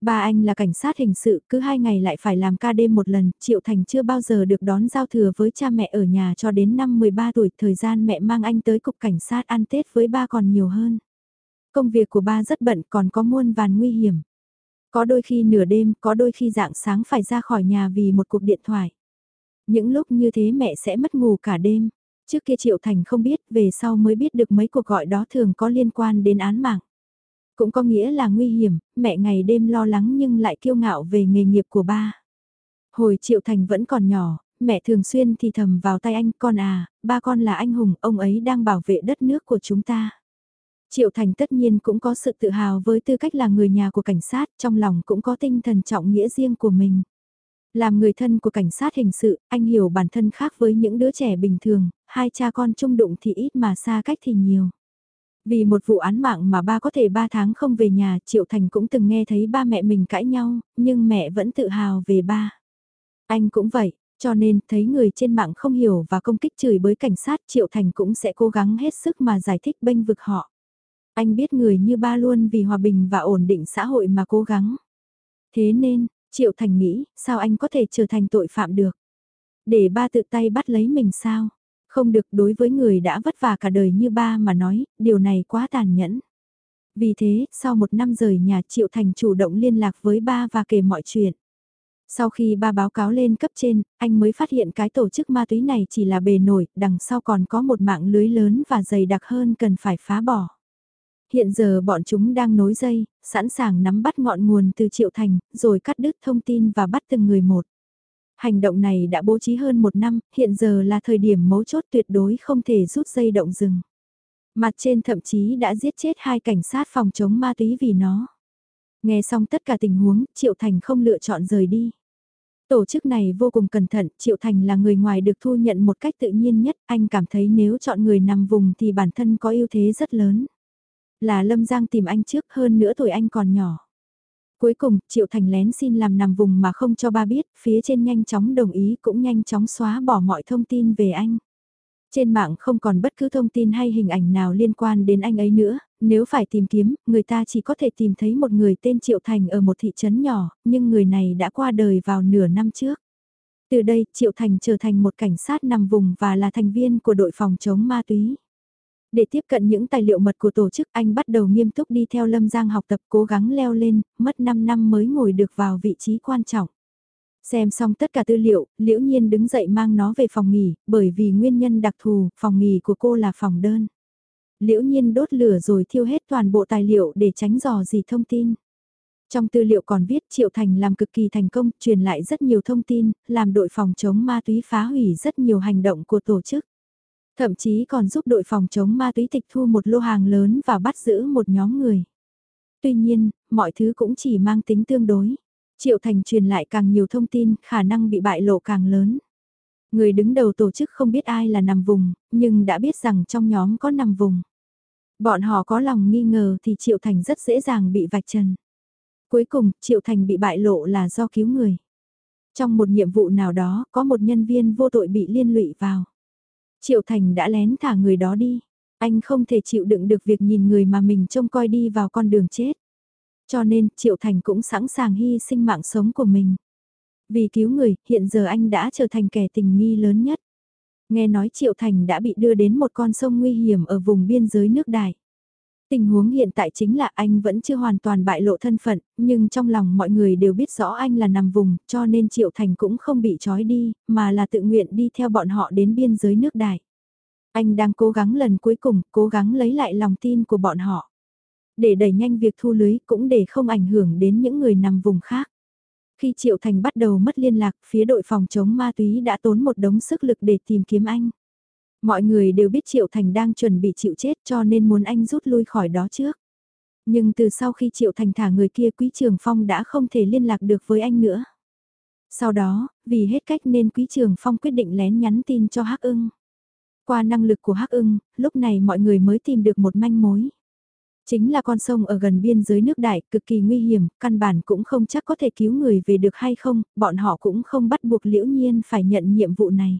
S1: Ba anh là cảnh sát hình sự, cứ hai ngày lại phải làm ca đêm một lần, Triệu Thành chưa bao giờ được đón giao thừa với cha mẹ ở nhà cho đến năm 13 tuổi, thời gian mẹ mang anh tới cục cảnh sát ăn Tết với ba còn nhiều hơn. Công việc của ba rất bận còn có muôn vàn nguy hiểm. Có đôi khi nửa đêm, có đôi khi dạng sáng phải ra khỏi nhà vì một cuộc điện thoại. Những lúc như thế mẹ sẽ mất ngủ cả đêm. Trước kia Triệu Thành không biết, về sau mới biết được mấy cuộc gọi đó thường có liên quan đến án mạng. Cũng có nghĩa là nguy hiểm, mẹ ngày đêm lo lắng nhưng lại kiêu ngạo về nghề nghiệp của ba. Hồi Triệu Thành vẫn còn nhỏ, mẹ thường xuyên thì thầm vào tay anh, con à, ba con là anh hùng, ông ấy đang bảo vệ đất nước của chúng ta. Triệu Thành tất nhiên cũng có sự tự hào với tư cách là người nhà của cảnh sát, trong lòng cũng có tinh thần trọng nghĩa riêng của mình. Làm người thân của cảnh sát hình sự, anh hiểu bản thân khác với những đứa trẻ bình thường, hai cha con chung đụng thì ít mà xa cách thì nhiều. Vì một vụ án mạng mà ba có thể ba tháng không về nhà, Triệu Thành cũng từng nghe thấy ba mẹ mình cãi nhau, nhưng mẹ vẫn tự hào về ba. Anh cũng vậy, cho nên thấy người trên mạng không hiểu và công kích chửi bới cảnh sát Triệu Thành cũng sẽ cố gắng hết sức mà giải thích bênh vực họ. Anh biết người như ba luôn vì hòa bình và ổn định xã hội mà cố gắng. Thế nên, Triệu Thành nghĩ, sao anh có thể trở thành tội phạm được? Để ba tự tay bắt lấy mình sao? Không được đối với người đã vất vả cả đời như ba mà nói, điều này quá tàn nhẫn. Vì thế, sau một năm rời nhà Triệu Thành chủ động liên lạc với ba và kể mọi chuyện. Sau khi ba báo cáo lên cấp trên, anh mới phát hiện cái tổ chức ma túy này chỉ là bề nổi, đằng sau còn có một mạng lưới lớn và dày đặc hơn cần phải phá bỏ. Hiện giờ bọn chúng đang nối dây, sẵn sàng nắm bắt ngọn nguồn từ Triệu Thành, rồi cắt đứt thông tin và bắt từng người một. Hành động này đã bố trí hơn một năm, hiện giờ là thời điểm mấu chốt tuyệt đối không thể rút dây động rừng. Mặt trên thậm chí đã giết chết hai cảnh sát phòng chống ma túy vì nó. Nghe xong tất cả tình huống, Triệu Thành không lựa chọn rời đi. Tổ chức này vô cùng cẩn thận, Triệu Thành là người ngoài được thu nhận một cách tự nhiên nhất, anh cảm thấy nếu chọn người nằm vùng thì bản thân có ưu thế rất lớn. Là Lâm Giang tìm anh trước hơn nữa tuổi anh còn nhỏ. Cuối cùng, Triệu Thành lén xin làm nằm vùng mà không cho ba biết, phía trên nhanh chóng đồng ý cũng nhanh chóng xóa bỏ mọi thông tin về anh. Trên mạng không còn bất cứ thông tin hay hình ảnh nào liên quan đến anh ấy nữa, nếu phải tìm kiếm, người ta chỉ có thể tìm thấy một người tên Triệu Thành ở một thị trấn nhỏ, nhưng người này đã qua đời vào nửa năm trước. Từ đây, Triệu Thành trở thành một cảnh sát nằm vùng và là thành viên của đội phòng chống ma túy. Để tiếp cận những tài liệu mật của tổ chức anh bắt đầu nghiêm túc đi theo Lâm Giang học tập cố gắng leo lên, mất 5 năm mới ngồi được vào vị trí quan trọng. Xem xong tất cả tư liệu, Liễu Nhiên đứng dậy mang nó về phòng nghỉ, bởi vì nguyên nhân đặc thù, phòng nghỉ của cô là phòng đơn. Liễu Nhiên đốt lửa rồi thiêu hết toàn bộ tài liệu để tránh dò gì thông tin. Trong tư liệu còn viết Triệu Thành làm cực kỳ thành công, truyền lại rất nhiều thông tin, làm đội phòng chống ma túy phá hủy rất nhiều hành động của tổ chức. Thậm chí còn giúp đội phòng chống ma túy tịch thu một lô hàng lớn và bắt giữ một nhóm người. Tuy nhiên, mọi thứ cũng chỉ mang tính tương đối. Triệu Thành truyền lại càng nhiều thông tin, khả năng bị bại lộ càng lớn. Người đứng đầu tổ chức không biết ai là nằm vùng, nhưng đã biết rằng trong nhóm có nằm vùng. Bọn họ có lòng nghi ngờ thì Triệu Thành rất dễ dàng bị vạch trần. Cuối cùng, Triệu Thành bị bại lộ là do cứu người. Trong một nhiệm vụ nào đó, có một nhân viên vô tội bị liên lụy vào. Triệu Thành đã lén thả người đó đi. Anh không thể chịu đựng được việc nhìn người mà mình trông coi đi vào con đường chết. Cho nên, Triệu Thành cũng sẵn sàng hy sinh mạng sống của mình. Vì cứu người, hiện giờ anh đã trở thành kẻ tình nghi lớn nhất. Nghe nói Triệu Thành đã bị đưa đến một con sông nguy hiểm ở vùng biên giới nước Đại. Tình huống hiện tại chính là anh vẫn chưa hoàn toàn bại lộ thân phận, nhưng trong lòng mọi người đều biết rõ anh là nằm vùng, cho nên Triệu Thành cũng không bị trói đi, mà là tự nguyện đi theo bọn họ đến biên giới nước đại Anh đang cố gắng lần cuối cùng, cố gắng lấy lại lòng tin của bọn họ. Để đẩy nhanh việc thu lưới cũng để không ảnh hưởng đến những người nằm vùng khác. Khi Triệu Thành bắt đầu mất liên lạc, phía đội phòng chống ma túy đã tốn một đống sức lực để tìm kiếm anh. Mọi người đều biết Triệu Thành đang chuẩn bị chịu chết cho nên muốn anh rút lui khỏi đó trước. Nhưng từ sau khi Triệu Thành thả người kia Quý Trường Phong đã không thể liên lạc được với anh nữa. Sau đó, vì hết cách nên Quý Trường Phong quyết định lén nhắn tin cho Hắc ưng. Qua năng lực của Hắc ưng, lúc này mọi người mới tìm được một manh mối. Chính là con sông ở gần biên giới nước đại, cực kỳ nguy hiểm, căn bản cũng không chắc có thể cứu người về được hay không, bọn họ cũng không bắt buộc liễu nhiên phải nhận nhiệm vụ này.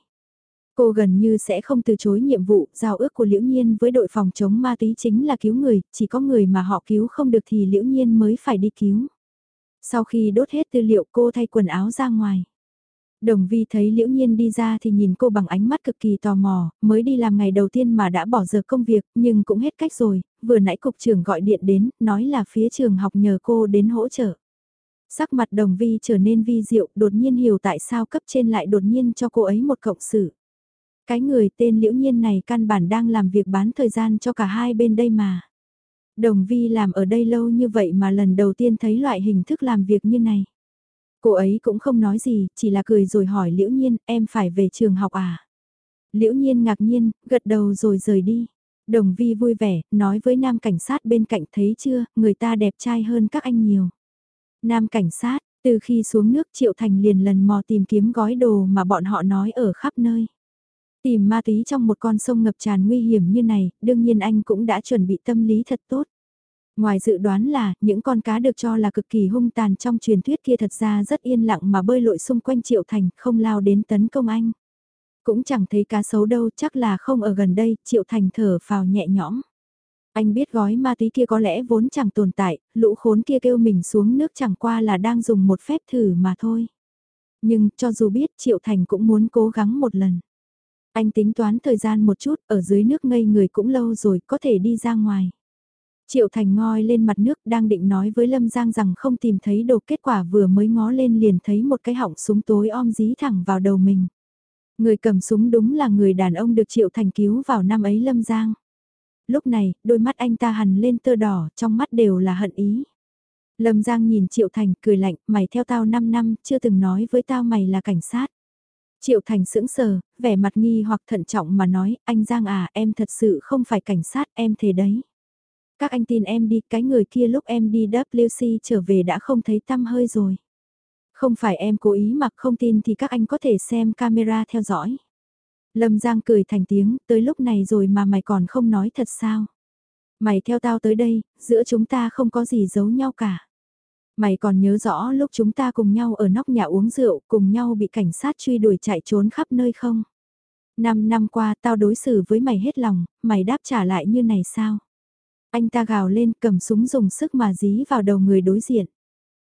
S1: Cô gần như sẽ không từ chối nhiệm vụ, giao ước của Liễu Nhiên với đội phòng chống ma túy chính là cứu người, chỉ có người mà họ cứu không được thì Liễu Nhiên mới phải đi cứu. Sau khi đốt hết tư liệu cô thay quần áo ra ngoài. Đồng vi thấy Liễu Nhiên đi ra thì nhìn cô bằng ánh mắt cực kỳ tò mò, mới đi làm ngày đầu tiên mà đã bỏ giờ công việc, nhưng cũng hết cách rồi, vừa nãy cục trưởng gọi điện đến, nói là phía trường học nhờ cô đến hỗ trợ. Sắc mặt đồng vi trở nên vi diệu, đột nhiên hiểu tại sao cấp trên lại đột nhiên cho cô ấy một cộng sự. Cái người tên liễu nhiên này căn bản đang làm việc bán thời gian cho cả hai bên đây mà. Đồng vi làm ở đây lâu như vậy mà lần đầu tiên thấy loại hình thức làm việc như này. Cô ấy cũng không nói gì, chỉ là cười rồi hỏi liễu nhiên, em phải về trường học à? Liễu nhiên ngạc nhiên, gật đầu rồi rời đi. Đồng vi vui vẻ, nói với nam cảnh sát bên cạnh thấy chưa, người ta đẹp trai hơn các anh nhiều. Nam cảnh sát, từ khi xuống nước Triệu Thành liền lần mò tìm kiếm gói đồ mà bọn họ nói ở khắp nơi. Tìm ma túy trong một con sông ngập tràn nguy hiểm như này, đương nhiên anh cũng đã chuẩn bị tâm lý thật tốt. Ngoài dự đoán là, những con cá được cho là cực kỳ hung tàn trong truyền thuyết kia thật ra rất yên lặng mà bơi lội xung quanh Triệu Thành, không lao đến tấn công anh. Cũng chẳng thấy cá sấu đâu, chắc là không ở gần đây, Triệu Thành thở phào nhẹ nhõm. Anh biết gói ma túy kia có lẽ vốn chẳng tồn tại, lũ khốn kia kêu mình xuống nước chẳng qua là đang dùng một phép thử mà thôi. Nhưng cho dù biết Triệu Thành cũng muốn cố gắng một lần. Anh tính toán thời gian một chút, ở dưới nước ngây người cũng lâu rồi, có thể đi ra ngoài. Triệu Thành ngoi lên mặt nước đang định nói với Lâm Giang rằng không tìm thấy đồ kết quả vừa mới ngó lên liền thấy một cái họng súng tối om dí thẳng vào đầu mình. Người cầm súng đúng là người đàn ông được Triệu Thành cứu vào năm ấy Lâm Giang. Lúc này, đôi mắt anh ta hằn lên tơ đỏ, trong mắt đều là hận ý. Lâm Giang nhìn Triệu Thành cười lạnh, mày theo tao 5 năm, chưa từng nói với tao mày là cảnh sát. Triệu Thành sững sờ, vẻ mặt nghi hoặc thận trọng mà nói, anh Giang à, em thật sự không phải cảnh sát, em thề đấy. Các anh tin em đi, cái người kia lúc em đi WC trở về đã không thấy tăm hơi rồi. Không phải em cố ý mặc không tin thì các anh có thể xem camera theo dõi. Lâm Giang cười thành tiếng, tới lúc này rồi mà mày còn không nói thật sao. Mày theo tao tới đây, giữa chúng ta không có gì giấu nhau cả. Mày còn nhớ rõ lúc chúng ta cùng nhau ở nóc nhà uống rượu, cùng nhau bị cảnh sát truy đuổi chạy trốn khắp nơi không? Năm năm qua tao đối xử với mày hết lòng, mày đáp trả lại như này sao? Anh ta gào lên cầm súng dùng sức mà dí vào đầu người đối diện.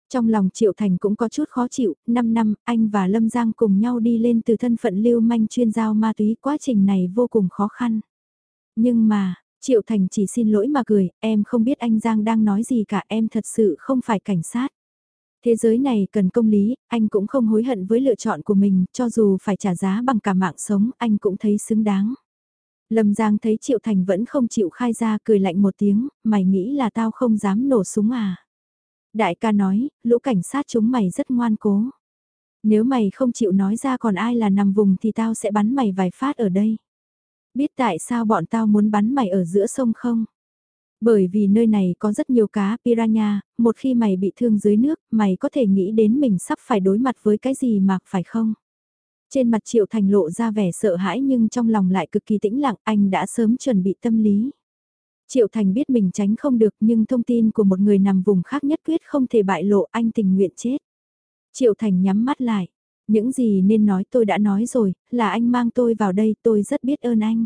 S1: Trong lòng Triệu Thành cũng có chút khó chịu, 5 năm, anh và Lâm Giang cùng nhau đi lên từ thân phận lưu manh chuyên giao ma túy, quá trình này vô cùng khó khăn. Nhưng mà, Triệu Thành chỉ xin lỗi mà cười, em không biết anh Giang đang nói gì cả, em thật sự không phải cảnh sát. Thế giới này cần công lý, anh cũng không hối hận với lựa chọn của mình, cho dù phải trả giá bằng cả mạng sống, anh cũng thấy xứng đáng. Lâm Giang thấy Triệu Thành vẫn không chịu khai ra cười lạnh một tiếng, mày nghĩ là tao không dám nổ súng à? Đại ca nói, lũ cảnh sát chúng mày rất ngoan cố. Nếu mày không chịu nói ra còn ai là nằm vùng thì tao sẽ bắn mày vài phát ở đây. Biết tại sao bọn tao muốn bắn mày ở giữa sông không? Bởi vì nơi này có rất nhiều cá piranha, một khi mày bị thương dưới nước, mày có thể nghĩ đến mình sắp phải đối mặt với cái gì mà phải không? Trên mặt Triệu Thành lộ ra vẻ sợ hãi nhưng trong lòng lại cực kỳ tĩnh lặng, anh đã sớm chuẩn bị tâm lý. Triệu Thành biết mình tránh không được nhưng thông tin của một người nằm vùng khác nhất quyết không thể bại lộ anh tình nguyện chết. Triệu Thành nhắm mắt lại. Những gì nên nói tôi đã nói rồi, là anh mang tôi vào đây tôi rất biết ơn anh.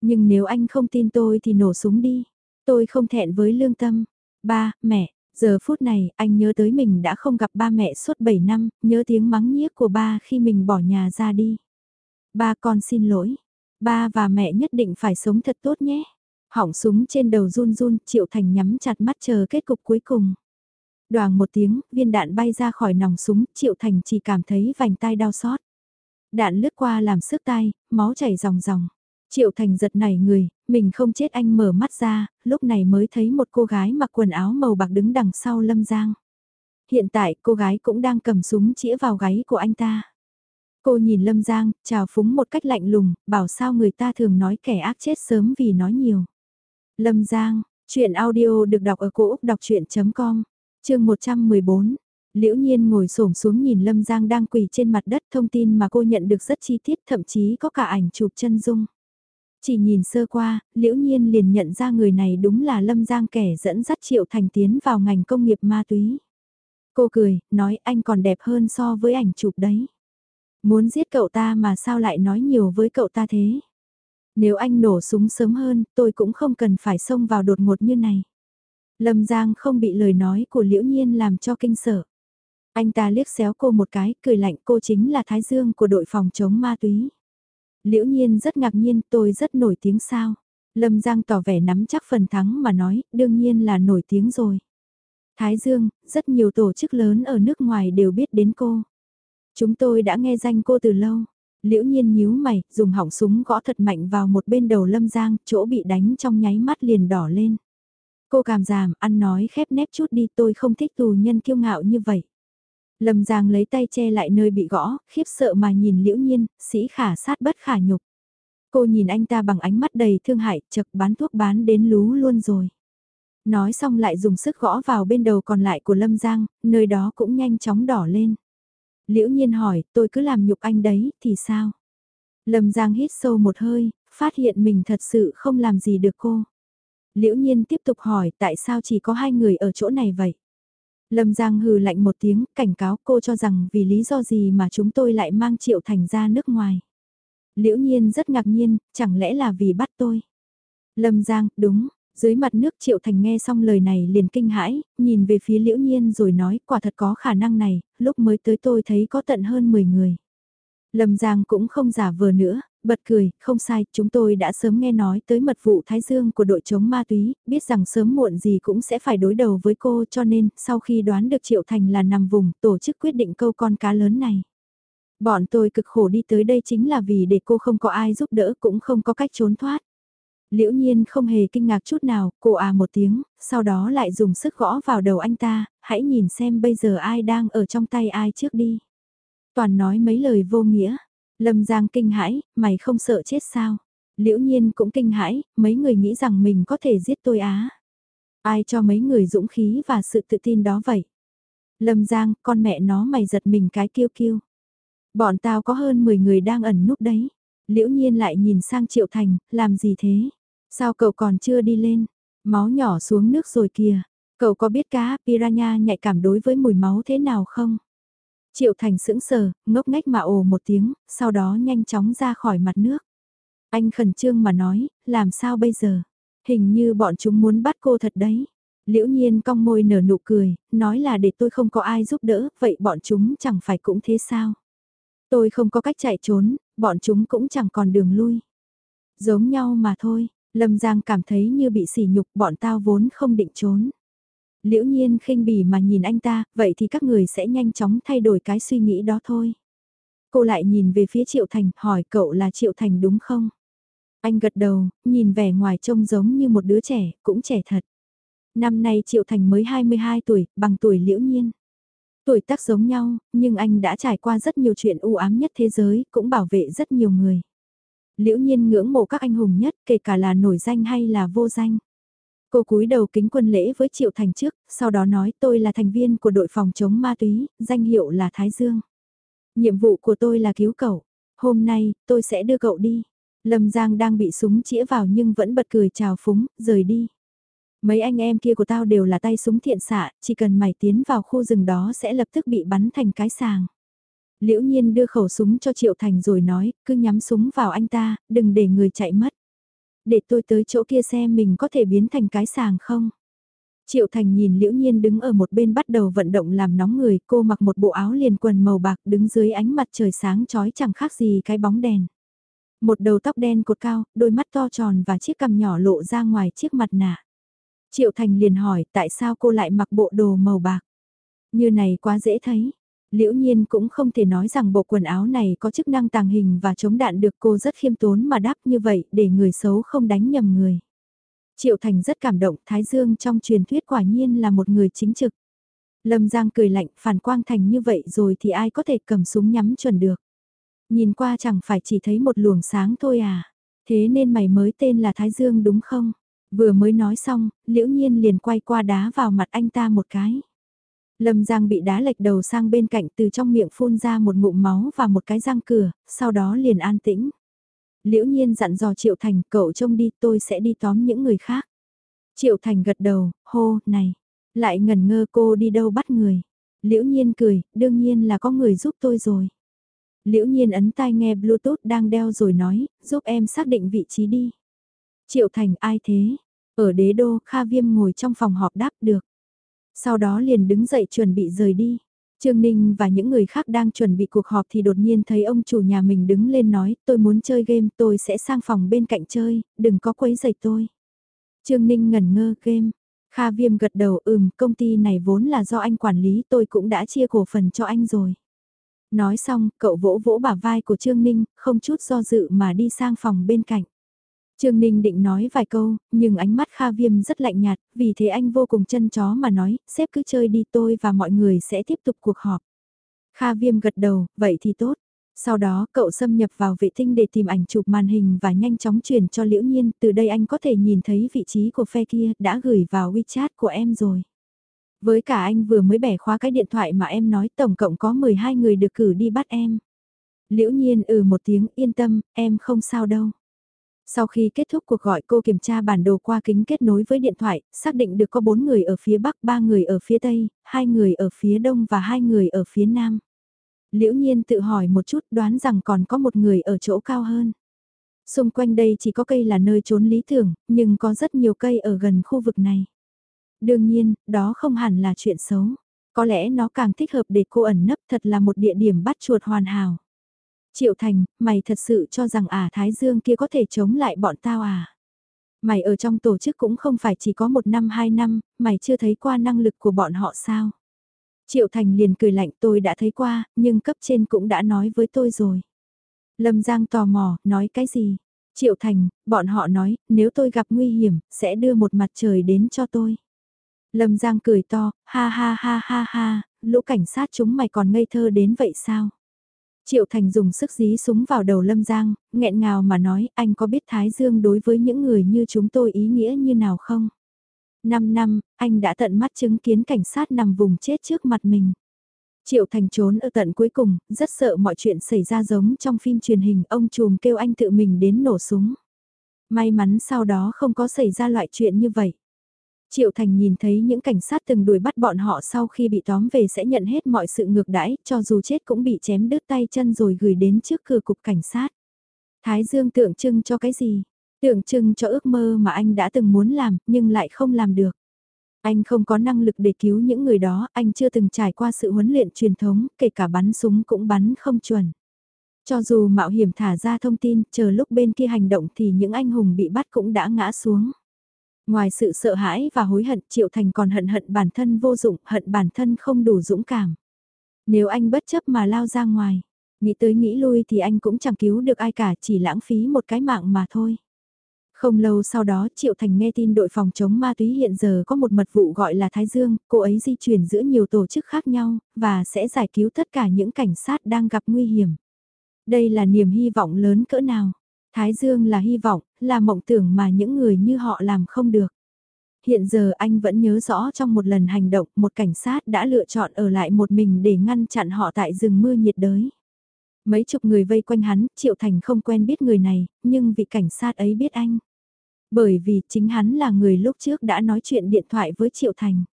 S1: Nhưng nếu anh không tin tôi thì nổ súng đi. Tôi không thẹn với lương tâm. Ba, mẹ, giờ phút này anh nhớ tới mình đã không gặp ba mẹ suốt 7 năm, nhớ tiếng mắng nhiếc của ba khi mình bỏ nhà ra đi. Ba con xin lỗi. Ba và mẹ nhất định phải sống thật tốt nhé. Hỏng súng trên đầu run run, Triệu Thành nhắm chặt mắt chờ kết cục cuối cùng. Đoàn một tiếng, viên đạn bay ra khỏi nòng súng, Triệu Thành chỉ cảm thấy vành tai đau xót. Đạn lướt qua làm sức tai, máu chảy ròng ròng. Triệu Thành giật nảy người, mình không chết anh mở mắt ra, lúc này mới thấy một cô gái mặc quần áo màu bạc đứng đằng sau Lâm Giang. Hiện tại cô gái cũng đang cầm súng chĩa vào gáy của anh ta. Cô nhìn Lâm Giang, chào phúng một cách lạnh lùng, bảo sao người ta thường nói kẻ ác chết sớm vì nói nhiều. Lâm Giang, chuyện audio được đọc ở cổ Úc đọc chuyện.com, chương 114. Liễu Nhiên ngồi xổm xuống nhìn Lâm Giang đang quỳ trên mặt đất thông tin mà cô nhận được rất chi tiết thậm chí có cả ảnh chụp chân dung. Chỉ nhìn sơ qua, Liễu Nhiên liền nhận ra người này đúng là Lâm Giang kẻ dẫn dắt Triệu Thành tiến vào ngành công nghiệp ma túy. Cô cười, nói anh còn đẹp hơn so với ảnh chụp đấy. Muốn giết cậu ta mà sao lại nói nhiều với cậu ta thế? Nếu anh nổ súng sớm hơn, tôi cũng không cần phải xông vào đột ngột như này. Lâm Giang không bị lời nói của Liễu Nhiên làm cho kinh sợ. Anh ta liếc xéo cô một cái, cười lạnh cô chính là Thái Dương của đội phòng chống ma túy. Liễu Nhiên rất ngạc nhiên, tôi rất nổi tiếng sao. Lâm Giang tỏ vẻ nắm chắc phần thắng mà nói, đương nhiên là nổi tiếng rồi. Thái Dương, rất nhiều tổ chức lớn ở nước ngoài đều biết đến cô. Chúng tôi đã nghe danh cô từ lâu. Liễu nhiên nhíu mày, dùng hỏng súng gõ thật mạnh vào một bên đầu lâm giang, chỗ bị đánh trong nháy mắt liền đỏ lên. Cô cảm giảm, ăn nói khép nép chút đi tôi không thích tù nhân kiêu ngạo như vậy. Lâm Giang lấy tay che lại nơi bị gõ, khiếp sợ mà nhìn liễu nhiên, sĩ khả sát bất khả nhục. Cô nhìn anh ta bằng ánh mắt đầy thương hại, chật bán thuốc bán đến lú luôn rồi. Nói xong lại dùng sức gõ vào bên đầu còn lại của Lâm Giang, nơi đó cũng nhanh chóng đỏ lên. Liễu nhiên hỏi, tôi cứ làm nhục anh đấy, thì sao? Lâm Giang hít sâu một hơi, phát hiện mình thật sự không làm gì được cô. Liễu nhiên tiếp tục hỏi tại sao chỉ có hai người ở chỗ này vậy? Lâm Giang hừ lạnh một tiếng, cảnh cáo cô cho rằng vì lý do gì mà chúng tôi lại mang Triệu Thành ra nước ngoài. Liễu nhiên rất ngạc nhiên, chẳng lẽ là vì bắt tôi? Lâm Giang, đúng, dưới mặt nước Triệu Thành nghe xong lời này liền kinh hãi, nhìn về phía liễu nhiên rồi nói quả thật có khả năng này, lúc mới tới tôi thấy có tận hơn 10 người. Lâm Giang cũng không giả vờ nữa, bật cười, không sai, chúng tôi đã sớm nghe nói tới mật vụ Thái Dương của đội chống ma túy, biết rằng sớm muộn gì cũng sẽ phải đối đầu với cô cho nên, sau khi đoán được Triệu Thành là nằm vùng, tổ chức quyết định câu con cá lớn này. Bọn tôi cực khổ đi tới đây chính là vì để cô không có ai giúp đỡ cũng không có cách trốn thoát. Liễu nhiên không hề kinh ngạc chút nào, cô à một tiếng, sau đó lại dùng sức gõ vào đầu anh ta, hãy nhìn xem bây giờ ai đang ở trong tay ai trước đi. Toàn nói mấy lời vô nghĩa, Lâm Giang kinh hãi, mày không sợ chết sao? Liễu nhiên cũng kinh hãi, mấy người nghĩ rằng mình có thể giết tôi á. Ai cho mấy người dũng khí và sự tự tin đó vậy? Lâm Giang, con mẹ nó mày giật mình cái kiêu kiêu. Bọn tao có hơn 10 người đang ẩn núp đấy. Liễu nhiên lại nhìn sang Triệu Thành, làm gì thế? Sao cậu còn chưa đi lên? Máu nhỏ xuống nước rồi kìa. Cậu có biết cá piranha nhạy cảm đối với mùi máu thế nào không? Triệu Thành sững sờ, ngốc nghếch mà ồ một tiếng, sau đó nhanh chóng ra khỏi mặt nước. Anh khẩn trương mà nói, làm sao bây giờ? Hình như bọn chúng muốn bắt cô thật đấy. Liễu nhiên cong môi nở nụ cười, nói là để tôi không có ai giúp đỡ, vậy bọn chúng chẳng phải cũng thế sao? Tôi không có cách chạy trốn, bọn chúng cũng chẳng còn đường lui. Giống nhau mà thôi, Lâm Giang cảm thấy như bị sỉ nhục bọn tao vốn không định trốn. Liễu nhiên khinh bỉ mà nhìn anh ta, vậy thì các người sẽ nhanh chóng thay đổi cái suy nghĩ đó thôi. Cô lại nhìn về phía Triệu Thành, hỏi cậu là Triệu Thành đúng không? Anh gật đầu, nhìn vẻ ngoài trông giống như một đứa trẻ, cũng trẻ thật. Năm nay Triệu Thành mới 22 tuổi, bằng tuổi liễu nhiên. Tuổi tác giống nhau, nhưng anh đã trải qua rất nhiều chuyện u ám nhất thế giới, cũng bảo vệ rất nhiều người. Liễu nhiên ngưỡng mộ các anh hùng nhất, kể cả là nổi danh hay là vô danh. Cô cúi đầu kính quân lễ với Triệu Thành trước, sau đó nói tôi là thành viên của đội phòng chống ma túy, danh hiệu là Thái Dương. Nhiệm vụ của tôi là cứu cậu. Hôm nay, tôi sẽ đưa cậu đi. Lâm Giang đang bị súng chĩa vào nhưng vẫn bật cười chào phúng, rời đi. Mấy anh em kia của tao đều là tay súng thiện xạ, chỉ cần mày tiến vào khu rừng đó sẽ lập tức bị bắn thành cái sàng. Liễu nhiên đưa khẩu súng cho Triệu Thành rồi nói, cứ nhắm súng vào anh ta, đừng để người chạy mất. Để tôi tới chỗ kia xem mình có thể biến thành cái sàng không. Triệu Thành nhìn Liễu Nhiên đứng ở một bên bắt đầu vận động làm nóng người, cô mặc một bộ áo liền quần màu bạc đứng dưới ánh mặt trời sáng chói chẳng khác gì cái bóng đèn. Một đầu tóc đen cột cao, đôi mắt to tròn và chiếc cằm nhỏ lộ ra ngoài chiếc mặt nạ. Triệu Thành liền hỏi tại sao cô lại mặc bộ đồ màu bạc. Như này quá dễ thấy. Liễu nhiên cũng không thể nói rằng bộ quần áo này có chức năng tàng hình và chống đạn được cô rất khiêm tốn mà đáp như vậy để người xấu không đánh nhầm người. Triệu Thành rất cảm động, Thái Dương trong truyền thuyết quả nhiên là một người chính trực. Lâm Giang cười lạnh, phản quang thành như vậy rồi thì ai có thể cầm súng nhắm chuẩn được. Nhìn qua chẳng phải chỉ thấy một luồng sáng thôi à. Thế nên mày mới tên là Thái Dương đúng không? Vừa mới nói xong, liễu nhiên liền quay qua đá vào mặt anh ta một cái. Lâm Giang bị đá lệch đầu sang bên cạnh từ trong miệng phun ra một ngụm máu và một cái răng cửa, sau đó liền an tĩnh. Liễu nhiên dặn dò Triệu Thành, cậu trông đi tôi sẽ đi tóm những người khác. Triệu Thành gật đầu, hô, này, lại ngần ngơ cô đi đâu bắt người. Liễu nhiên cười, đương nhiên là có người giúp tôi rồi. Liễu nhiên ấn tai nghe Bluetooth đang đeo rồi nói, giúp em xác định vị trí đi. Triệu Thành ai thế? Ở đế đô, Kha Viêm ngồi trong phòng họp đáp được. Sau đó liền đứng dậy chuẩn bị rời đi. Trương Ninh và những người khác đang chuẩn bị cuộc họp thì đột nhiên thấy ông chủ nhà mình đứng lên nói tôi muốn chơi game tôi sẽ sang phòng bên cạnh chơi, đừng có quấy rầy tôi. Trương Ninh ngẩn ngơ game. Kha Viêm gật đầu ừm công ty này vốn là do anh quản lý tôi cũng đã chia cổ phần cho anh rồi. Nói xong, cậu vỗ vỗ bả vai của Trương Ninh, không chút do dự mà đi sang phòng bên cạnh. Trương Ninh định nói vài câu, nhưng ánh mắt Kha Viêm rất lạnh nhạt, vì thế anh vô cùng chân chó mà nói, sếp cứ chơi đi tôi và mọi người sẽ tiếp tục cuộc họp. Kha Viêm gật đầu, vậy thì tốt. Sau đó cậu xâm nhập vào vệ tinh để tìm ảnh chụp màn hình và nhanh chóng chuyển cho Liễu Nhiên, từ đây anh có thể nhìn thấy vị trí của phe kia đã gửi vào WeChat của em rồi. Với cả anh vừa mới bẻ khóa cái điện thoại mà em nói tổng cộng có 12 người được cử đi bắt em. Liễu Nhiên ừ một tiếng yên tâm, em không sao đâu. Sau khi kết thúc cuộc gọi cô kiểm tra bản đồ qua kính kết nối với điện thoại, xác định được có 4 người ở phía Bắc, 3 người ở phía Tây, 2 người ở phía Đông và 2 người ở phía Nam. Liễu nhiên tự hỏi một chút đoán rằng còn có một người ở chỗ cao hơn. Xung quanh đây chỉ có cây là nơi trốn lý tưởng, nhưng có rất nhiều cây ở gần khu vực này. Đương nhiên, đó không hẳn là chuyện xấu. Có lẽ nó càng thích hợp để cô ẩn nấp thật là một địa điểm bắt chuột hoàn hảo. Triệu Thành, mày thật sự cho rằng à Thái Dương kia có thể chống lại bọn tao à? Mày ở trong tổ chức cũng không phải chỉ có một năm hai năm, mày chưa thấy qua năng lực của bọn họ sao? Triệu Thành liền cười lạnh tôi đã thấy qua, nhưng cấp trên cũng đã nói với tôi rồi. Lâm Giang tò mò, nói cái gì? Triệu Thành, bọn họ nói, nếu tôi gặp nguy hiểm, sẽ đưa một mặt trời đến cho tôi. Lâm Giang cười to, ha ha ha ha ha, lũ cảnh sát chúng mày còn ngây thơ đến vậy sao? Triệu Thành dùng sức dí súng vào đầu Lâm Giang, nghẹn ngào mà nói anh có biết Thái Dương đối với những người như chúng tôi ý nghĩa như nào không? Năm năm, anh đã tận mắt chứng kiến cảnh sát nằm vùng chết trước mặt mình. Triệu Thành trốn ở tận cuối cùng, rất sợ mọi chuyện xảy ra giống trong phim truyền hình ông trùm kêu anh tự mình đến nổ súng. May mắn sau đó không có xảy ra loại chuyện như vậy. Triệu Thành nhìn thấy những cảnh sát từng đuổi bắt bọn họ sau khi bị tóm về sẽ nhận hết mọi sự ngược đãi, cho dù chết cũng bị chém đứt tay chân rồi gửi đến trước cửa cục cảnh sát. Thái Dương tượng trưng cho cái gì? Tượng trưng cho ước mơ mà anh đã từng muốn làm, nhưng lại không làm được. Anh không có năng lực để cứu những người đó, anh chưa từng trải qua sự huấn luyện truyền thống, kể cả bắn súng cũng bắn không chuẩn. Cho dù mạo hiểm thả ra thông tin, chờ lúc bên kia hành động thì những anh hùng bị bắt cũng đã ngã xuống. Ngoài sự sợ hãi và hối hận, Triệu Thành còn hận hận bản thân vô dụng, hận bản thân không đủ dũng cảm. Nếu anh bất chấp mà lao ra ngoài, nghĩ tới nghĩ lui thì anh cũng chẳng cứu được ai cả, chỉ lãng phí một cái mạng mà thôi. Không lâu sau đó Triệu Thành nghe tin đội phòng chống ma túy hiện giờ có một mật vụ gọi là Thái Dương, cô ấy di chuyển giữa nhiều tổ chức khác nhau, và sẽ giải cứu tất cả những cảnh sát đang gặp nguy hiểm. Đây là niềm hy vọng lớn cỡ nào. Thái Dương là hy vọng, là mộng tưởng mà những người như họ làm không được. Hiện giờ anh vẫn nhớ rõ trong một lần hành động một cảnh sát đã lựa chọn ở lại một mình để ngăn chặn họ tại rừng mưa nhiệt đới. Mấy chục người vây quanh hắn, Triệu Thành không quen biết người này, nhưng vị cảnh sát ấy biết anh. Bởi vì chính hắn là người lúc trước đã nói chuyện điện thoại với Triệu Thành.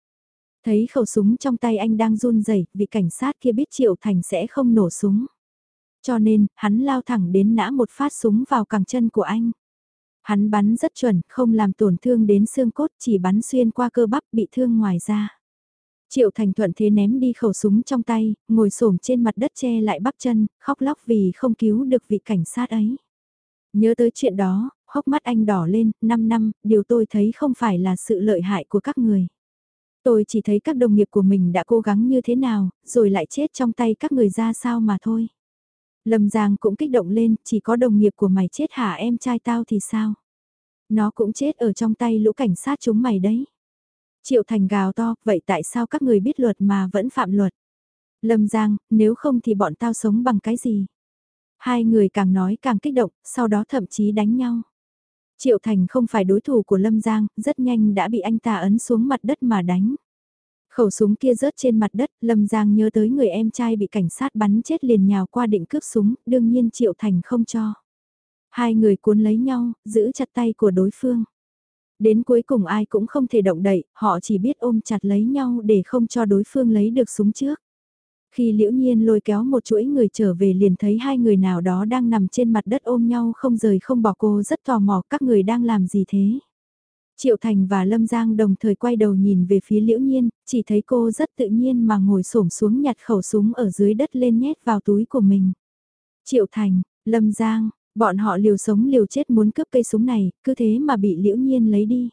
S1: Thấy khẩu súng trong tay anh đang run rẩy, vị cảnh sát kia biết Triệu Thành sẽ không nổ súng. Cho nên, hắn lao thẳng đến nã một phát súng vào cẳng chân của anh. Hắn bắn rất chuẩn, không làm tổn thương đến xương cốt, chỉ bắn xuyên qua cơ bắp bị thương ngoài ra. Triệu Thành thuận thế ném đi khẩu súng trong tay, ngồi xổm trên mặt đất che lại bắp chân, khóc lóc vì không cứu được vị cảnh sát ấy. Nhớ tới chuyện đó, hốc mắt anh đỏ lên, 5 năm, điều tôi thấy không phải là sự lợi hại của các người. Tôi chỉ thấy các đồng nghiệp của mình đã cố gắng như thế nào, rồi lại chết trong tay các người ra sao mà thôi. Lâm Giang cũng kích động lên, chỉ có đồng nghiệp của mày chết hả em trai tao thì sao? Nó cũng chết ở trong tay lũ cảnh sát chúng mày đấy. Triệu Thành gào to, vậy tại sao các người biết luật mà vẫn phạm luật? Lâm Giang, nếu không thì bọn tao sống bằng cái gì? Hai người càng nói càng kích động, sau đó thậm chí đánh nhau. Triệu Thành không phải đối thủ của Lâm Giang, rất nhanh đã bị anh ta ấn xuống mặt đất mà đánh. Khẩu súng kia rớt trên mặt đất, Lâm Giang nhớ tới người em trai bị cảnh sát bắn chết liền nhào qua định cướp súng, đương nhiên Triệu Thành không cho. Hai người cuốn lấy nhau, giữ chặt tay của đối phương. Đến cuối cùng ai cũng không thể động đậy, họ chỉ biết ôm chặt lấy nhau để không cho đối phương lấy được súng trước. Khi liễu nhiên lôi kéo một chuỗi người trở về liền thấy hai người nào đó đang nằm trên mặt đất ôm nhau không rời không bỏ cô rất tò mò các người đang làm gì thế. Triệu Thành và Lâm Giang đồng thời quay đầu nhìn về phía liễu nhiên, chỉ thấy cô rất tự nhiên mà ngồi xổm xuống nhặt khẩu súng ở dưới đất lên nhét vào túi của mình. Triệu Thành, Lâm Giang, bọn họ liều sống liều chết muốn cướp cây súng này, cứ thế mà bị liễu nhiên lấy đi.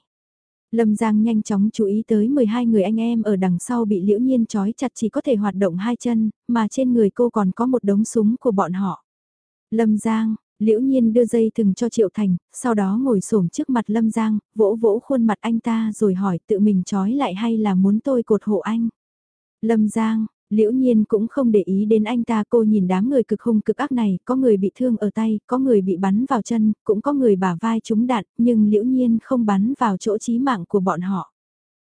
S1: Lâm Giang nhanh chóng chú ý tới 12 người anh em ở đằng sau bị liễu nhiên trói chặt chỉ có thể hoạt động hai chân, mà trên người cô còn có một đống súng của bọn họ. Lâm Giang, liễu nhiên đưa dây thừng cho Triệu Thành, sau đó ngồi xổm trước mặt Lâm Giang, vỗ vỗ khuôn mặt anh ta rồi hỏi tự mình trói lại hay là muốn tôi cột hộ anh. Lâm Giang, Liễu nhiên cũng không để ý đến anh ta cô nhìn đám người cực hung cực ác này, có người bị thương ở tay, có người bị bắn vào chân, cũng có người bả vai trúng đạn, nhưng liễu nhiên không bắn vào chỗ chí mạng của bọn họ.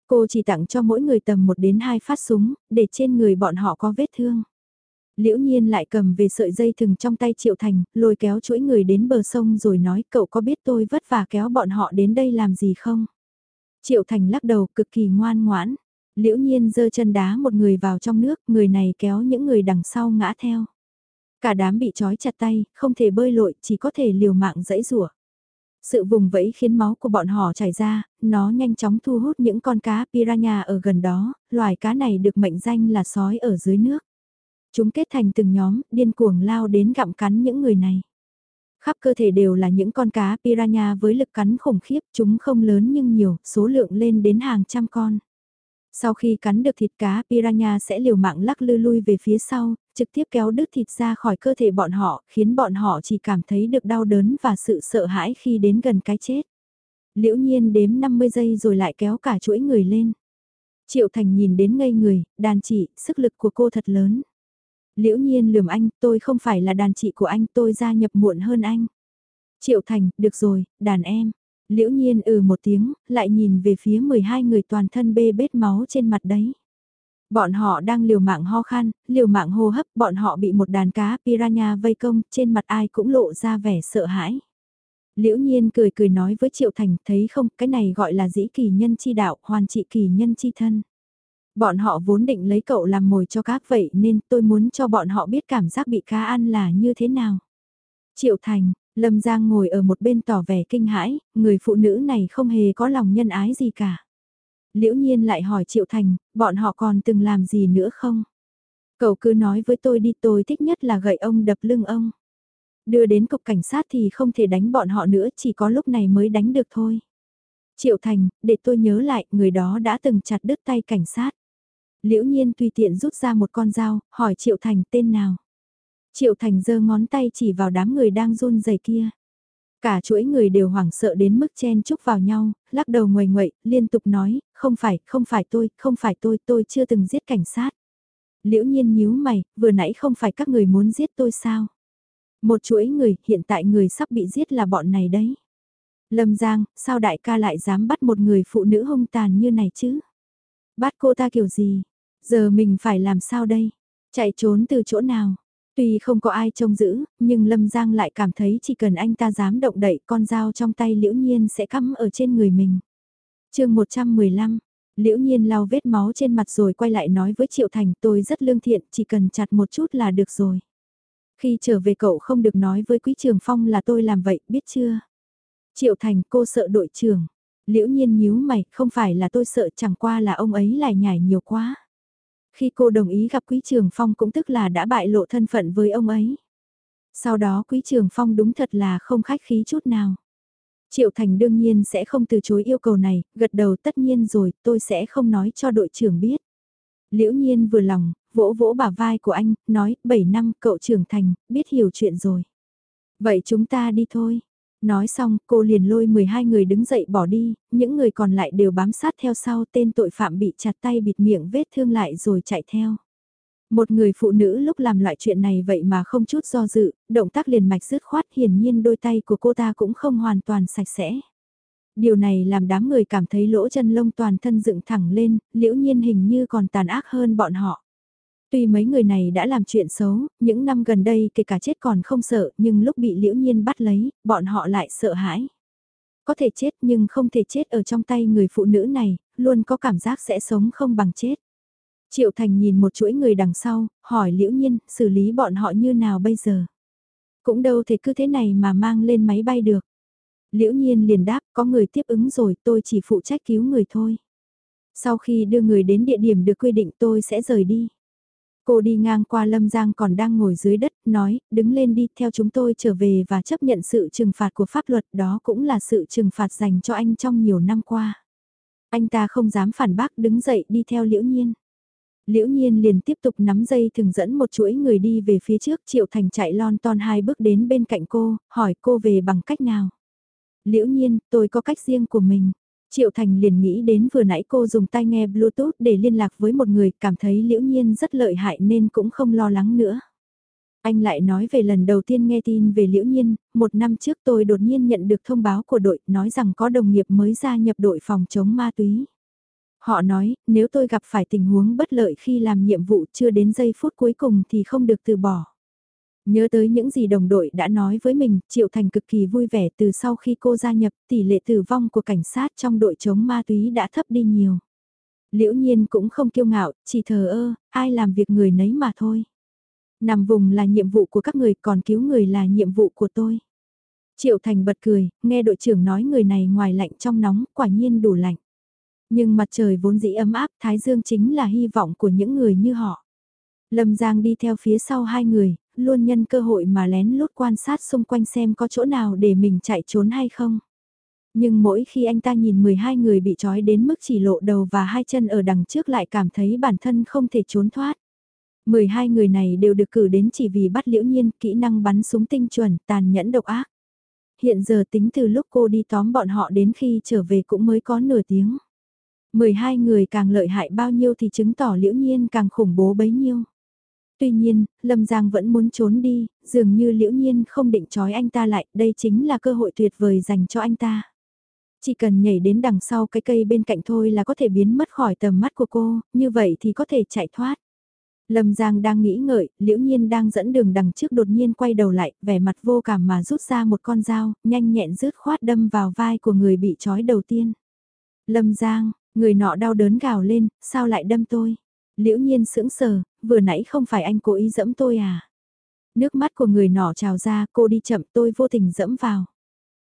S1: Cô chỉ tặng cho mỗi người tầm 1 đến 2 phát súng, để trên người bọn họ có vết thương. Liễu nhiên lại cầm về sợi dây thừng trong tay Triệu Thành, lôi kéo chuỗi người đến bờ sông rồi nói cậu có biết tôi vất vả kéo bọn họ đến đây làm gì không? Triệu Thành lắc đầu cực kỳ ngoan ngoãn. Liễu nhiên giơ chân đá một người vào trong nước, người này kéo những người đằng sau ngã theo. Cả đám bị trói chặt tay, không thể bơi lội, chỉ có thể liều mạng dẫy rủa. Sự vùng vẫy khiến máu của bọn họ chảy ra, nó nhanh chóng thu hút những con cá piranha ở gần đó, loài cá này được mệnh danh là sói ở dưới nước. Chúng kết thành từng nhóm, điên cuồng lao đến gặm cắn những người này. Khắp cơ thể đều là những con cá piranha với lực cắn khủng khiếp, chúng không lớn nhưng nhiều, số lượng lên đến hàng trăm con. Sau khi cắn được thịt cá piranha sẽ liều mạng lắc lư lui về phía sau, trực tiếp kéo đứt thịt ra khỏi cơ thể bọn họ, khiến bọn họ chỉ cảm thấy được đau đớn và sự sợ hãi khi đến gần cái chết. Liễu nhiên đếm 50 giây rồi lại kéo cả chuỗi người lên. Triệu Thành nhìn đến ngây người, đàn chị, sức lực của cô thật lớn. Liễu nhiên lườm anh, tôi không phải là đàn chị của anh, tôi gia nhập muộn hơn anh. Triệu Thành, được rồi, đàn em. Liễu nhiên ừ một tiếng, lại nhìn về phía 12 người toàn thân bê bết máu trên mặt đấy. Bọn họ đang liều mạng ho khan, liều mạng hô hấp, bọn họ bị một đàn cá piranha vây công, trên mặt ai cũng lộ ra vẻ sợ hãi. Liễu nhiên cười cười nói với Triệu Thành, thấy không, cái này gọi là dĩ kỳ nhân chi đạo, hoàn trị kỳ nhân chi thân. Bọn họ vốn định lấy cậu làm mồi cho các vậy nên tôi muốn cho bọn họ biết cảm giác bị cá ăn là như thế nào. Triệu Thành, Lâm Giang ngồi ở một bên tỏ vẻ kinh hãi, người phụ nữ này không hề có lòng nhân ái gì cả. Liễu nhiên lại hỏi Triệu Thành, bọn họ còn từng làm gì nữa không? Cậu cứ nói với tôi đi tôi thích nhất là gậy ông đập lưng ông. Đưa đến cục cảnh sát thì không thể đánh bọn họ nữa chỉ có lúc này mới đánh được thôi. Triệu Thành, để tôi nhớ lại người đó đã từng chặt đứt tay cảnh sát. Liễu nhiên tùy tiện rút ra một con dao, hỏi Triệu Thành tên nào. Triệu Thành giơ ngón tay chỉ vào đám người đang run rẩy kia. Cả chuỗi người đều hoảng sợ đến mức chen chúc vào nhau, lắc đầu ngoài ngoậy, liên tục nói, không phải, không phải tôi, không phải tôi, tôi chưa từng giết cảnh sát. Liễu nhiên nhíu mày, vừa nãy không phải các người muốn giết tôi sao? Một chuỗi người, hiện tại người sắp bị giết là bọn này đấy. Lâm Giang, sao đại ca lại dám bắt một người phụ nữ hung tàn như này chứ? Bắt cô ta kiểu gì? Giờ mình phải làm sao đây? Chạy trốn từ chỗ nào? Tuy không có ai trông giữ, nhưng Lâm Giang lại cảm thấy chỉ cần anh ta dám động đậy con dao trong tay liễu nhiên sẽ cắm ở trên người mình. chương 115, liễu nhiên lau vết máu trên mặt rồi quay lại nói với Triệu Thành tôi rất lương thiện, chỉ cần chặt một chút là được rồi. Khi trở về cậu không được nói với Quý Trường Phong là tôi làm vậy, biết chưa? Triệu Thành cô sợ đội trưởng. Liễu nhiên nhíu mày, không phải là tôi sợ chẳng qua là ông ấy lại nhảy nhiều quá. Khi cô đồng ý gặp Quý Trường Phong cũng tức là đã bại lộ thân phận với ông ấy. Sau đó Quý Trường Phong đúng thật là không khách khí chút nào. Triệu Thành đương nhiên sẽ không từ chối yêu cầu này, gật đầu tất nhiên rồi, tôi sẽ không nói cho đội trưởng biết. Liễu nhiên vừa lòng, vỗ vỗ bả vai của anh, nói, 7 năm cậu trưởng thành, biết hiểu chuyện rồi. Vậy chúng ta đi thôi. Nói xong, cô liền lôi 12 người đứng dậy bỏ đi, những người còn lại đều bám sát theo sau tên tội phạm bị chặt tay bịt miệng vết thương lại rồi chạy theo. Một người phụ nữ lúc làm loại chuyện này vậy mà không chút do dự, động tác liền mạch dứt khoát hiển nhiên đôi tay của cô ta cũng không hoàn toàn sạch sẽ. Điều này làm đám người cảm thấy lỗ chân lông toàn thân dựng thẳng lên, liễu nhiên hình như còn tàn ác hơn bọn họ. Tuy mấy người này đã làm chuyện xấu, những năm gần đây kể cả chết còn không sợ, nhưng lúc bị liễu nhiên bắt lấy, bọn họ lại sợ hãi. Có thể chết nhưng không thể chết ở trong tay người phụ nữ này, luôn có cảm giác sẽ sống không bằng chết. Triệu Thành nhìn một chuỗi người đằng sau, hỏi liễu nhiên, xử lý bọn họ như nào bây giờ? Cũng đâu thể cứ thế này mà mang lên máy bay được. Liễu nhiên liền đáp, có người tiếp ứng rồi, tôi chỉ phụ trách cứu người thôi. Sau khi đưa người đến địa điểm được quy định tôi sẽ rời đi. Cô đi ngang qua Lâm Giang còn đang ngồi dưới đất, nói, đứng lên đi, theo chúng tôi trở về và chấp nhận sự trừng phạt của pháp luật, đó cũng là sự trừng phạt dành cho anh trong nhiều năm qua. Anh ta không dám phản bác đứng dậy đi theo Liễu Nhiên. Liễu Nhiên liền tiếp tục nắm dây thường dẫn một chuỗi người đi về phía trước, Triệu Thành chạy lon ton hai bước đến bên cạnh cô, hỏi cô về bằng cách nào. Liễu Nhiên, tôi có cách riêng của mình. Triệu Thành liền nghĩ đến vừa nãy cô dùng tai nghe Bluetooth để liên lạc với một người, cảm thấy liễu nhiên rất lợi hại nên cũng không lo lắng nữa. Anh lại nói về lần đầu tiên nghe tin về liễu nhiên, một năm trước tôi đột nhiên nhận được thông báo của đội nói rằng có đồng nghiệp mới gia nhập đội phòng chống ma túy. Họ nói, nếu tôi gặp phải tình huống bất lợi khi làm nhiệm vụ chưa đến giây phút cuối cùng thì không được từ bỏ. Nhớ tới những gì đồng đội đã nói với mình, Triệu Thành cực kỳ vui vẻ từ sau khi cô gia nhập, tỷ lệ tử vong của cảnh sát trong đội chống ma túy đã thấp đi nhiều. Liễu nhiên cũng không kiêu ngạo, chỉ thờ ơ, ai làm việc người nấy mà thôi. Nằm vùng là nhiệm vụ của các người, còn cứu người là nhiệm vụ của tôi. Triệu Thành bật cười, nghe đội trưởng nói người này ngoài lạnh trong nóng, quả nhiên đủ lạnh. Nhưng mặt trời vốn dĩ ấm áp, Thái Dương chính là hy vọng của những người như họ. Lâm Giang đi theo phía sau hai người, luôn nhân cơ hội mà lén lút quan sát xung quanh xem có chỗ nào để mình chạy trốn hay không. Nhưng mỗi khi anh ta nhìn 12 người bị trói đến mức chỉ lộ đầu và hai chân ở đằng trước lại cảm thấy bản thân không thể trốn thoát. 12 người này đều được cử đến chỉ vì bắt liễu nhiên kỹ năng bắn súng tinh chuẩn, tàn nhẫn độc ác. Hiện giờ tính từ lúc cô đi tóm bọn họ đến khi trở về cũng mới có nửa tiếng. 12 người càng lợi hại bao nhiêu thì chứng tỏ liễu nhiên càng khủng bố bấy nhiêu. Tuy nhiên, Lâm Giang vẫn muốn trốn đi, dường như liễu nhiên không định trói anh ta lại, đây chính là cơ hội tuyệt vời dành cho anh ta. Chỉ cần nhảy đến đằng sau cái cây bên cạnh thôi là có thể biến mất khỏi tầm mắt của cô, như vậy thì có thể chạy thoát. Lâm Giang đang nghĩ ngợi, liễu nhiên đang dẫn đường đằng trước đột nhiên quay đầu lại, vẻ mặt vô cảm mà rút ra một con dao, nhanh nhẹn rứt khoát đâm vào vai của người bị trói đầu tiên. Lâm Giang, người nọ đau đớn gào lên, sao lại đâm tôi? Liễu nhiên sững sờ, vừa nãy không phải anh cố ý dẫm tôi à? Nước mắt của người nọ trào ra, cô đi chậm tôi vô tình dẫm vào.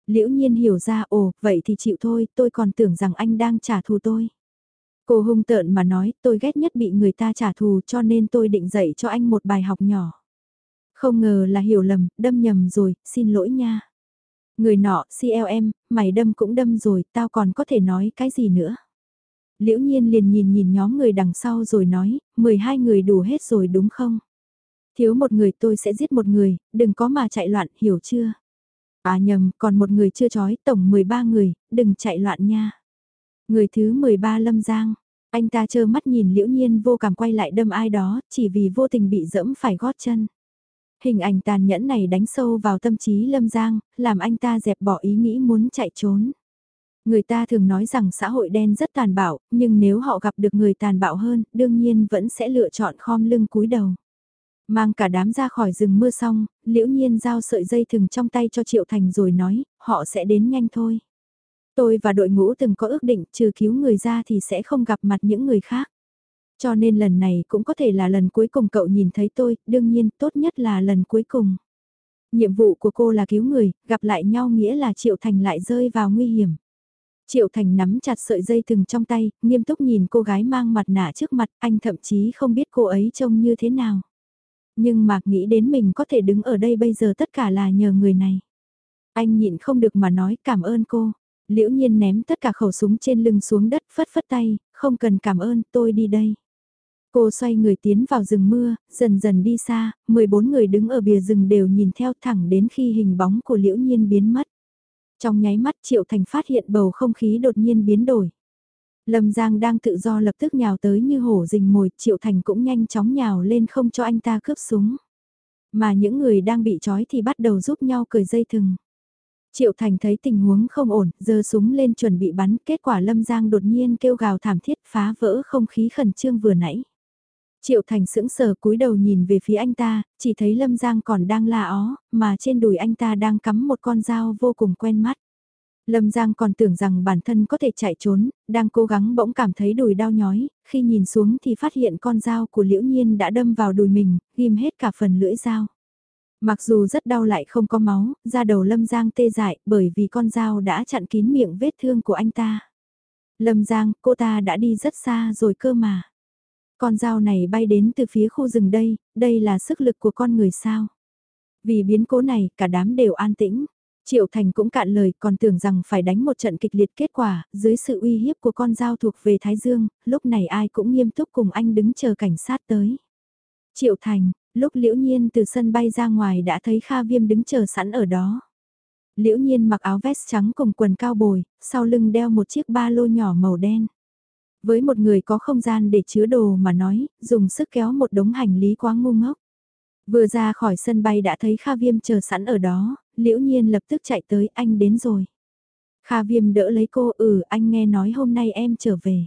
S1: Liễu nhiên hiểu ra, ồ, vậy thì chịu thôi, tôi còn tưởng rằng anh đang trả thù tôi. Cô hung tợn mà nói, tôi ghét nhất bị người ta trả thù cho nên tôi định dạy cho anh một bài học nhỏ. Không ngờ là hiểu lầm, đâm nhầm rồi, xin lỗi nha. Người nọ, CLM, mày đâm cũng đâm rồi, tao còn có thể nói cái gì nữa. Liễu nhiên liền nhìn nhìn nhóm người đằng sau rồi nói, 12 người đủ hết rồi đúng không? Thiếu một người tôi sẽ giết một người, đừng có mà chạy loạn, hiểu chưa? À nhầm, còn một người chưa trói, tổng 13 người, đừng chạy loạn nha. Người thứ 13 Lâm Giang, anh ta trơ mắt nhìn liễu nhiên vô cảm quay lại đâm ai đó, chỉ vì vô tình bị dẫm phải gót chân. Hình ảnh tàn nhẫn này đánh sâu vào tâm trí Lâm Giang, làm anh ta dẹp bỏ ý nghĩ muốn chạy trốn. Người ta thường nói rằng xã hội đen rất tàn bạo, nhưng nếu họ gặp được người tàn bạo hơn, đương nhiên vẫn sẽ lựa chọn khom lưng cúi đầu. Mang cả đám ra khỏi rừng mưa xong, liễu nhiên giao sợi dây thừng trong tay cho Triệu Thành rồi nói, họ sẽ đến nhanh thôi. Tôi và đội ngũ từng có ước định trừ cứu người ra thì sẽ không gặp mặt những người khác. Cho nên lần này cũng có thể là lần cuối cùng cậu nhìn thấy tôi, đương nhiên tốt nhất là lần cuối cùng. Nhiệm vụ của cô là cứu người, gặp lại nhau nghĩa là Triệu Thành lại rơi vào nguy hiểm. Triệu Thành nắm chặt sợi dây thừng trong tay, nghiêm túc nhìn cô gái mang mặt nạ trước mặt, anh thậm chí không biết cô ấy trông như thế nào. Nhưng mà nghĩ đến mình có thể đứng ở đây bây giờ tất cả là nhờ người này. Anh nhịn không được mà nói cảm ơn cô. Liễu nhiên ném tất cả khẩu súng trên lưng xuống đất phất phất tay, không cần cảm ơn tôi đi đây. Cô xoay người tiến vào rừng mưa, dần dần đi xa, 14 người đứng ở bìa rừng đều nhìn theo thẳng đến khi hình bóng của liễu nhiên biến mất. Trong nháy mắt Triệu Thành phát hiện bầu không khí đột nhiên biến đổi. Lâm Giang đang tự do lập tức nhào tới như hổ rình mồi, Triệu Thành cũng nhanh chóng nhào lên không cho anh ta cướp súng. Mà những người đang bị trói thì bắt đầu giúp nhau cởi dây thừng. Triệu Thành thấy tình huống không ổn, giơ súng lên chuẩn bị bắn, kết quả Lâm Giang đột nhiên kêu gào thảm thiết phá vỡ không khí khẩn trương vừa nãy. Triệu Thành sững sờ cúi đầu nhìn về phía anh ta, chỉ thấy Lâm Giang còn đang la ó, mà trên đùi anh ta đang cắm một con dao vô cùng quen mắt. Lâm Giang còn tưởng rằng bản thân có thể chạy trốn, đang cố gắng bỗng cảm thấy đùi đau nhói, khi nhìn xuống thì phát hiện con dao của Liễu Nhiên đã đâm vào đùi mình, ghim hết cả phần lưỡi dao. Mặc dù rất đau lại không có máu, da đầu Lâm Giang tê dại bởi vì con dao đã chặn kín miệng vết thương của anh ta. Lâm Giang, cô ta đã đi rất xa rồi cơ mà. Con dao này bay đến từ phía khu rừng đây, đây là sức lực của con người sao. Vì biến cố này, cả đám đều an tĩnh. Triệu Thành cũng cạn lời còn tưởng rằng phải đánh một trận kịch liệt kết quả, dưới sự uy hiếp của con dao thuộc về Thái Dương, lúc này ai cũng nghiêm túc cùng anh đứng chờ cảnh sát tới. Triệu Thành, lúc Liễu Nhiên từ sân bay ra ngoài đã thấy Kha Viêm đứng chờ sẵn ở đó. Liễu Nhiên mặc áo vest trắng cùng quần cao bồi, sau lưng đeo một chiếc ba lô nhỏ màu đen. Với một người có không gian để chứa đồ mà nói, dùng sức kéo một đống hành lý quá ngu ngốc. Vừa ra khỏi sân bay đã thấy Kha Viêm chờ sẵn ở đó, liễu nhiên lập tức chạy tới anh đến rồi. Kha Viêm đỡ lấy cô ừ anh nghe nói hôm nay em trở về.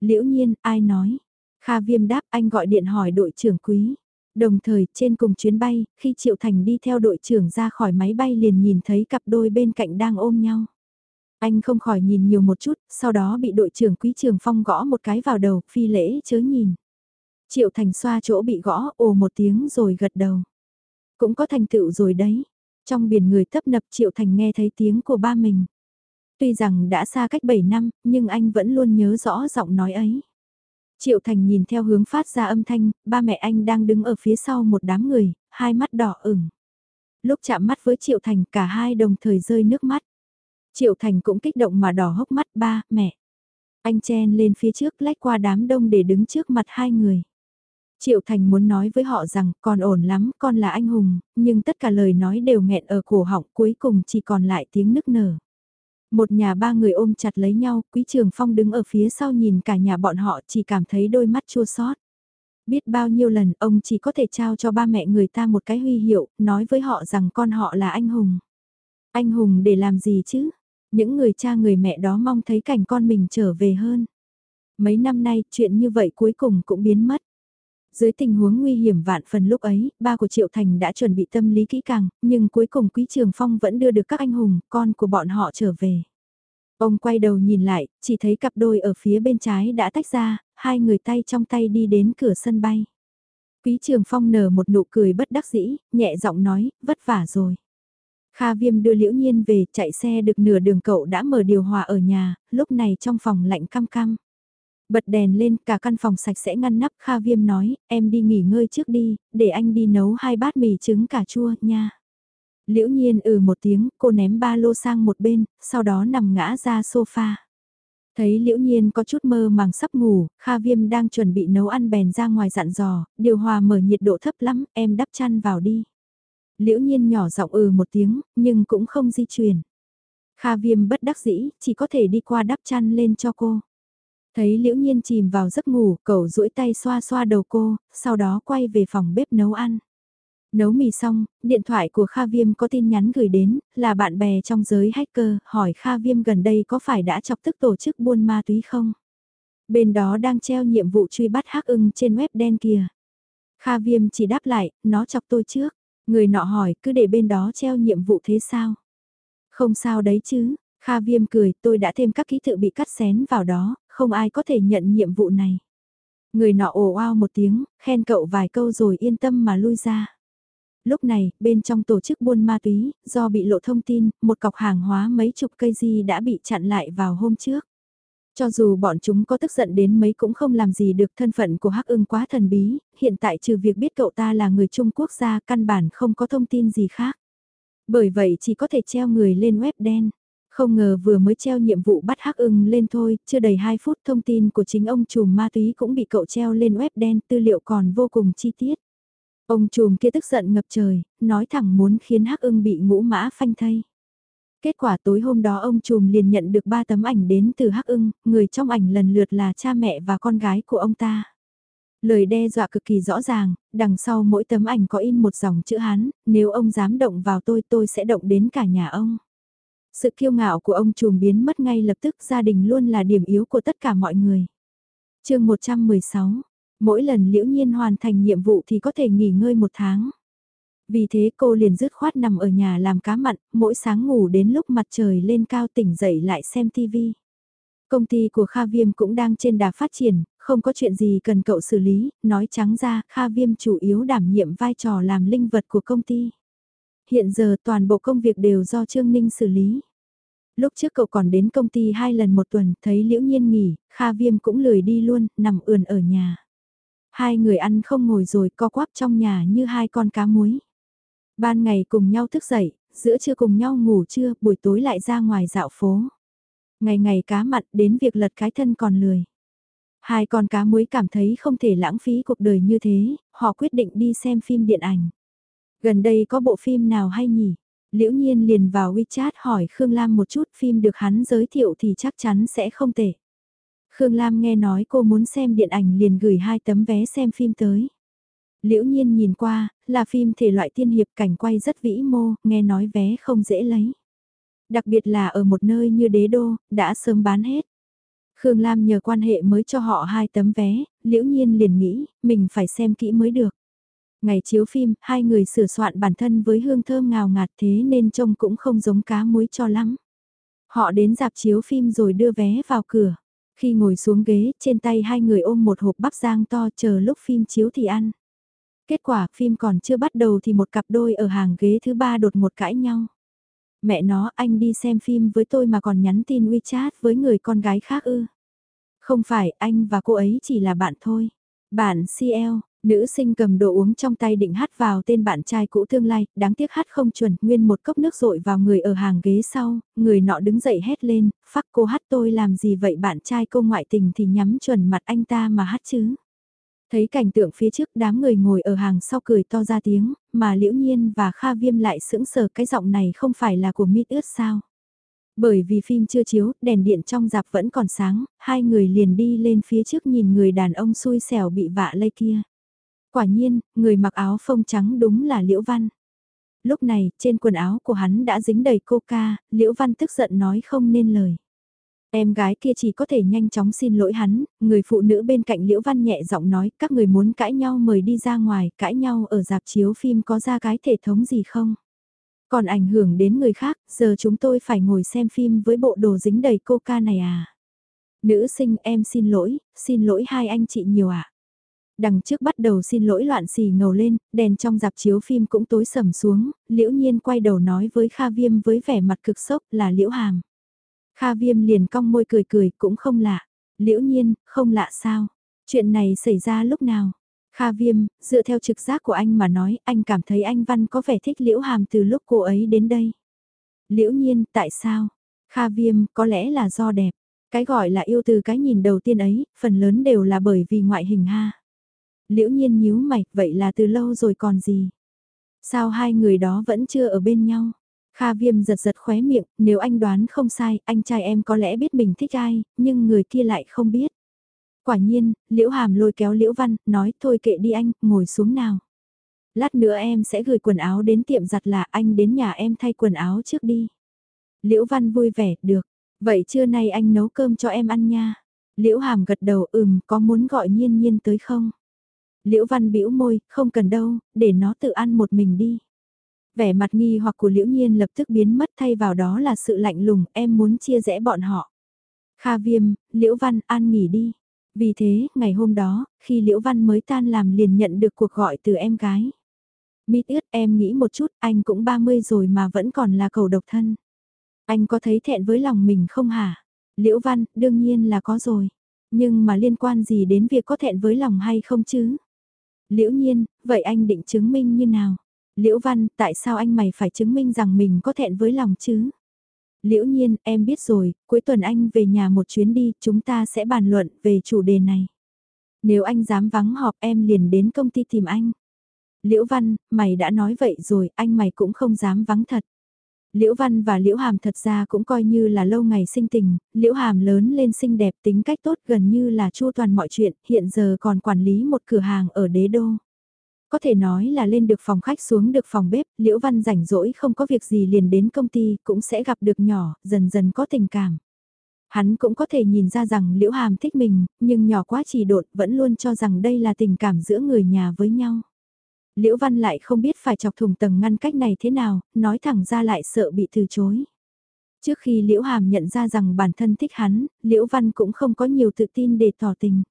S1: Liễu nhiên ai nói. Kha Viêm đáp anh gọi điện hỏi đội trưởng quý. Đồng thời trên cùng chuyến bay, khi Triệu Thành đi theo đội trưởng ra khỏi máy bay liền nhìn thấy cặp đôi bên cạnh đang ôm nhau. Anh không khỏi nhìn nhiều một chút, sau đó bị đội trưởng Quý Trường Phong gõ một cái vào đầu, phi lễ chớ nhìn. Triệu Thành xoa chỗ bị gõ, ồ một tiếng rồi gật đầu. Cũng có thành tựu rồi đấy. Trong biển người tấp nập Triệu Thành nghe thấy tiếng của ba mình. Tuy rằng đã xa cách 7 năm, nhưng anh vẫn luôn nhớ rõ giọng nói ấy. Triệu Thành nhìn theo hướng phát ra âm thanh, ba mẹ anh đang đứng ở phía sau một đám người, hai mắt đỏ ửng. Lúc chạm mắt với Triệu Thành cả hai đồng thời rơi nước mắt. Triệu Thành cũng kích động mà đỏ hốc mắt ba, mẹ. Anh chen lên phía trước lách qua đám đông để đứng trước mặt hai người. Triệu Thành muốn nói với họ rằng con ổn lắm, con là anh hùng, nhưng tất cả lời nói đều nghẹn ở cổ họng cuối cùng chỉ còn lại tiếng nức nở. Một nhà ba người ôm chặt lấy nhau, Quý Trường Phong đứng ở phía sau nhìn cả nhà bọn họ chỉ cảm thấy đôi mắt chua xót. Biết bao nhiêu lần ông chỉ có thể trao cho ba mẹ người ta một cái huy hiệu, nói với họ rằng con họ là anh hùng. Anh hùng để làm gì chứ? Những người cha người mẹ đó mong thấy cảnh con mình trở về hơn. Mấy năm nay chuyện như vậy cuối cùng cũng biến mất. Dưới tình huống nguy hiểm vạn phần lúc ấy, ba của Triệu Thành đã chuẩn bị tâm lý kỹ càng, nhưng cuối cùng Quý Trường Phong vẫn đưa được các anh hùng, con của bọn họ trở về. Ông quay đầu nhìn lại, chỉ thấy cặp đôi ở phía bên trái đã tách ra, hai người tay trong tay đi đến cửa sân bay. Quý Trường Phong nở một nụ cười bất đắc dĩ, nhẹ giọng nói, vất vả rồi. Kha Viêm đưa Liễu Nhiên về, chạy xe được nửa đường cậu đã mở điều hòa ở nhà, lúc này trong phòng lạnh cam cam. Bật đèn lên, cả căn phòng sạch sẽ ngăn nắp, Kha Viêm nói, em đi nghỉ ngơi trước đi, để anh đi nấu hai bát mì trứng cà chua, nha. Liễu Nhiên ừ một tiếng, cô ném ba lô sang một bên, sau đó nằm ngã ra sofa. Thấy liễu nhiên có chút mơ màng sắp ngủ, Kha Viêm đang chuẩn bị nấu ăn bèn ra ngoài dặn dò, điều hòa mở nhiệt độ thấp lắm, em đắp chăn vào đi. Liễu nhiên nhỏ giọng ừ một tiếng, nhưng cũng không di chuyển. Kha Viêm bất đắc dĩ, chỉ có thể đi qua đắp chăn lên cho cô. Thấy liễu nhiên chìm vào giấc ngủ, cậu duỗi tay xoa xoa đầu cô, sau đó quay về phòng bếp nấu ăn. Nấu mì xong, điện thoại của Kha Viêm có tin nhắn gửi đến, là bạn bè trong giới hacker, hỏi Kha Viêm gần đây có phải đã chọc tức tổ chức buôn ma túy không? Bên đó đang treo nhiệm vụ truy bắt hắc ưng trên web đen kìa. Kha Viêm chỉ đáp lại, nó chọc tôi trước. Người nọ hỏi, cứ để bên đó treo nhiệm vụ thế sao? Không sao đấy chứ, Kha Viêm cười, tôi đã thêm các ký tự bị cắt xén vào đó, không ai có thể nhận nhiệm vụ này. Người nọ ồ ao một tiếng, khen cậu vài câu rồi yên tâm mà lui ra. Lúc này, bên trong tổ chức buôn ma túy, do bị lộ thông tin, một cọc hàng hóa mấy chục cây di đã bị chặn lại vào hôm trước. Cho dù bọn chúng có tức giận đến mấy cũng không làm gì được thân phận của Hắc ưng quá thần bí, hiện tại trừ việc biết cậu ta là người Trung Quốc ra căn bản không có thông tin gì khác. Bởi vậy chỉ có thể treo người lên web đen. Không ngờ vừa mới treo nhiệm vụ bắt Hắc ưng lên thôi, chưa đầy 2 phút thông tin của chính ông trùm ma túy cũng bị cậu treo lên web đen, tư liệu còn vô cùng chi tiết. Ông trùm kia tức giận ngập trời, nói thẳng muốn khiến Hắc ưng bị ngũ mã phanh thây. Kết quả tối hôm đó ông trùm liền nhận được 3 tấm ảnh đến từ Hắc ưng, người trong ảnh lần lượt là cha mẹ và con gái của ông ta. Lời đe dọa cực kỳ rõ ràng, đằng sau mỗi tấm ảnh có in một dòng chữ Hán, nếu ông dám động vào tôi tôi sẽ động đến cả nhà ông. Sự kiêu ngạo của ông trùm biến mất ngay lập tức gia đình luôn là điểm yếu của tất cả mọi người. chương 116, Mỗi lần liễu nhiên hoàn thành nhiệm vụ thì có thể nghỉ ngơi một tháng. Vì thế cô liền dứt khoát nằm ở nhà làm cá mặn, mỗi sáng ngủ đến lúc mặt trời lên cao tỉnh dậy lại xem TV. Công ty của Kha Viêm cũng đang trên đà phát triển, không có chuyện gì cần cậu xử lý, nói trắng ra, Kha Viêm chủ yếu đảm nhiệm vai trò làm linh vật của công ty. Hiện giờ toàn bộ công việc đều do Trương Ninh xử lý. Lúc trước cậu còn đến công ty hai lần một tuần, thấy liễu nhiên nghỉ, Kha Viêm cũng lười đi luôn, nằm ườn ở nhà. Hai người ăn không ngồi rồi co quắp trong nhà như hai con cá muối. Ban ngày cùng nhau thức dậy, giữa trưa cùng nhau ngủ trưa, buổi tối lại ra ngoài dạo phố. Ngày ngày cá mặn đến việc lật cái thân còn lười. Hai con cá muối cảm thấy không thể lãng phí cuộc đời như thế, họ quyết định đi xem phim điện ảnh. Gần đây có bộ phim nào hay nhỉ? Liễu nhiên liền vào WeChat hỏi Khương Lam một chút phim được hắn giới thiệu thì chắc chắn sẽ không tệ. Khương Lam nghe nói cô muốn xem điện ảnh liền gửi hai tấm vé xem phim tới. Liễu nhiên nhìn qua, là phim thể loại tiên hiệp cảnh quay rất vĩ mô, nghe nói vé không dễ lấy. Đặc biệt là ở một nơi như đế đô, đã sớm bán hết. Khương Lam nhờ quan hệ mới cho họ hai tấm vé, liễu nhiên liền nghĩ, mình phải xem kỹ mới được. Ngày chiếu phim, hai người sửa soạn bản thân với hương thơm ngào ngạt thế nên trông cũng không giống cá muối cho lắm. Họ đến dạp chiếu phim rồi đưa vé vào cửa. Khi ngồi xuống ghế, trên tay hai người ôm một hộp bắp rang to chờ lúc phim chiếu thì ăn. Kết quả phim còn chưa bắt đầu thì một cặp đôi ở hàng ghế thứ ba đột một cãi nhau. Mẹ nó anh đi xem phim với tôi mà còn nhắn tin WeChat với người con gái khác ư. Không phải anh và cô ấy chỉ là bạn thôi. Bạn CL, Nữ sinh cầm đồ uống trong tay định hát vào tên bạn trai cũ tương lai, đáng tiếc hát không chuẩn, nguyên một cốc nước rội vào người ở hàng ghế sau, người nọ đứng dậy hét lên, phắc cô hát tôi làm gì vậy bạn trai cô ngoại tình thì nhắm chuẩn mặt anh ta mà hát chứ. Thấy cảnh tượng phía trước đám người ngồi ở hàng sau cười to ra tiếng, mà liễu nhiên và Kha Viêm lại sững sờ cái giọng này không phải là của mít ướt sao. Bởi vì phim chưa chiếu, đèn điện trong dạp vẫn còn sáng, hai người liền đi lên phía trước nhìn người đàn ông xui xẻo bị vạ lây kia. Quả nhiên, người mặc áo phông trắng đúng là Liễu Văn. Lúc này, trên quần áo của hắn đã dính đầy coca, Liễu Văn tức giận nói không nên lời. Em gái kia chỉ có thể nhanh chóng xin lỗi hắn, người phụ nữ bên cạnh Liễu Văn nhẹ giọng nói các người muốn cãi nhau mời đi ra ngoài, cãi nhau ở dạp chiếu phim có ra cái thể thống gì không? Còn ảnh hưởng đến người khác, giờ chúng tôi phải ngồi xem phim với bộ đồ dính đầy coca này à? Nữ sinh em xin lỗi, xin lỗi hai anh chị nhiều ạ. À? Đằng trước bắt đầu xin lỗi loạn xì ngầu lên, đèn trong dạp chiếu phim cũng tối sầm xuống, liễu nhiên quay đầu nói với Kha Viêm với vẻ mặt cực sốc là liễu hàm. Kha Viêm liền cong môi cười cười cũng không lạ. Liễu nhiên, không lạ sao? Chuyện này xảy ra lúc nào? Kha Viêm, dựa theo trực giác của anh mà nói, anh cảm thấy anh Văn có vẻ thích Liễu Hàm từ lúc cô ấy đến đây. Liễu nhiên, tại sao? Kha Viêm, có lẽ là do đẹp. Cái gọi là yêu từ cái nhìn đầu tiên ấy, phần lớn đều là bởi vì ngoại hình ha. Liễu nhiên nhíu mày, vậy là từ lâu rồi còn gì? Sao hai người đó vẫn chưa ở bên nhau? Kha viêm giật giật khóe miệng, nếu anh đoán không sai, anh trai em có lẽ biết mình thích ai, nhưng người kia lại không biết. Quả nhiên, Liễu Hàm lôi kéo Liễu Văn, nói thôi kệ đi anh, ngồi xuống nào. Lát nữa em sẽ gửi quần áo đến tiệm giặt là anh đến nhà em thay quần áo trước đi. Liễu Văn vui vẻ, được. Vậy trưa nay anh nấu cơm cho em ăn nha. Liễu Hàm gật đầu ừm có muốn gọi nhiên nhiên tới không? Liễu Văn bĩu môi, không cần đâu, để nó tự ăn một mình đi. Vẻ mặt nghi hoặc của Liễu Nhiên lập tức biến mất thay vào đó là sự lạnh lùng, em muốn chia rẽ bọn họ. Kha Viêm, Liễu Văn, an nghỉ đi. Vì thế, ngày hôm đó, khi Liễu Văn mới tan làm liền nhận được cuộc gọi từ em gái. Mít ướt em nghĩ một chút, anh cũng 30 rồi mà vẫn còn là cầu độc thân. Anh có thấy thẹn với lòng mình không hả? Liễu Văn, đương nhiên là có rồi. Nhưng mà liên quan gì đến việc có thẹn với lòng hay không chứ? Liễu nhiên, vậy anh định chứng minh như nào? Liễu Văn, tại sao anh mày phải chứng minh rằng mình có thẹn với lòng chứ? Liễu nhiên, em biết rồi, cuối tuần anh về nhà một chuyến đi, chúng ta sẽ bàn luận về chủ đề này. Nếu anh dám vắng họp em liền đến công ty tìm anh. Liễu Văn, mày đã nói vậy rồi, anh mày cũng không dám vắng thật. Liễu Văn và Liễu Hàm thật ra cũng coi như là lâu ngày sinh tình, Liễu Hàm lớn lên xinh đẹp tính cách tốt gần như là chu toàn mọi chuyện, hiện giờ còn quản lý một cửa hàng ở đế đô. Có thể nói là lên được phòng khách xuống được phòng bếp, Liễu Văn rảnh rỗi không có việc gì liền đến công ty cũng sẽ gặp được nhỏ, dần dần có tình cảm. Hắn cũng có thể nhìn ra rằng Liễu Hàm thích mình, nhưng nhỏ quá chỉ đột vẫn luôn cho rằng đây là tình cảm giữa người nhà với nhau. Liễu Văn lại không biết phải chọc thủng tầng ngăn cách này thế nào, nói thẳng ra lại sợ bị từ chối. Trước khi Liễu Hàm nhận ra rằng bản thân thích hắn, Liễu Văn cũng không có nhiều tự tin để tỏ tình.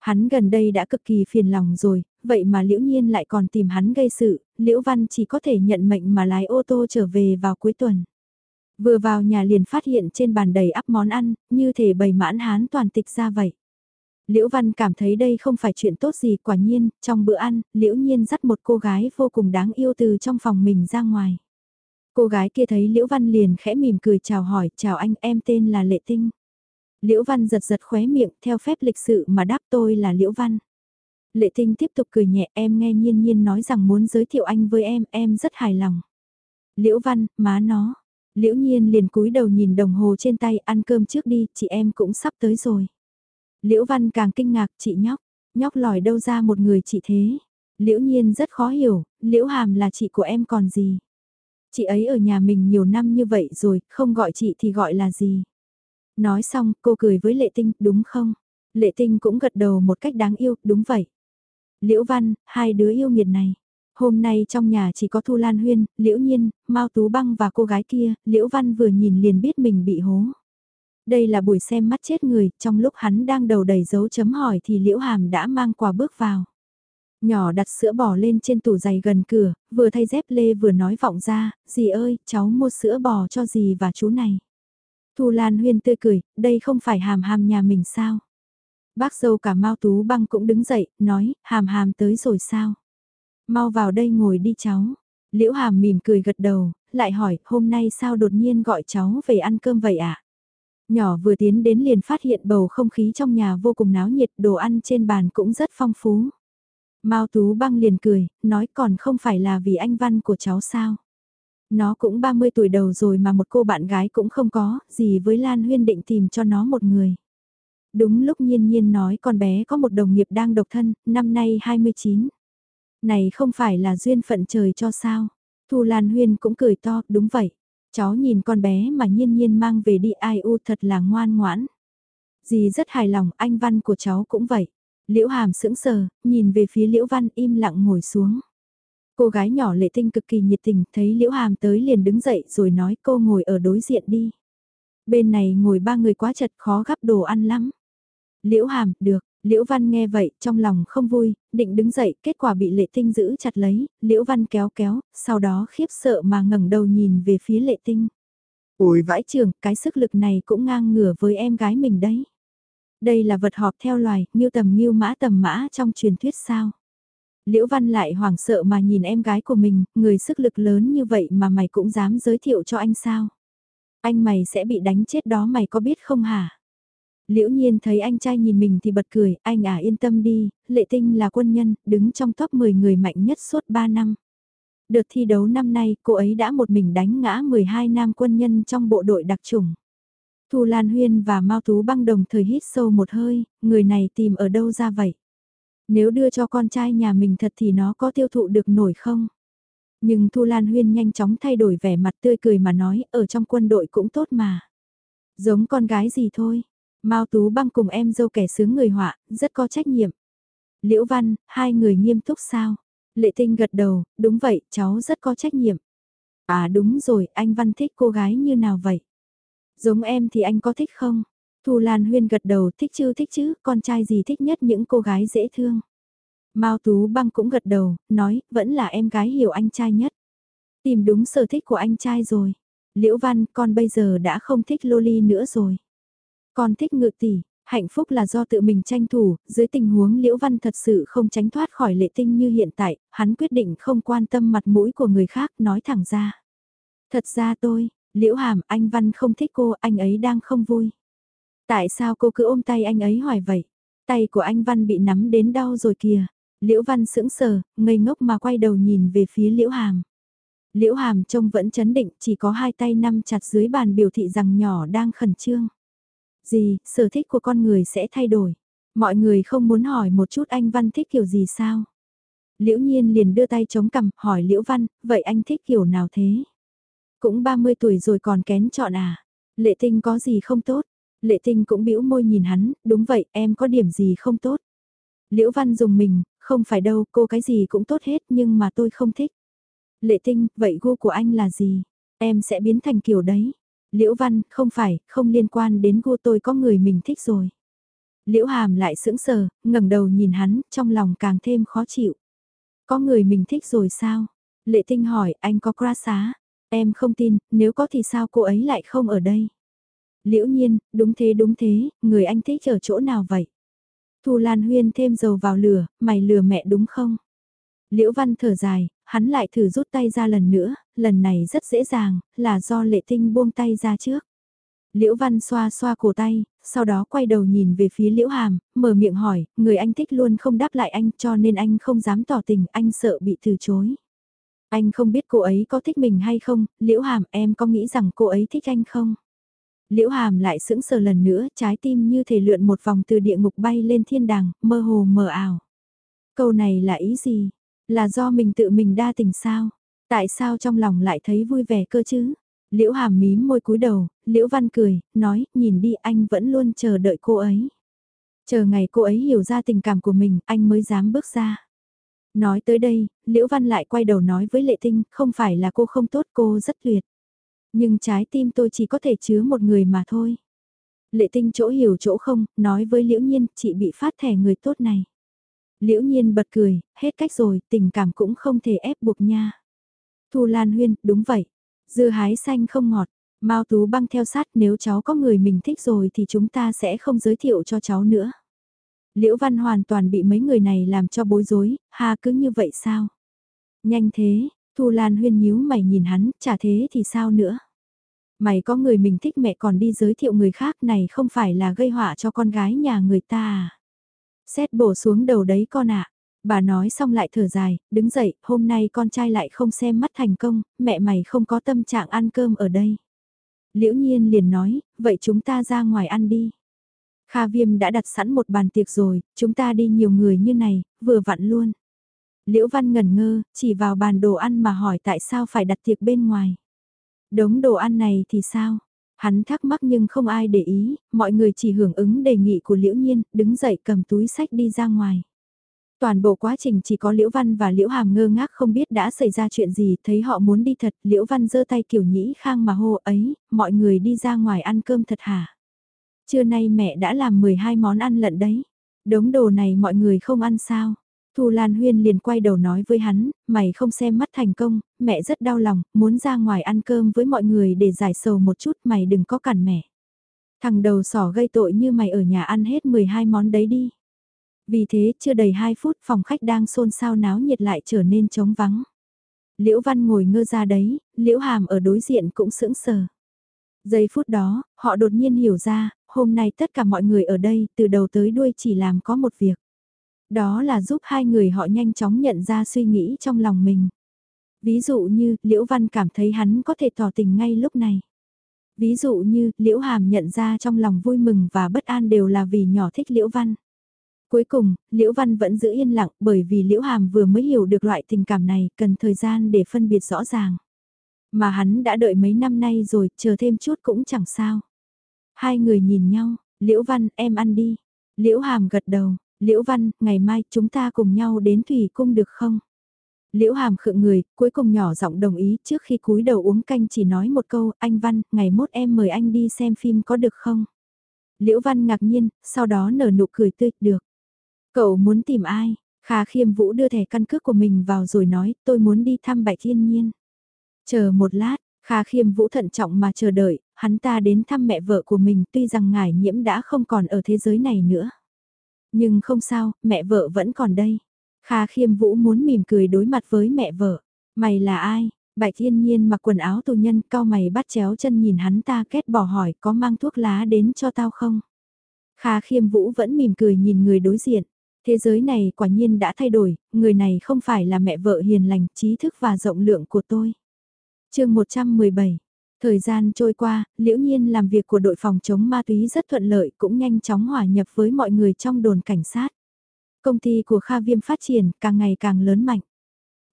S1: Hắn gần đây đã cực kỳ phiền lòng rồi, vậy mà liễu nhiên lại còn tìm hắn gây sự, liễu văn chỉ có thể nhận mệnh mà lái ô tô trở về vào cuối tuần. Vừa vào nhà liền phát hiện trên bàn đầy ắp món ăn, như thể bày mãn hán toàn tịch ra vậy. Liễu Văn cảm thấy đây không phải chuyện tốt gì quả nhiên, trong bữa ăn, Liễu Nhiên dắt một cô gái vô cùng đáng yêu từ trong phòng mình ra ngoài. Cô gái kia thấy Liễu Văn liền khẽ mỉm cười chào hỏi, chào anh em tên là Lệ Tinh. Liễu Văn giật giật khóe miệng theo phép lịch sự mà đáp tôi là Liễu Văn. Lệ Tinh tiếp tục cười nhẹ em nghe nhiên nhiên nói rằng muốn giới thiệu anh với em, em rất hài lòng. Liễu Văn, má nó. Liễu Nhiên liền cúi đầu nhìn đồng hồ trên tay ăn cơm trước đi, chị em cũng sắp tới rồi. Liễu Văn càng kinh ngạc, chị nhóc, nhóc lòi đâu ra một người chị thế. Liễu Nhiên rất khó hiểu, Liễu Hàm là chị của em còn gì. Chị ấy ở nhà mình nhiều năm như vậy rồi, không gọi chị thì gọi là gì. Nói xong, cô cười với Lệ Tinh, đúng không? Lệ Tinh cũng gật đầu một cách đáng yêu, đúng vậy. Liễu Văn, hai đứa yêu nghiệt này. Hôm nay trong nhà chỉ có Thu Lan Huyên, Liễu Nhiên, Mao Tú Băng và cô gái kia, Liễu Văn vừa nhìn liền biết mình bị hố. Đây là buổi xem mắt chết người, trong lúc hắn đang đầu đầy dấu chấm hỏi thì Liễu Hàm đã mang quà bước vào. Nhỏ đặt sữa bò lên trên tủ giày gần cửa, vừa thay dép lê vừa nói vọng ra, dì ơi, cháu mua sữa bò cho dì và chú này. Thu Lan Huyên tươi cười, đây không phải hàm hàm nhà mình sao? Bác dâu cả Mao Tú Băng cũng đứng dậy, nói, hàm hàm tới rồi sao? Mau vào đây ngồi đi cháu. Liễu hàm mỉm cười gật đầu, lại hỏi, hôm nay sao đột nhiên gọi cháu về ăn cơm vậy ạ? À? Nhỏ vừa tiến đến liền phát hiện bầu không khí trong nhà vô cùng náo nhiệt, đồ ăn trên bàn cũng rất phong phú. Mao Tú Băng liền cười, nói còn không phải là vì anh Văn của cháu sao? Nó cũng 30 tuổi đầu rồi mà một cô bạn gái cũng không có, gì với Lan Huyên định tìm cho nó một người. Đúng lúc nhiên nhiên nói con bé có một đồng nghiệp đang độc thân, năm nay 29. Này không phải là duyên phận trời cho sao. Thu Lan Huyên cũng cười to, đúng vậy. Cháu nhìn con bé mà nhiên nhiên mang về đi ai u thật là ngoan ngoãn. Dì rất hài lòng, anh Văn của cháu cũng vậy. Liễu Hàm sững sờ, nhìn về phía Liễu Văn im lặng ngồi xuống. Cô gái nhỏ lệ tinh cực kỳ nhiệt tình, thấy Liễu Hàm tới liền đứng dậy rồi nói cô ngồi ở đối diện đi. Bên này ngồi ba người quá chật khó gắp đồ ăn lắm. Liễu Hàm, được, Liễu Văn nghe vậy, trong lòng không vui, định đứng dậy, kết quả bị Lệ Tinh giữ chặt lấy, Liễu Văn kéo kéo, sau đó khiếp sợ mà ngẩng đầu nhìn về phía Lệ Tinh. Ôi vãi trường, cái sức lực này cũng ngang ngửa với em gái mình đấy. Đây là vật họp theo loài, như tầm nghiêu mã tầm mã trong truyền thuyết sao. Liễu Văn lại hoảng sợ mà nhìn em gái của mình, người sức lực lớn như vậy mà mày cũng dám giới thiệu cho anh sao? Anh mày sẽ bị đánh chết đó mày có biết không hả? Liễu nhiên thấy anh trai nhìn mình thì bật cười, anh à yên tâm đi, Lệ Tinh là quân nhân, đứng trong top 10 người mạnh nhất suốt 3 năm. Đợt thi đấu năm nay, cô ấy đã một mình đánh ngã 12 nam quân nhân trong bộ đội đặc chủng. Thu Lan Huyên và Mao Tú băng đồng thời hít sâu một hơi, người này tìm ở đâu ra vậy? Nếu đưa cho con trai nhà mình thật thì nó có tiêu thụ được nổi không? Nhưng Thu Lan Huyên nhanh chóng thay đổi vẻ mặt tươi cười mà nói, ở trong quân đội cũng tốt mà. Giống con gái gì thôi, Mao Tú băng cùng em dâu kẻ sướng người họa, rất có trách nhiệm. Liễu Văn, hai người nghiêm túc sao? Lệ Tinh gật đầu, đúng vậy, cháu rất có trách nhiệm. À đúng rồi, anh Văn thích cô gái như nào vậy? Giống em thì anh có thích không? Thu Lan Huyên gật đầu thích chứ thích chứ, con trai gì thích nhất những cô gái dễ thương. Mao Tú Băng cũng gật đầu, nói, vẫn là em gái hiểu anh trai nhất. Tìm đúng sở thích của anh trai rồi. Liễu Văn, con bây giờ đã không thích Loli nữa rồi. Con thích ngự tỷ, hạnh phúc là do tự mình tranh thủ, dưới tình huống Liễu Văn thật sự không tránh thoát khỏi lệ tinh như hiện tại, hắn quyết định không quan tâm mặt mũi của người khác, nói thẳng ra. Thật ra tôi, Liễu Hàm, anh Văn không thích cô, anh ấy đang không vui. Tại sao cô cứ ôm tay anh ấy hỏi vậy? Tay của anh Văn bị nắm đến đau rồi kìa. Liễu Văn sững sờ, ngây ngốc mà quay đầu nhìn về phía Liễu Hàm. Liễu Hàm trông vẫn chấn định, chỉ có hai tay nắm chặt dưới bàn biểu thị rằng nhỏ đang khẩn trương. Gì, sở thích của con người sẽ thay đổi. Mọi người không muốn hỏi một chút anh Văn thích kiểu gì sao? Liễu Nhiên liền đưa tay chống cằm, hỏi Liễu Văn, vậy anh thích kiểu nào thế? Cũng 30 tuổi rồi còn kén chọn à? Lệ tinh có gì không tốt? Lệ tinh cũng bĩu môi nhìn hắn, đúng vậy, em có điểm gì không tốt? Liễu Văn dùng mình, không phải đâu, cô cái gì cũng tốt hết nhưng mà tôi không thích. Lệ tinh, vậy gu của anh là gì? Em sẽ biến thành kiểu đấy. Liễu Văn, không phải, không liên quan đến gu tôi có người mình thích rồi. Liễu Hàm lại sững sờ, ngẩng đầu nhìn hắn, trong lòng càng thêm khó chịu. Có người mình thích rồi sao? Lệ Tinh hỏi, anh có crush xá? Em không tin, nếu có thì sao cô ấy lại không ở đây? Liễu nhiên, đúng thế đúng thế, người anh thích ở chỗ nào vậy? Thu Lan Huyên thêm dầu vào lửa, mày lừa mẹ đúng không? Liễu Văn thở dài, hắn lại thử rút tay ra lần nữa, lần này rất dễ dàng, là do lệ tinh buông tay ra trước. Liễu Văn xoa xoa cổ tay, sau đó quay đầu nhìn về phía Liễu Hàm, mở miệng hỏi, người anh thích luôn không đáp lại anh cho nên anh không dám tỏ tình, anh sợ bị từ chối. Anh không biết cô ấy có thích mình hay không, Liễu Hàm em có nghĩ rằng cô ấy thích anh không? Liễu Hàm lại sững sờ lần nữa, trái tim như thể lượn một vòng từ địa ngục bay lên thiên đàng, mơ hồ mờ ảo. Câu này là ý gì? Là do mình tự mình đa tình sao? Tại sao trong lòng lại thấy vui vẻ cơ chứ? Liễu Hàm mím môi cúi đầu, Liễu Văn cười, nói, nhìn đi anh vẫn luôn chờ đợi cô ấy. Chờ ngày cô ấy hiểu ra tình cảm của mình, anh mới dám bước ra. Nói tới đây, Liễu Văn lại quay đầu nói với Lệ Tinh, không phải là cô không tốt cô rất tuyệt. Nhưng trái tim tôi chỉ có thể chứa một người mà thôi. Lệ Tinh chỗ hiểu chỗ không, nói với Liễu Nhiên, chị bị phát thẻ người tốt này. Liễu Nhiên bật cười, hết cách rồi, tình cảm cũng không thể ép buộc nha. Thu Lan Huyên, đúng vậy. Dưa hái xanh không ngọt. Mao Tú băng theo sát nếu cháu có người mình thích rồi thì chúng ta sẽ không giới thiệu cho cháu nữa. Liễu Văn hoàn toàn bị mấy người này làm cho bối rối, ha cứ như vậy sao? Nhanh thế, Thu Lan huyên nhíu mày nhìn hắn, chả thế thì sao nữa? Mày có người mình thích mẹ còn đi giới thiệu người khác này không phải là gây họa cho con gái nhà người ta à? Xét bổ xuống đầu đấy con ạ. Bà nói xong lại thở dài, đứng dậy, hôm nay con trai lại không xem mắt thành công, mẹ mày không có tâm trạng ăn cơm ở đây. Liễu nhiên liền nói, vậy chúng ta ra ngoài ăn đi. Kha Viêm đã đặt sẵn một bàn tiệc rồi, chúng ta đi nhiều người như này, vừa vặn luôn. Liễu Văn ngẩn ngơ, chỉ vào bàn đồ ăn mà hỏi tại sao phải đặt tiệc bên ngoài. Đống đồ ăn này thì sao? Hắn thắc mắc nhưng không ai để ý, mọi người chỉ hưởng ứng đề nghị của Liễu Nhiên, đứng dậy cầm túi sách đi ra ngoài. Toàn bộ quá trình chỉ có Liễu Văn và Liễu Hàm ngơ ngác không biết đã xảy ra chuyện gì, thấy họ muốn đi thật, Liễu Văn giơ tay kiểu nhĩ khang mà hô ấy, mọi người đi ra ngoài ăn cơm thật hả? Trưa nay mẹ đã làm 12 món ăn lận đấy. Đống đồ này mọi người không ăn sao? Thu Lan Huyên liền quay đầu nói với hắn, mày không xem mắt thành công, mẹ rất đau lòng, muốn ra ngoài ăn cơm với mọi người để giải sầu một chút, mày đừng có cản mẹ. Thằng đầu sỏ gây tội như mày ở nhà ăn hết 12 món đấy đi. Vì thế, chưa đầy 2 phút phòng khách đang xôn xao náo nhiệt lại trở nên trống vắng. Liễu Văn ngồi ngơ ra đấy, Liễu Hàm ở đối diện cũng sững sờ. Giây phút đó, họ đột nhiên hiểu ra, hôm nay tất cả mọi người ở đây, từ đầu tới đuôi chỉ làm có một việc. Đó là giúp hai người họ nhanh chóng nhận ra suy nghĩ trong lòng mình. Ví dụ như, Liễu Văn cảm thấy hắn có thể tỏ tình ngay lúc này. Ví dụ như, Liễu Hàm nhận ra trong lòng vui mừng và bất an đều là vì nhỏ thích Liễu Văn. Cuối cùng, Liễu Văn vẫn giữ yên lặng bởi vì Liễu Hàm vừa mới hiểu được loại tình cảm này cần thời gian để phân biệt rõ ràng. Mà hắn đã đợi mấy năm nay rồi, chờ thêm chút cũng chẳng sao. Hai người nhìn nhau, Liễu Văn, em ăn đi. Liễu Hàm gật đầu, Liễu Văn, ngày mai chúng ta cùng nhau đến Thủy Cung được không? Liễu Hàm khựng người, cuối cùng nhỏ giọng đồng ý trước khi cúi đầu uống canh chỉ nói một câu, anh Văn, ngày mốt em mời anh đi xem phim có được không? Liễu Văn ngạc nhiên, sau đó nở nụ cười tươi, được. Cậu muốn tìm ai? Kha Khiêm Vũ đưa thẻ căn cước của mình vào rồi nói, tôi muốn đi thăm Bạch Thiên Nhiên. Chờ một lát, Kha Khiêm Vũ thận trọng mà chờ đợi, hắn ta đến thăm mẹ vợ của mình tuy rằng ngải nhiễm đã không còn ở thế giới này nữa. Nhưng không sao, mẹ vợ vẫn còn đây. Kha Khiêm Vũ muốn mỉm cười đối mặt với mẹ vợ. Mày là ai? Bạch Thiên Nhiên mặc quần áo tù nhân cao mày bắt chéo chân nhìn hắn ta kết bỏ hỏi có mang thuốc lá đến cho tao không? Kha Khiêm Vũ vẫn mỉm cười nhìn người đối diện. Thế giới này quả nhiên đã thay đổi, người này không phải là mẹ vợ hiền lành, trí thức và rộng lượng của tôi. chương 117 Thời gian trôi qua, liễu nhiên làm việc của đội phòng chống ma túy rất thuận lợi cũng nhanh chóng hòa nhập với mọi người trong đồn cảnh sát. Công ty của Kha Viêm phát triển càng ngày càng lớn mạnh.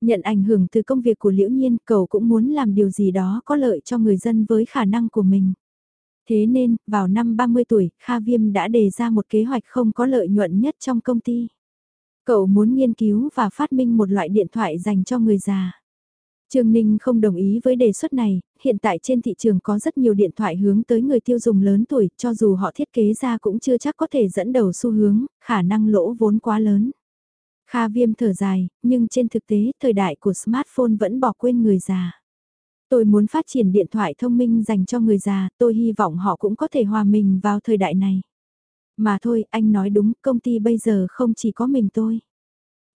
S1: Nhận ảnh hưởng từ công việc của liễu nhiên, cậu cũng muốn làm điều gì đó có lợi cho người dân với khả năng của mình. Thế nên, vào năm 30 tuổi, Kha Viêm đã đề ra một kế hoạch không có lợi nhuận nhất trong công ty. Cậu muốn nghiên cứu và phát minh một loại điện thoại dành cho người già. Trương Ninh không đồng ý với đề xuất này, hiện tại trên thị trường có rất nhiều điện thoại hướng tới người tiêu dùng lớn tuổi, cho dù họ thiết kế ra cũng chưa chắc có thể dẫn đầu xu hướng, khả năng lỗ vốn quá lớn. Kha viêm thở dài, nhưng trên thực tế thời đại của smartphone vẫn bỏ quên người già. Tôi muốn phát triển điện thoại thông minh dành cho người già, tôi hy vọng họ cũng có thể hòa mình vào thời đại này. Mà thôi, anh nói đúng, công ty bây giờ không chỉ có mình tôi.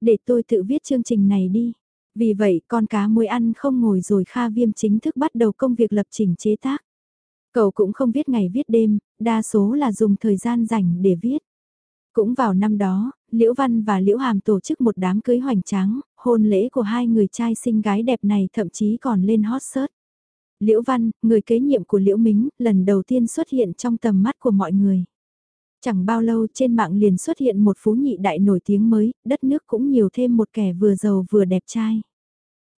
S1: Để tôi tự viết chương trình này đi. Vì vậy con cá muối ăn không ngồi rồi Kha Viêm chính thức bắt đầu công việc lập trình chế tác. Cậu cũng không viết ngày viết đêm, đa số là dùng thời gian rảnh để viết. Cũng vào năm đó, Liễu Văn và Liễu Hàm tổ chức một đám cưới hoành tráng, hôn lễ của hai người trai xinh gái đẹp này thậm chí còn lên hot search. Liễu Văn, người kế nhiệm của Liễu Mính, lần đầu tiên xuất hiện trong tầm mắt của mọi người. Chẳng bao lâu trên mạng liền xuất hiện một phú nhị đại nổi tiếng mới, đất nước cũng nhiều thêm một kẻ vừa giàu vừa đẹp trai.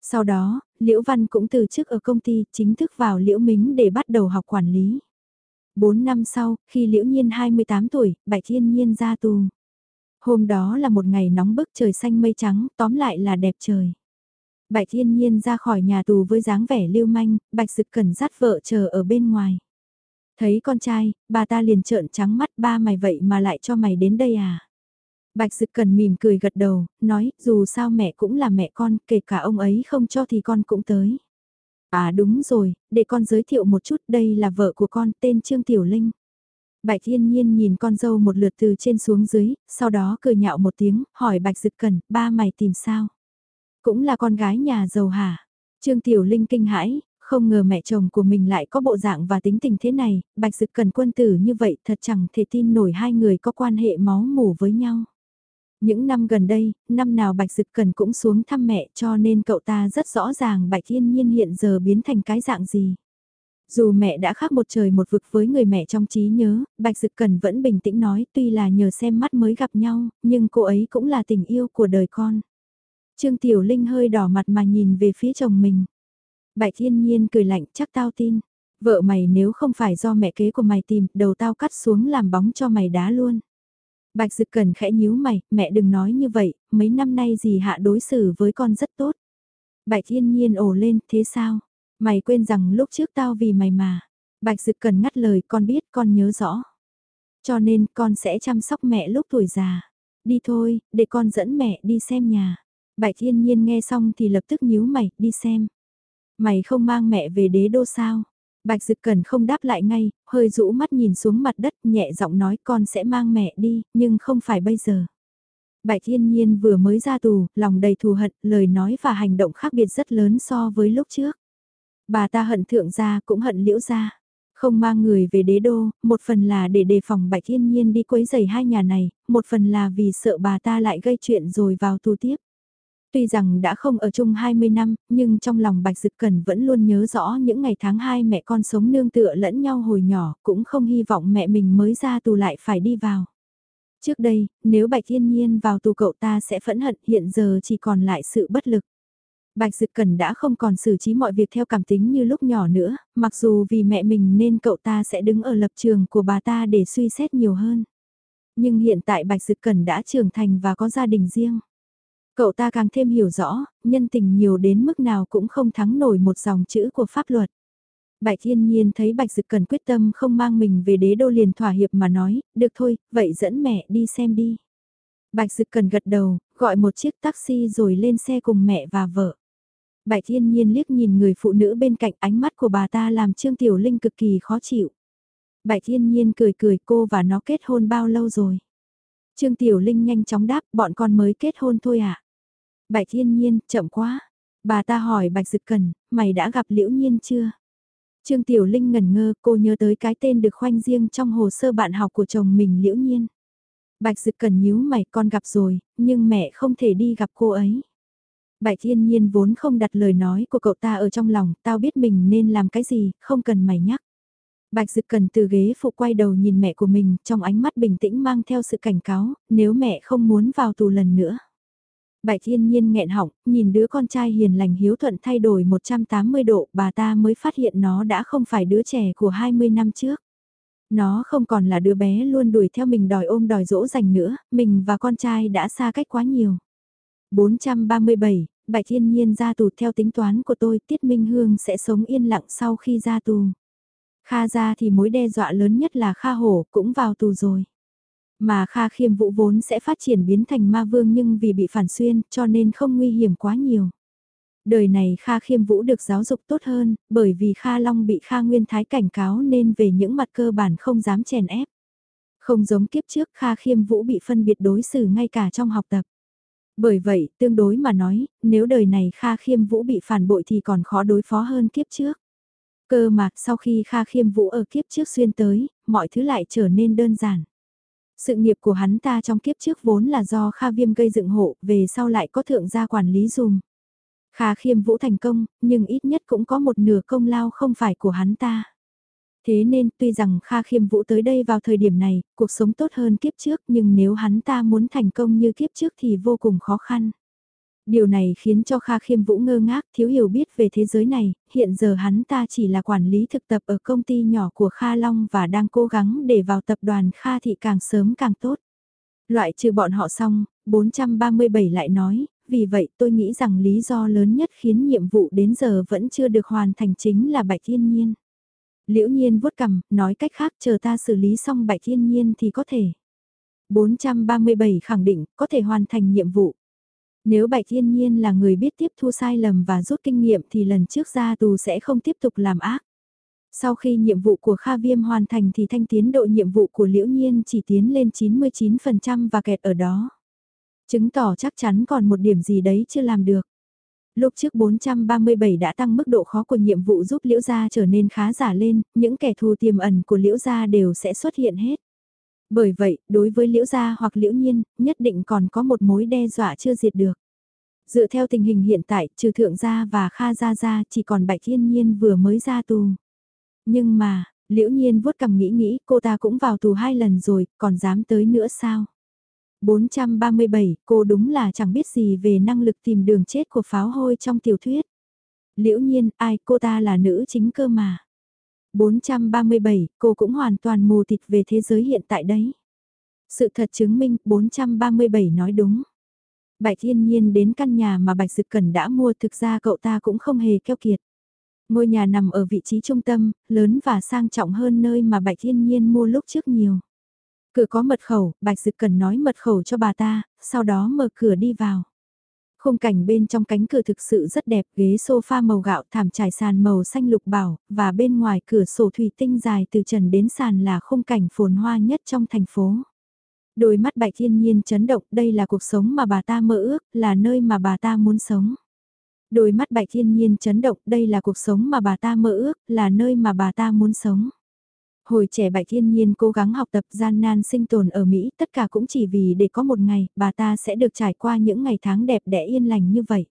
S1: Sau đó, Liễu Văn cũng từ chức ở công ty chính thức vào Liễu Mính để bắt đầu học quản lý. 4 năm sau, khi Liễu Nhiên 28 tuổi, Bạch Thiên Nhiên ra tù. Hôm đó là một ngày nóng bức trời xanh mây trắng, tóm lại là đẹp trời. Bạch Thiên Nhiên ra khỏi nhà tù với dáng vẻ lưu manh, Bạch Dực Cẩn dắt vợ chờ ở bên ngoài. Thấy con trai, bà ta liền trợn trắng mắt ba mày vậy mà lại cho mày đến đây à? Bạch Dực Cần mỉm cười gật đầu, nói dù sao mẹ cũng là mẹ con, kể cả ông ấy không cho thì con cũng tới. À đúng rồi, để con giới thiệu một chút đây là vợ của con tên Trương Tiểu Linh. Bạch Thiên Nhiên nhìn con dâu một lượt từ trên xuống dưới, sau đó cười nhạo một tiếng, hỏi Bạch Dực Cần, ba mày tìm sao? Cũng là con gái nhà giàu hả? Trương Tiểu Linh kinh hãi, không ngờ mẹ chồng của mình lại có bộ dạng và tính tình thế này, Bạch Dực Cần quân tử như vậy thật chẳng thể tin nổi hai người có quan hệ máu mủ với nhau. Những năm gần đây, năm nào Bạch Dực Cần cũng xuống thăm mẹ cho nên cậu ta rất rõ ràng Bạch Thiên Nhiên hiện giờ biến thành cái dạng gì. Dù mẹ đã khác một trời một vực với người mẹ trong trí nhớ, Bạch Dực Cần vẫn bình tĩnh nói tuy là nhờ xem mắt mới gặp nhau, nhưng cô ấy cũng là tình yêu của đời con. Trương Tiểu Linh hơi đỏ mặt mà nhìn về phía chồng mình. Bạch Thiên Nhiên cười lạnh chắc tao tin. Vợ mày nếu không phải do mẹ kế của mày tìm, đầu tao cắt xuống làm bóng cho mày đá luôn. Bạch Dực Cần khẽ nhíu mày, mẹ đừng nói như vậy, mấy năm nay dì hạ đối xử với con rất tốt. Bạch Thiên Nhiên ồ lên, thế sao? Mày quên rằng lúc trước tao vì mày mà. Bạch Dực Cần ngắt lời, con biết, con nhớ rõ. Cho nên con sẽ chăm sóc mẹ lúc tuổi già. Đi thôi, để con dẫn mẹ đi xem nhà. Bạch Thiên Nhiên nghe xong thì lập tức nhíu mày, đi xem. Mày không mang mẹ về đế đô sao? Bạch Dực Cần không đáp lại ngay, hơi rũ mắt nhìn xuống mặt đất nhẹ giọng nói con sẽ mang mẹ đi, nhưng không phải bây giờ. Bạch Thiên Nhiên vừa mới ra tù, lòng đầy thù hận, lời nói và hành động khác biệt rất lớn so với lúc trước. Bà ta hận thượng gia cũng hận liễu gia. Không mang người về đế đô, một phần là để đề phòng Bạch Thiên Nhiên đi quấy giày hai nhà này, một phần là vì sợ bà ta lại gây chuyện rồi vào tù tiếp. Tuy rằng đã không ở chung 20 năm, nhưng trong lòng Bạch Dực Cần vẫn luôn nhớ rõ những ngày tháng hai mẹ con sống nương tựa lẫn nhau hồi nhỏ, cũng không hy vọng mẹ mình mới ra tù lại phải đi vào. Trước đây, nếu Bạch Thiên Nhiên vào tù cậu ta sẽ phẫn hận, hiện giờ chỉ còn lại sự bất lực. Bạch Dực Cần đã không còn xử trí mọi việc theo cảm tính như lúc nhỏ nữa, mặc dù vì mẹ mình nên cậu ta sẽ đứng ở lập trường của bà ta để suy xét nhiều hơn. Nhưng hiện tại Bạch Dực Cần đã trưởng thành và có gia đình riêng. Cậu ta càng thêm hiểu rõ, nhân tình nhiều đến mức nào cũng không thắng nổi một dòng chữ của pháp luật. Bạch Thiên Nhiên thấy Bạch Dực Cần quyết tâm không mang mình về đế đô liền thỏa hiệp mà nói, được thôi, vậy dẫn mẹ đi xem đi. Bạch Dực Cần gật đầu, gọi một chiếc taxi rồi lên xe cùng mẹ và vợ. Bạch Thiên Nhiên liếc nhìn người phụ nữ bên cạnh ánh mắt của bà ta làm Trương Tiểu Linh cực kỳ khó chịu. Bạch Thiên Nhiên cười cười cô và nó kết hôn bao lâu rồi? Trương Tiểu Linh nhanh chóng đáp bọn con mới kết hôn thôi à? Bạch Thiên Nhiên, chậm quá. Bà ta hỏi Bạch Dực Cần, mày đã gặp Liễu Nhiên chưa? Trương Tiểu Linh ngẩn ngơ, cô nhớ tới cái tên được khoanh riêng trong hồ sơ bạn học của chồng mình Liễu Nhiên. Bạch Dực Cần nhíu mày con gặp rồi, nhưng mẹ không thể đi gặp cô ấy. Bạch Thiên Nhiên vốn không đặt lời nói của cậu ta ở trong lòng, tao biết mình nên làm cái gì, không cần mày nhắc. Bạch Dực Cần từ ghế phụ quay đầu nhìn mẹ của mình, trong ánh mắt bình tĩnh mang theo sự cảnh cáo, nếu mẹ không muốn vào tù lần nữa. Bạch Thiên Nhiên nghẹn họng, nhìn đứa con trai hiền lành hiếu thuận thay đổi 180 độ, bà ta mới phát hiện nó đã không phải đứa trẻ của 20 năm trước. Nó không còn là đứa bé luôn đuổi theo mình đòi ôm đòi dỗ dành nữa, mình và con trai đã xa cách quá nhiều. 437, Bạch Thiên Nhiên ra tù theo tính toán của tôi, Tiết Minh Hương sẽ sống yên lặng sau khi ra tù. Kha ra thì mối đe dọa lớn nhất là Kha Hổ cũng vào tù rồi. Mà Kha Khiêm Vũ vốn sẽ phát triển biến thành ma vương nhưng vì bị phản xuyên cho nên không nguy hiểm quá nhiều. Đời này Kha Khiêm Vũ được giáo dục tốt hơn, bởi vì Kha Long bị Kha Nguyên Thái cảnh cáo nên về những mặt cơ bản không dám chèn ép. Không giống kiếp trước Kha Khiêm Vũ bị phân biệt đối xử ngay cả trong học tập. Bởi vậy, tương đối mà nói, nếu đời này Kha Khiêm Vũ bị phản bội thì còn khó đối phó hơn kiếp trước. Cơ mà, sau khi Kha Khiêm Vũ ở kiếp trước xuyên tới, mọi thứ lại trở nên đơn giản. Sự nghiệp của hắn ta trong kiếp trước vốn là do Kha Viêm gây dựng hộ, về sau lại có thượng gia quản lý dùm. Kha Khiêm Vũ thành công, nhưng ít nhất cũng có một nửa công lao không phải của hắn ta. Thế nên tuy rằng Kha Khiêm Vũ tới đây vào thời điểm này, cuộc sống tốt hơn kiếp trước nhưng nếu hắn ta muốn thành công như kiếp trước thì vô cùng khó khăn. Điều này khiến cho Kha Khiêm Vũ ngơ ngác thiếu hiểu biết về thế giới này, hiện giờ hắn ta chỉ là quản lý thực tập ở công ty nhỏ của Kha Long và đang cố gắng để vào tập đoàn Kha Thị càng sớm càng tốt. Loại trừ bọn họ xong, 437 lại nói, vì vậy tôi nghĩ rằng lý do lớn nhất khiến nhiệm vụ đến giờ vẫn chưa được hoàn thành chính là Bạch Thiên Nhiên. Liễu Nhiên vuốt cằm, nói cách khác chờ ta xử lý xong Bạch Thiên Nhiên thì có thể. 437 khẳng định có thể hoàn thành nhiệm vụ. Nếu Bạch Thiên Nhiên là người biết tiếp thu sai lầm và rút kinh nghiệm thì lần trước ra tù sẽ không tiếp tục làm ác. Sau khi nhiệm vụ của Kha Viêm hoàn thành thì thanh tiến độ nhiệm vụ của Liễu Nhiên chỉ tiến lên 99% và kẹt ở đó. Chứng tỏ chắc chắn còn một điểm gì đấy chưa làm được. Lúc trước 437 đã tăng mức độ khó của nhiệm vụ giúp Liễu Gia trở nên khá giả lên, những kẻ thù tiềm ẩn của Liễu Gia đều sẽ xuất hiện hết. Bởi vậy, đối với Liễu Gia hoặc Liễu Nhiên, nhất định còn có một mối đe dọa chưa diệt được. Dựa theo tình hình hiện tại, trừ Thượng Gia và Kha Gia Gia chỉ còn Bạch Thiên Nhiên vừa mới ra tù. Nhưng mà, Liễu Nhiên vuốt cầm nghĩ nghĩ cô ta cũng vào tù hai lần rồi, còn dám tới nữa sao? 437, cô đúng là chẳng biết gì về năng lực tìm đường chết của pháo hôi trong tiểu thuyết. Liễu nhiên, ai, cô ta là nữ chính cơ mà. 437, cô cũng hoàn toàn mù tịt về thế giới hiện tại đấy. Sự thật chứng minh 437 nói đúng. Bạch Thiên Nhiên đến căn nhà mà Bạch Dực Cẩn đã mua thực ra cậu ta cũng không hề keo kiệt. Ngôi nhà nằm ở vị trí trung tâm, lớn và sang trọng hơn nơi mà Bạch Thiên Nhiên mua lúc trước nhiều. Cửa có mật khẩu, Bạch Dực Cẩn nói mật khẩu cho bà ta, sau đó mở cửa đi vào. Khung cảnh bên trong cánh cửa thực sự rất đẹp, ghế sofa màu gạo thảm trải sàn màu xanh lục bảo, và bên ngoài cửa sổ thủy tinh dài từ trần đến sàn là khung cảnh phồn hoa nhất trong thành phố. Đôi mắt bạch thiên nhiên chấn động, đây là cuộc sống mà bà ta mơ ước, là nơi mà bà ta muốn sống. Đôi mắt bạch thiên nhiên chấn động, đây là cuộc sống mà bà ta mơ ước, là nơi mà bà ta muốn sống. Hồi trẻ Bạch Thiên Nhiên cố gắng học tập gian nan sinh tồn ở Mỹ, tất cả cũng chỉ vì để có một ngày, bà ta sẽ được trải qua những ngày tháng đẹp đẽ yên lành như vậy.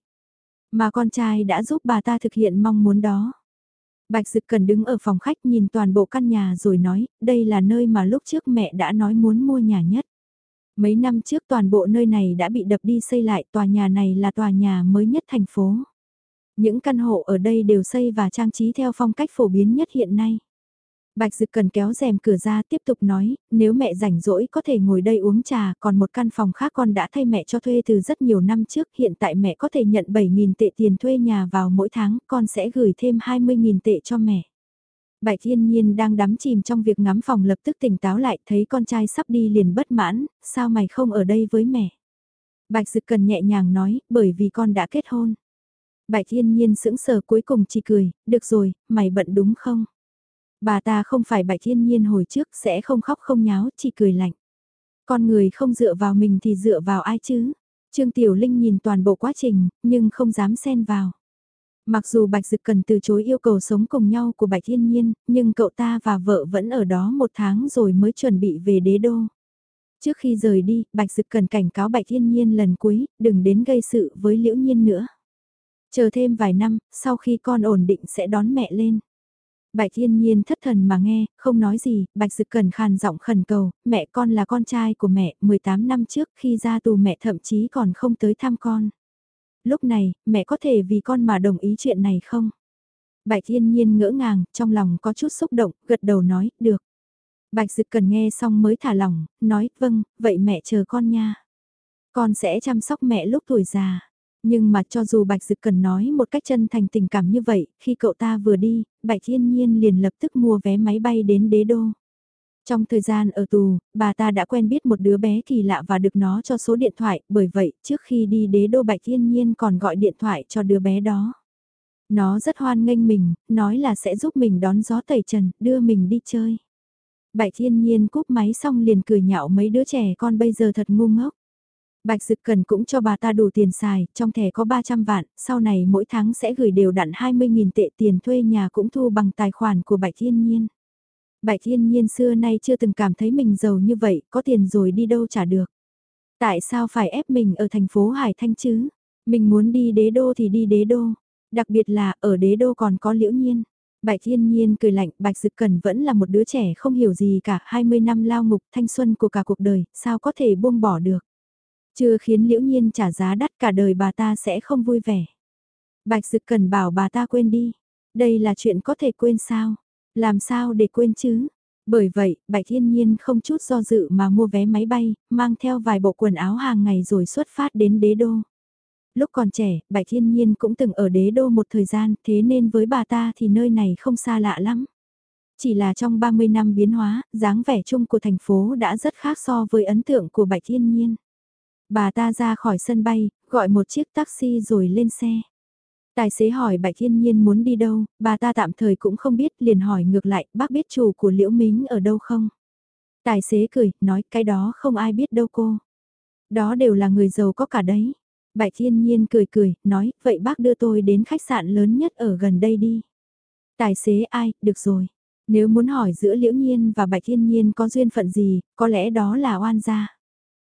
S1: Mà con trai đã giúp bà ta thực hiện mong muốn đó. Bạch Dực Cần đứng ở phòng khách nhìn toàn bộ căn nhà rồi nói, đây là nơi mà lúc trước mẹ đã nói muốn mua nhà nhất. Mấy năm trước toàn bộ nơi này đã bị đập đi xây lại, tòa nhà này là tòa nhà mới nhất thành phố. Những căn hộ ở đây đều xây và trang trí theo phong cách phổ biến nhất hiện nay. Bạch Dực cần kéo rèm cửa ra tiếp tục nói, nếu mẹ rảnh rỗi có thể ngồi đây uống trà, còn một căn phòng khác con đã thay mẹ cho thuê từ rất nhiều năm trước, hiện tại mẹ có thể nhận 7.000 tệ tiền thuê nhà vào mỗi tháng, con sẽ gửi thêm 20.000 tệ cho mẹ. Bạch Thiên Nhiên đang đắm chìm trong việc ngắm phòng lập tức tỉnh táo lại, thấy con trai sắp đi liền bất mãn, sao mày không ở đây với mẹ? Bạch Dực cần nhẹ nhàng nói, bởi vì con đã kết hôn. Bạch Thiên Nhiên sững sờ cuối cùng chỉ cười, được rồi, mày bận đúng không? Bà ta không phải bạch thiên nhiên hồi trước sẽ không khóc không nháo, chỉ cười lạnh. Con người không dựa vào mình thì dựa vào ai chứ? Trương Tiểu Linh nhìn toàn bộ quá trình, nhưng không dám xen vào. Mặc dù Bạch Dực cần từ chối yêu cầu sống cùng nhau của Bạch Thiên Nhiên, nhưng cậu ta và vợ vẫn ở đó một tháng rồi mới chuẩn bị về đế đô. Trước khi rời đi, Bạch Dực cần cảnh cáo Bạch Thiên Nhiên lần cuối, đừng đến gây sự với Liễu Nhiên nữa. Chờ thêm vài năm, sau khi con ổn định sẽ đón mẹ lên. Bạch Thiên Nhiên thất thần mà nghe, không nói gì, Bạch Dực Cần khàn giọng khẩn cầu, mẹ con là con trai của mẹ, 18 năm trước khi ra tù mẹ thậm chí còn không tới thăm con. Lúc này, mẹ có thể vì con mà đồng ý chuyện này không? Bạch Thiên Nhiên ngỡ ngàng, trong lòng có chút xúc động, gật đầu nói, được. Bạch Dực Cần nghe xong mới thả lòng, nói, vâng, vậy mẹ chờ con nha. Con sẽ chăm sóc mẹ lúc tuổi già. Nhưng mà cho dù Bạch Dực cần nói một cách chân thành tình cảm như vậy, khi cậu ta vừa đi, Bạch Thiên Nhiên liền lập tức mua vé máy bay đến đế đô. Trong thời gian ở tù, bà ta đã quen biết một đứa bé kỳ lạ và được nó cho số điện thoại, bởi vậy trước khi đi đế đô Bạch Thiên Nhiên còn gọi điện thoại cho đứa bé đó. Nó rất hoan nghênh mình, nói là sẽ giúp mình đón gió tẩy trần, đưa mình đi chơi. Bạch Thiên Nhiên cúp máy xong liền cười nhạo mấy đứa trẻ con bây giờ thật ngu ngốc. Bạch Dực Cần cũng cho bà ta đủ tiền xài, trong thẻ có 300 vạn, sau này mỗi tháng sẽ gửi đều đặn 20.000 tệ tiền thuê nhà cũng thu bằng tài khoản của Bạch Thiên Nhiên. Bạch Thiên Nhiên xưa nay chưa từng cảm thấy mình giàu như vậy, có tiền rồi đi đâu trả được. Tại sao phải ép mình ở thành phố Hải Thanh chứ? Mình muốn đi đế đô thì đi đế đô. Đặc biệt là ở đế đô còn có liễu nhiên. Bạch Thiên Nhiên cười lạnh, Bạch Dực Cần vẫn là một đứa trẻ không hiểu gì cả, 20 năm lao ngục thanh xuân của cả cuộc đời, sao có thể buông bỏ được. Chưa khiến liễu nhiên trả giá đắt cả đời bà ta sẽ không vui vẻ. Bạch Dực cần bảo bà ta quên đi. Đây là chuyện có thể quên sao? Làm sao để quên chứ? Bởi vậy, Bạch Thiên Nhiên không chút do dự mà mua vé máy bay, mang theo vài bộ quần áo hàng ngày rồi xuất phát đến đế đô. Lúc còn trẻ, Bạch Thiên Nhiên cũng từng ở đế đô một thời gian, thế nên với bà ta thì nơi này không xa lạ lắm. Chỉ là trong 30 năm biến hóa, dáng vẻ chung của thành phố đã rất khác so với ấn tượng của Bạch Thiên Nhiên. Bà ta ra khỏi sân bay, gọi một chiếc taxi rồi lên xe. Tài xế hỏi Bạch Thiên Nhiên muốn đi đâu, bà ta tạm thời cũng không biết, liền hỏi ngược lại, bác biết chủ của Liễu Mính ở đâu không? Tài xế cười, nói cái đó không ai biết đâu cô. Đó đều là người giàu có cả đấy. Bạch Thiên Nhiên cười cười, nói, vậy bác đưa tôi đến khách sạn lớn nhất ở gần đây đi. Tài xế ai, được rồi. Nếu muốn hỏi giữa Liễu Nhiên và Bạch Thiên Nhiên có duyên phận gì, có lẽ đó là oan gia.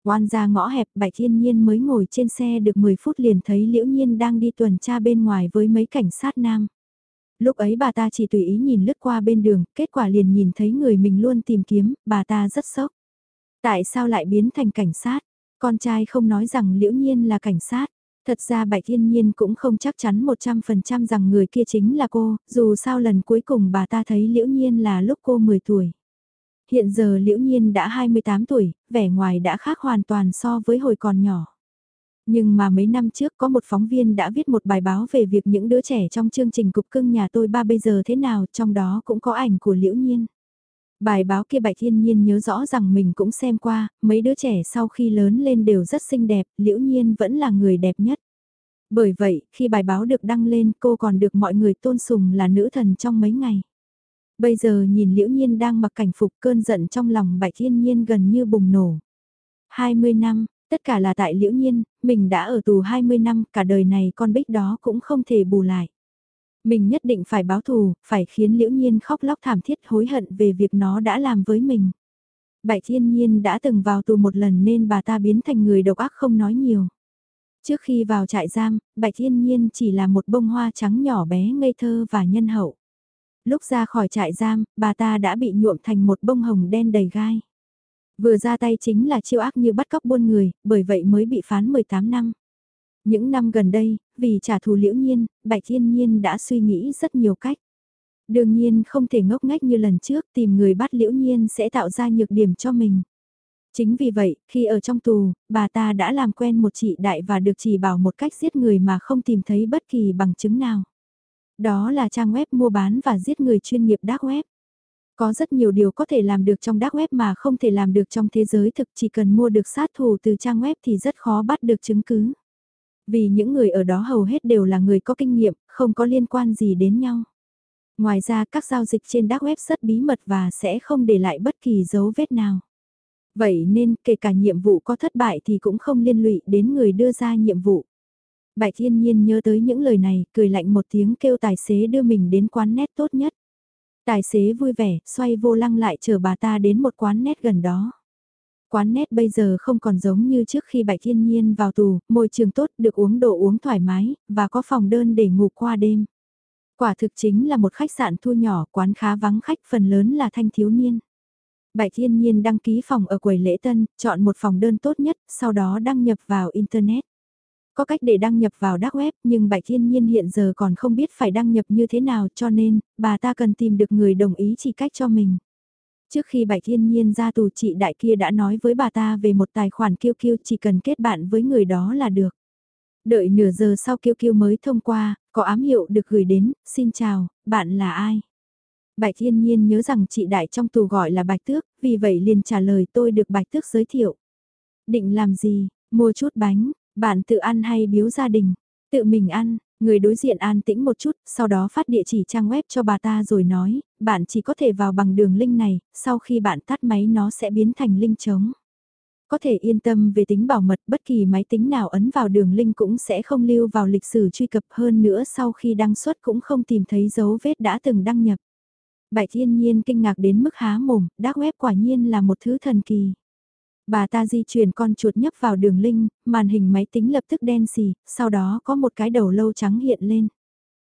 S1: Oan ra ngõ hẹp Bạch Thiên Nhiên mới ngồi trên xe được 10 phút liền thấy Liễu Nhiên đang đi tuần tra bên ngoài với mấy cảnh sát nam. Lúc ấy bà ta chỉ tùy ý nhìn lướt qua bên đường, kết quả liền nhìn thấy người mình luôn tìm kiếm, bà ta rất sốc. Tại sao lại biến thành cảnh sát? Con trai không nói rằng Liễu Nhiên là cảnh sát. Thật ra Bạch Yên Nhiên cũng không chắc chắn 100% rằng người kia chính là cô, dù sao lần cuối cùng bà ta thấy Liễu Nhiên là lúc cô 10 tuổi. Hiện giờ Liễu Nhiên đã 28 tuổi, vẻ ngoài đã khác hoàn toàn so với hồi còn nhỏ. Nhưng mà mấy năm trước có một phóng viên đã viết một bài báo về việc những đứa trẻ trong chương trình Cục Cưng nhà tôi ba bây giờ thế nào, trong đó cũng có ảnh của Liễu Nhiên. Bài báo kia Bạch Thiên Nhiên nhớ rõ rằng mình cũng xem qua, mấy đứa trẻ sau khi lớn lên đều rất xinh đẹp, Liễu Nhiên vẫn là người đẹp nhất. Bởi vậy, khi bài báo được đăng lên cô còn được mọi người tôn sùng là nữ thần trong mấy ngày. Bây giờ nhìn Liễu Nhiên đang mặc cảnh phục cơn giận trong lòng Bạch Thiên Nhiên gần như bùng nổ. 20 năm, tất cả là tại Liễu Nhiên, mình đã ở tù 20 năm, cả đời này con bích đó cũng không thể bù lại. Mình nhất định phải báo thù, phải khiến Liễu Nhiên khóc lóc thảm thiết hối hận về việc nó đã làm với mình. Bạch Thiên Nhiên đã từng vào tù một lần nên bà ta biến thành người độc ác không nói nhiều. Trước khi vào trại giam, Bạch Thiên Nhiên chỉ là một bông hoa trắng nhỏ bé ngây thơ và nhân hậu. Lúc ra khỏi trại giam, bà ta đã bị nhuộm thành một bông hồng đen đầy gai. Vừa ra tay chính là chiêu ác như bắt cóc buôn người, bởi vậy mới bị phán 18 năm. Những năm gần đây, vì trả thù liễu nhiên, Bạch Thiên Nhiên đã suy nghĩ rất nhiều cách. Đương nhiên không thể ngốc nghếch như lần trước tìm người bắt liễu nhiên sẽ tạo ra nhược điểm cho mình. Chính vì vậy, khi ở trong tù, bà ta đã làm quen một chị đại và được chỉ bảo một cách giết người mà không tìm thấy bất kỳ bằng chứng nào. Đó là trang web mua bán và giết người chuyên nghiệp dark web. Có rất nhiều điều có thể làm được trong dark web mà không thể làm được trong thế giới thực chỉ cần mua được sát thủ từ trang web thì rất khó bắt được chứng cứ. Vì những người ở đó hầu hết đều là người có kinh nghiệm, không có liên quan gì đến nhau. Ngoài ra các giao dịch trên dark web rất bí mật và sẽ không để lại bất kỳ dấu vết nào. Vậy nên kể cả nhiệm vụ có thất bại thì cũng không liên lụy đến người đưa ra nhiệm vụ. Bạch Thiên Nhiên nhớ tới những lời này, cười lạnh một tiếng kêu tài xế đưa mình đến quán nét tốt nhất. Tài xế vui vẻ, xoay vô lăng lại chờ bà ta đến một quán nét gần đó. Quán nét bây giờ không còn giống như trước khi Bạch Thiên Nhiên vào tù, môi trường tốt, được uống đồ uống thoải mái, và có phòng đơn để ngủ qua đêm. Quả thực chính là một khách sạn thu nhỏ, quán khá vắng khách phần lớn là thanh thiếu niên. Bạch Thiên Nhiên đăng ký phòng ở quầy lễ tân, chọn một phòng đơn tốt nhất, sau đó đăng nhập vào Internet. Có cách để đăng nhập vào dark web nhưng Bạch Thiên Nhiên hiện giờ còn không biết phải đăng nhập như thế nào cho nên bà ta cần tìm được người đồng ý chỉ cách cho mình. Trước khi Bạch Thiên Nhiên ra tù chị đại kia đã nói với bà ta về một tài khoản kiêu kiêu chỉ cần kết bạn với người đó là được. Đợi nửa giờ sau kiêu kiêu mới thông qua, có ám hiệu được gửi đến, xin chào, bạn là ai? Bạch Thiên Nhiên nhớ rằng chị đại trong tù gọi là Bạch Tước, vì vậy liền trả lời tôi được Bạch Tước giới thiệu. Định làm gì, mua chút bánh, bạn tự ăn hay biếu gia đình? Tự mình ăn, người đối diện an tĩnh một chút, sau đó phát địa chỉ trang web cho bà ta rồi nói, bạn chỉ có thể vào bằng đường link này, sau khi bạn tắt máy nó sẽ biến thành link trống. Có thể yên tâm về tính bảo mật bất kỳ máy tính nào ấn vào đường link cũng sẽ không lưu vào lịch sử truy cập hơn nữa sau khi đăng xuất cũng không tìm thấy dấu vết đã từng đăng nhập. Bạch thiên nhiên kinh ngạc đến mức há mồm, dark web quả nhiên là một thứ thần kỳ. Bà ta di chuyển con chuột nhấp vào đường link, màn hình máy tính lập tức đen xì, sau đó có một cái đầu lâu trắng hiện lên.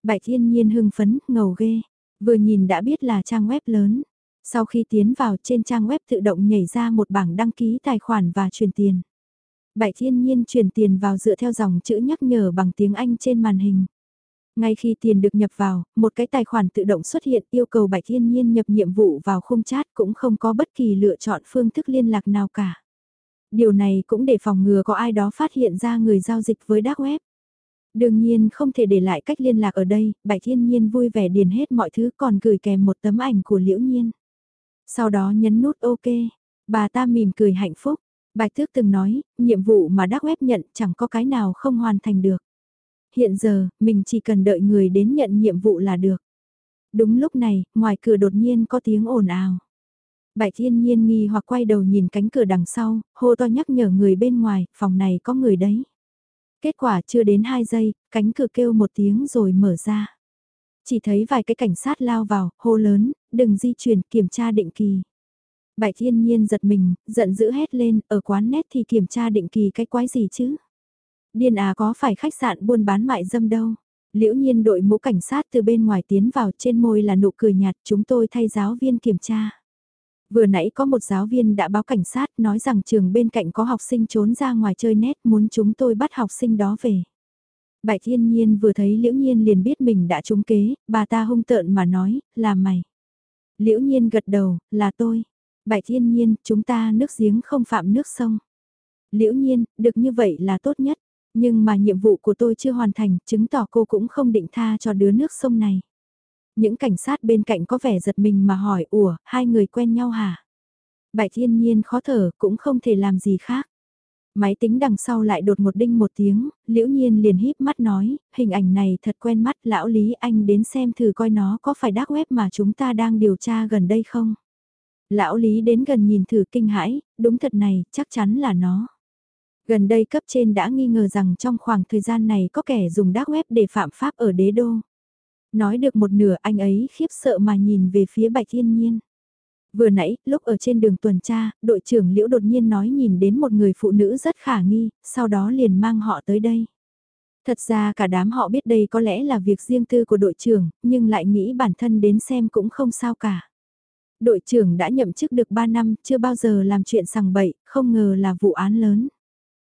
S1: Bạch thiên nhiên hưng phấn, ngầu ghê, vừa nhìn đã biết là trang web lớn. Sau khi tiến vào trên trang web tự động nhảy ra một bảng đăng ký tài khoản và chuyển tiền. Bạch thiên nhiên chuyển tiền vào dựa theo dòng chữ nhắc nhở bằng tiếng Anh trên màn hình. Ngay khi tiền được nhập vào, một cái tài khoản tự động xuất hiện yêu cầu Bạch Thiên Nhiên nhập nhiệm vụ vào khung chat cũng không có bất kỳ lựa chọn phương thức liên lạc nào cả. Điều này cũng để phòng ngừa có ai đó phát hiện ra người giao dịch với dark web. Đương nhiên không thể để lại cách liên lạc ở đây, Bạch Thiên Nhiên vui vẻ điền hết mọi thứ còn gửi kèm một tấm ảnh của Liễu Nhiên. Sau đó nhấn nút OK, bà ta mỉm cười hạnh phúc. Bạch Thước từng nói, nhiệm vụ mà dark web nhận chẳng có cái nào không hoàn thành được. Hiện giờ, mình chỉ cần đợi người đến nhận nhiệm vụ là được. Đúng lúc này, ngoài cửa đột nhiên có tiếng ồn ào. Bạch Thiên Nhiên nghi hoặc quay đầu nhìn cánh cửa đằng sau, hô to nhắc nhở người bên ngoài, phòng này có người đấy. Kết quả chưa đến 2 giây, cánh cửa kêu một tiếng rồi mở ra. Chỉ thấy vài cái cảnh sát lao vào, hô lớn, đừng di chuyển, kiểm tra định kỳ. Bạch Thiên Nhiên giật mình, giận dữ hét lên, ở quán nét thì kiểm tra định kỳ cái quái gì chứ? Điên à có phải khách sạn buôn bán mại dâm đâu. Liễu nhiên đội mũ cảnh sát từ bên ngoài tiến vào trên môi là nụ cười nhạt chúng tôi thay giáo viên kiểm tra. Vừa nãy có một giáo viên đã báo cảnh sát nói rằng trường bên cạnh có học sinh trốn ra ngoài chơi nét muốn chúng tôi bắt học sinh đó về. Bạch Thiên Nhiên vừa thấy Liễu Nhiên liền biết mình đã trúng kế, bà ta hung tợn mà nói, là mày. Liễu Nhiên gật đầu, là tôi. Bạch Thiên Nhiên, chúng ta nước giếng không phạm nước sông. Liễu Nhiên, được như vậy là tốt nhất. Nhưng mà nhiệm vụ của tôi chưa hoàn thành, chứng tỏ cô cũng không định tha cho đứa nước sông này. Những cảnh sát bên cạnh có vẻ giật mình mà hỏi, ủa, hai người quen nhau hả? Bạch Thiên Nhiên khó thở, cũng không thể làm gì khác. Máy tính đằng sau lại đột một đinh một tiếng, liễu nhiên liền híp mắt nói, hình ảnh này thật quen mắt, lão Lý anh đến xem thử coi nó có phải đác web mà chúng ta đang điều tra gần đây không. Lão Lý đến gần nhìn thử kinh hãi, đúng thật này, chắc chắn là nó. Gần đây cấp trên đã nghi ngờ rằng trong khoảng thời gian này có kẻ dùng dark web để phạm pháp ở đế đô. Nói được một nửa anh ấy khiếp sợ mà nhìn về phía Bạch Thiên Nhiên. Vừa nãy, lúc ở trên đường tuần tra, đội trưởng Liễu đột nhiên nói nhìn đến một người phụ nữ rất khả nghi, sau đó liền mang họ tới đây. Thật ra cả đám họ biết đây có lẽ là việc riêng tư của đội trưởng, nhưng lại nghĩ bản thân đến xem cũng không sao cả. Đội trưởng đã nhậm chức được 3 năm, chưa bao giờ làm chuyện sằng bậy, không ngờ là vụ án lớn.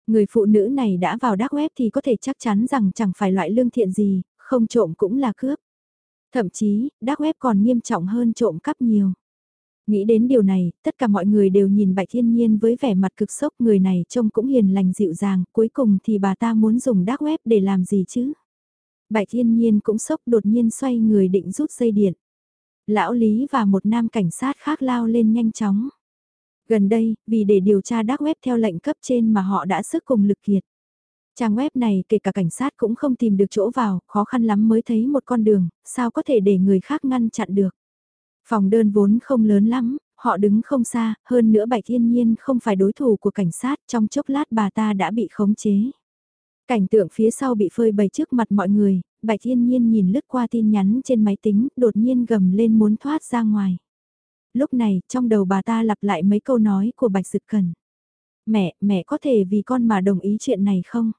S1: Người phụ nữ này đã vào đắc web thì có thể chắc chắn rằng chẳng phải loại lương thiện gì, không trộm cũng là cướp. Thậm chí, đắc web còn nghiêm trọng hơn trộm cắp nhiều. Nghĩ đến điều này, tất cả mọi người đều nhìn Bạch Thiên Nhiên với vẻ mặt cực sốc người này trông cũng hiền lành dịu dàng, cuối cùng thì bà ta muốn dùng đắc web để làm gì chứ? Bạch Thiên Nhiên cũng sốc đột nhiên xoay người định rút dây điện. Lão Lý và một nam cảnh sát khác lao lên nhanh chóng. Gần đây, vì để điều tra đắc web theo lệnh cấp trên mà họ đã sức cùng lực kiệt. Trang web này kể cả cảnh sát cũng không tìm được chỗ vào, khó khăn lắm mới thấy một con đường, sao có thể để người khác ngăn chặn được. Phòng đơn vốn không lớn lắm, họ đứng không xa, hơn nữa Bạch Thiên Nhiên không phải đối thủ của cảnh sát, trong chốc lát bà ta đã bị khống chế. Cảnh tượng phía sau bị phơi bày trước mặt mọi người, Bạch Thiên Nhiên nhìn lướt qua tin nhắn trên máy tính, đột nhiên gầm lên muốn thoát ra ngoài. Lúc này, trong đầu bà ta lặp lại mấy câu nói của Bạch Dực Cần. Mẹ, mẹ có thể vì con mà đồng ý chuyện này không?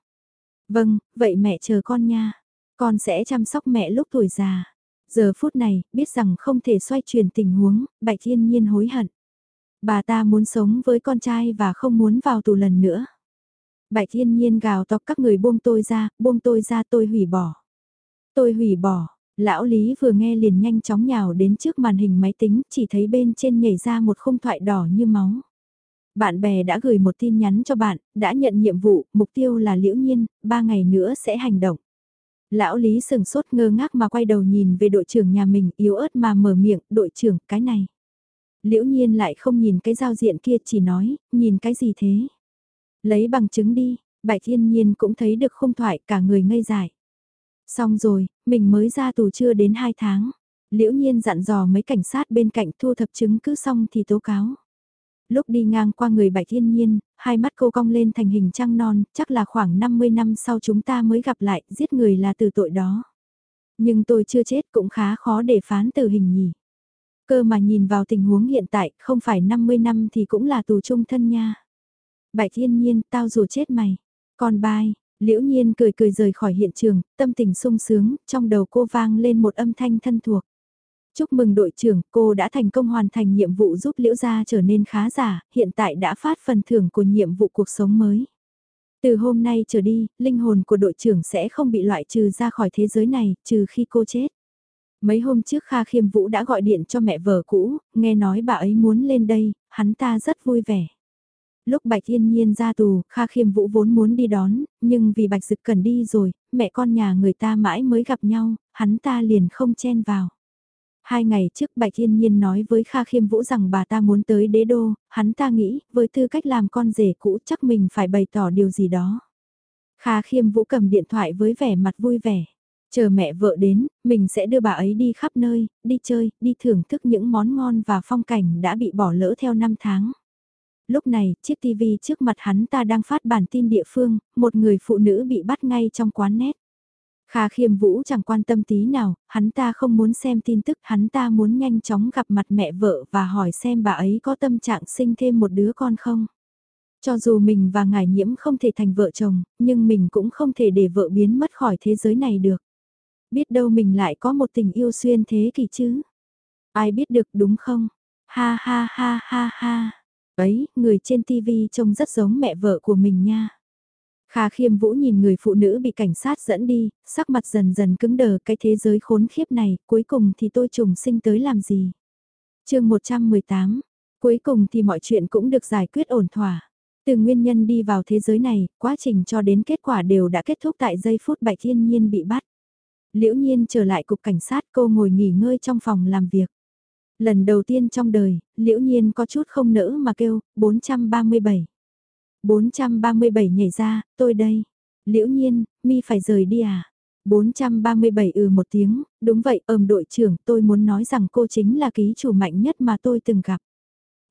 S1: Vâng, vậy mẹ chờ con nha. Con sẽ chăm sóc mẹ lúc tuổi già. Giờ phút này, biết rằng không thể xoay chuyển tình huống, Bạch Thiên Nhiên hối hận. Bà ta muốn sống với con trai và không muốn vào tù lần nữa. Bạch Thiên Nhiên gào to các người buông tôi ra, buông tôi ra tôi hủy bỏ. Tôi hủy bỏ, lão Lý vừa nghe liền nhanh chóng nhào đến trước màn hình máy tính, chỉ thấy bên trên nhảy ra một khung thoại đỏ như máu. Bạn bè đã gửi một tin nhắn cho bạn, đã nhận nhiệm vụ, mục tiêu là liễu nhiên, ba ngày nữa sẽ hành động. Lão Lý sừng sốt ngơ ngác mà quay đầu nhìn về đội trưởng nhà mình yếu ớt mà mở miệng, đội trưởng, cái này. Liễu nhiên lại không nhìn cái giao diện kia chỉ nói, nhìn cái gì thế? Lấy bằng chứng đi, Bạch Thiên Nhiên cũng thấy được khung thoại cả người ngây dại. Xong rồi, mình mới ra tù chưa đến 2 tháng. Liễu nhiên dặn dò mấy cảnh sát bên cạnh thu thập chứng cứ xong thì tố cáo. Lúc đi ngang qua người Bạch Thiên Nhiên, hai mắt cô cong lên thành hình trăng non, chắc là khoảng 50 năm sau chúng ta mới gặp lại, giết người là từ tội đó. Nhưng tôi chưa chết cũng khá khó để phán tử hình nhỉ. Cơ mà nhìn vào tình huống hiện tại, không phải 50 năm thì cũng là tù chung thân nha. Bạch Thiên Nhiên, tao dù chết mày. Còn bai, Liễu Nhiên cười cười rời khỏi hiện trường, tâm tình sung sướng, trong đầu cô vang lên một âm thanh thân thuộc. Chúc mừng đội trưởng, cô đã thành công hoàn thành nhiệm vụ giúp Liễu Gia trở nên khá giả, hiện tại đã phát phần thưởng của nhiệm vụ cuộc sống mới. Từ hôm nay trở đi, linh hồn của đội trưởng sẽ không bị loại trừ ra khỏi thế giới này, trừ khi cô chết. Mấy hôm trước Kha Khiêm Vũ đã gọi điện cho mẹ vợ cũ, nghe nói bà ấy muốn lên đây, hắn ta rất vui vẻ. Lúc Bạch Yên Nhiên ra tù, Kha Khiêm Vũ vốn muốn đi đón, nhưng vì Bạch Dực cần đi rồi, mẹ con nhà người ta mãi mới gặp nhau, hắn ta liền không chen vào. Hai ngày trước Bạch yên Nhiên nói với Kha Khiêm Vũ rằng bà ta muốn tới đế đô, hắn ta nghĩ, với tư cách làm con rể cũ chắc mình phải bày tỏ điều gì đó. Kha Khiêm Vũ cầm điện thoại với vẻ mặt vui vẻ. Chờ mẹ vợ đến, mình sẽ đưa bà ấy đi khắp nơi, đi chơi, đi thưởng thức những món ngon và phong cảnh đã bị bỏ lỡ theo năm tháng. Lúc này, chiếc TV trước mặt hắn ta đang phát bản tin địa phương, một người phụ nữ bị bắt ngay trong quán nét. Kha khiêm vũ chẳng quan tâm tí nào, hắn ta không muốn xem tin tức, hắn ta muốn nhanh chóng gặp mặt mẹ vợ và hỏi xem bà ấy có tâm trạng sinh thêm một đứa con không. Cho dù mình và ngài nhiễm không thể thành vợ chồng, nhưng mình cũng không thể để vợ biến mất khỏi thế giới này được. Biết đâu mình lại có một tình yêu xuyên thế kỷ chứ. Ai biết được đúng không? Ha ha ha ha ha. Ấy, người trên TV trông rất giống mẹ vợ của mình nha. Kha khiêm vũ nhìn người phụ nữ bị cảnh sát dẫn đi, sắc mặt dần dần cứng đờ cái thế giới khốn khiếp này, cuối cùng thì tôi trùng sinh tới làm gì? chương 118, cuối cùng thì mọi chuyện cũng được giải quyết ổn thỏa. Từ nguyên nhân đi vào thế giới này, quá trình cho đến kết quả đều đã kết thúc tại giây phút Bạch Thiên Nhiên bị bắt. Liễu Nhiên trở lại cục cảnh sát cô ngồi nghỉ ngơi trong phòng làm việc. Lần đầu tiên trong đời, Liễu Nhiên có chút không nỡ mà kêu, 437. 437 nhảy ra, tôi đây. Liễu Nhiên, mi phải rời đi à? 437 ừ một tiếng, đúng vậy, ờm đội trưởng, tôi muốn nói rằng cô chính là ký chủ mạnh nhất mà tôi từng gặp.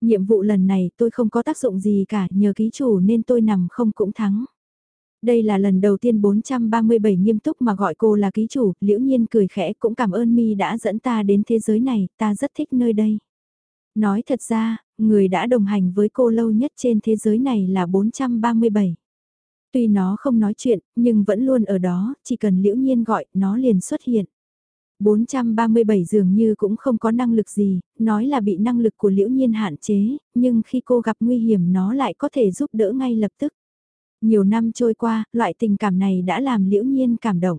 S1: Nhiệm vụ lần này tôi không có tác dụng gì cả, nhờ ký chủ nên tôi nằm không cũng thắng. Đây là lần đầu tiên 437 nghiêm túc mà gọi cô là ký chủ, liễu nhiên cười khẽ cũng cảm ơn mi đã dẫn ta đến thế giới này, ta rất thích nơi đây. Nói thật ra, người đã đồng hành với cô lâu nhất trên thế giới này là 437. Tuy nó không nói chuyện, nhưng vẫn luôn ở đó, chỉ cần liễu nhiên gọi, nó liền xuất hiện. 437 dường như cũng không có năng lực gì, nói là bị năng lực của liễu nhiên hạn chế, nhưng khi cô gặp nguy hiểm nó lại có thể giúp đỡ ngay lập tức. Nhiều năm trôi qua, loại tình cảm này đã làm liễu nhiên cảm động.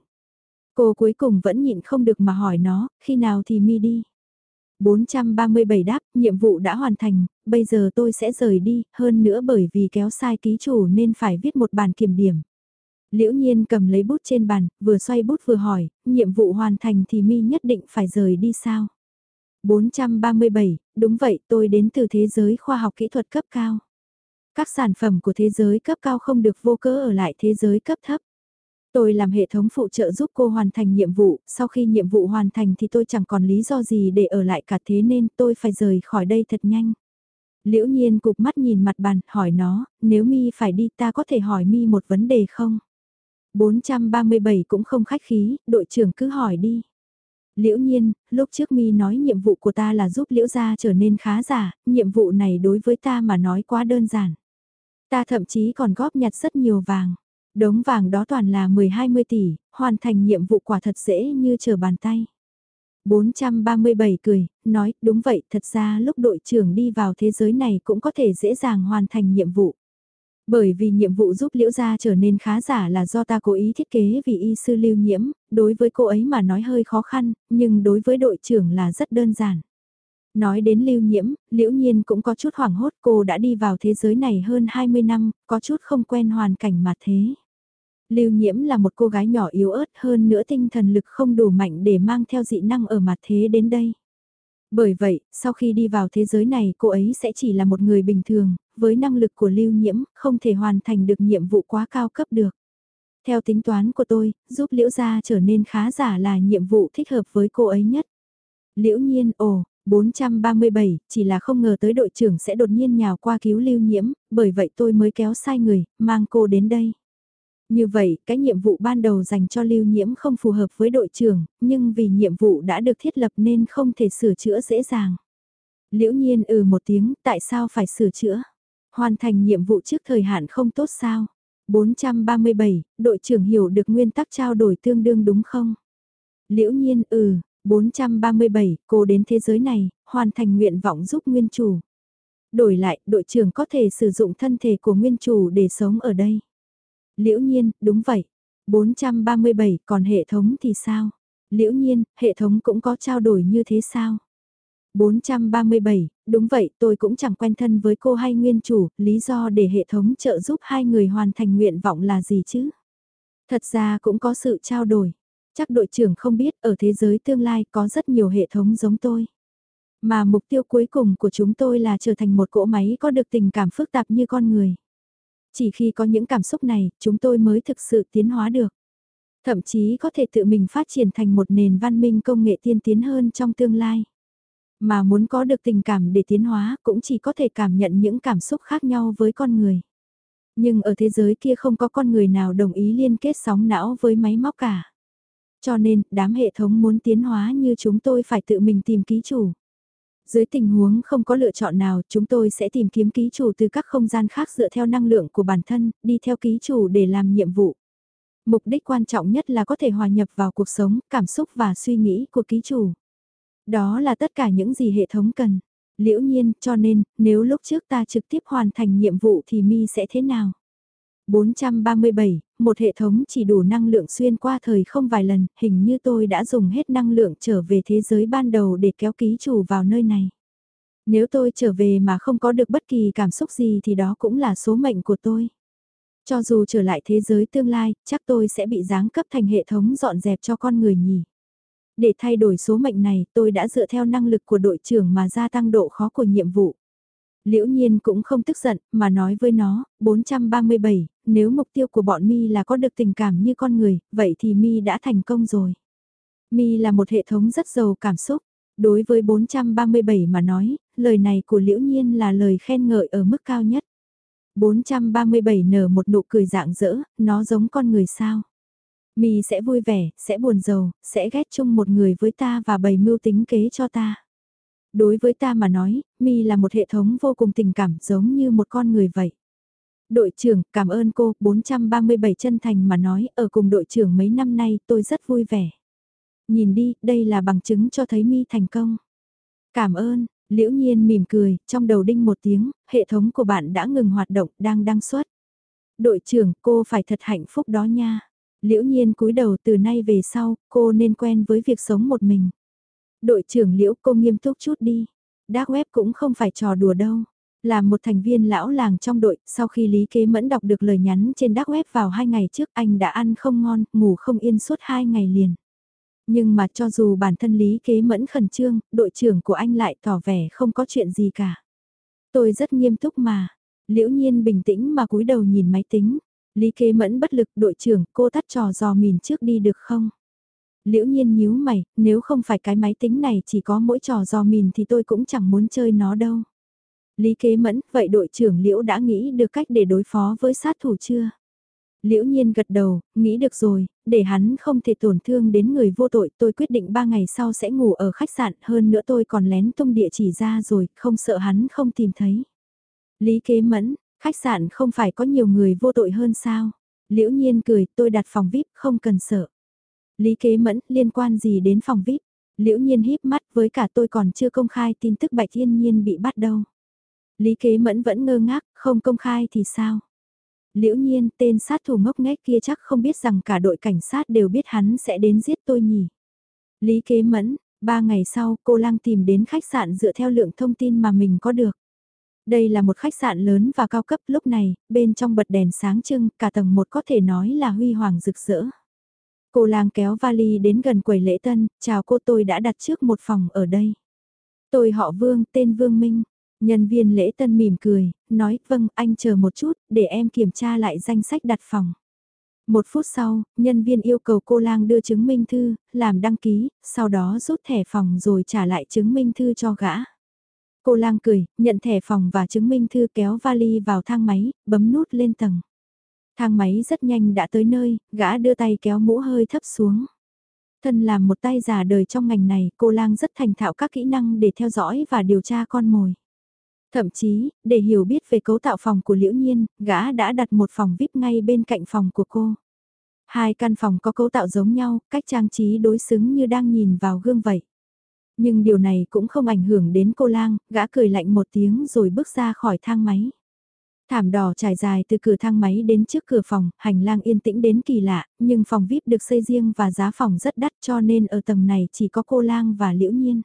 S1: Cô cuối cùng vẫn nhịn không được mà hỏi nó, khi nào thì mi đi. 437 đáp, nhiệm vụ đã hoàn thành, bây giờ tôi sẽ rời đi, hơn nữa bởi vì kéo sai ký chủ nên phải viết một bản kiểm điểm. Liễu nhiên cầm lấy bút trên bàn, vừa xoay bút vừa hỏi, nhiệm vụ hoàn thành thì mi nhất định phải rời đi sao? 437, đúng vậy tôi đến từ thế giới khoa học kỹ thuật cấp cao. Các sản phẩm của thế giới cấp cao không được vô cớ ở lại thế giới cấp thấp. Tôi làm hệ thống phụ trợ giúp cô hoàn thành nhiệm vụ, sau khi nhiệm vụ hoàn thành thì tôi chẳng còn lý do gì để ở lại cả thế nên tôi phải rời khỏi đây thật nhanh. Liễu nhiên cục mắt nhìn mặt bàn, hỏi nó, nếu mi phải đi ta có thể hỏi mi một vấn đề không? 437 cũng không khách khí, đội trưởng cứ hỏi đi. Liễu nhiên, lúc trước mi nói nhiệm vụ của ta là giúp liễu gia trở nên khá giả, nhiệm vụ này đối với ta mà nói quá đơn giản. Ta thậm chí còn góp nhặt rất nhiều vàng. Đống vàng đó toàn là 10-20 tỷ, hoàn thành nhiệm vụ quả thật dễ như chờ bàn tay. 437 cười, nói, đúng vậy, thật ra lúc đội trưởng đi vào thế giới này cũng có thể dễ dàng hoàn thành nhiệm vụ. Bởi vì nhiệm vụ giúp liễu gia trở nên khá giả là do ta cố ý thiết kế vì y sư lưu nhiễm, đối với cô ấy mà nói hơi khó khăn, nhưng đối với đội trưởng là rất đơn giản. Nói đến lưu nhiễm, liễu nhiên cũng có chút hoảng hốt cô đã đi vào thế giới này hơn 20 năm, có chút không quen hoàn cảnh mà thế. Lưu nhiễm là một cô gái nhỏ yếu ớt hơn nữa tinh thần lực không đủ mạnh để mang theo dị năng ở mặt thế đến đây. Bởi vậy, sau khi đi vào thế giới này cô ấy sẽ chỉ là một người bình thường, với năng lực của lưu nhiễm, không thể hoàn thành được nhiệm vụ quá cao cấp được. Theo tính toán của tôi, giúp liễu gia trở nên khá giả là nhiệm vụ thích hợp với cô ấy nhất. Liễu nhiên, ồ, 437, chỉ là không ngờ tới đội trưởng sẽ đột nhiên nhào qua cứu lưu nhiễm, bởi vậy tôi mới kéo sai người, mang cô đến đây. Như vậy, cái nhiệm vụ ban đầu dành cho lưu nhiễm không phù hợp với đội trưởng, nhưng vì nhiệm vụ đã được thiết lập nên không thể sửa chữa dễ dàng. Liễu nhiên ừ một tiếng, tại sao phải sửa chữa? Hoàn thành nhiệm vụ trước thời hạn không tốt sao? 437, đội trưởng hiểu được nguyên tắc trao đổi tương đương đúng không? Liễu nhiên ừ, 437, cô đến thế giới này, hoàn thành nguyện vọng giúp nguyên chủ. Đổi lại, đội trưởng có thể sử dụng thân thể của nguyên chủ để sống ở đây. Liễu nhiên, đúng vậy. 437, còn hệ thống thì sao? Liễu nhiên, hệ thống cũng có trao đổi như thế sao? 437, đúng vậy, tôi cũng chẳng quen thân với cô hay nguyên chủ, lý do để hệ thống trợ giúp hai người hoàn thành nguyện vọng là gì chứ? Thật ra cũng có sự trao đổi. Chắc đội trưởng không biết ở thế giới tương lai có rất nhiều hệ thống giống tôi. Mà mục tiêu cuối cùng của chúng tôi là trở thành một cỗ máy có được tình cảm phức tạp như con người. Chỉ khi có những cảm xúc này, chúng tôi mới thực sự tiến hóa được. Thậm chí có thể tự mình phát triển thành một nền văn minh công nghệ tiên tiến hơn trong tương lai. Mà muốn có được tình cảm để tiến hóa cũng chỉ có thể cảm nhận những cảm xúc khác nhau với con người. Nhưng ở thế giới kia không có con người nào đồng ý liên kết sóng não với máy móc cả. Cho nên, đám hệ thống muốn tiến hóa như chúng tôi phải tự mình tìm ký chủ. Dưới tình huống không có lựa chọn nào, chúng tôi sẽ tìm kiếm ký chủ từ các không gian khác dựa theo năng lượng của bản thân, đi theo ký chủ để làm nhiệm vụ. Mục đích quan trọng nhất là có thể hòa nhập vào cuộc sống, cảm xúc và suy nghĩ của ký chủ. Đó là tất cả những gì hệ thống cần. Liễu nhiên, cho nên, nếu lúc trước ta trực tiếp hoàn thành nhiệm vụ thì mi sẽ thế nào? 437, một hệ thống chỉ đủ năng lượng xuyên qua thời không vài lần, hình như tôi đã dùng hết năng lượng trở về thế giới ban đầu để kéo ký chủ vào nơi này. Nếu tôi trở về mà không có được bất kỳ cảm xúc gì thì đó cũng là số mệnh của tôi. Cho dù trở lại thế giới tương lai, chắc tôi sẽ bị giáng cấp thành hệ thống dọn dẹp cho con người nhỉ. Để thay đổi số mệnh này, tôi đã dựa theo năng lực của đội trưởng mà gia tăng độ khó của nhiệm vụ. Liễu nhiên cũng không tức giận, mà nói với nó, 437, nếu mục tiêu của bọn mi là có được tình cảm như con người, vậy thì mi đã thành công rồi. Mi là một hệ thống rất giàu cảm xúc. Đối với 437 mà nói, lời này của Liễu Nhiên là lời khen ngợi ở mức cao nhất. 437 nở một nụ cười dạng dỡ, nó giống con người sao. Mi sẽ vui vẻ, sẽ buồn giàu, sẽ ghét chung một người với ta và bày mưu tính kế cho ta. Đối với ta mà nói, Mi là một hệ thống vô cùng tình cảm giống như một con người vậy. Đội trưởng, cảm ơn cô, 437 chân thành mà nói, ở cùng đội trưởng mấy năm nay tôi rất vui vẻ. Nhìn đi, đây là bằng chứng cho thấy Mi thành công. Cảm ơn, liễu nhiên mỉm cười, trong đầu đinh một tiếng, hệ thống của bạn đã ngừng hoạt động, đang đăng xuất. Đội trưởng, cô phải thật hạnh phúc đó nha. Liễu nhiên cúi đầu từ nay về sau, cô nên quen với việc sống một mình. Đội trưởng liễu cô nghiêm túc chút đi. Dark web cũng không phải trò đùa đâu. Là một thành viên lão làng trong đội, sau khi Lý Kế Mẫn đọc được lời nhắn trên dark web vào hai ngày trước anh đã ăn không ngon, ngủ không yên suốt hai ngày liền. Nhưng mà cho dù bản thân Lý Kế Mẫn khẩn trương, đội trưởng của anh lại tỏ vẻ không có chuyện gì cả. Tôi rất nghiêm túc mà. Liễu nhiên bình tĩnh mà cúi đầu nhìn máy tính. Lý Kế Mẫn bất lực đội trưởng cô tắt trò dò mìn trước đi được không? Liễu nhiên nhíu mày, nếu không phải cái máy tính này chỉ có mỗi trò dò mìn thì tôi cũng chẳng muốn chơi nó đâu. Lý kế mẫn, vậy đội trưởng Liễu đã nghĩ được cách để đối phó với sát thủ chưa? Liễu nhiên gật đầu, nghĩ được rồi, để hắn không thể tổn thương đến người vô tội tôi quyết định 3 ngày sau sẽ ngủ ở khách sạn hơn nữa tôi còn lén tung địa chỉ ra rồi, không sợ hắn không tìm thấy. Lý kế mẫn, khách sạn không phải có nhiều người vô tội hơn sao? Liễu nhiên cười, tôi đặt phòng VIP không cần sợ. Lý kế mẫn, liên quan gì đến phòng VIP? Liễu nhiên híp mắt với cả tôi còn chưa công khai tin tức Bạch Thiên Nhiên bị bắt đâu. Lý kế mẫn vẫn ngơ ngác, không công khai thì sao? Liễu nhiên, tên sát thủ ngốc nghếch kia chắc không biết rằng cả đội cảnh sát đều biết hắn sẽ đến giết tôi nhỉ. Lý kế mẫn, ba ngày sau cô lang tìm đến khách sạn dựa theo lượng thông tin mà mình có được. Đây là một khách sạn lớn và cao cấp lúc này, bên trong bật đèn sáng trưng, cả tầng một có thể nói là huy hoàng rực rỡ. Cô lang kéo vali đến gần quầy lễ tân, chào cô tôi đã đặt trước một phòng ở đây. Tôi họ Vương, tên Vương Minh. Nhân viên lễ tân mỉm cười, nói vâng anh chờ một chút, để em kiểm tra lại danh sách đặt phòng. Một phút sau, nhân viên yêu cầu cô lang đưa chứng minh thư, làm đăng ký, sau đó rút thẻ phòng rồi trả lại chứng minh thư cho gã. Cô lang cười, nhận thẻ phòng và chứng minh thư kéo vali vào thang máy, bấm nút lên tầng. Thang máy rất nhanh đã tới nơi, gã đưa tay kéo mũ hơi thấp xuống. Thân làm một tay giả đời trong ngành này, cô lang rất thành thạo các kỹ năng để theo dõi và điều tra con mồi. Thậm chí, để hiểu biết về cấu tạo phòng của Liễu Nhiên, gã đã đặt một phòng VIP ngay bên cạnh phòng của cô. Hai căn phòng có cấu tạo giống nhau, cách trang trí đối xứng như đang nhìn vào gương vậy. Nhưng điều này cũng không ảnh hưởng đến cô lang, gã cười lạnh một tiếng rồi bước ra khỏi thang máy. Thảm đỏ trải dài từ cửa thang máy đến trước cửa phòng, hành lang yên tĩnh đến kỳ lạ, nhưng phòng VIP được xây riêng và giá phòng rất đắt cho nên ở tầng này chỉ có cô lang và liễu nhiên.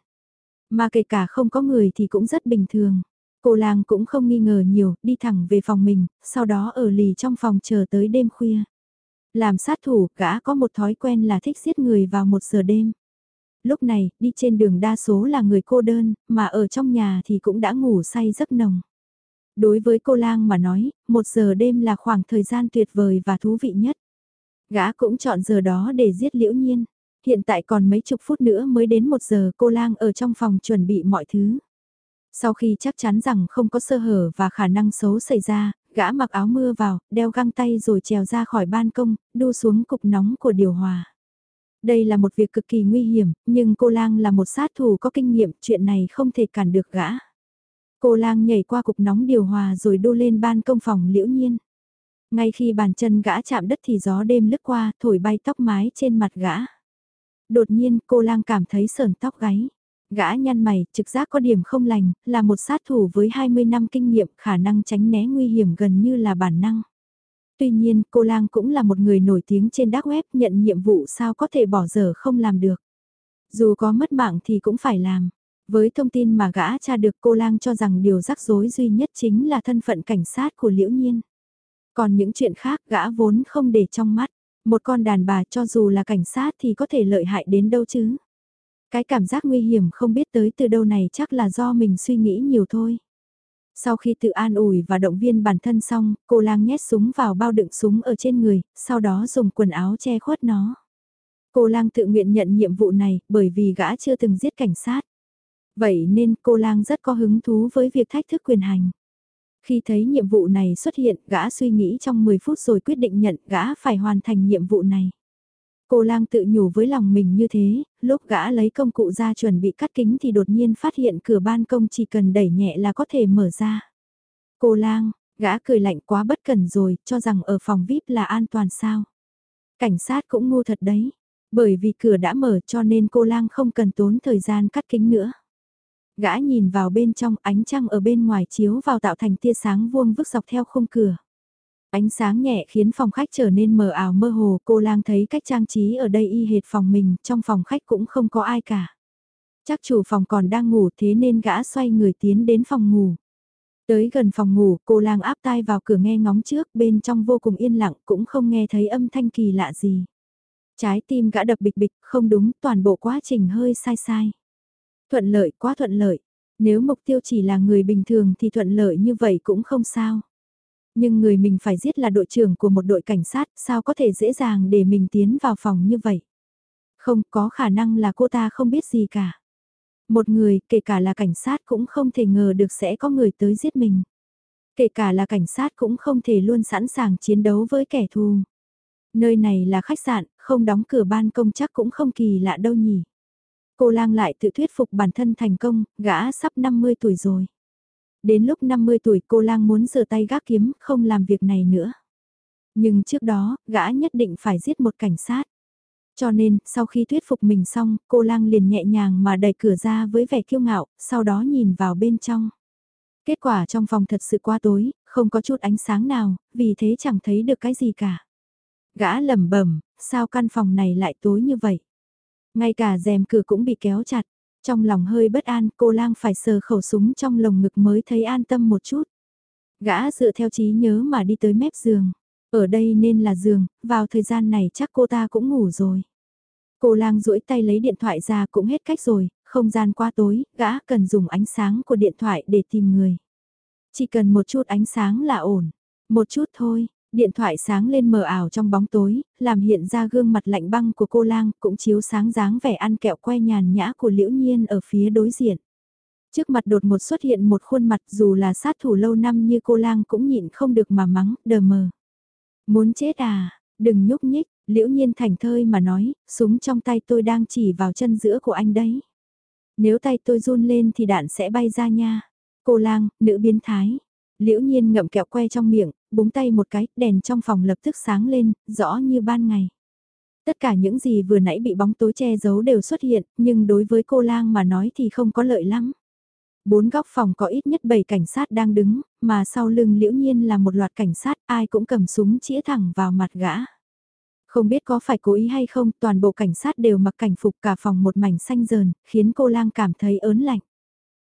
S1: Mà kể cả không có người thì cũng rất bình thường. Cô lang cũng không nghi ngờ nhiều, đi thẳng về phòng mình, sau đó ở lì trong phòng chờ tới đêm khuya. Làm sát thủ, gã có một thói quen là thích giết người vào một giờ đêm. Lúc này, đi trên đường đa số là người cô đơn, mà ở trong nhà thì cũng đã ngủ say giấc nồng. Đối với cô lang mà nói, một giờ đêm là khoảng thời gian tuyệt vời và thú vị nhất. Gã cũng chọn giờ đó để giết liễu nhiên. Hiện tại còn mấy chục phút nữa mới đến một giờ cô lang ở trong phòng chuẩn bị mọi thứ. Sau khi chắc chắn rằng không có sơ hở và khả năng xấu xảy ra, gã mặc áo mưa vào, đeo găng tay rồi trèo ra khỏi ban công, đu xuống cục nóng của điều hòa. Đây là một việc cực kỳ nguy hiểm, nhưng cô lang là một sát thủ có kinh nghiệm, chuyện này không thể cản được gã. Cô lang nhảy qua cục nóng điều hòa rồi đu lên ban công phòng liễu nhiên. Ngay khi bàn chân gã chạm đất thì gió đêm lướt qua, thổi bay tóc mái trên mặt gã. Đột nhiên cô lang cảm thấy sờn tóc gáy. Gã nhăn mày, trực giác có điểm không lành, là một sát thủ với 20 năm kinh nghiệm khả năng tránh né nguy hiểm gần như là bản năng. Tuy nhiên, cô lang cũng là một người nổi tiếng trên dark web nhận nhiệm vụ sao có thể bỏ dở không làm được. Dù có mất mạng thì cũng phải làm. Với thông tin mà gã tra được cô lang cho rằng điều rắc rối duy nhất chính là thân phận cảnh sát của Liễu Nhiên. Còn những chuyện khác gã vốn không để trong mắt. Một con đàn bà cho dù là cảnh sát thì có thể lợi hại đến đâu chứ. Cái cảm giác nguy hiểm không biết tới từ đâu này chắc là do mình suy nghĩ nhiều thôi. Sau khi tự an ủi và động viên bản thân xong, cô lang nhét súng vào bao đựng súng ở trên người, sau đó dùng quần áo che khuất nó. Cô lang tự nguyện nhận nhiệm vụ này bởi vì gã chưa từng giết cảnh sát. Vậy nên cô lang rất có hứng thú với việc thách thức quyền hành. Khi thấy nhiệm vụ này xuất hiện, gã suy nghĩ trong 10 phút rồi quyết định nhận gã phải hoàn thành nhiệm vụ này. Cô lang tự nhủ với lòng mình như thế, lúc gã lấy công cụ ra chuẩn bị cắt kính thì đột nhiên phát hiện cửa ban công chỉ cần đẩy nhẹ là có thể mở ra. Cô lang, gã cười lạnh quá bất cần rồi, cho rằng ở phòng VIP là an toàn sao. Cảnh sát cũng ngu thật đấy, bởi vì cửa đã mở cho nên cô lang không cần tốn thời gian cắt kính nữa. Gã nhìn vào bên trong ánh trăng ở bên ngoài chiếu vào tạo thành tia sáng vuông vức dọc theo khung cửa. Ánh sáng nhẹ khiến phòng khách trở nên mờ ảo mơ hồ, cô lang thấy cách trang trí ở đây y hệt phòng mình, trong phòng khách cũng không có ai cả. Chắc chủ phòng còn đang ngủ thế nên gã xoay người tiến đến phòng ngủ. Tới gần phòng ngủ, cô lang áp tai vào cửa nghe ngóng trước, bên trong vô cùng yên lặng, cũng không nghe thấy âm thanh kỳ lạ gì. Trái tim gã đập bịch bịch, không đúng, toàn bộ quá trình hơi sai sai. Thuận lợi, quá thuận lợi. Nếu mục tiêu chỉ là người bình thường thì thuận lợi như vậy cũng không sao. Nhưng người mình phải giết là đội trưởng của một đội cảnh sát, sao có thể dễ dàng để mình tiến vào phòng như vậy? Không có khả năng là cô ta không biết gì cả. Một người, kể cả là cảnh sát cũng không thể ngờ được sẽ có người tới giết mình. Kể cả là cảnh sát cũng không thể luôn sẵn sàng chiến đấu với kẻ thù. Nơi này là khách sạn, không đóng cửa ban công chắc cũng không kỳ lạ đâu nhỉ. Cô lang lại tự thuyết phục bản thân thành công, gã sắp 50 tuổi rồi. Đến lúc 50 tuổi cô lang muốn rửa tay gác kiếm, không làm việc này nữa. Nhưng trước đó, gã nhất định phải giết một cảnh sát. Cho nên, sau khi thuyết phục mình xong, cô lang liền nhẹ nhàng mà đẩy cửa ra với vẻ kiêu ngạo, sau đó nhìn vào bên trong. Kết quả trong phòng thật sự quá tối, không có chút ánh sáng nào, vì thế chẳng thấy được cái gì cả. Gã lẩm bẩm, sao căn phòng này lại tối như vậy? Ngay cả rèm cửa cũng bị kéo chặt. Trong lòng hơi bất an, cô lang phải sờ khẩu súng trong lồng ngực mới thấy an tâm một chút. Gã dựa theo trí nhớ mà đi tới mép giường. Ở đây nên là giường, vào thời gian này chắc cô ta cũng ngủ rồi. Cô lang duỗi tay lấy điện thoại ra cũng hết cách rồi, không gian quá tối, gã cần dùng ánh sáng của điện thoại để tìm người. Chỉ cần một chút ánh sáng là ổn. Một chút thôi, Điện thoại sáng lên mờ ảo trong bóng tối, làm hiện ra gương mặt lạnh băng của cô lang, cũng chiếu sáng dáng vẻ ăn kẹo que nhàn nhã của liễu nhiên ở phía đối diện. Trước mặt đột một xuất hiện một khuôn mặt dù là sát thủ lâu năm như cô lang cũng nhịn không được mà mắng, đờ mờ. Muốn chết à, đừng nhúc nhích, liễu nhiên thành thơi mà nói, súng trong tay tôi đang chỉ vào chân giữa của anh đấy. Nếu tay tôi run lên thì đạn sẽ bay ra nha. Cô lang, nữ biến thái. Liễu nhiên ngậm kẹo que trong miệng, búng tay một cái, đèn trong phòng lập tức sáng lên, rõ như ban ngày. Tất cả những gì vừa nãy bị bóng tối che giấu đều xuất hiện, nhưng đối với cô lang mà nói thì không có lợi lắm. Bốn góc phòng có ít nhất 7 cảnh sát đang đứng, mà sau lưng liễu nhiên là một loạt cảnh sát, ai cũng cầm súng chĩa thẳng vào mặt gã. Không biết có phải cố ý hay không, toàn bộ cảnh sát đều mặc cảnh phục cả phòng một mảnh xanh dờn, khiến cô lang cảm thấy ớn lạnh.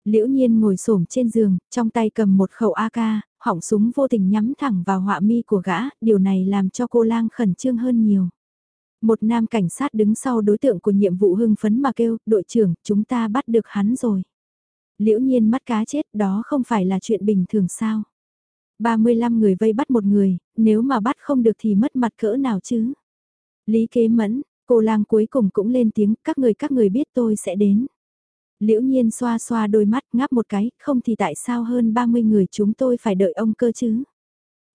S1: Liễu nhiên ngồi xổm trên giường, trong tay cầm một khẩu AK, hỏng súng vô tình nhắm thẳng vào họa mi của gã, điều này làm cho cô lang khẩn trương hơn nhiều. Một nam cảnh sát đứng sau đối tượng của nhiệm vụ hưng phấn mà kêu, đội trưởng, chúng ta bắt được hắn rồi. Liễu nhiên mắt cá chết đó không phải là chuyện bình thường sao. 35 người vây bắt một người, nếu mà bắt không được thì mất mặt cỡ nào chứ. Lý kế mẫn, cô lang cuối cùng cũng lên tiếng, các người các người biết tôi sẽ đến. Liễu nhiên xoa xoa đôi mắt ngáp một cái, không thì tại sao hơn 30 người chúng tôi phải đợi ông cơ chứ?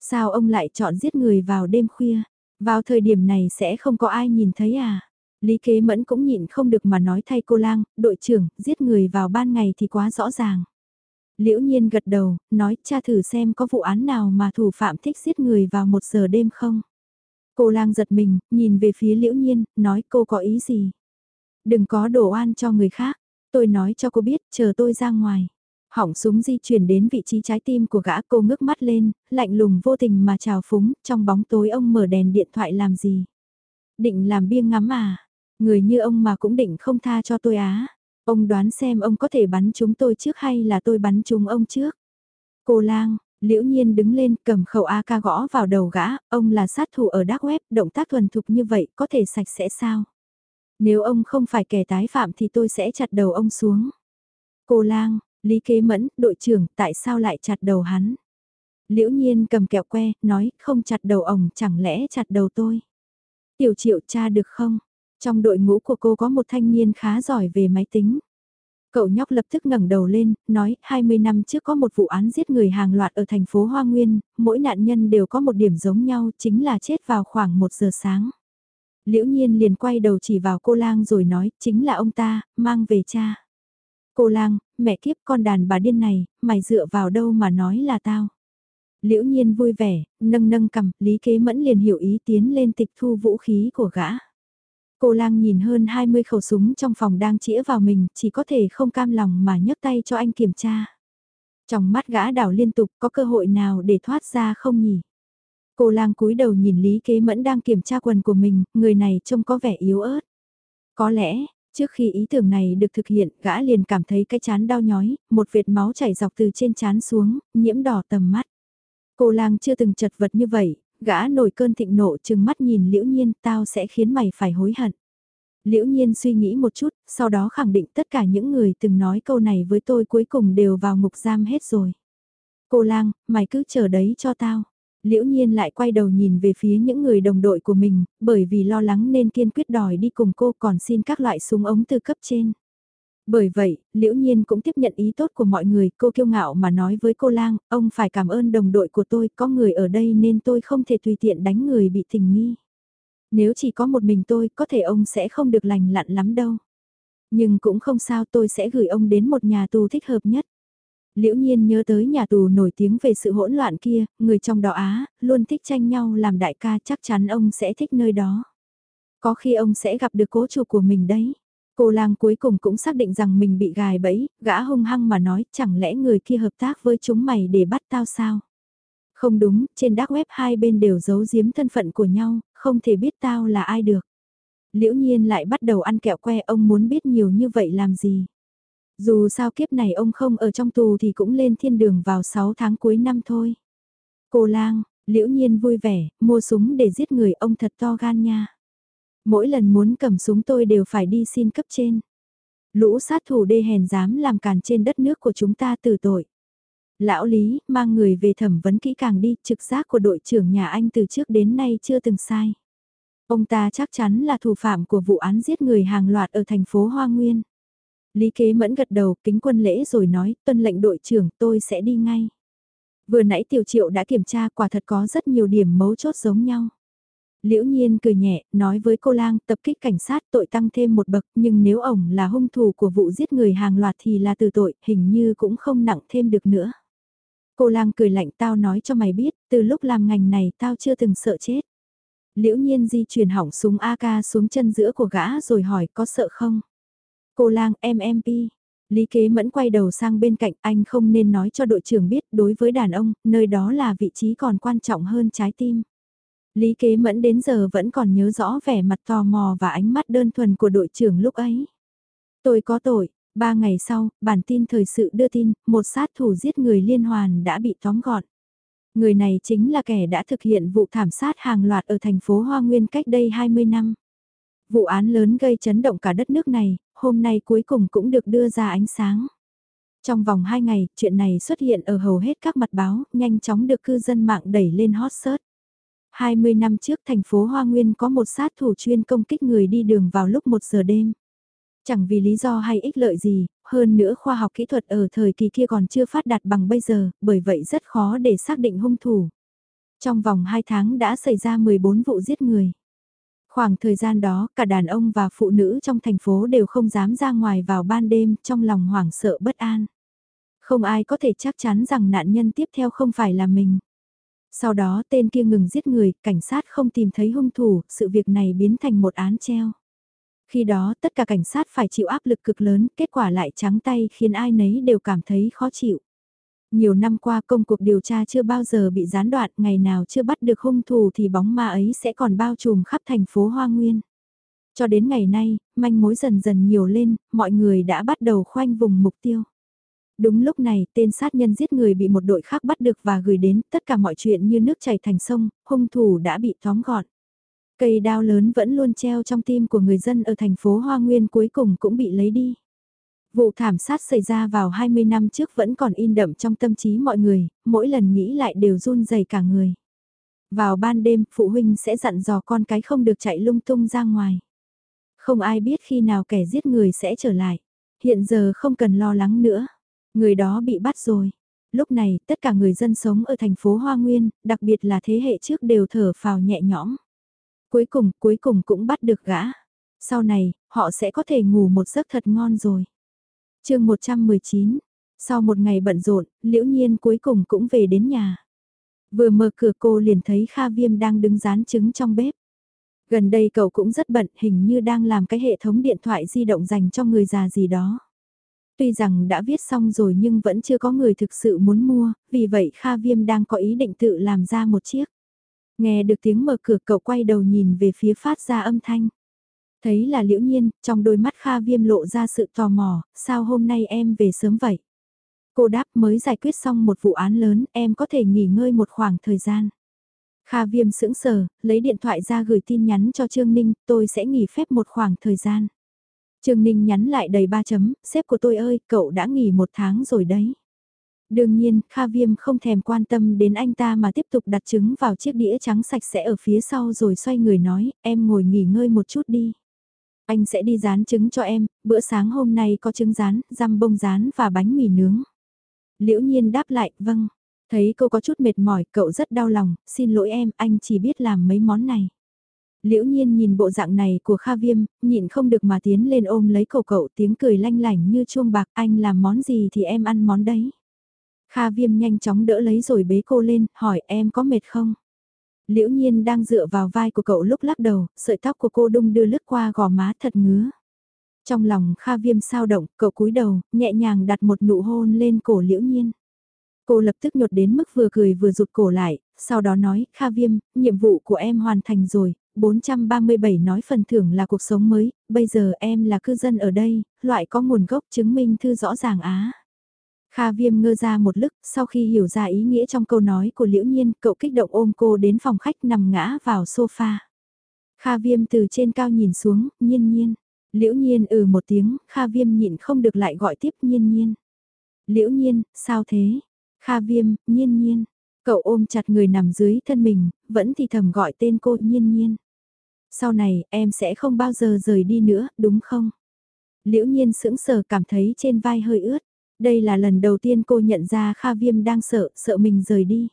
S1: Sao ông lại chọn giết người vào đêm khuya? Vào thời điểm này sẽ không có ai nhìn thấy à? Lý kế mẫn cũng nhịn không được mà nói thay cô lang, đội trưởng, giết người vào ban ngày thì quá rõ ràng. Liễu nhiên gật đầu, nói cha thử xem có vụ án nào mà thủ phạm thích giết người vào một giờ đêm không? Cô lang giật mình, nhìn về phía liễu nhiên, nói cô có ý gì? Đừng có đổ oan cho người khác, Tôi nói cho cô biết, chờ tôi ra ngoài. Hỏng súng di chuyển đến vị trí trái tim của gã cô ngước mắt lên, lạnh lùng vô tình mà trào phúng, trong bóng tối ông mở đèn điện thoại làm gì? Định làm biêng ngắm à? Người như ông mà cũng định không tha cho tôi á. Ông đoán xem ông có thể bắn chúng tôi trước hay là tôi bắn chúng ông trước? Cô lang, liễu nhiên đứng lên cầm khẩu AK gõ vào đầu gã, ông là sát thủ ở dark web, động tác thuần thục như vậy có thể sạch sẽ sao? Nếu ông không phải kẻ tái phạm thì tôi sẽ chặt đầu ông xuống. Cô lang, Lý Kế Mẫn, đội trưởng, tại sao lại chặt đầu hắn? Liễu nhiên cầm kẹo que, nói, không chặt đầu ổng, chẳng lẽ chặt đầu tôi? Tiểu triệu cha được không? Trong đội ngũ của cô có một thanh niên khá giỏi về máy tính. Cậu nhóc lập tức ngẩng đầu lên, nói 20 năm trước có một vụ án giết người hàng loạt ở thành phố Hoa Nguyên, mỗi nạn nhân đều có một điểm giống nhau chính là chết vào khoảng 1 giờ sáng. Liễu nhiên liền quay đầu chỉ vào cô lang rồi nói chính là ông ta, mang về cha. Cô lang, mẹ kiếp con đàn bà điên này, mày dựa vào đâu mà nói là tao. Liễu nhiên vui vẻ, nâng nâng cầm, Lý Kế Mẫn liền hiểu ý tiến lên tịch thu vũ khí của gã. Cô lang nhìn hơn 20 khẩu súng trong phòng đang chĩa vào mình, chỉ có thể không cam lòng mà nhấc tay cho anh kiểm tra. Trong mắt gã đảo liên tục có cơ hội nào để thoát ra không nhỉ? Cô lang cúi đầu nhìn Lý Kế Mẫn đang kiểm tra quần của mình, người này trông có vẻ yếu ớt. Có lẽ, trước khi ý tưởng này được thực hiện, gã liền cảm thấy cái chán đau nhói, một vệt máu chảy dọc từ trên chán xuống, nhiễm đỏ tầm mắt. Cô lang chưa từng chật vật như vậy, gã nổi cơn thịnh nộ chừng mắt nhìn liễu nhiên tao sẽ khiến mày phải hối hận. Liễu nhiên suy nghĩ một chút, sau đó khẳng định tất cả những người từng nói câu này với tôi cuối cùng đều vào ngục giam hết rồi. Cô lang, mày cứ chờ đấy cho tao. Liễu nhiên lại quay đầu nhìn về phía những người đồng đội của mình, bởi vì lo lắng nên kiên quyết đòi đi cùng cô còn xin các loại súng ống từ cấp trên. Bởi vậy, liễu nhiên cũng tiếp nhận ý tốt của mọi người, cô kiêu ngạo mà nói với cô lang, ông phải cảm ơn đồng đội của tôi, có người ở đây nên tôi không thể tùy tiện đánh người bị tình nghi. Nếu chỉ có một mình tôi, có thể ông sẽ không được lành lặn lắm đâu. Nhưng cũng không sao tôi sẽ gửi ông đến một nhà tù thích hợp nhất. Liễu nhiên nhớ tới nhà tù nổi tiếng về sự hỗn loạn kia, người trong đó Á, luôn thích tranh nhau làm đại ca chắc chắn ông sẽ thích nơi đó. Có khi ông sẽ gặp được cố chủ của mình đấy. Cô lang cuối cùng cũng xác định rằng mình bị gài bẫy, gã hung hăng mà nói chẳng lẽ người kia hợp tác với chúng mày để bắt tao sao? Không đúng, trên dark web hai bên đều giấu giếm thân phận của nhau, không thể biết tao là ai được. Liễu nhiên lại bắt đầu ăn kẹo que ông muốn biết nhiều như vậy làm gì? Dù sao kiếp này ông không ở trong tù thì cũng lên thiên đường vào 6 tháng cuối năm thôi. Cô lang, liễu nhiên vui vẻ, mua súng để giết người ông thật to gan nha. Mỗi lần muốn cầm súng tôi đều phải đi xin cấp trên. Lũ sát thủ đê hèn dám làm càn trên đất nước của chúng ta từ tội. Lão Lý, mang người về thẩm vấn kỹ càng đi, trực giác của đội trưởng nhà anh từ trước đến nay chưa từng sai. Ông ta chắc chắn là thủ phạm của vụ án giết người hàng loạt ở thành phố Hoa Nguyên. Lý kế mẫn gật đầu kính quân lễ rồi nói, tuân lệnh đội trưởng tôi sẽ đi ngay. Vừa nãy tiểu triệu đã kiểm tra quả thật có rất nhiều điểm mấu chốt giống nhau. Liễu nhiên cười nhẹ, nói với cô lang tập kích cảnh sát tội tăng thêm một bậc nhưng nếu ổng là hung thủ của vụ giết người hàng loạt thì là từ tội, hình như cũng không nặng thêm được nữa. Cô lang cười lạnh tao nói cho mày biết, từ lúc làm ngành này tao chưa từng sợ chết. Liễu nhiên di chuyển hỏng súng AK xuống chân giữa của gã rồi hỏi có sợ không? Cô lang MMP. Lý kế mẫn quay đầu sang bên cạnh anh không nên nói cho đội trưởng biết đối với đàn ông, nơi đó là vị trí còn quan trọng hơn trái tim. Lý kế mẫn đến giờ vẫn còn nhớ rõ vẻ mặt tò mò và ánh mắt đơn thuần của đội trưởng lúc ấy. Tôi có tội, ba ngày sau, bản tin thời sự đưa tin, một sát thủ giết người liên hoàn đã bị tóm gọn. Người này chính là kẻ đã thực hiện vụ thảm sát hàng loạt ở thành phố Hoa Nguyên cách đây 20 năm. Vụ án lớn gây chấn động cả đất nước này, hôm nay cuối cùng cũng được đưa ra ánh sáng. Trong vòng 2 ngày, chuyện này xuất hiện ở hầu hết các mặt báo, nhanh chóng được cư dân mạng đẩy lên hot search. 20 năm trước thành phố Hoa Nguyên có một sát thủ chuyên công kích người đi đường vào lúc 1 giờ đêm. Chẳng vì lý do hay ích lợi gì, hơn nữa khoa học kỹ thuật ở thời kỳ kia còn chưa phát đạt bằng bây giờ, bởi vậy rất khó để xác định hung thủ. Trong vòng 2 tháng đã xảy ra 14 vụ giết người. Khoảng thời gian đó, cả đàn ông và phụ nữ trong thành phố đều không dám ra ngoài vào ban đêm trong lòng hoảng sợ bất an. Không ai có thể chắc chắn rằng nạn nhân tiếp theo không phải là mình. Sau đó tên kia ngừng giết người, cảnh sát không tìm thấy hung thủ, sự việc này biến thành một án treo. Khi đó tất cả cảnh sát phải chịu áp lực cực lớn, kết quả lại trắng tay khiến ai nấy đều cảm thấy khó chịu. Nhiều năm qua công cuộc điều tra chưa bao giờ bị gián đoạn, ngày nào chưa bắt được hung thủ thì bóng ma ấy sẽ còn bao trùm khắp thành phố Hoa Nguyên. Cho đến ngày nay, manh mối dần dần nhiều lên, mọi người đã bắt đầu khoanh vùng mục tiêu. Đúng lúc này, tên sát nhân giết người bị một đội khác bắt được và gửi đến, tất cả mọi chuyện như nước chảy thành sông, hung thủ đã bị tóm gọn. Cây đao lớn vẫn luôn treo trong tim của người dân ở thành phố Hoa Nguyên cuối cùng cũng bị lấy đi. Vụ thảm sát xảy ra vào 20 năm trước vẫn còn in đậm trong tâm trí mọi người, mỗi lần nghĩ lại đều run rẩy cả người. Vào ban đêm, phụ huynh sẽ dặn dò con cái không được chạy lung tung ra ngoài. Không ai biết khi nào kẻ giết người sẽ trở lại. Hiện giờ không cần lo lắng nữa. Người đó bị bắt rồi. Lúc này, tất cả người dân sống ở thành phố Hoa Nguyên, đặc biệt là thế hệ trước đều thở phào nhẹ nhõm. Cuối cùng, cuối cùng cũng bắt được gã. Sau này, họ sẽ có thể ngủ một giấc thật ngon rồi chương 119, sau một ngày bận rộn, liễu nhiên cuối cùng cũng về đến nhà. Vừa mở cửa cô liền thấy Kha Viêm đang đứng dán trứng trong bếp. Gần đây cậu cũng rất bận, hình như đang làm cái hệ thống điện thoại di động dành cho người già gì đó. Tuy rằng đã viết xong rồi nhưng vẫn chưa có người thực sự muốn mua, vì vậy Kha Viêm đang có ý định tự làm ra một chiếc. Nghe được tiếng mở cửa cậu quay đầu nhìn về phía phát ra âm thanh. Thấy là liễu nhiên, trong đôi mắt Kha Viêm lộ ra sự tò mò, sao hôm nay em về sớm vậy? Cô đáp mới giải quyết xong một vụ án lớn, em có thể nghỉ ngơi một khoảng thời gian. Kha Viêm sững sờ, lấy điện thoại ra gửi tin nhắn cho Trương Ninh, tôi sẽ nghỉ phép một khoảng thời gian. Trương Ninh nhắn lại đầy ba chấm, sếp của tôi ơi, cậu đã nghỉ một tháng rồi đấy. Đương nhiên, Kha Viêm không thèm quan tâm đến anh ta mà tiếp tục đặt trứng vào chiếc đĩa trắng sạch sẽ ở phía sau rồi xoay người nói, em ngồi nghỉ ngơi một chút đi. Anh sẽ đi rán trứng cho em, bữa sáng hôm nay có trứng rán, răm bông rán và bánh mì nướng. Liễu nhiên đáp lại, vâng. Thấy cô có chút mệt mỏi, cậu rất đau lòng, xin lỗi em, anh chỉ biết làm mấy món này. Liễu nhiên nhìn bộ dạng này của Kha Viêm, nhịn không được mà tiến lên ôm lấy cổ cậu tiếng cười lanh lảnh như chuông bạc, anh làm món gì thì em ăn món đấy. Kha Viêm nhanh chóng đỡ lấy rồi bế cô lên, hỏi em có mệt không? Liễu nhiên đang dựa vào vai của cậu lúc lắc đầu, sợi tóc của cô đung đưa lướt qua gò má thật ngứa. Trong lòng Kha Viêm sao động, cậu cúi đầu, nhẹ nhàng đặt một nụ hôn lên cổ Liễu nhiên. Cô lập tức nhột đến mức vừa cười vừa rụt cổ lại, sau đó nói, Kha Viêm, nhiệm vụ của em hoàn thành rồi, 437 nói phần thưởng là cuộc sống mới, bây giờ em là cư dân ở đây, loại có nguồn gốc chứng minh thư rõ ràng á. Kha Viêm ngơ ra một lúc, sau khi hiểu ra ý nghĩa trong câu nói của Liễu Nhiên, cậu kích động ôm cô đến phòng khách nằm ngã vào sofa. Kha Viêm từ trên cao nhìn xuống, nhiên nhiên. Liễu Nhiên ừ một tiếng, Kha Viêm nhịn không được lại gọi tiếp nhiên nhiên. Liễu Nhiên, sao thế? Kha Viêm, nhiên nhiên. Cậu ôm chặt người nằm dưới thân mình, vẫn thì thầm gọi tên cô nhiên nhiên. Sau này, em sẽ không bao giờ rời đi nữa, đúng không? Liễu nhiên sững sờ cảm thấy trên vai hơi ướt. Đây là lần đầu tiên cô nhận ra Kha Viêm đang sợ, sợ mình rời đi.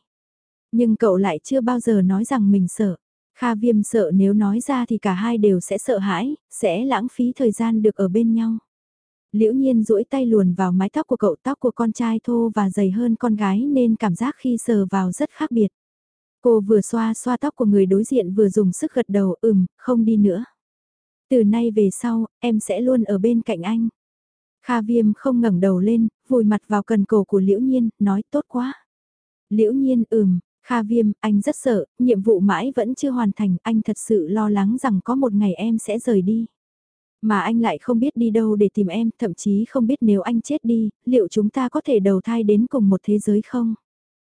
S1: Nhưng cậu lại chưa bao giờ nói rằng mình sợ. Kha Viêm sợ nếu nói ra thì cả hai đều sẽ sợ hãi, sẽ lãng phí thời gian được ở bên nhau. Liễu nhiên duỗi tay luồn vào mái tóc của cậu tóc của con trai thô và dày hơn con gái nên cảm giác khi sờ vào rất khác biệt. Cô vừa xoa xoa tóc của người đối diện vừa dùng sức gật đầu ừm, không đi nữa. Từ nay về sau, em sẽ luôn ở bên cạnh anh. Kha viêm không ngẩng đầu lên, vùi mặt vào cần cổ của Liễu Nhiên, nói tốt quá. Liễu Nhiên ừm, Kha viêm, anh rất sợ, nhiệm vụ mãi vẫn chưa hoàn thành, anh thật sự lo lắng rằng có một ngày em sẽ rời đi. Mà anh lại không biết đi đâu để tìm em, thậm chí không biết nếu anh chết đi, liệu chúng ta có thể đầu thai đến cùng một thế giới không?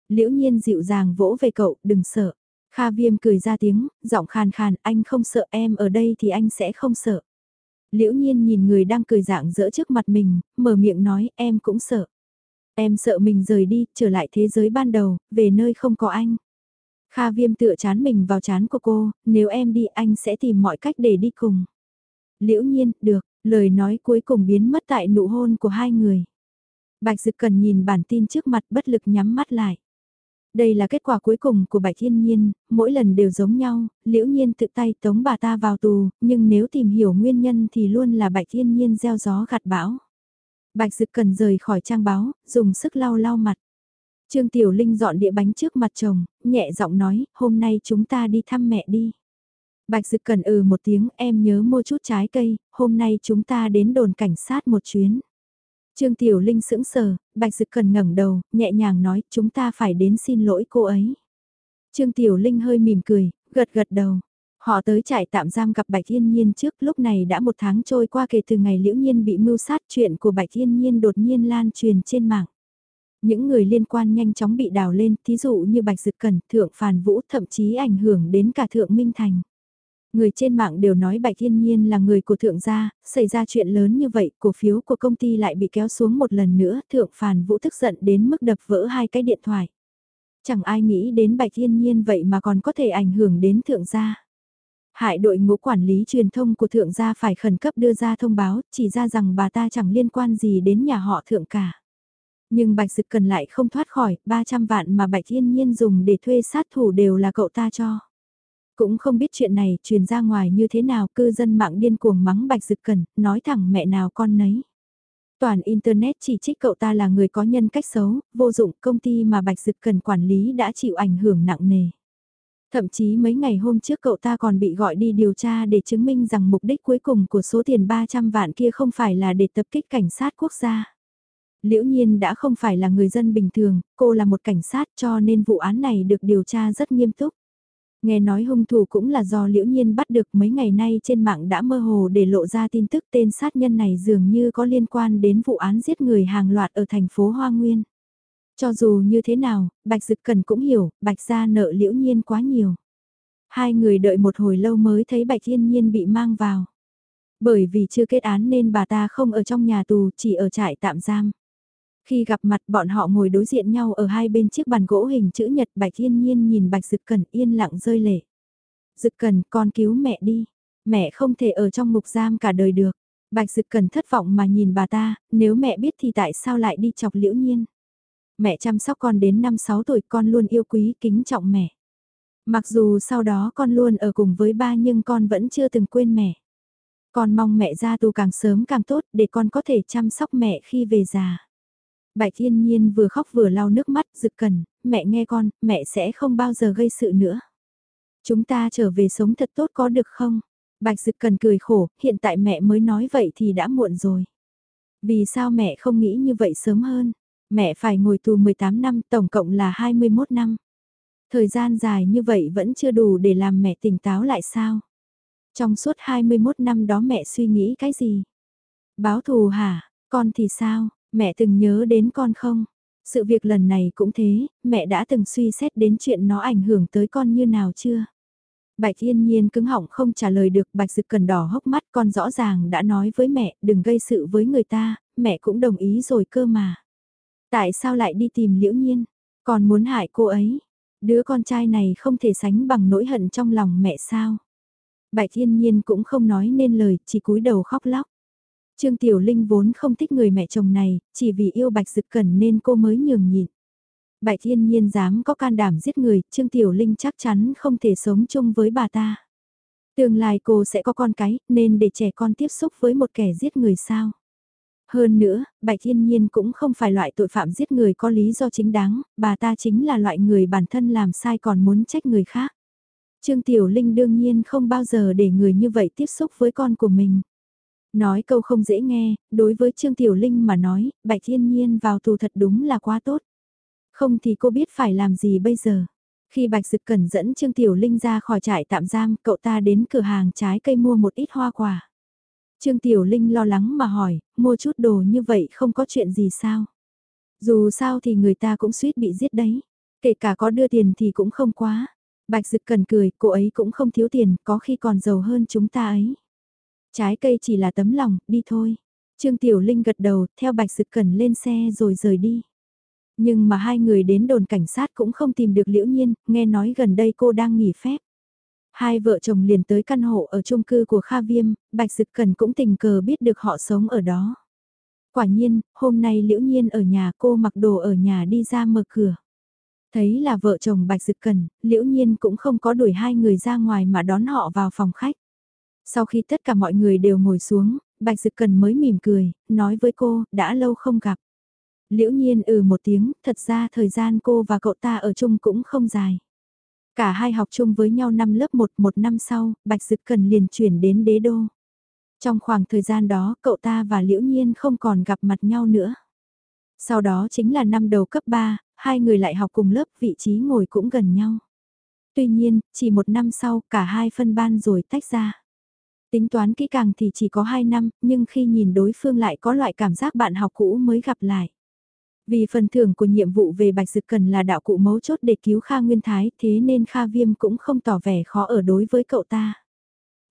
S1: Liễu nhiên dịu dàng vỗ về cậu, đừng sợ. Kha viêm cười ra tiếng, giọng khàn khàn, anh không sợ em ở đây thì anh sẽ không sợ. Liễu nhiên nhìn người đang cười dạng dỡ trước mặt mình, mở miệng nói em cũng sợ. Em sợ mình rời đi, trở lại thế giới ban đầu, về nơi không có anh. Kha viêm tựa chán mình vào chán của cô, nếu em đi anh sẽ tìm mọi cách để đi cùng. Liễu nhiên, được, lời nói cuối cùng biến mất tại nụ hôn của hai người. Bạch Dực Cần nhìn bản tin trước mặt bất lực nhắm mắt lại. Đây là kết quả cuối cùng của Bạch Thiên Nhiên, mỗi lần đều giống nhau, liễu nhiên tự tay tống bà ta vào tù, nhưng nếu tìm hiểu nguyên nhân thì luôn là Bạch Thiên Nhiên gieo gió gặt bão. Bạch Dực cần rời khỏi trang báo, dùng sức lau lau mặt. Trương Tiểu Linh dọn đĩa bánh trước mặt chồng, nhẹ giọng nói, hôm nay chúng ta đi thăm mẹ đi. Bạch Dực Cần ừ một tiếng em nhớ mua chút trái cây, hôm nay chúng ta đến đồn cảnh sát một chuyến. Trương Tiểu Linh sững sờ, Bạch Dực Cần ngẩng đầu, nhẹ nhàng nói chúng ta phải đến xin lỗi cô ấy. Trương Tiểu Linh hơi mỉm cười, gật gật đầu. Họ tới trại tạm giam gặp Bạch Yên Nhiên trước lúc này đã một tháng trôi qua kể từ ngày Liễu Nhiên bị mưu sát chuyện của Bạch Yên Nhiên đột nhiên lan truyền trên mạng. Những người liên quan nhanh chóng bị đào lên, thí dụ như Bạch Dực Cẩn, Thượng Phàn Vũ thậm chí ảnh hưởng đến cả Thượng Minh Thành. Người trên mạng đều nói Bạch thiên Nhiên là người của thượng gia, xảy ra chuyện lớn như vậy, cổ phiếu của công ty lại bị kéo xuống một lần nữa, thượng phàn vũ tức giận đến mức đập vỡ hai cái điện thoại. Chẳng ai nghĩ đến Bạch thiên Nhiên vậy mà còn có thể ảnh hưởng đến thượng gia. Hại đội ngũ quản lý truyền thông của thượng gia phải khẩn cấp đưa ra thông báo, chỉ ra rằng bà ta chẳng liên quan gì đến nhà họ thượng cả. Nhưng Bạch Dực cần lại không thoát khỏi, 300 vạn mà Bạch thiên Nhiên dùng để thuê sát thủ đều là cậu ta cho. Cũng không biết chuyện này truyền ra ngoài như thế nào cư dân mạng điên cuồng mắng Bạch Dực Cần, nói thẳng mẹ nào con nấy. Toàn Internet chỉ trích cậu ta là người có nhân cách xấu, vô dụng công ty mà Bạch Dực Cần quản lý đã chịu ảnh hưởng nặng nề. Thậm chí mấy ngày hôm trước cậu ta còn bị gọi đi điều tra để chứng minh rằng mục đích cuối cùng của số tiền 300 vạn kia không phải là để tập kích cảnh sát quốc gia. Liễu Nhiên đã không phải là người dân bình thường, cô là một cảnh sát cho nên vụ án này được điều tra rất nghiêm túc. Nghe nói hung thủ cũng là do liễu nhiên bắt được mấy ngày nay trên mạng đã mơ hồ để lộ ra tin tức tên sát nhân này dường như có liên quan đến vụ án giết người hàng loạt ở thành phố Hoa Nguyên. Cho dù như thế nào, Bạch Dực Cần cũng hiểu, Bạch gia nợ liễu nhiên quá nhiều. Hai người đợi một hồi lâu mới thấy Bạch Thiên Nhiên bị mang vào. Bởi vì chưa kết án nên bà ta không ở trong nhà tù, chỉ ở trại tạm giam. Khi gặp mặt bọn họ ngồi đối diện nhau ở hai bên chiếc bàn gỗ hình chữ nhật Bạch Yên Nhiên nhìn Bạch Dực Cần yên lặng rơi lệ. Dực Cần con cứu mẹ đi, mẹ không thể ở trong ngục giam cả đời được. Bạch Dực Cần thất vọng mà nhìn bà ta, nếu mẹ biết thì tại sao lại đi chọc liễu nhiên. Mẹ chăm sóc con đến 5-6 tuổi con luôn yêu quý kính trọng mẹ. Mặc dù sau đó con luôn ở cùng với ba nhưng con vẫn chưa từng quên mẹ. Con mong mẹ ra tù càng sớm càng tốt để con có thể chăm sóc mẹ khi về già. Bạch Thiên Nhiên vừa khóc vừa lau nước mắt, rực cần, mẹ nghe con, mẹ sẽ không bao giờ gây sự nữa. Chúng ta trở về sống thật tốt có được không? Bạch Dực Cần cười khổ, hiện tại mẹ mới nói vậy thì đã muộn rồi. Vì sao mẹ không nghĩ như vậy sớm hơn? Mẹ phải ngồi tù 18 năm, tổng cộng là 21 năm. Thời gian dài như vậy vẫn chưa đủ để làm mẹ tỉnh táo lại sao? Trong suốt 21 năm đó mẹ suy nghĩ cái gì? Báo thù hả? Con thì sao? Mẹ từng nhớ đến con không? Sự việc lần này cũng thế, mẹ đã từng suy xét đến chuyện nó ảnh hưởng tới con như nào chưa? Bạch Yên Nhiên cứng họng không trả lời được Bạch Dực cần đỏ hốc mắt con rõ ràng đã nói với mẹ đừng gây sự với người ta, mẹ cũng đồng ý rồi cơ mà. Tại sao lại đi tìm Liễu Nhiên? Còn muốn hại cô ấy? Đứa con trai này không thể sánh bằng nỗi hận trong lòng mẹ sao? Bạch Yên Nhiên cũng không nói nên lời, chỉ cúi đầu khóc lóc. Trương Tiểu Linh vốn không thích người mẹ chồng này, chỉ vì yêu Bạch Dực Cẩn nên cô mới nhường nhịn. Bạch Thiên Nhiên dám có can đảm giết người, Trương Tiểu Linh chắc chắn không thể sống chung với bà ta. Tương lai cô sẽ có con cái, nên để trẻ con tiếp xúc với một kẻ giết người sao. Hơn nữa, Bạch Thiên Nhiên cũng không phải loại tội phạm giết người có lý do chính đáng, bà ta chính là loại người bản thân làm sai còn muốn trách người khác. Trương Tiểu Linh đương nhiên không bao giờ để người như vậy tiếp xúc với con của mình. Nói câu không dễ nghe, đối với Trương Tiểu Linh mà nói, Bạch Thiên Nhiên vào tù thật đúng là quá tốt. Không thì cô biết phải làm gì bây giờ. Khi Bạch Dực Cẩn dẫn Trương Tiểu Linh ra khỏi trại tạm giam, cậu ta đến cửa hàng trái cây mua một ít hoa quả. Trương Tiểu Linh lo lắng mà hỏi, mua chút đồ như vậy không có chuyện gì sao? Dù sao thì người ta cũng suýt bị giết đấy. Kể cả có đưa tiền thì cũng không quá. Bạch Dực Cần cười, cô ấy cũng không thiếu tiền, có khi còn giàu hơn chúng ta ấy. Trái cây chỉ là tấm lòng, đi thôi. Trương Tiểu Linh gật đầu, theo Bạch Dực Cẩn lên xe rồi rời đi. Nhưng mà hai người đến đồn cảnh sát cũng không tìm được Liễu Nhiên, nghe nói gần đây cô đang nghỉ phép. Hai vợ chồng liền tới căn hộ ở chung cư của Kha Viêm, Bạch Dực cần cũng tình cờ biết được họ sống ở đó. Quả nhiên, hôm nay Liễu Nhiên ở nhà cô mặc đồ ở nhà đi ra mở cửa. Thấy là vợ chồng Bạch Dực cần Liễu Nhiên cũng không có đuổi hai người ra ngoài mà đón họ vào phòng khách. Sau khi tất cả mọi người đều ngồi xuống, Bạch Dực Cần mới mỉm cười, nói với cô, đã lâu không gặp. Liễu nhiên ừ một tiếng, thật ra thời gian cô và cậu ta ở chung cũng không dài. Cả hai học chung với nhau năm lớp 1, một năm sau, Bạch Dực Cần liền chuyển đến đế đô. Trong khoảng thời gian đó, cậu ta và Liễu Nhiên không còn gặp mặt nhau nữa. Sau đó chính là năm đầu cấp 3, hai người lại học cùng lớp, vị trí ngồi cũng gần nhau. Tuy nhiên, chỉ một năm sau, cả hai phân ban rồi tách ra. Tính toán kỹ càng thì chỉ có 2 năm, nhưng khi nhìn đối phương lại có loại cảm giác bạn học cũ mới gặp lại. Vì phần thưởng của nhiệm vụ về Bạch Dực Cần là đạo cụ mấu chốt để cứu Kha Nguyên Thái thế nên Kha Viêm cũng không tỏ vẻ khó ở đối với cậu ta.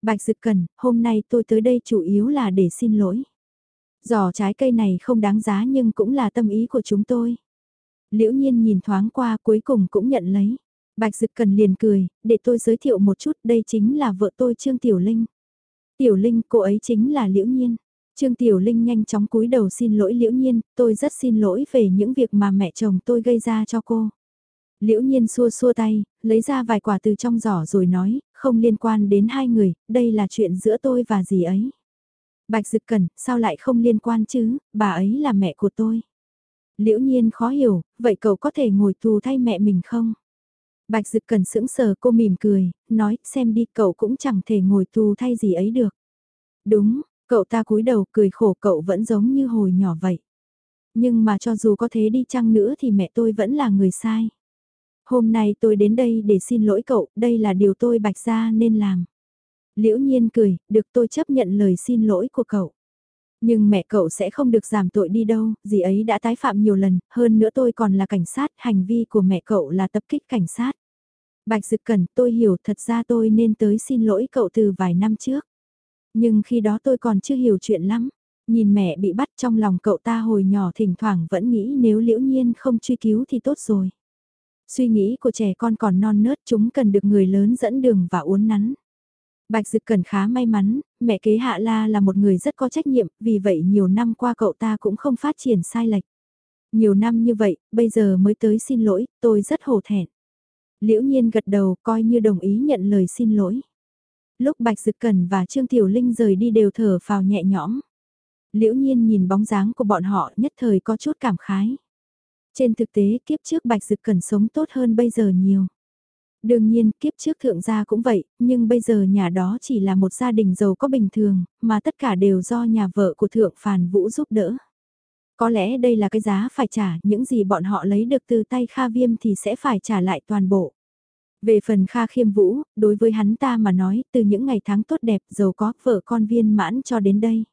S1: Bạch Dực Cần, hôm nay tôi tới đây chủ yếu là để xin lỗi. Giỏ trái cây này không đáng giá nhưng cũng là tâm ý của chúng tôi. Liễu nhiên nhìn thoáng qua cuối cùng cũng nhận lấy. Bạch Dực Cần liền cười, để tôi giới thiệu một chút đây chính là vợ tôi Trương Tiểu Linh. Tiểu Linh, cô ấy chính là Liễu Nhiên. Trương Tiểu Linh nhanh chóng cúi đầu xin lỗi Liễu Nhiên, tôi rất xin lỗi về những việc mà mẹ chồng tôi gây ra cho cô. Liễu Nhiên xua xua tay, lấy ra vài quả từ trong giỏ rồi nói, không liên quan đến hai người, đây là chuyện giữa tôi và dì ấy. Bạch Dực Cẩn, sao lại không liên quan chứ, bà ấy là mẹ của tôi. Liễu Nhiên khó hiểu, vậy cậu có thể ngồi tù thay mẹ mình không? Bạch Dực Cẩn sững sờ cô mỉm cười, nói, xem đi cậu cũng chẳng thể ngồi tù thay gì ấy được. Đúng, cậu ta cúi đầu cười khổ cậu vẫn giống như hồi nhỏ vậy. Nhưng mà cho dù có thế đi chăng nữa thì mẹ tôi vẫn là người sai. Hôm nay tôi đến đây để xin lỗi cậu, đây là điều tôi bạch ra nên làm. Liễu nhiên cười, được tôi chấp nhận lời xin lỗi của cậu. Nhưng mẹ cậu sẽ không được giảm tội đi đâu, dì ấy đã tái phạm nhiều lần, hơn nữa tôi còn là cảnh sát, hành vi của mẹ cậu là tập kích cảnh sát. Bạch Dực Cẩn, tôi hiểu thật ra tôi nên tới xin lỗi cậu từ vài năm trước. Nhưng khi đó tôi còn chưa hiểu chuyện lắm. Nhìn mẹ bị bắt trong lòng cậu ta hồi nhỏ thỉnh thoảng vẫn nghĩ nếu liễu nhiên không truy cứu thì tốt rồi. Suy nghĩ của trẻ con còn non nớt chúng cần được người lớn dẫn đường và uốn nắn. Bạch Dực Cẩn khá may mắn, mẹ kế Hạ La là một người rất có trách nhiệm, vì vậy nhiều năm qua cậu ta cũng không phát triển sai lệch. Nhiều năm như vậy, bây giờ mới tới xin lỗi, tôi rất hổ thẹn. Liễu Nhiên gật đầu coi như đồng ý nhận lời xin lỗi. Lúc Bạch Dực Cẩn và Trương Tiểu Linh rời đi đều thở phào nhẹ nhõm. Liễu Nhiên nhìn bóng dáng của bọn họ nhất thời có chút cảm khái. Trên thực tế kiếp trước Bạch Dực Cẩn sống tốt hơn bây giờ nhiều. Đương nhiên, kiếp trước thượng gia cũng vậy, nhưng bây giờ nhà đó chỉ là một gia đình giàu có bình thường, mà tất cả đều do nhà vợ của thượng phàn vũ giúp đỡ. Có lẽ đây là cái giá phải trả, những gì bọn họ lấy được từ tay Kha Viêm thì sẽ phải trả lại toàn bộ. Về phần Kha Khiêm Vũ, đối với hắn ta mà nói, từ những ngày tháng tốt đẹp giàu có vợ con viên mãn cho đến đây.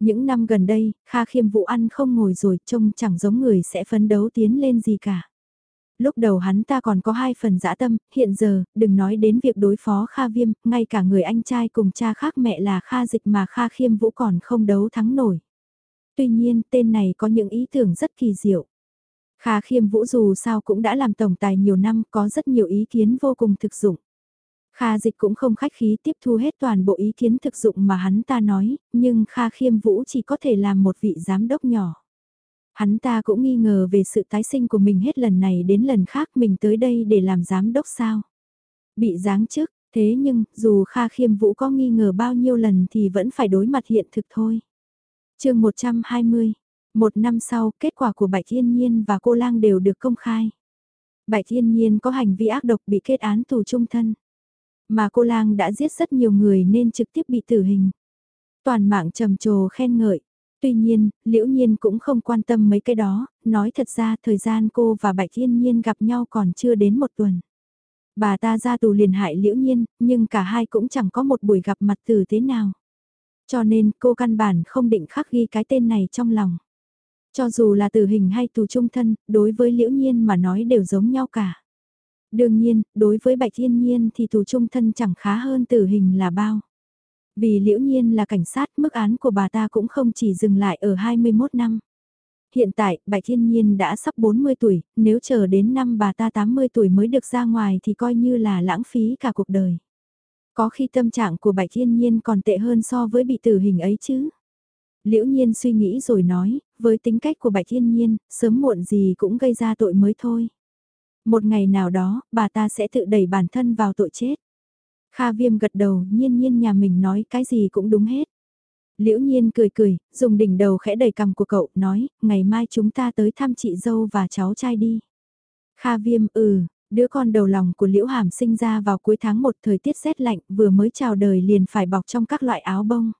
S1: Những năm gần đây, Kha Khiêm Vũ ăn không ngồi rồi trông chẳng giống người sẽ phấn đấu tiến lên gì cả lúc đầu hắn ta còn có hai phần dã tâm, hiện giờ, đừng nói đến việc đối phó Kha Viêm, ngay cả người anh trai cùng cha khác mẹ là Kha Dịch mà Kha Khiêm Vũ còn không đấu thắng nổi. Tuy nhiên, tên này có những ý tưởng rất kỳ diệu. Kha Khiêm Vũ dù sao cũng đã làm tổng tài nhiều năm, có rất nhiều ý kiến vô cùng thực dụng. Kha Dịch cũng không khách khí tiếp thu hết toàn bộ ý kiến thực dụng mà hắn ta nói, nhưng Kha Khiêm Vũ chỉ có thể làm một vị giám đốc nhỏ. Hắn ta cũng nghi ngờ về sự tái sinh của mình hết lần này đến lần khác mình tới đây để làm giám đốc sao. Bị giáng chức, thế nhưng dù Kha Khiêm Vũ có nghi ngờ bao nhiêu lần thì vẫn phải đối mặt hiện thực thôi chương 120, một năm sau kết quả của Bạch Thiên Nhiên và cô Lang đều được công khai. Bạch Thiên Nhiên có hành vi ác độc bị kết án tù trung thân. Mà cô Lang đã giết rất nhiều người nên trực tiếp bị tử hình. Toàn mạng trầm trồ khen ngợi. Tuy nhiên, Liễu Nhiên cũng không quan tâm mấy cái đó, nói thật ra thời gian cô và Bạch Thiên Nhiên gặp nhau còn chưa đến một tuần. Bà ta ra tù liền hại Liễu Nhiên, nhưng cả hai cũng chẳng có một buổi gặp mặt từ thế nào. Cho nên cô căn bản không định khắc ghi cái tên này trong lòng. Cho dù là tử hình hay tù trung thân, đối với Liễu Nhiên mà nói đều giống nhau cả. Đương nhiên, đối với Bạch Thiên Nhiên thì tù trung thân chẳng khá hơn tử hình là bao. Vì liễu nhiên là cảnh sát, mức án của bà ta cũng không chỉ dừng lại ở 21 năm. Hiện tại, Bạch Thiên Nhiên đã sắp 40 tuổi, nếu chờ đến năm bà ta 80 tuổi mới được ra ngoài thì coi như là lãng phí cả cuộc đời. Có khi tâm trạng của Bạch Thiên Nhiên còn tệ hơn so với bị tử hình ấy chứ. Liễu Nhiên suy nghĩ rồi nói, với tính cách của Bạch Thiên Nhiên, sớm muộn gì cũng gây ra tội mới thôi. Một ngày nào đó, bà ta sẽ tự đẩy bản thân vào tội chết. Kha viêm gật đầu, nhiên nhiên nhà mình nói cái gì cũng đúng hết. Liễu nhiên cười cười, dùng đỉnh đầu khẽ đầy cầm của cậu, nói, ngày mai chúng ta tới thăm chị dâu và cháu trai đi. Kha viêm, ừ, Đứa con đầu lòng của Liễu Hàm sinh ra vào cuối tháng 1 thời tiết rét lạnh vừa mới chào đời liền phải bọc trong các loại áo bông.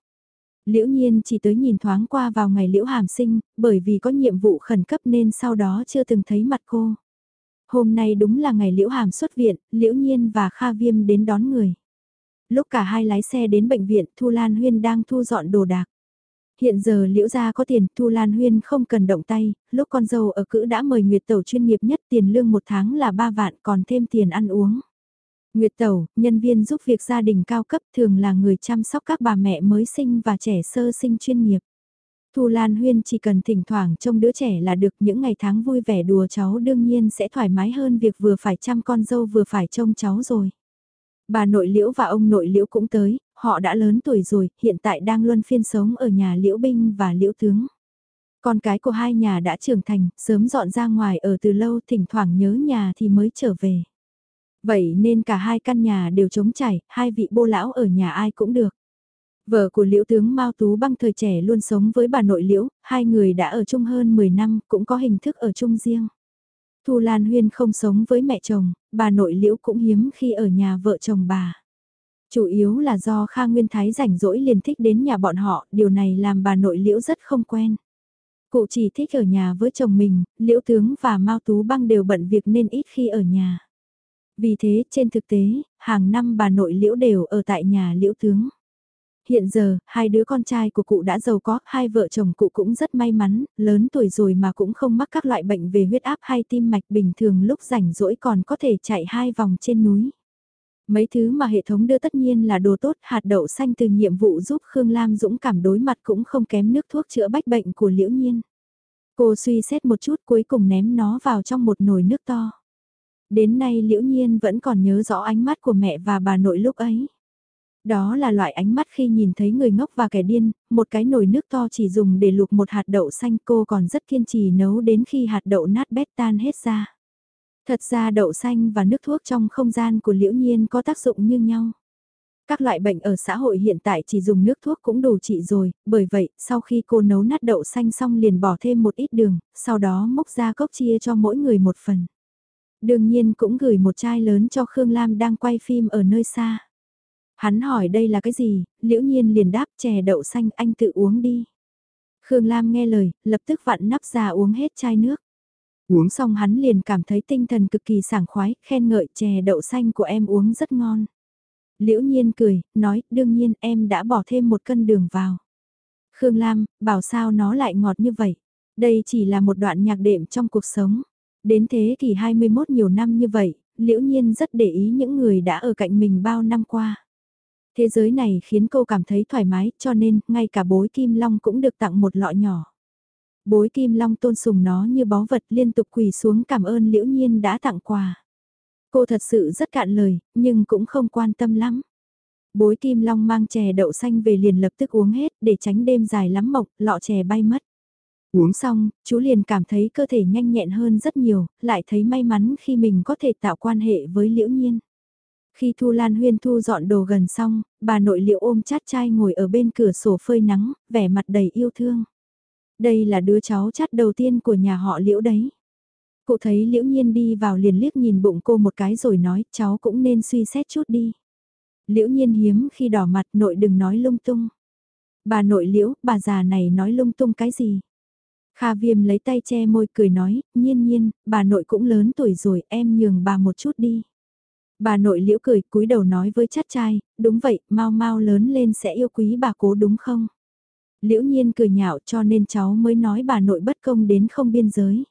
S1: Liễu Nhiên chỉ tới nhìn thoáng qua vào ngày Liễu Hàm sinh, bởi vì có nhiệm vụ khẩn cấp nên sau đó chưa từng thấy mặt cô. Hôm nay đúng là ngày Liễu Hàm xuất viện, Liễu Nhiên và Kha Viêm đến đón người. Lúc cả hai lái xe đến bệnh viện, Thu Lan Huyên đang thu dọn đồ đạc. Hiện giờ liễu gia có tiền, Thu Lan Huyên không cần động tay, lúc con dâu ở cữ đã mời Nguyệt Tẩu chuyên nghiệp nhất tiền lương một tháng là 3 vạn còn thêm tiền ăn uống. Nguyệt Tẩu, nhân viên giúp việc gia đình cao cấp thường là người chăm sóc các bà mẹ mới sinh và trẻ sơ sinh chuyên nghiệp. Thu Lan Huyên chỉ cần thỉnh thoảng trông đứa trẻ là được những ngày tháng vui vẻ đùa cháu đương nhiên sẽ thoải mái hơn việc vừa phải chăm con dâu vừa phải trông cháu rồi. Bà nội liễu và ông nội liễu cũng tới, họ đã lớn tuổi rồi, hiện tại đang luân phiên sống ở nhà liễu binh và liễu tướng. Con cái của hai nhà đã trưởng thành, sớm dọn ra ngoài ở từ lâu thỉnh thoảng nhớ nhà thì mới trở về. Vậy nên cả hai căn nhà đều trống chảy, hai vị bô lão ở nhà ai cũng được. Vợ của liễu tướng Mao Tú băng thời trẻ luôn sống với bà nội liễu, hai người đã ở chung hơn 10 năm, cũng có hình thức ở chung riêng. Thu Lan Huyên không sống với mẹ chồng, bà nội liễu cũng hiếm khi ở nhà vợ chồng bà. Chủ yếu là do Kha Nguyên Thái rảnh rỗi liền thích đến nhà bọn họ, điều này làm bà nội liễu rất không quen. Cụ chỉ thích ở nhà với chồng mình, liễu tướng và Mao Tú Băng đều bận việc nên ít khi ở nhà. Vì thế, trên thực tế, hàng năm bà nội liễu đều ở tại nhà liễu tướng. Hiện giờ, hai đứa con trai của cụ đã giàu có, hai vợ chồng cụ cũng rất may mắn, lớn tuổi rồi mà cũng không mắc các loại bệnh về huyết áp hay tim mạch bình thường lúc rảnh rỗi còn có thể chạy hai vòng trên núi. Mấy thứ mà hệ thống đưa tất nhiên là đồ tốt, hạt đậu xanh từ nhiệm vụ giúp Khương Lam dũng cảm đối mặt cũng không kém nước thuốc chữa bách bệnh của Liễu Nhiên. Cô suy xét một chút cuối cùng ném nó vào trong một nồi nước to. Đến nay Liễu Nhiên vẫn còn nhớ rõ ánh mắt của mẹ và bà nội lúc ấy. Đó là loại ánh mắt khi nhìn thấy người ngốc và kẻ điên, một cái nồi nước to chỉ dùng để luộc một hạt đậu xanh cô còn rất kiên trì nấu đến khi hạt đậu nát bét tan hết ra. Thật ra đậu xanh và nước thuốc trong không gian của liễu nhiên có tác dụng như nhau. Các loại bệnh ở xã hội hiện tại chỉ dùng nước thuốc cũng đủ trị rồi, bởi vậy, sau khi cô nấu nát đậu xanh xong liền bỏ thêm một ít đường, sau đó múc ra cốc chia cho mỗi người một phần. Đương nhiên cũng gửi một chai lớn cho Khương Lam đang quay phim ở nơi xa. Hắn hỏi đây là cái gì, liễu nhiên liền đáp chè đậu xanh anh tự uống đi. Khương Lam nghe lời, lập tức vặn nắp ra uống hết chai nước. Uống xong hắn liền cảm thấy tinh thần cực kỳ sảng khoái, khen ngợi chè đậu xanh của em uống rất ngon. Liễu nhiên cười, nói, đương nhiên em đã bỏ thêm một cân đường vào. Khương Lam, bảo sao nó lại ngọt như vậy. Đây chỉ là một đoạn nhạc đệm trong cuộc sống. Đến thế kỷ 21 nhiều năm như vậy, liễu nhiên rất để ý những người đã ở cạnh mình bao năm qua. Thế giới này khiến cô cảm thấy thoải mái cho nên ngay cả bối kim long cũng được tặng một lọ nhỏ. Bối kim long tôn sùng nó như báu vật liên tục quỳ xuống cảm ơn liễu nhiên đã tặng quà. Cô thật sự rất cạn lời, nhưng cũng không quan tâm lắm. Bối kim long mang chè đậu xanh về liền lập tức uống hết để tránh đêm dài lắm mộc, lọ chè bay mất. Uống xong, chú liền cảm thấy cơ thể nhanh nhẹn hơn rất nhiều, lại thấy may mắn khi mình có thể tạo quan hệ với liễu nhiên. Khi Thu Lan Huyên thu dọn đồ gần xong, bà nội liệu ôm chát trai ngồi ở bên cửa sổ phơi nắng, vẻ mặt đầy yêu thương. Đây là đứa cháu chắt đầu tiên của nhà họ liễu đấy. Cụ thấy liễu nhiên đi vào liền liếc nhìn bụng cô một cái rồi nói cháu cũng nên suy xét chút đi. Liễu nhiên hiếm khi đỏ mặt nội đừng nói lung tung. Bà nội liễu, bà già này nói lung tung cái gì? Kha viêm lấy tay che môi cười nói, nhiên nhiên, bà nội cũng lớn tuổi rồi em nhường bà một chút đi. Bà nội liễu cười cúi đầu nói với chát trai, đúng vậy, mau mau lớn lên sẽ yêu quý bà cố đúng không? Liễu nhiên cười nhạo cho nên cháu mới nói bà nội bất công đến không biên giới.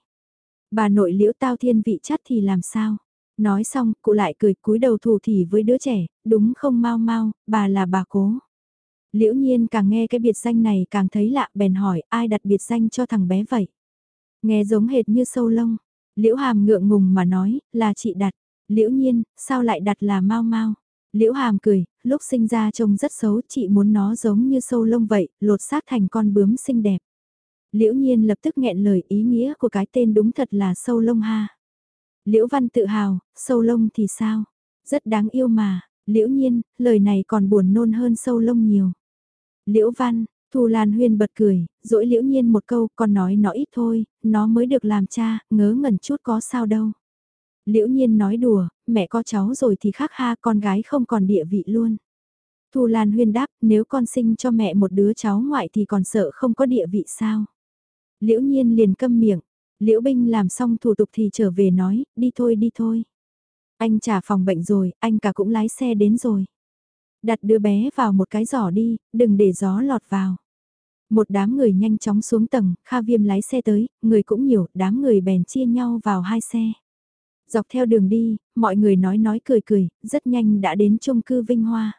S1: Bà nội liễu tao thiên vị chất thì làm sao? Nói xong, cụ lại cười cúi đầu thủ thỉ với đứa trẻ, đúng không mau mau, bà là bà cố. Liễu nhiên càng nghe cái biệt danh này càng thấy lạ bèn hỏi ai đặt biệt danh cho thằng bé vậy. Nghe giống hệt như sâu lông. Liễu hàm ngượng ngùng mà nói là chị đặt. Liễu nhiên, sao lại đặt là mau mau? Liễu hàm cười, lúc sinh ra trông rất xấu, chị muốn nó giống như sâu lông vậy, lột xác thành con bướm xinh đẹp. Liễu nhiên lập tức nghẹn lời ý nghĩa của cái tên đúng thật là sâu lông ha. Liễu văn tự hào, sâu lông thì sao? Rất đáng yêu mà, liễu nhiên, lời này còn buồn nôn hơn sâu lông nhiều. Liễu văn, Thù Lan Huyên bật cười, dỗi liễu nhiên một câu, còn nói nó ít thôi, nó mới được làm cha, ngớ ngẩn chút có sao đâu. Liễu nhiên nói đùa, mẹ có cháu rồi thì khác ha con gái không còn địa vị luôn. Thu Lan Huyên đáp, nếu con sinh cho mẹ một đứa cháu ngoại thì còn sợ không có địa vị sao? Liễu nhiên liền câm miệng, Liễu Binh làm xong thủ tục thì trở về nói, đi thôi đi thôi. Anh trả phòng bệnh rồi, anh cả cũng lái xe đến rồi. Đặt đứa bé vào một cái giỏ đi, đừng để gió lọt vào. Một đám người nhanh chóng xuống tầng, Kha Viêm lái xe tới, người cũng nhiều, đám người bèn chia nhau vào hai xe. Dọc theo đường đi, mọi người nói nói cười cười, rất nhanh đã đến chung cư Vinh Hoa.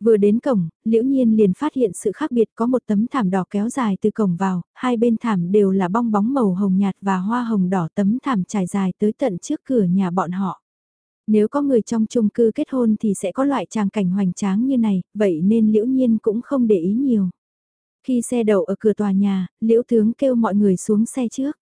S1: Vừa đến cổng, liễu nhiên liền phát hiện sự khác biệt có một tấm thảm đỏ kéo dài từ cổng vào, hai bên thảm đều là bong bóng màu hồng nhạt và hoa hồng đỏ tấm thảm trải dài tới tận trước cửa nhà bọn họ. Nếu có người trong chung cư kết hôn thì sẽ có loại tràng cảnh hoành tráng như này, vậy nên liễu nhiên cũng không để ý nhiều. Khi xe đậu ở cửa tòa nhà, liễu tướng kêu mọi người xuống xe trước.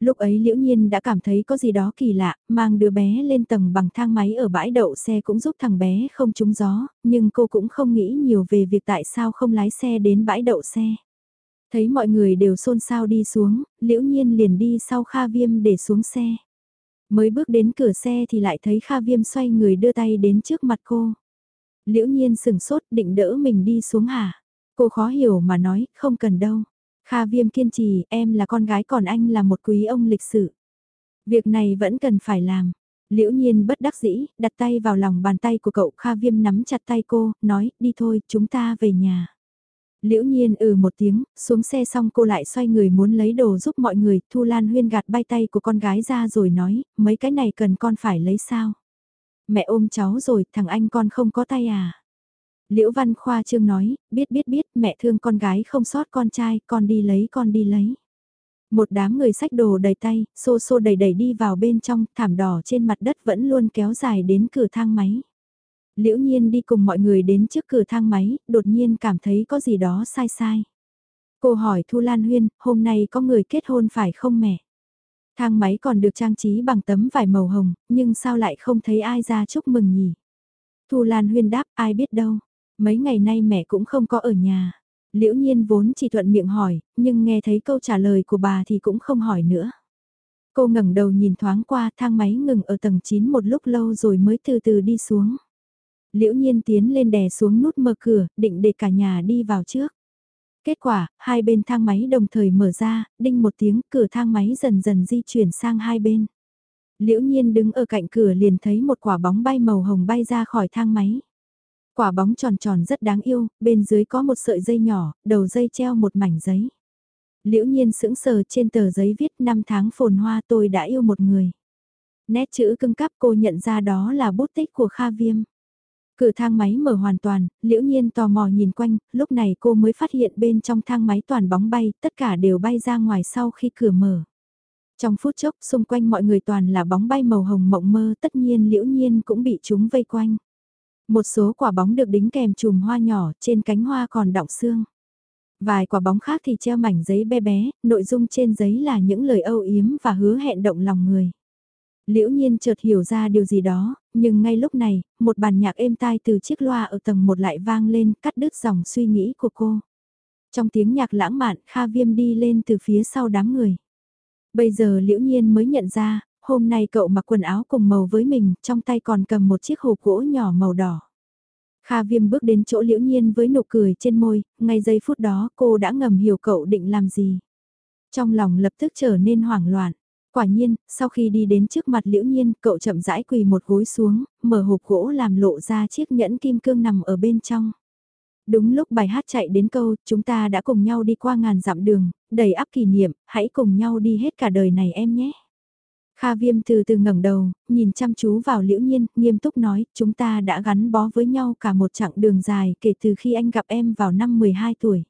S1: Lúc ấy liễu nhiên đã cảm thấy có gì đó kỳ lạ, mang đứa bé lên tầng bằng thang máy ở bãi đậu xe cũng giúp thằng bé không trúng gió, nhưng cô cũng không nghĩ nhiều về việc tại sao không lái xe đến bãi đậu xe. Thấy mọi người đều xôn xao đi xuống, liễu nhiên liền đi sau Kha Viêm để xuống xe. Mới bước đến cửa xe thì lại thấy Kha Viêm xoay người đưa tay đến trước mặt cô. Liễu nhiên sừng sốt định đỡ mình đi xuống hả? Cô khó hiểu mà nói, không cần đâu. Kha Viêm kiên trì, em là con gái còn anh là một quý ông lịch sự. Việc này vẫn cần phải làm. Liễu nhiên bất đắc dĩ, đặt tay vào lòng bàn tay của cậu Kha Viêm nắm chặt tay cô, nói, đi thôi, chúng ta về nhà. Liễu nhiên ừ một tiếng, xuống xe xong cô lại xoay người muốn lấy đồ giúp mọi người, Thu Lan Huyên gạt bay tay của con gái ra rồi nói, mấy cái này cần con phải lấy sao? Mẹ ôm cháu rồi, thằng anh con không có tay à? Liễu Văn Khoa Trương nói, biết biết biết, mẹ thương con gái không sót con trai, con đi lấy con đi lấy. Một đám người sách đồ đầy tay, xô xô đầy đầy đi vào bên trong, thảm đỏ trên mặt đất vẫn luôn kéo dài đến cửa thang máy. Liễu nhiên đi cùng mọi người đến trước cửa thang máy, đột nhiên cảm thấy có gì đó sai sai. Cô hỏi Thu Lan Huyên, hôm nay có người kết hôn phải không mẹ? Thang máy còn được trang trí bằng tấm vải màu hồng, nhưng sao lại không thấy ai ra chúc mừng nhỉ? Thu Lan Huyên đáp, ai biết đâu. Mấy ngày nay mẹ cũng không có ở nhà. Liễu nhiên vốn chỉ thuận miệng hỏi, nhưng nghe thấy câu trả lời của bà thì cũng không hỏi nữa. Cô ngẩng đầu nhìn thoáng qua thang máy ngừng ở tầng 9 một lúc lâu rồi mới từ từ đi xuống. Liễu nhiên tiến lên đè xuống nút mở cửa, định để cả nhà đi vào trước. Kết quả, hai bên thang máy đồng thời mở ra, đinh một tiếng cửa thang máy dần dần di chuyển sang hai bên. Liễu nhiên đứng ở cạnh cửa liền thấy một quả bóng bay màu hồng bay ra khỏi thang máy. Quả bóng tròn tròn rất đáng yêu, bên dưới có một sợi dây nhỏ, đầu dây treo một mảnh giấy. Liễu nhiên sững sờ trên tờ giấy viết năm tháng phồn hoa tôi đã yêu một người. Nét chữ cưng cắp cô nhận ra đó là bút tích của Kha Viêm. Cửa thang máy mở hoàn toàn, liễu nhiên tò mò nhìn quanh, lúc này cô mới phát hiện bên trong thang máy toàn bóng bay, tất cả đều bay ra ngoài sau khi cửa mở. Trong phút chốc, xung quanh mọi người toàn là bóng bay màu hồng mộng mơ, tất nhiên liễu nhiên cũng bị chúng vây quanh. Một số quả bóng được đính kèm chùm hoa nhỏ, trên cánh hoa còn đọng xương. Vài quả bóng khác thì treo mảnh giấy bé bé, nội dung trên giấy là những lời âu yếm và hứa hẹn động lòng người. Liễu nhiên chợt hiểu ra điều gì đó, nhưng ngay lúc này, một bản nhạc êm tai từ chiếc loa ở tầng một lại vang lên, cắt đứt dòng suy nghĩ của cô. Trong tiếng nhạc lãng mạn, Kha Viêm đi lên từ phía sau đám người. Bây giờ liễu nhiên mới nhận ra, hôm nay cậu mặc quần áo cùng màu với mình, trong tay còn cầm một chiếc hộp gỗ nhỏ màu đỏ. Kha Viêm bước đến chỗ liễu nhiên với nụ cười trên môi, ngay giây phút đó cô đã ngầm hiểu cậu định làm gì. Trong lòng lập tức trở nên hoảng loạn. Quả nhiên, sau khi đi đến trước mặt liễu nhiên, cậu chậm rãi quỳ một gối xuống, mở hộp gỗ làm lộ ra chiếc nhẫn kim cương nằm ở bên trong. Đúng lúc bài hát chạy đến câu, chúng ta đã cùng nhau đi qua ngàn dặm đường, đầy ắp kỷ niệm, hãy cùng nhau đi hết cả đời này em nhé. Kha viêm từ từ ngẩng đầu, nhìn chăm chú vào liễu nhiên, nghiêm túc nói, chúng ta đã gắn bó với nhau cả một chặng đường dài kể từ khi anh gặp em vào năm 12 tuổi.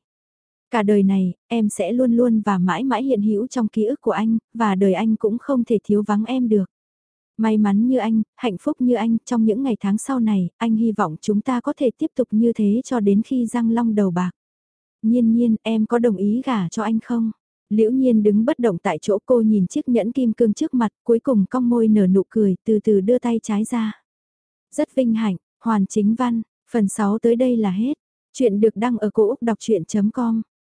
S1: Cả đời này, em sẽ luôn luôn và mãi mãi hiện hữu trong ký ức của anh, và đời anh cũng không thể thiếu vắng em được. May mắn như anh, hạnh phúc như anh, trong những ngày tháng sau này, anh hy vọng chúng ta có thể tiếp tục như thế cho đến khi răng long đầu bạc. Nhiên nhiên, em có đồng ý gả cho anh không? Liễu nhiên đứng bất động tại chỗ cô nhìn chiếc nhẫn kim cương trước mặt, cuối cùng cong môi nở nụ cười, từ từ đưa tay trái ra. Rất vinh hạnh, hoàn chính văn, phần 6 tới đây là hết. Chuyện được đăng ở cổ Úc đọc chuyện.com